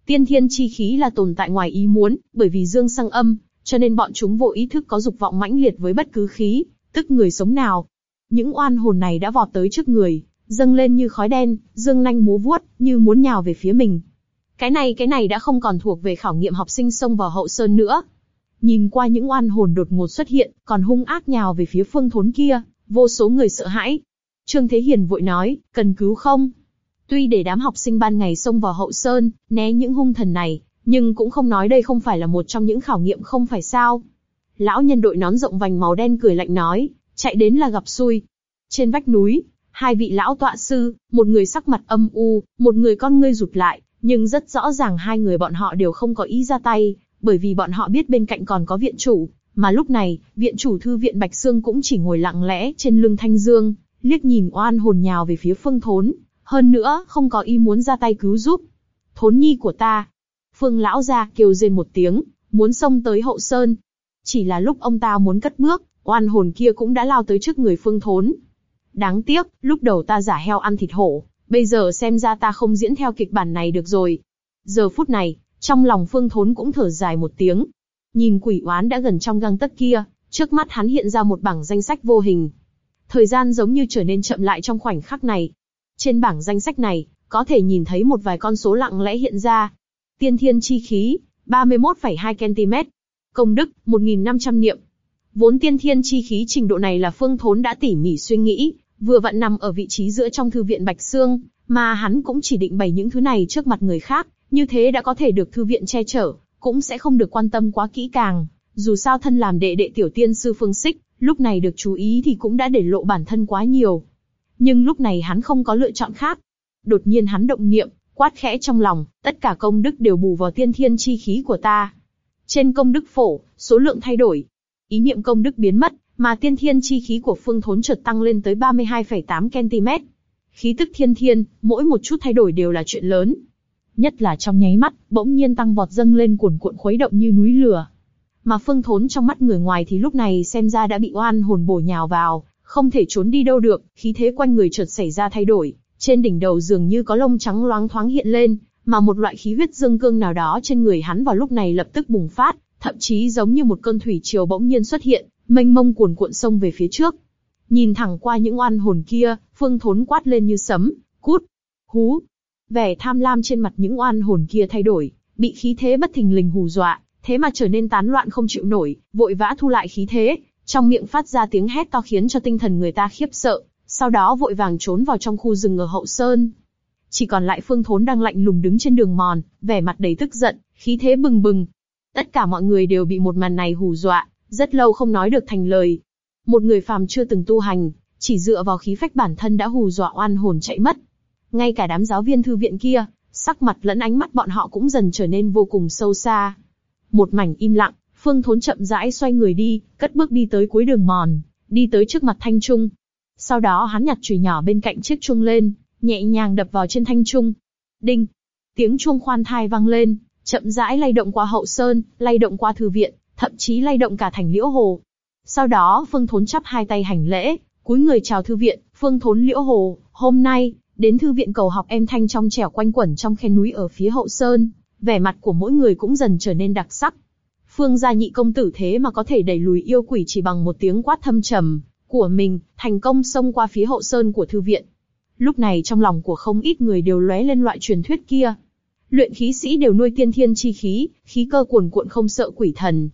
Tiên thiên chi khí là tồn tại ngoài ý muốn, bởi vì dương sang âm, cho nên bọn chúng vô ý thức có dục vọng mãnh liệt với bất cứ khí, tức người sống nào. Những oan hồn này đã vọt tới trước người, dâng lên như khói đen, dương nanh múa vuốt, như muốn nhào về phía mình. Cái này cái này đã không còn thuộc về khảo nghiệm học sinh xông vào hậu sơn nữa. Nhìn qua những oan hồn đột ngột xuất hiện, còn hung ác nhào về phía phương thốn kia, Vô số người sợ hãi. Trương Thế Hiền vội nói, cần cứu không? Tuy để đám học sinh ban ngày xông vào hậu sơn, né những hung thần này, nhưng cũng không nói đây không phải là một trong những khảo nghiệm không phải sao. Lão nhân đội nón rộng vành màu đen cười lạnh nói, chạy đến là gặp xui. Trên vách núi, hai vị lão tọa sư, một người sắc mặt âm u, một người con ngươi rụt lại, nhưng rất rõ ràng hai người bọn họ đều không có ý ra tay, bởi vì bọn họ biết bên cạnh còn có viện chủ, mà lúc này, viện chủ thư viện Bạch Sương cũng chỉ ngồi lặng lẽ trên lưng Thanh Dương, liếc nhìn oan hồn nhào về phía Phương Thốn, hơn nữa không có ý muốn ra tay cứu giúp. Thốn nhi của ta. Phương lão gia kêu rên một tiếng, muốn xông tới hậu sơn. Chỉ là lúc ông ta muốn cất bước, oan hồn kia cũng đã lao tới trước người Phương Thốn. Đáng tiếc, lúc đầu ta giả heo ăn thịt hổ, bây giờ xem ra ta không diễn theo kịch bản này được rồi. Giờ phút này, trong lòng Phương Thốn cũng thở dài một tiếng, Nhìn quỷ oán đã gần trong găng tấc kia, trước mắt hắn hiện ra một bảng danh sách vô hình. Thời gian giống như trở nên chậm lại trong khoảnh khắc này. Trên bảng danh sách này, có thể nhìn thấy một vài con số lặng lẽ hiện ra. Tiên thiên chi khí, 31,2 cm. Công đức, 1.500 niệm. Vốn tiên thiên chi khí trình độ này là phương thốn đã tỉ mỉ suy nghĩ, vừa vặn nằm ở vị trí giữa trong thư viện Bạch Sương, mà hắn cũng chỉ định bày những thứ này trước mặt người khác, như thế đã có thể được thư viện che chở, cũng sẽ không được quan tâm quá kỹ càng. Dù sao thân làm đệ đệ tiểu tiên sư Phương Sích, lúc này được chú ý thì cũng đã để lộ bản thân quá nhiều. Nhưng lúc này hắn không có lựa chọn khác. Đột nhiên hắn động niệm, quát khẽ trong lòng, tất cả công đức đều bù vào tiên thiên chi khí của ta. Trên công đức phổ, số lượng thay đổi. Ý niệm công đức biến mất, mà tiên thiên chi khí của phương thốn chợt tăng lên tới 32,8 cm. Khí tức thiên thiên, mỗi một chút thay đổi đều là chuyện lớn nhất là trong nháy mắt, bỗng nhiên tăng vọt dâng lên cuồn cuộn khuấy động như núi lửa. Mà Phương Thốn trong mắt người ngoài thì lúc này xem ra đã bị oan hồn bổ nhào vào, không thể trốn đi đâu được, khí thế quanh người chợt xảy ra thay đổi, trên đỉnh đầu dường như có lông trắng loáng thoáng hiện lên, mà một loại khí huyết dương cương nào đó trên người hắn vào lúc này lập tức bùng phát, thậm chí giống như một cơn thủy triều bỗng nhiên xuất hiện, mênh mông cuồn cuộn sông về phía trước. Nhìn thẳng qua những oan hồn kia, Phương Thốn quát lên như sấm, cút, hú, Vẻ tham lam trên mặt những oan hồn kia thay đổi, bị khí thế bất thình lình hù dọa, thế mà trở nên tán loạn không chịu nổi, vội vã thu lại khí thế, trong miệng phát ra tiếng hét to khiến cho tinh thần người ta khiếp sợ, sau đó vội vàng trốn vào trong khu rừng ở hậu sơn. Chỉ còn lại Phương Thốn đang lạnh lùng đứng trên đường mòn, vẻ mặt đầy tức giận, khí thế bừng bừng. Tất cả mọi người đều bị một màn này hù dọa, rất lâu không nói được thành lời. Một người phàm chưa từng tu hành, chỉ dựa vào khí phách bản thân đã hù dọa oan hồn chạy mất. Ngay cả đám giáo viên thư viện kia, sắc mặt lẫn ánh mắt bọn họ cũng dần trở nên vô cùng sâu xa. Một mảnh im lặng, Phương Thốn chậm rãi xoay người đi, cất bước đi tới cuối đường mòn, đi tới trước mặt Thanh Trung. Sau đó hắn nhặt chùy nhỏ bên cạnh chiếc chuông lên, nhẹ nhàng đập vào trên Thanh Trung. Đinh! Tiếng chuông khoan thai vang lên, chậm rãi lay động qua hậu sơn, lay động qua thư viện, thậm chí lay động cả thành liễu hồ. Sau đó Phương Thốn chắp hai tay hành lễ, cúi người chào thư viện, Phương Thốn liễu hồ, hôm nay, đến thư viện cầu học em thanh trong trẻo quanh quẩn trong khe núi ở phía hậu sơn, vẻ mặt của mỗi người cũng dần trở nên đặc sắc. Phương gia nhị công tử thế mà có thể đẩy lùi yêu quỷ chỉ bằng một tiếng quát thâm trầm của mình, thành công xông qua phía hậu sơn của thư viện. Lúc này trong lòng của không ít người đều lóe lên loại truyền thuyết kia. Luyện khí sĩ đều nuôi tiên thiên chi khí, khí cơ cuồn cuộn không sợ quỷ thần.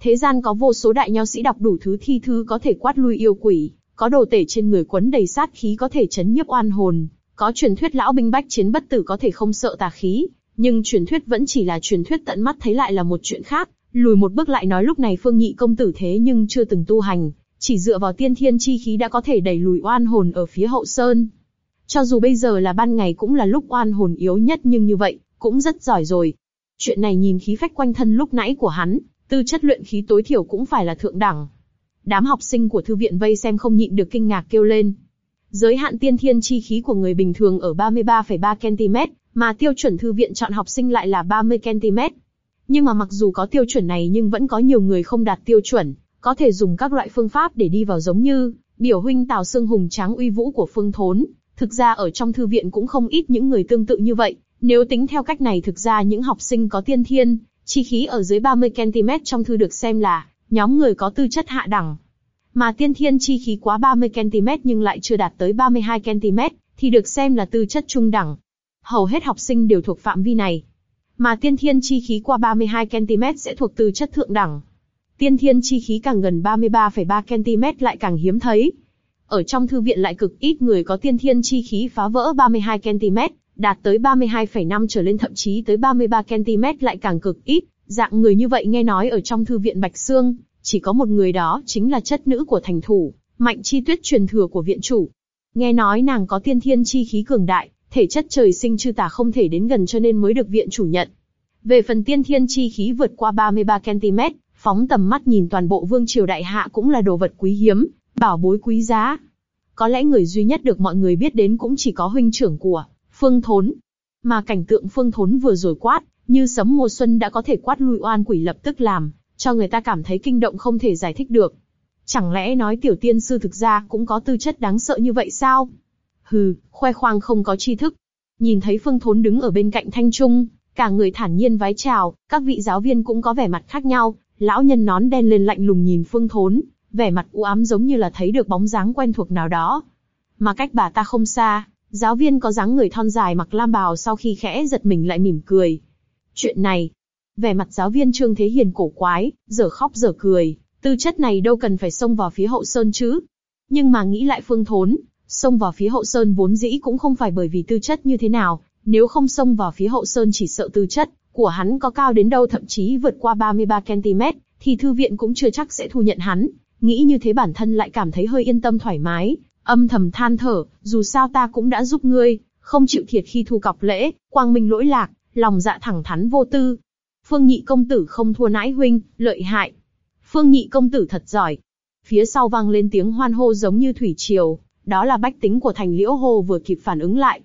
Thế gian có vô số đại nho sĩ đọc đủ thứ thi thư có thể quát lui yêu quỷ, có đồ tể trên người quấn đầy sát khí có thể chấn nhiếp oan hồn, có truyền thuyết lão binh bách chiến bất tử có thể không sợ tà khí, nhưng truyền thuyết vẫn chỉ là truyền thuyết tận mắt thấy lại là một chuyện khác. Lùi một bước lại nói lúc này Phương Nhị công tử thế nhưng chưa từng tu hành, chỉ dựa vào tiên thiên chi khí đã có thể đẩy lùi oan hồn ở phía hậu sơn. Cho dù bây giờ là ban ngày cũng là lúc oan hồn yếu nhất nhưng như vậy, cũng rất giỏi rồi. Chuyện này nhìn khí phách quanh thân lúc nãy của hắn, tư chất luyện khí tối thiểu cũng phải là thượng đẳng. Đám học sinh của thư viện vây xem không nhịn được kinh ngạc kêu lên. Giới hạn tiên thiên chi khí của người bình thường ở 33,3 cm, mà tiêu chuẩn thư viện chọn học sinh lại là 30 cm. Nhưng mà mặc dù có tiêu chuẩn này nhưng vẫn có nhiều người không đạt tiêu chuẩn, có thể dùng các loại phương pháp để đi vào giống như biểu huynh Tào Sương hùng tráng uy vũ của Phương Thốn. Thực ra ở trong thư viện cũng không ít những người tương tự như vậy. Nếu tính theo cách này thực ra những học sinh có tiên thiên, chi khí ở dưới 30 cm trong thư được xem là nhóm người có tư chất hạ đẳng. Mà tiên thiên chi khí quá 30 cm nhưng lại chưa đạt tới 32 cm, thì được xem là tư chất trung đẳng. Hầu hết học sinh đều thuộc phạm vi này. Mà tiên thiên chi khí qua 32 cm sẽ thuộc tư chất thượng đẳng. Tiên thiên chi khí càng gần 33,3 cm lại càng hiếm thấy. Ở trong thư viện lại cực ít người có tiên thiên chi khí phá vỡ 32 cm, đạt tới 32,5 trở lên thậm chí tới 33 cm lại càng cực ít. Dạng người như vậy nghe nói ở trong thư viện Bạch Sương, chỉ có một người đó chính là chất nữ của thành thủ, mạnh chi tuyết truyền thừa của viện chủ. Nghe nói nàng có tiên thiên chi khí cường đại, thể chất trời sinh chư tà không thể đến gần cho nên mới được viện chủ nhận. Về phần tiên thiên chi khí vượt qua 33 cm, phóng tầm mắt nhìn toàn bộ vương triều đại hạ cũng là đồ vật quý hiếm, bảo bối quý giá. Có lẽ người duy nhất được mọi người biết đến cũng chỉ có huynh trưởng của Phương Thốn. Mà cảnh tượng Phương Thốn vừa rồi quát, như sấm mùa xuân đã có thể quát lui oan quỷ lập tức làm, cho người ta cảm thấy kinh động không thể giải thích được. Chẳng lẽ nói tiểu tiên sư thực ra cũng có tư chất đáng sợ như vậy sao? Hừ, khoe khoang không có tri thức. Nhìn thấy Phương Thốn đứng ở bên cạnh Thanh Trung, cả người thản nhiên vái chào, các vị giáo viên cũng có vẻ mặt khác nhau. Lão nhân nón đen lên lạnh lùng nhìn Phương Thốn, vẻ mặt u ám giống như là thấy được bóng dáng quen thuộc nào đó. Mà cách bà ta không xa, giáo viên có dáng người thon dài mặc lam bào sau khi khẽ giật mình lại mỉm cười. Chuyện này, vẻ mặt giáo viên Trương Thế Hiền cổ quái, giờ khóc giờ cười, tư chất này đâu cần phải xông vào phía hậu sơn chứ. Nhưng mà nghĩ lại Phương Thốn, xông vào phía hậu sơn vốn dĩ cũng không phải bởi vì tư chất như thế nào, nếu không xông vào phía hậu sơn chỉ sợ tư chất của hắn có cao đến đâu thậm chí vượt qua 33 cm, thì thư viện cũng chưa chắc sẽ thu nhận hắn. Nghĩ như thế bản thân lại cảm thấy hơi yên tâm thoải mái, âm thầm than thở, dù sao ta cũng đã giúp ngươi, không chịu thiệt khi thu cọc lễ, quang minh lỗi lạc, lòng dạ thẳng thắn vô tư. Phương nhị công tử không thua nãi huynh, lợi hại. Phương nhị công tử thật giỏi. Phía sau vang lên tiếng hoan hô giống như thủy triều, đó là bách tính của thành liễu hồ vừa kịp phản ứng lại.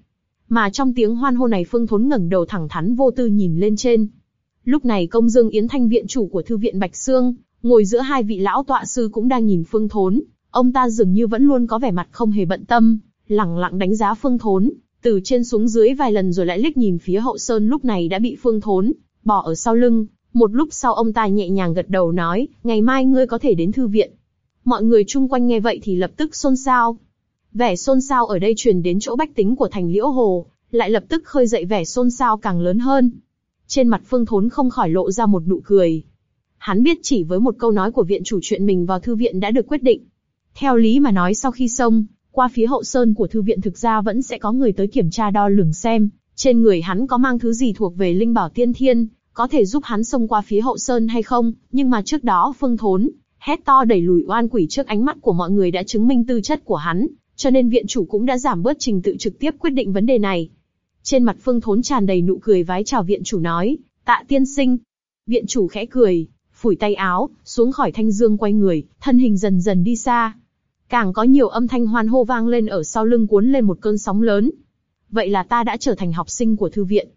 Mà trong tiếng hoan hô này Phương Thốn ngẩng đầu thẳng thắn vô tư nhìn lên trên. Lúc này công dương Yến Thanh viện chủ của thư viện Bạch Sương, ngồi giữa hai vị lão tọa sư cũng đang nhìn Phương Thốn. Ông ta dường như vẫn luôn có vẻ mặt không hề bận tâm, lẳng lặng đánh giá Phương Thốn, từ trên xuống dưới vài lần rồi lại liếc nhìn phía hậu sơn lúc này đã bị Phương Thốn bỏ ở sau lưng. Một lúc sau ông ta nhẹ nhàng gật đầu nói, ngày mai ngươi có thể đến thư viện. Mọi người chung quanh nghe vậy thì lập tức xôn xao. Vẻ xôn xao ở đây truyền đến chỗ bách tính của thành Liễu Hồ, lại lập tức khơi dậy vẻ xôn xao càng lớn hơn. Trên mặt Phương Thốn không khỏi lộ ra một nụ cười. Hắn biết chỉ với một câu nói của viện chủ chuyện mình vào thư viện đã được quyết định. Theo lý mà nói sau khi xông, qua phía hậu sơn của thư viện thực ra vẫn sẽ có người tới kiểm tra đo lường xem, trên người hắn có mang thứ gì thuộc về linh bảo tiên thiên, có thể giúp hắn xông qua phía hậu sơn hay không, nhưng mà trước đó Phương Thốn, hét to đẩy lùi oan quỷ trước ánh mắt của mọi người đã chứng minh tư chất của hắn, cho nên viện chủ cũng đã giảm bớt trình tự trực tiếp quyết định vấn đề này. Trên mặt Phương Thốn tràn đầy nụ cười vái chào viện chủ nói, tạ tiên sinh. Viện chủ khẽ cười, phủi tay áo, xuống khỏi thanh dương quay người, thân hình dần dần đi xa. Càng có nhiều âm thanh hoan hô vang lên ở sau lưng cuốn lên một cơn sóng lớn. Vậy là ta đã trở thành học sinh của thư viện.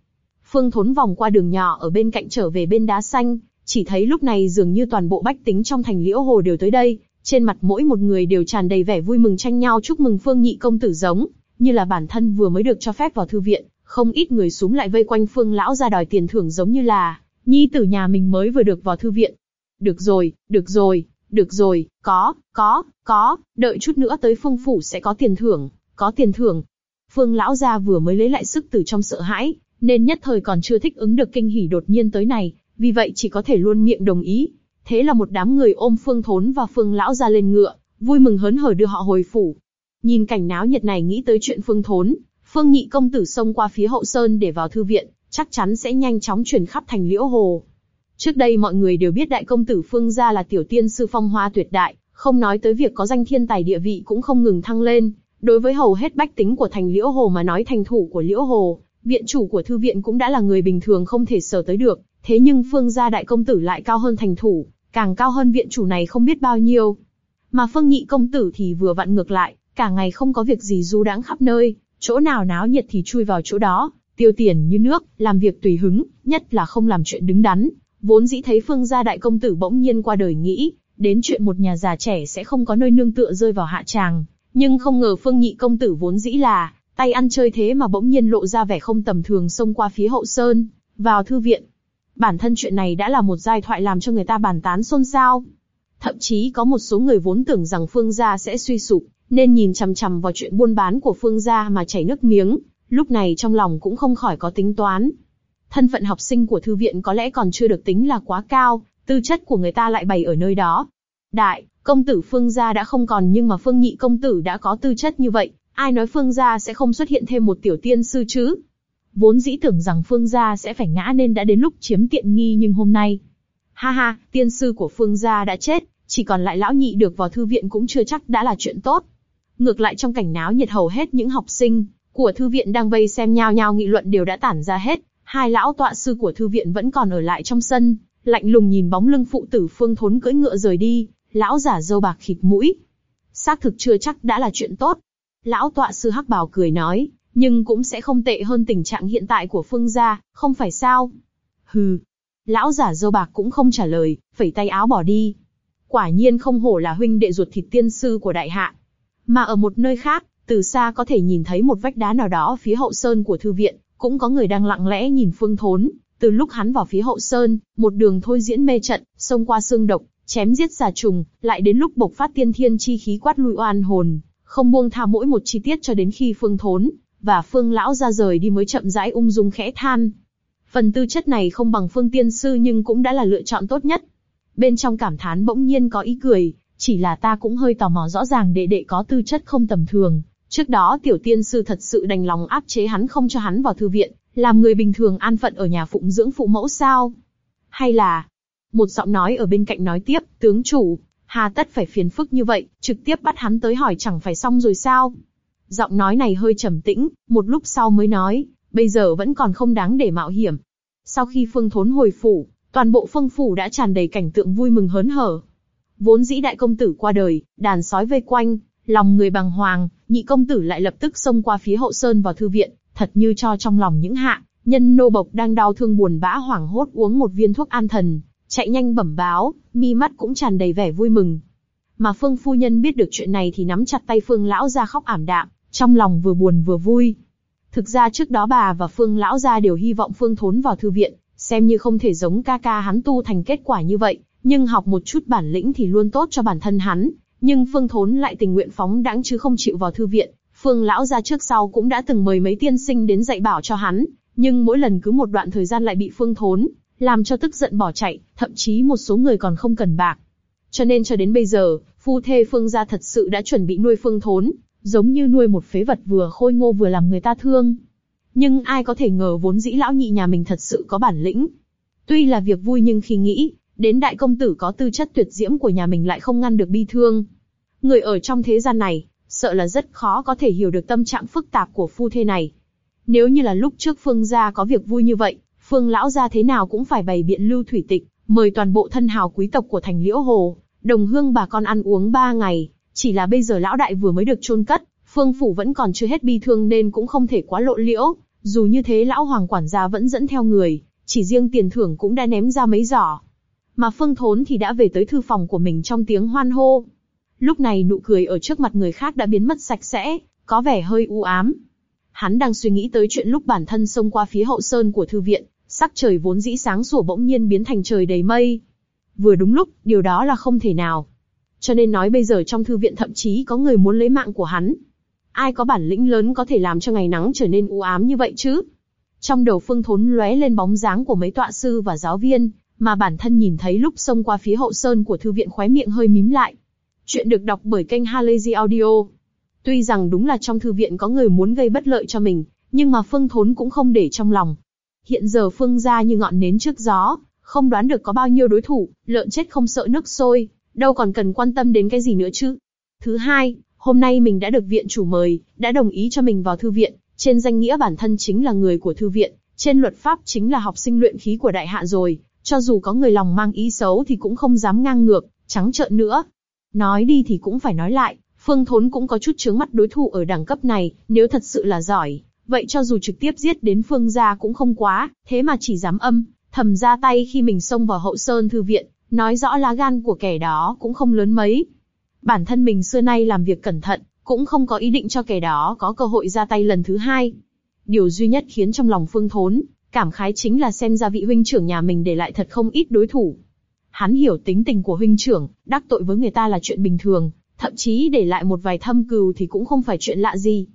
Phương Thốn vòng qua đường nhỏ ở bên cạnh trở về bên đá xanh, chỉ thấy lúc này dường như toàn bộ bách tính trong thành liễu hồ đều tới đây, trên mặt mỗi một người đều tràn đầy vẻ vui mừng tranh nhau chúc mừng Phương Nhị công tử giống, như là bản thân vừa mới được cho phép vào thư viện, không ít người xuống lại vây quanh Phương lão ra đòi tiền thưởng giống như là nhi tử nhà mình mới vừa được vào thư viện. Được rồi, được rồi, được rồi, có, có, có, đợi chút nữa tới Phương phủ sẽ có tiền thưởng, có tiền thưởng. Phương lão gia vừa mới lấy lại sức từ trong sợ hãi, nên nhất thời còn chưa thích ứng được kinh hỉ đột nhiên tới này, vì vậy chỉ có thể luôn miệng đồng ý. Thế là một đám người ôm Phương Thốn và Phương lão ra lên ngựa, vui mừng hớn hở đưa họ hồi phủ. Nhìn cảnh náo nhiệt này nghĩ tới chuyện Phương Thốn, Phương Nhị công tử xông qua phía hậu sơn để vào thư viện, chắc chắn sẽ nhanh chóng truyền khắp thành liễu hồ. Trước đây mọi người đều biết đại công tử Phương gia là tiểu tiên sư phong hoa tuyệt đại, không nói tới việc có danh thiên tài địa vị cũng không ngừng thăng lên. Đối với hầu hết bách tính của thành liễu hồ mà nói thành thủ của liễu hồ, viện chủ của thư viện cũng đã là người bình thường không thể sở tới được. Thế nhưng Phương gia đại công tử lại cao hơn thành thủ, càng cao hơn viện chủ này không biết bao nhiêu. Mà Phương nhị công tử thì vừa vặn ngược lại, cả ngày không có việc gì du đãng khắp nơi, chỗ nào náo nhiệt thì chui vào chỗ đó, tiêu tiền như nước, làm việc tùy hứng, nhất là không làm chuyện đứng đắn. Vốn dĩ thấy Phương gia đại công tử bỗng nhiên qua đời nghĩ, đến chuyện một nhà già trẻ sẽ không có nơi nương tựa rơi vào hạ tràng, nhưng không ngờ Phương nhị công tử vốn dĩ là tay ăn chơi thế mà bỗng nhiên lộ ra vẻ không tầm thường xông qua phía hậu sơn, vào thư viện. Bản thân chuyện này đã là một giai thoại làm cho người ta bàn tán xôn xao. Thậm chí có một số người vốn tưởng rằng Phương gia sẽ suy sụp, nên nhìn chằm chằm vào chuyện buôn bán của Phương gia mà chảy nước miếng, lúc này trong lòng cũng không khỏi có tính toán. Thân phận học sinh của thư viện có lẽ còn chưa được tính là quá cao, tư chất của người ta lại bày ở nơi đó. Đại, công tử Phương gia đã không còn nhưng mà Phương nhị công tử đã có tư chất như vậy, ai nói Phương gia sẽ không xuất hiện thêm một tiểu tiên sư chứ? Vốn dĩ tưởng rằng Phương gia sẽ phải ngã nên đã đến lúc chiếm tiện nghi nhưng hôm nay. Ha ha, tiên sư của Phương gia đã chết, chỉ còn lại lão nhị được vào thư viện cũng chưa chắc đã là chuyện tốt. Ngược lại trong cảnh náo nhiệt hầu hết những học sinh của thư viện đang vây xem nhau nhau nghị luận đều đã tản ra hết, hai lão tọa sư của thư viện vẫn còn ở lại trong sân, lạnh lùng nhìn bóng lưng phụ tử Phương Thốn cưỡi ngựa rời đi, lão giả dâu bạc khịt mũi. Xác thực chưa chắc đã là chuyện tốt. Lão tọa sư hắc bào cười nói, nhưng cũng sẽ không tệ hơn tình trạng hiện tại của Phương gia, không phải sao? Hừ. Lão giả dâu bạc cũng không trả lời, phẩy tay áo bỏ đi. Quả nhiên không hổ là huynh đệ ruột thịt tiên sư của đại hạ. Mà ở một nơi khác, từ xa có thể nhìn thấy một vách đá nào đó phía hậu sơn của thư viện, cũng có người đang lặng lẽ nhìn Phương Thốn. Từ lúc hắn vào phía hậu sơn, một đường thôi diễn mê trận, xông qua xương độc, chém giết xà trùng, lại đến lúc bộc phát tiên thiên chi khí quát lui oan hồn, không buông tha mỗi một chi tiết cho đến khi Phương Thốn và Phương lão ra rời đi mới chậm rãi ung dung khẽ than. Phần tư chất này không bằng Phương tiên sư nhưng cũng đã là lựa chọn tốt nhất. Bên trong cảm thán bỗng nhiên có ý cười, chỉ là ta cũng hơi tò mò rõ ràng đệ đệ có tư chất không tầm thường. Trước đó tiểu tiên sư thật sự đành lòng áp chế hắn không cho hắn vào thư viện, làm người bình thường an phận ở nhà phụng dưỡng phụ mẫu sao? Hay là... Một giọng nói ở bên cạnh nói tiếp, tướng chủ, hà tất phải phiền phức như vậy, trực tiếp bắt hắn tới hỏi chẳng phải xong rồi sao? Giọng nói này hơi trầm tĩnh, một lúc sau mới nói, bây giờ vẫn còn không đáng để mạo hiểm. Sau khi phương thốn hồi phủ, toàn bộ phương phủ đã tràn đầy cảnh tượng vui mừng hớn hở. Vốn dĩ đại công tử qua đời, đàn sói vây quanh, lòng người bằng hoàng, nhị công tử lại lập tức xông qua phía hậu sơn vào thư viện, thật như cho trong lòng những hạ, nhân nô bộc đang đau thương buồn bã hoảng hốt uống một viên thuốc an thần, chạy nhanh bẩm báo, mi mắt cũng tràn đầy vẻ vui mừng. Mà Phương phu nhân biết được chuyện này thì nắm chặt tay Phương lão ra khóc ảm đạm, trong lòng vừa buồn vừa vui. Thực ra trước đó bà và Phương lão gia đều hy vọng Phương Thốn vào thư viện, xem như không thể giống ca ca hắn tu thành kết quả như vậy, nhưng học một chút bản lĩnh thì luôn tốt cho bản thân hắn. Nhưng Phương Thốn lại tình nguyện phóng đãng chứ không chịu vào thư viện. Phương lão gia trước sau cũng đã từng mời mấy tiên sinh đến dạy bảo cho hắn, nhưng mỗi lần cứ một đoạn thời gian lại bị Phương Thốn làm cho tức giận bỏ chạy, thậm chí một số người còn không cần bạc. Cho nên cho đến bây giờ, phu thê Phương gia thật sự đã chuẩn bị nuôi Phương Thốn, giống như nuôi một phế vật vừa khôi ngô vừa làm người ta thương. Nhưng ai có thể ngờ vốn dĩ lão nhị nhà mình thật sự có bản lĩnh. Tuy là việc vui nhưng khi nghĩ, đến đại công tử có tư chất tuyệt diễm của nhà mình lại không ngăn được bi thương. Người ở trong thế gian này, sợ là rất khó có thể hiểu được tâm trạng phức tạp của phu thê này. Nếu như là lúc trước Phương gia có việc vui như vậy, Phương lão gia thế nào cũng phải bày biện lưu thủy tịch, mời toàn bộ thân hào quý tộc của thành Liễu Hồ, đồng hương bà con ăn uống ba ngày. Chỉ là bây giờ lão đại vừa mới được chôn cất, Phương phủ vẫn còn chưa hết bi thương nên cũng không thể quá lộ liễu. Dù như thế lão hoàng quản gia vẫn dẫn theo người, chỉ riêng tiền thưởng cũng đã ném ra mấy giỏ. Mà Phương Thốn thì đã về tới thư phòng của mình trong tiếng hoan hô. Lúc này nụ cười ở trước mặt người khác đã biến mất sạch sẽ, có vẻ hơi u ám. Hắn đang suy nghĩ tới chuyện lúc bản thân xông qua phía hậu sơn của thư viện, sắc trời vốn dĩ sáng sủa bỗng nhiên biến thành trời đầy mây. Vừa đúng lúc, điều đó là không thể nào. Cho nên nói bây giờ trong thư viện thậm chí có người muốn lấy mạng của hắn. Ai có bản lĩnh lớn có thể làm cho ngày nắng trở nên u ám như vậy chứ? Trong đầu Phương Thốn lóe lên bóng dáng của mấy tọa sư và giáo viên, mà bản thân nhìn thấy lúc xông qua phía hậu sơn của thư viện khóe miệng hơi mím lại. Chuyện được đọc bởi kênh Halazy Audio. Tuy rằng đúng là trong thư viện có người muốn gây bất lợi cho mình, nhưng mà Phương Thốn cũng không để trong lòng. Hiện giờ Phương gia như ngọn nến trước gió, không đoán được có bao nhiêu đối thủ, lợn chết không sợ nước sôi, đâu còn cần quan tâm đến cái gì nữa chứ. Thứ hai, hôm nay mình đã được viện chủ mời, đã đồng ý cho mình vào thư viện, trên danh nghĩa bản thân chính là người của thư viện, trên luật pháp chính là học sinh luyện khí của đại hạ rồi, cho dù có người lòng mang ý xấu thì cũng không dám ngang ngược, trắng trợn nữa. Nói đi thì cũng phải nói lại, Phương Thốn cũng có chút chướng mắt đối thủ ở đẳng cấp này, nếu thật sự là giỏi, vậy cho dù trực tiếp giết đến Phương gia cũng không quá, thế mà chỉ dám âm, thầm ra tay khi mình xông vào hậu sơn thư viện, nói rõ lá gan của kẻ đó cũng không lớn mấy. Bản thân mình xưa nay làm việc cẩn thận, cũng không có ý định cho kẻ đó có cơ hội ra tay lần thứ hai. Điều duy nhất khiến trong lòng Phương Thốn cảm khái chính là xem ra vị huynh trưởng nhà mình để lại thật không ít đối thủ. Hắn hiểu tính tình của huynh trưởng, đắc tội với người ta là chuyện bình thường, thậm chí để lại một vài thâm cừu thì cũng không phải chuyện lạ gì.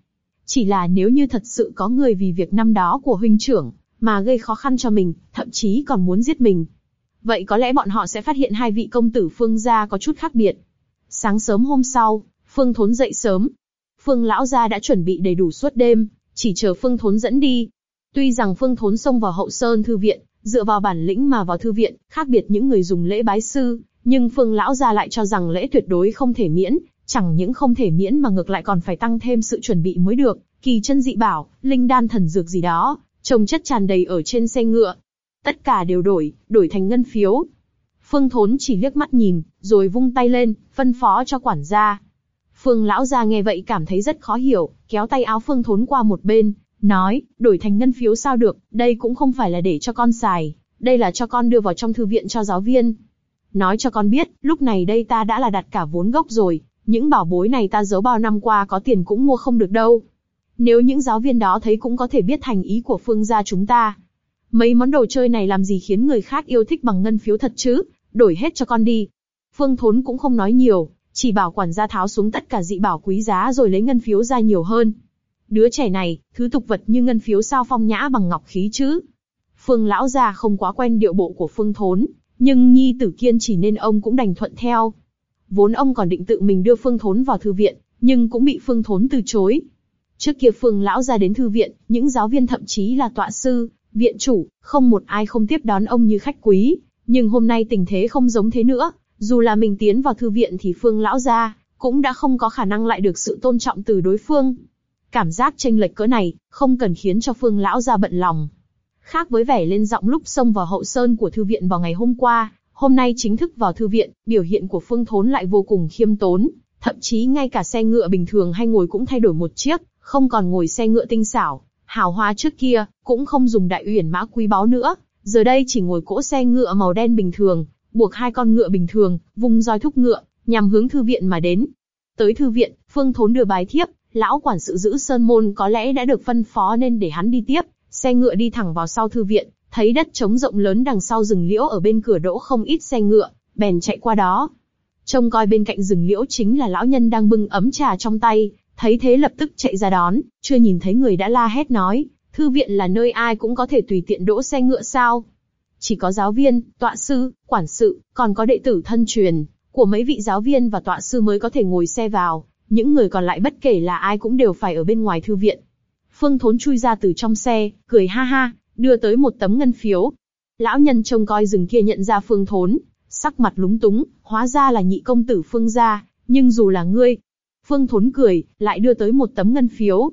Chỉ là nếu như thật sự có người vì việc năm đó của huynh trưởng, mà gây khó khăn cho mình, thậm chí còn muốn giết mình. Vậy có lẽ bọn họ sẽ phát hiện hai vị công tử Phương gia có chút khác biệt. Sáng sớm hôm sau, Phương Thốn dậy sớm. Phương lão gia đã chuẩn bị đầy đủ suốt đêm, chỉ chờ Phương Thốn dẫn đi. Tuy rằng Phương Thốn xông vào hậu sơn thư viện, dựa vào bản lĩnh mà vào thư viện, khác biệt những người dùng lễ bái sư, nhưng Phương lão gia lại cho rằng lễ tuyệt đối không thể miễn, chẳng những không thể miễn mà ngược lại còn phải tăng thêm sự chuẩn bị mới được, kỳ chân dị bảo, linh đan thần dược gì đó, trồng chất tràn đầy ở trên xe ngựa. Tất cả đều đổi, đổi thành ngân phiếu. Phương Thốn chỉ liếc mắt nhìn, rồi vung tay lên, phân phó cho quản gia. Phương lão gia nghe vậy cảm thấy rất khó hiểu, kéo tay áo Phương Thốn qua một bên, nói, đổi thành ngân phiếu sao được, đây cũng không phải là để cho con xài, đây là cho con đưa vào trong thư viện cho giáo viên. Nói cho con biết, lúc này đây ta đã là đặt cả vốn gốc rồi, những bảo bối này ta giấu bao năm qua có tiền cũng mua không được đâu. Nếu những giáo viên đó thấy cũng có thể biết thành ý của phương gia chúng ta. Mấy món đồ chơi này làm gì khiến người khác yêu thích bằng ngân phiếu thật chứ, đổi hết cho con đi. Phương Thốn cũng không nói nhiều, chỉ bảo quản gia tháo xuống tất cả dị bảo quý giá rồi lấy ngân phiếu ra nhiều hơn. Đứa trẻ này, thứ tục vật như ngân phiếu sao phong nhã bằng ngọc khí chứ. Phương lão gia không quá quen điệu bộ của Phương Thốn, nhưng nhi tử kiên chỉ nên ông cũng đành thuận theo. Vốn ông còn định tự mình đưa Phương Thốn vào thư viện, nhưng cũng bị Phương Thốn từ chối. Trước kia Phương lão gia đến thư viện, những giáo viên thậm chí là tọa sư, viện chủ, không một ai không tiếp đón ông như khách quý. Nhưng hôm nay tình thế không giống thế nữa, dù là mình tiến vào thư viện thì Phương lão gia cũng đã không có khả năng lại được sự tôn trọng từ đối phương. Cảm giác tranh lệch cỡ này, không cần khiến cho Phương lão gia bận lòng. Khác với vẻ lên giọng lúc xông vào hậu sơn của thư viện vào ngày hôm qua, hôm nay chính thức vào thư viện, biểu hiện của Phương Thốn lại vô cùng khiêm tốn, thậm chí ngay cả xe ngựa bình thường hay ngồi cũng thay đổi một chiếc, không còn ngồi xe ngựa tinh xảo, hào hoa trước kia, cũng không dùng đại uyển mã quý báu nữa, giờ đây chỉ ngồi cỗ xe ngựa màu đen bình thường, buộc hai con ngựa bình thường, vung roi thúc ngựa, nhằm hướng thư viện mà đến. Tới thư viện, Phương Thốn đưa bài thiếp, lão quản sự giữ sơn môn có lẽ đã được phân phó nên để hắn đi tiếp, xe ngựa đi thẳng vào sau thư viện, thấy đất trống rộng lớn đằng sau rừng liễu ở bên cửa đỗ không ít xe ngựa, bèn chạy qua đó. Trông coi bên cạnh rừng liễu chính là lão nhân đang bưng ấm trà trong tay, thấy thế lập tức chạy ra đón, chưa nhìn thấy người đã la hét nói, thư viện là nơi ai cũng có thể tùy tiện đỗ xe ngựa sao? Chỉ có giáo viên, tọa sư, quản sự, còn có đệ tử thân truyền, của mấy vị giáo viên và tọa sư mới có thể ngồi xe vào, những người còn lại bất kể là ai cũng đều phải ở bên ngoài thư viện. Phương Thốn chui ra từ trong xe, cười ha ha, đưa tới một tấm ngân phiếu. Lão nhân trông coi rừng kia nhận ra Phương Thốn, sắc mặt lúng túng, hóa ra là nhị công tử Phương gia, nhưng dù là ngươi. Phương Thốn cười, lại đưa tới một tấm ngân phiếu.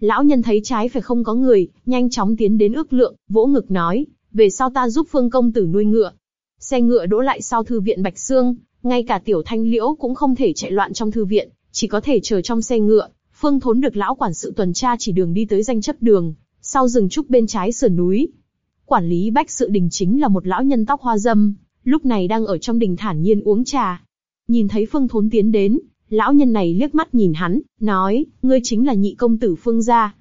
Lão nhân thấy trái phải không có người, nhanh chóng tiến đến ước lượng, vỗ ngực nói, về sau ta giúp Phương công tử nuôi ngựa. Xe ngựa đỗ lại sau thư viện Bạch Sương, ngay cả tiểu thanh liễu cũng không thể chạy loạn trong thư viện, chỉ có thể chờ trong xe ngựa. Phương Thốn được lão quản sự tuần tra chỉ đường đi tới danh chấp đường, sau rừng trúc bên trái sườn núi. Quản lý Bách Sự Đình chính là một lão nhân tóc hoa dâm, lúc này đang ở trong đình thản nhiên uống trà. Nhìn thấy Phương Thốn tiến đến, lão nhân này liếc mắt nhìn hắn, nói, ngươi chính là nhị công tử Phương gia.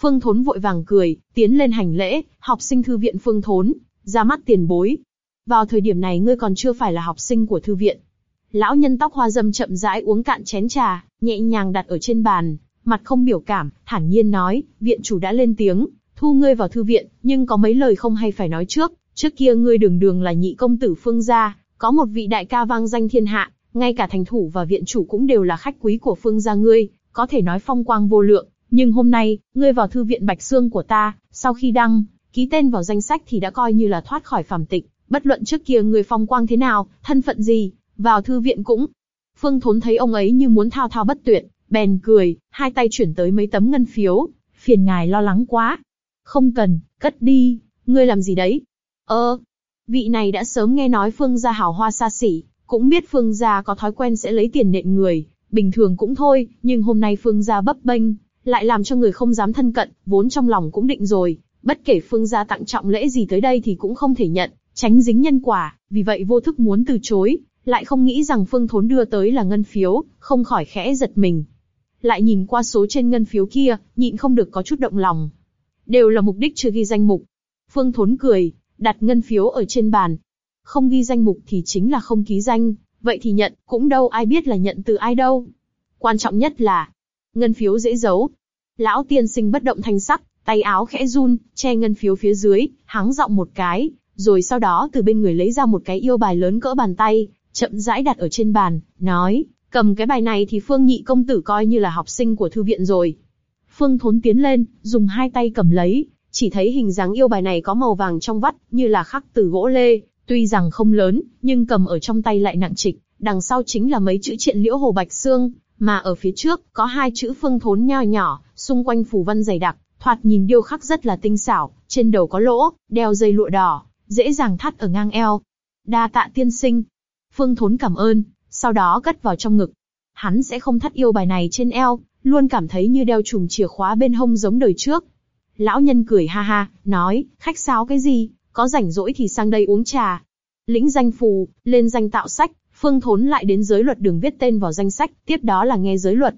Phương Thốn vội vàng cười, tiến lên hành lễ, học sinh thư viện Phương Thốn, ra mắt tiền bối. Vào thời điểm này ngươi còn chưa phải là học sinh của thư viện. Lão nhân tóc hoa dâm chậm rãi uống cạn chén trà, nhẹ nhàng đặt ở trên bàn, mặt không biểu cảm, thản nhiên nói, viện chủ đã lên tiếng, thu ngươi vào thư viện, nhưng có mấy lời không hay phải nói trước. Trước kia ngươi đường đường là nhị công tử Phương gia, có một vị đại ca vang danh thiên hạ, ngay cả thành thủ và viện chủ cũng đều là khách quý của Phương gia ngươi, có thể nói phong quang vô lượng. Nhưng hôm nay, ngươi vào thư viện Bạch Sương của ta, sau khi đăng, ký tên vào danh sách thì đã coi như là thoát khỏi phàm tịch. Bất luận trước kia ngươi phong quang thế nào, thân phận gì, vào thư viện cũng. Phương Thốn thấy ông ấy như muốn thao thao bất tuyệt, bèn cười, hai tay chuyển tới mấy tấm ngân phiếu, phiền ngài lo lắng quá. Không cần, cất đi, ngươi làm gì đấy? Ơ, vị này đã sớm nghe nói Phương gia hào hoa xa xỉ, cũng biết Phương gia có thói quen sẽ lấy tiền nện người, bình thường cũng thôi, nhưng hôm nay Phương gia bấp bênh, lại làm cho người không dám thân cận, vốn trong lòng cũng định rồi, bất kể Phương gia tặng trọng lễ gì tới đây thì cũng không thể nhận, tránh dính nhân quả, vì vậy vô thức muốn từ chối, lại không nghĩ rằng Phương Thốn đưa tới là ngân phiếu, không khỏi khẽ giật mình. Lại nhìn qua số trên ngân phiếu kia, nhịn không được có chút động lòng. Đều là mục đích chưa ghi danh mục. Phương Thốn cười, đặt ngân phiếu ở trên bàn. Không ghi danh mục thì chính là không ký danh, vậy thì nhận, cũng đâu ai biết là nhận từ ai đâu. Quan trọng nhất là, ngân phiếu dễ giấu. Lão tiên sinh bất động thanh sắc, tay áo khẽ run, che ngân phiếu phía dưới, háng giọng một cái, rồi sau đó từ bên người lấy ra một cái yêu bài lớn cỡ bàn tay, chậm rãi đặt ở trên bàn, nói, cầm cái bài này thì Phương Nhị công tử coi như là học sinh của thư viện rồi. Phương Thốn tiến lên, dùng hai tay cầm lấy, chỉ thấy hình dáng yêu bài này có màu vàng trong vắt, như là khắc từ gỗ lê, tuy rằng không lớn, nhưng cầm ở trong tay lại nặng trịch. Đằng sau chính là mấy chữ triện liễu hồ bạch xương, mà ở phía trước có hai chữ Phương Thốn nho nhỏ, xung quanh phù văn dày đặc, thoạt nhìn điêu khắc rất là tinh xảo. Trên đầu có lỗ, đeo dây lụa đỏ, dễ dàng thắt ở ngang eo. Đa tạ tiên sinh. Phương Thốn cảm ơn, sau đó cất vào trong ngực. Hắn sẽ không thắt yêu bài này trên eo, luôn cảm thấy như đeo chùm chìa khóa bên hông giống đời trước. Lão nhân cười ha ha, nói, khách sáo cái gì, có rảnh rỗi thì sang đây uống trà. Lĩnh danh phù, lên danh tạo sách, Phương Thốn lại đến giới luật đường viết tên vào danh sách, tiếp đó là nghe giới luật.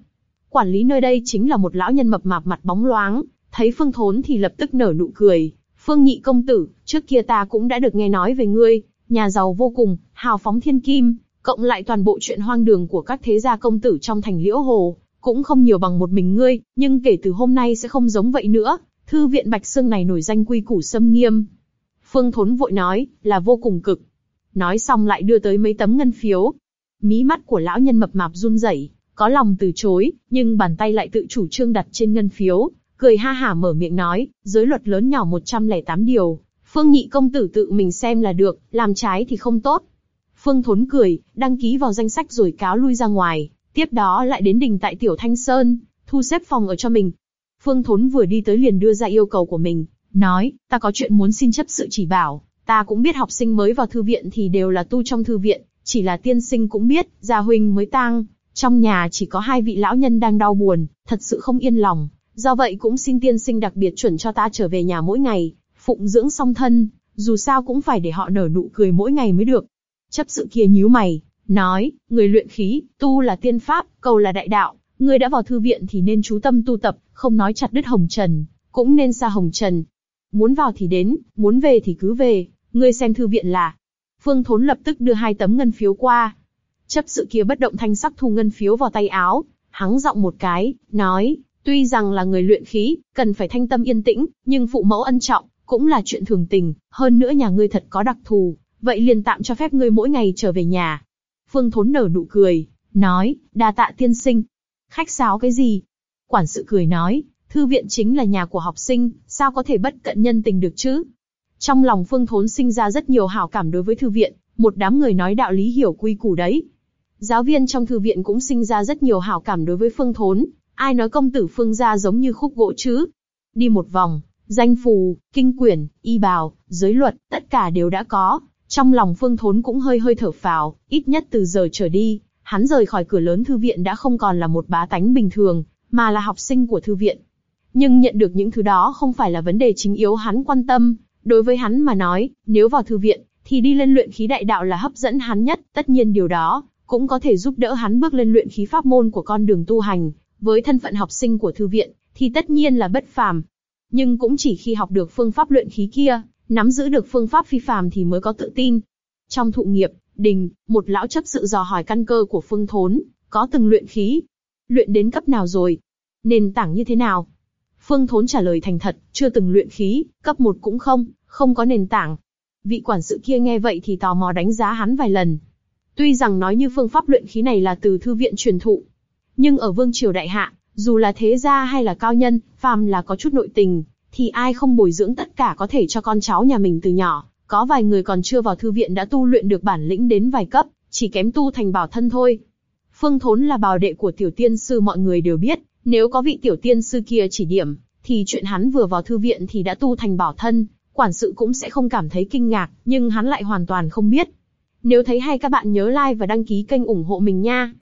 Quản lý nơi đây chính là một lão nhân mập mạp mặt bóng loáng, thấy Phương Thốn thì lập tức nở nụ cười. Phương Nhị công tử, trước kia ta cũng đã được nghe nói về ngươi, nhà giàu vô cùng, hào phóng thiên kim, cộng lại toàn bộ chuyện hoang đường của các thế gia công tử trong thành liễu hồ, cũng không nhiều bằng một mình ngươi, nhưng kể từ hôm nay sẽ không giống vậy nữa. Thư viện Bạch Sương này nổi danh quy củ xâm nghiêm. Phương Thốn vội nói, là vô cùng cực. Nói xong lại đưa tới mấy tấm ngân phiếu. Mí mắt của lão nhân mập mạp run rẩy, có lòng từ chối, nhưng bàn tay lại tự chủ trương đặt trên ngân phiếu, cười ha hả mở miệng nói, giới luật lớn nhỏ 108 điều, Phương Nhị công tử tự mình xem là được, làm trái thì không tốt. Phương Thốn cười, đăng ký vào danh sách rồi cáo lui ra ngoài, tiếp đó lại đến đình tại Tiểu Thanh Sơn, thu xếp phòng ở cho mình. Phương Thốn vừa đi tới liền đưa ra yêu cầu của mình, nói, ta có chuyện muốn xin chấp sự chỉ bảo, ta cũng biết học sinh mới vào thư viện thì đều là tu trong thư viện, chỉ là tiên sinh cũng biết, gia huynh mới tang, trong nhà chỉ có hai vị lão nhân đang đau buồn, thật sự không yên lòng, do vậy cũng xin tiên sinh đặc biệt chuẩn cho ta trở về nhà mỗi ngày, phụng dưỡng song thân, dù sao cũng phải để họ nở nụ cười mỗi ngày mới được. Chấp sự kia nhíu mày, nói, người luyện khí, tu là tiên pháp, cầu là đại đạo, người đã vào thư viện thì nên chú tâm tu tập, không nói chặt đứt hồng trần, cũng nên xa hồng trần. Muốn vào thì đến, muốn về thì cứ về, ngươi xem thư viện là. Phương Thốn lập tức đưa hai tấm ngân phiếu qua. Chấp sự kia bất động thanh sắc thu ngân phiếu vào tay áo, hắng giọng một cái, nói, Tuy rằng là người luyện khí, cần phải thanh tâm yên tĩnh, nhưng phụ mẫu ân trọng, cũng là chuyện thường tình, hơn nữa nhà ngươi thật có đặc thù, vậy liền tạm cho phép ngươi mỗi ngày trở về nhà. Phương Thốn nở nụ cười, nói, đa tạ tiên sinh. Khách sáo cái gì? Quản sự cười nói, thư viện chính là nhà của học sinh, sao có thể bất cận nhân tình được chứ? Trong lòng Phương Thốn sinh ra rất nhiều hảo cảm đối với thư viện, một đám người nói đạo lý hiểu quy củ đấy. Giáo viên trong thư viện cũng sinh ra rất nhiều hảo cảm đối với Phương Thốn, ai nói công tử Phương gia giống như khúc gỗ chứ? Đi một vòng, danh phù, kinh quyển, y bào, giới luật, tất cả đều đã có. Trong lòng Phương Thốn cũng hơi hơi thở phào, ít nhất từ giờ trở đi, hắn rời khỏi cửa lớn thư viện đã không còn là một bá tánh bình thường, mà là học sinh của thư viện. Nhưng nhận được những thứ đó không phải là vấn đề chính yếu hắn quan tâm, đối với hắn mà nói, nếu vào thư viện, thì đi lên luyện khí đại đạo là hấp dẫn hắn nhất, tất nhiên điều đó cũng có thể giúp đỡ hắn bước lên luyện khí pháp môn của con đường tu hành. Với thân phận học sinh của thư viện, thì tất nhiên là bất phàm. Nhưng cũng chỉ khi học được phương pháp luyện khí kia, nắm giữ được phương pháp phi phàm thì mới có tự tin. Trong thụ nghiệp, đình, một lão chấp sự dò hỏi căn cơ của Phương Thốn, có từng luyện khí, luyện đến cấp nào rồi, nền tảng như thế nào. Phương Thốn trả lời thành thật, chưa từng luyện khí, cấp một cũng không, không có nền tảng. Vị quản sự kia nghe vậy thì tò mò đánh giá hắn vài lần. Tuy rằng nói như phương pháp luyện khí này là từ thư viện truyền thụ, nhưng ở vương triều đại hạ, dù là thế gia hay là cao nhân, phàm là có chút nội tình, thì ai không bồi dưỡng tất cả có thể cho con cháu nhà mình từ nhỏ. Có vài người còn chưa vào thư viện đã tu luyện được bản lĩnh đến vài cấp, chỉ kém tu thành bảo thân thôi. Phương Thốn là bào đệ của tiểu tiên sư mọi người đều biết, nếu có vị tiểu tiên sư kia chỉ điểm, thì chuyện hắn vừa vào thư viện thì đã tu thành bảo thân, quản sự cũng sẽ không cảm thấy kinh ngạc, nhưng hắn lại hoàn toàn không biết. Nếu thấy hay các bạn nhớ like và đăng ký kênh ủng hộ mình nha.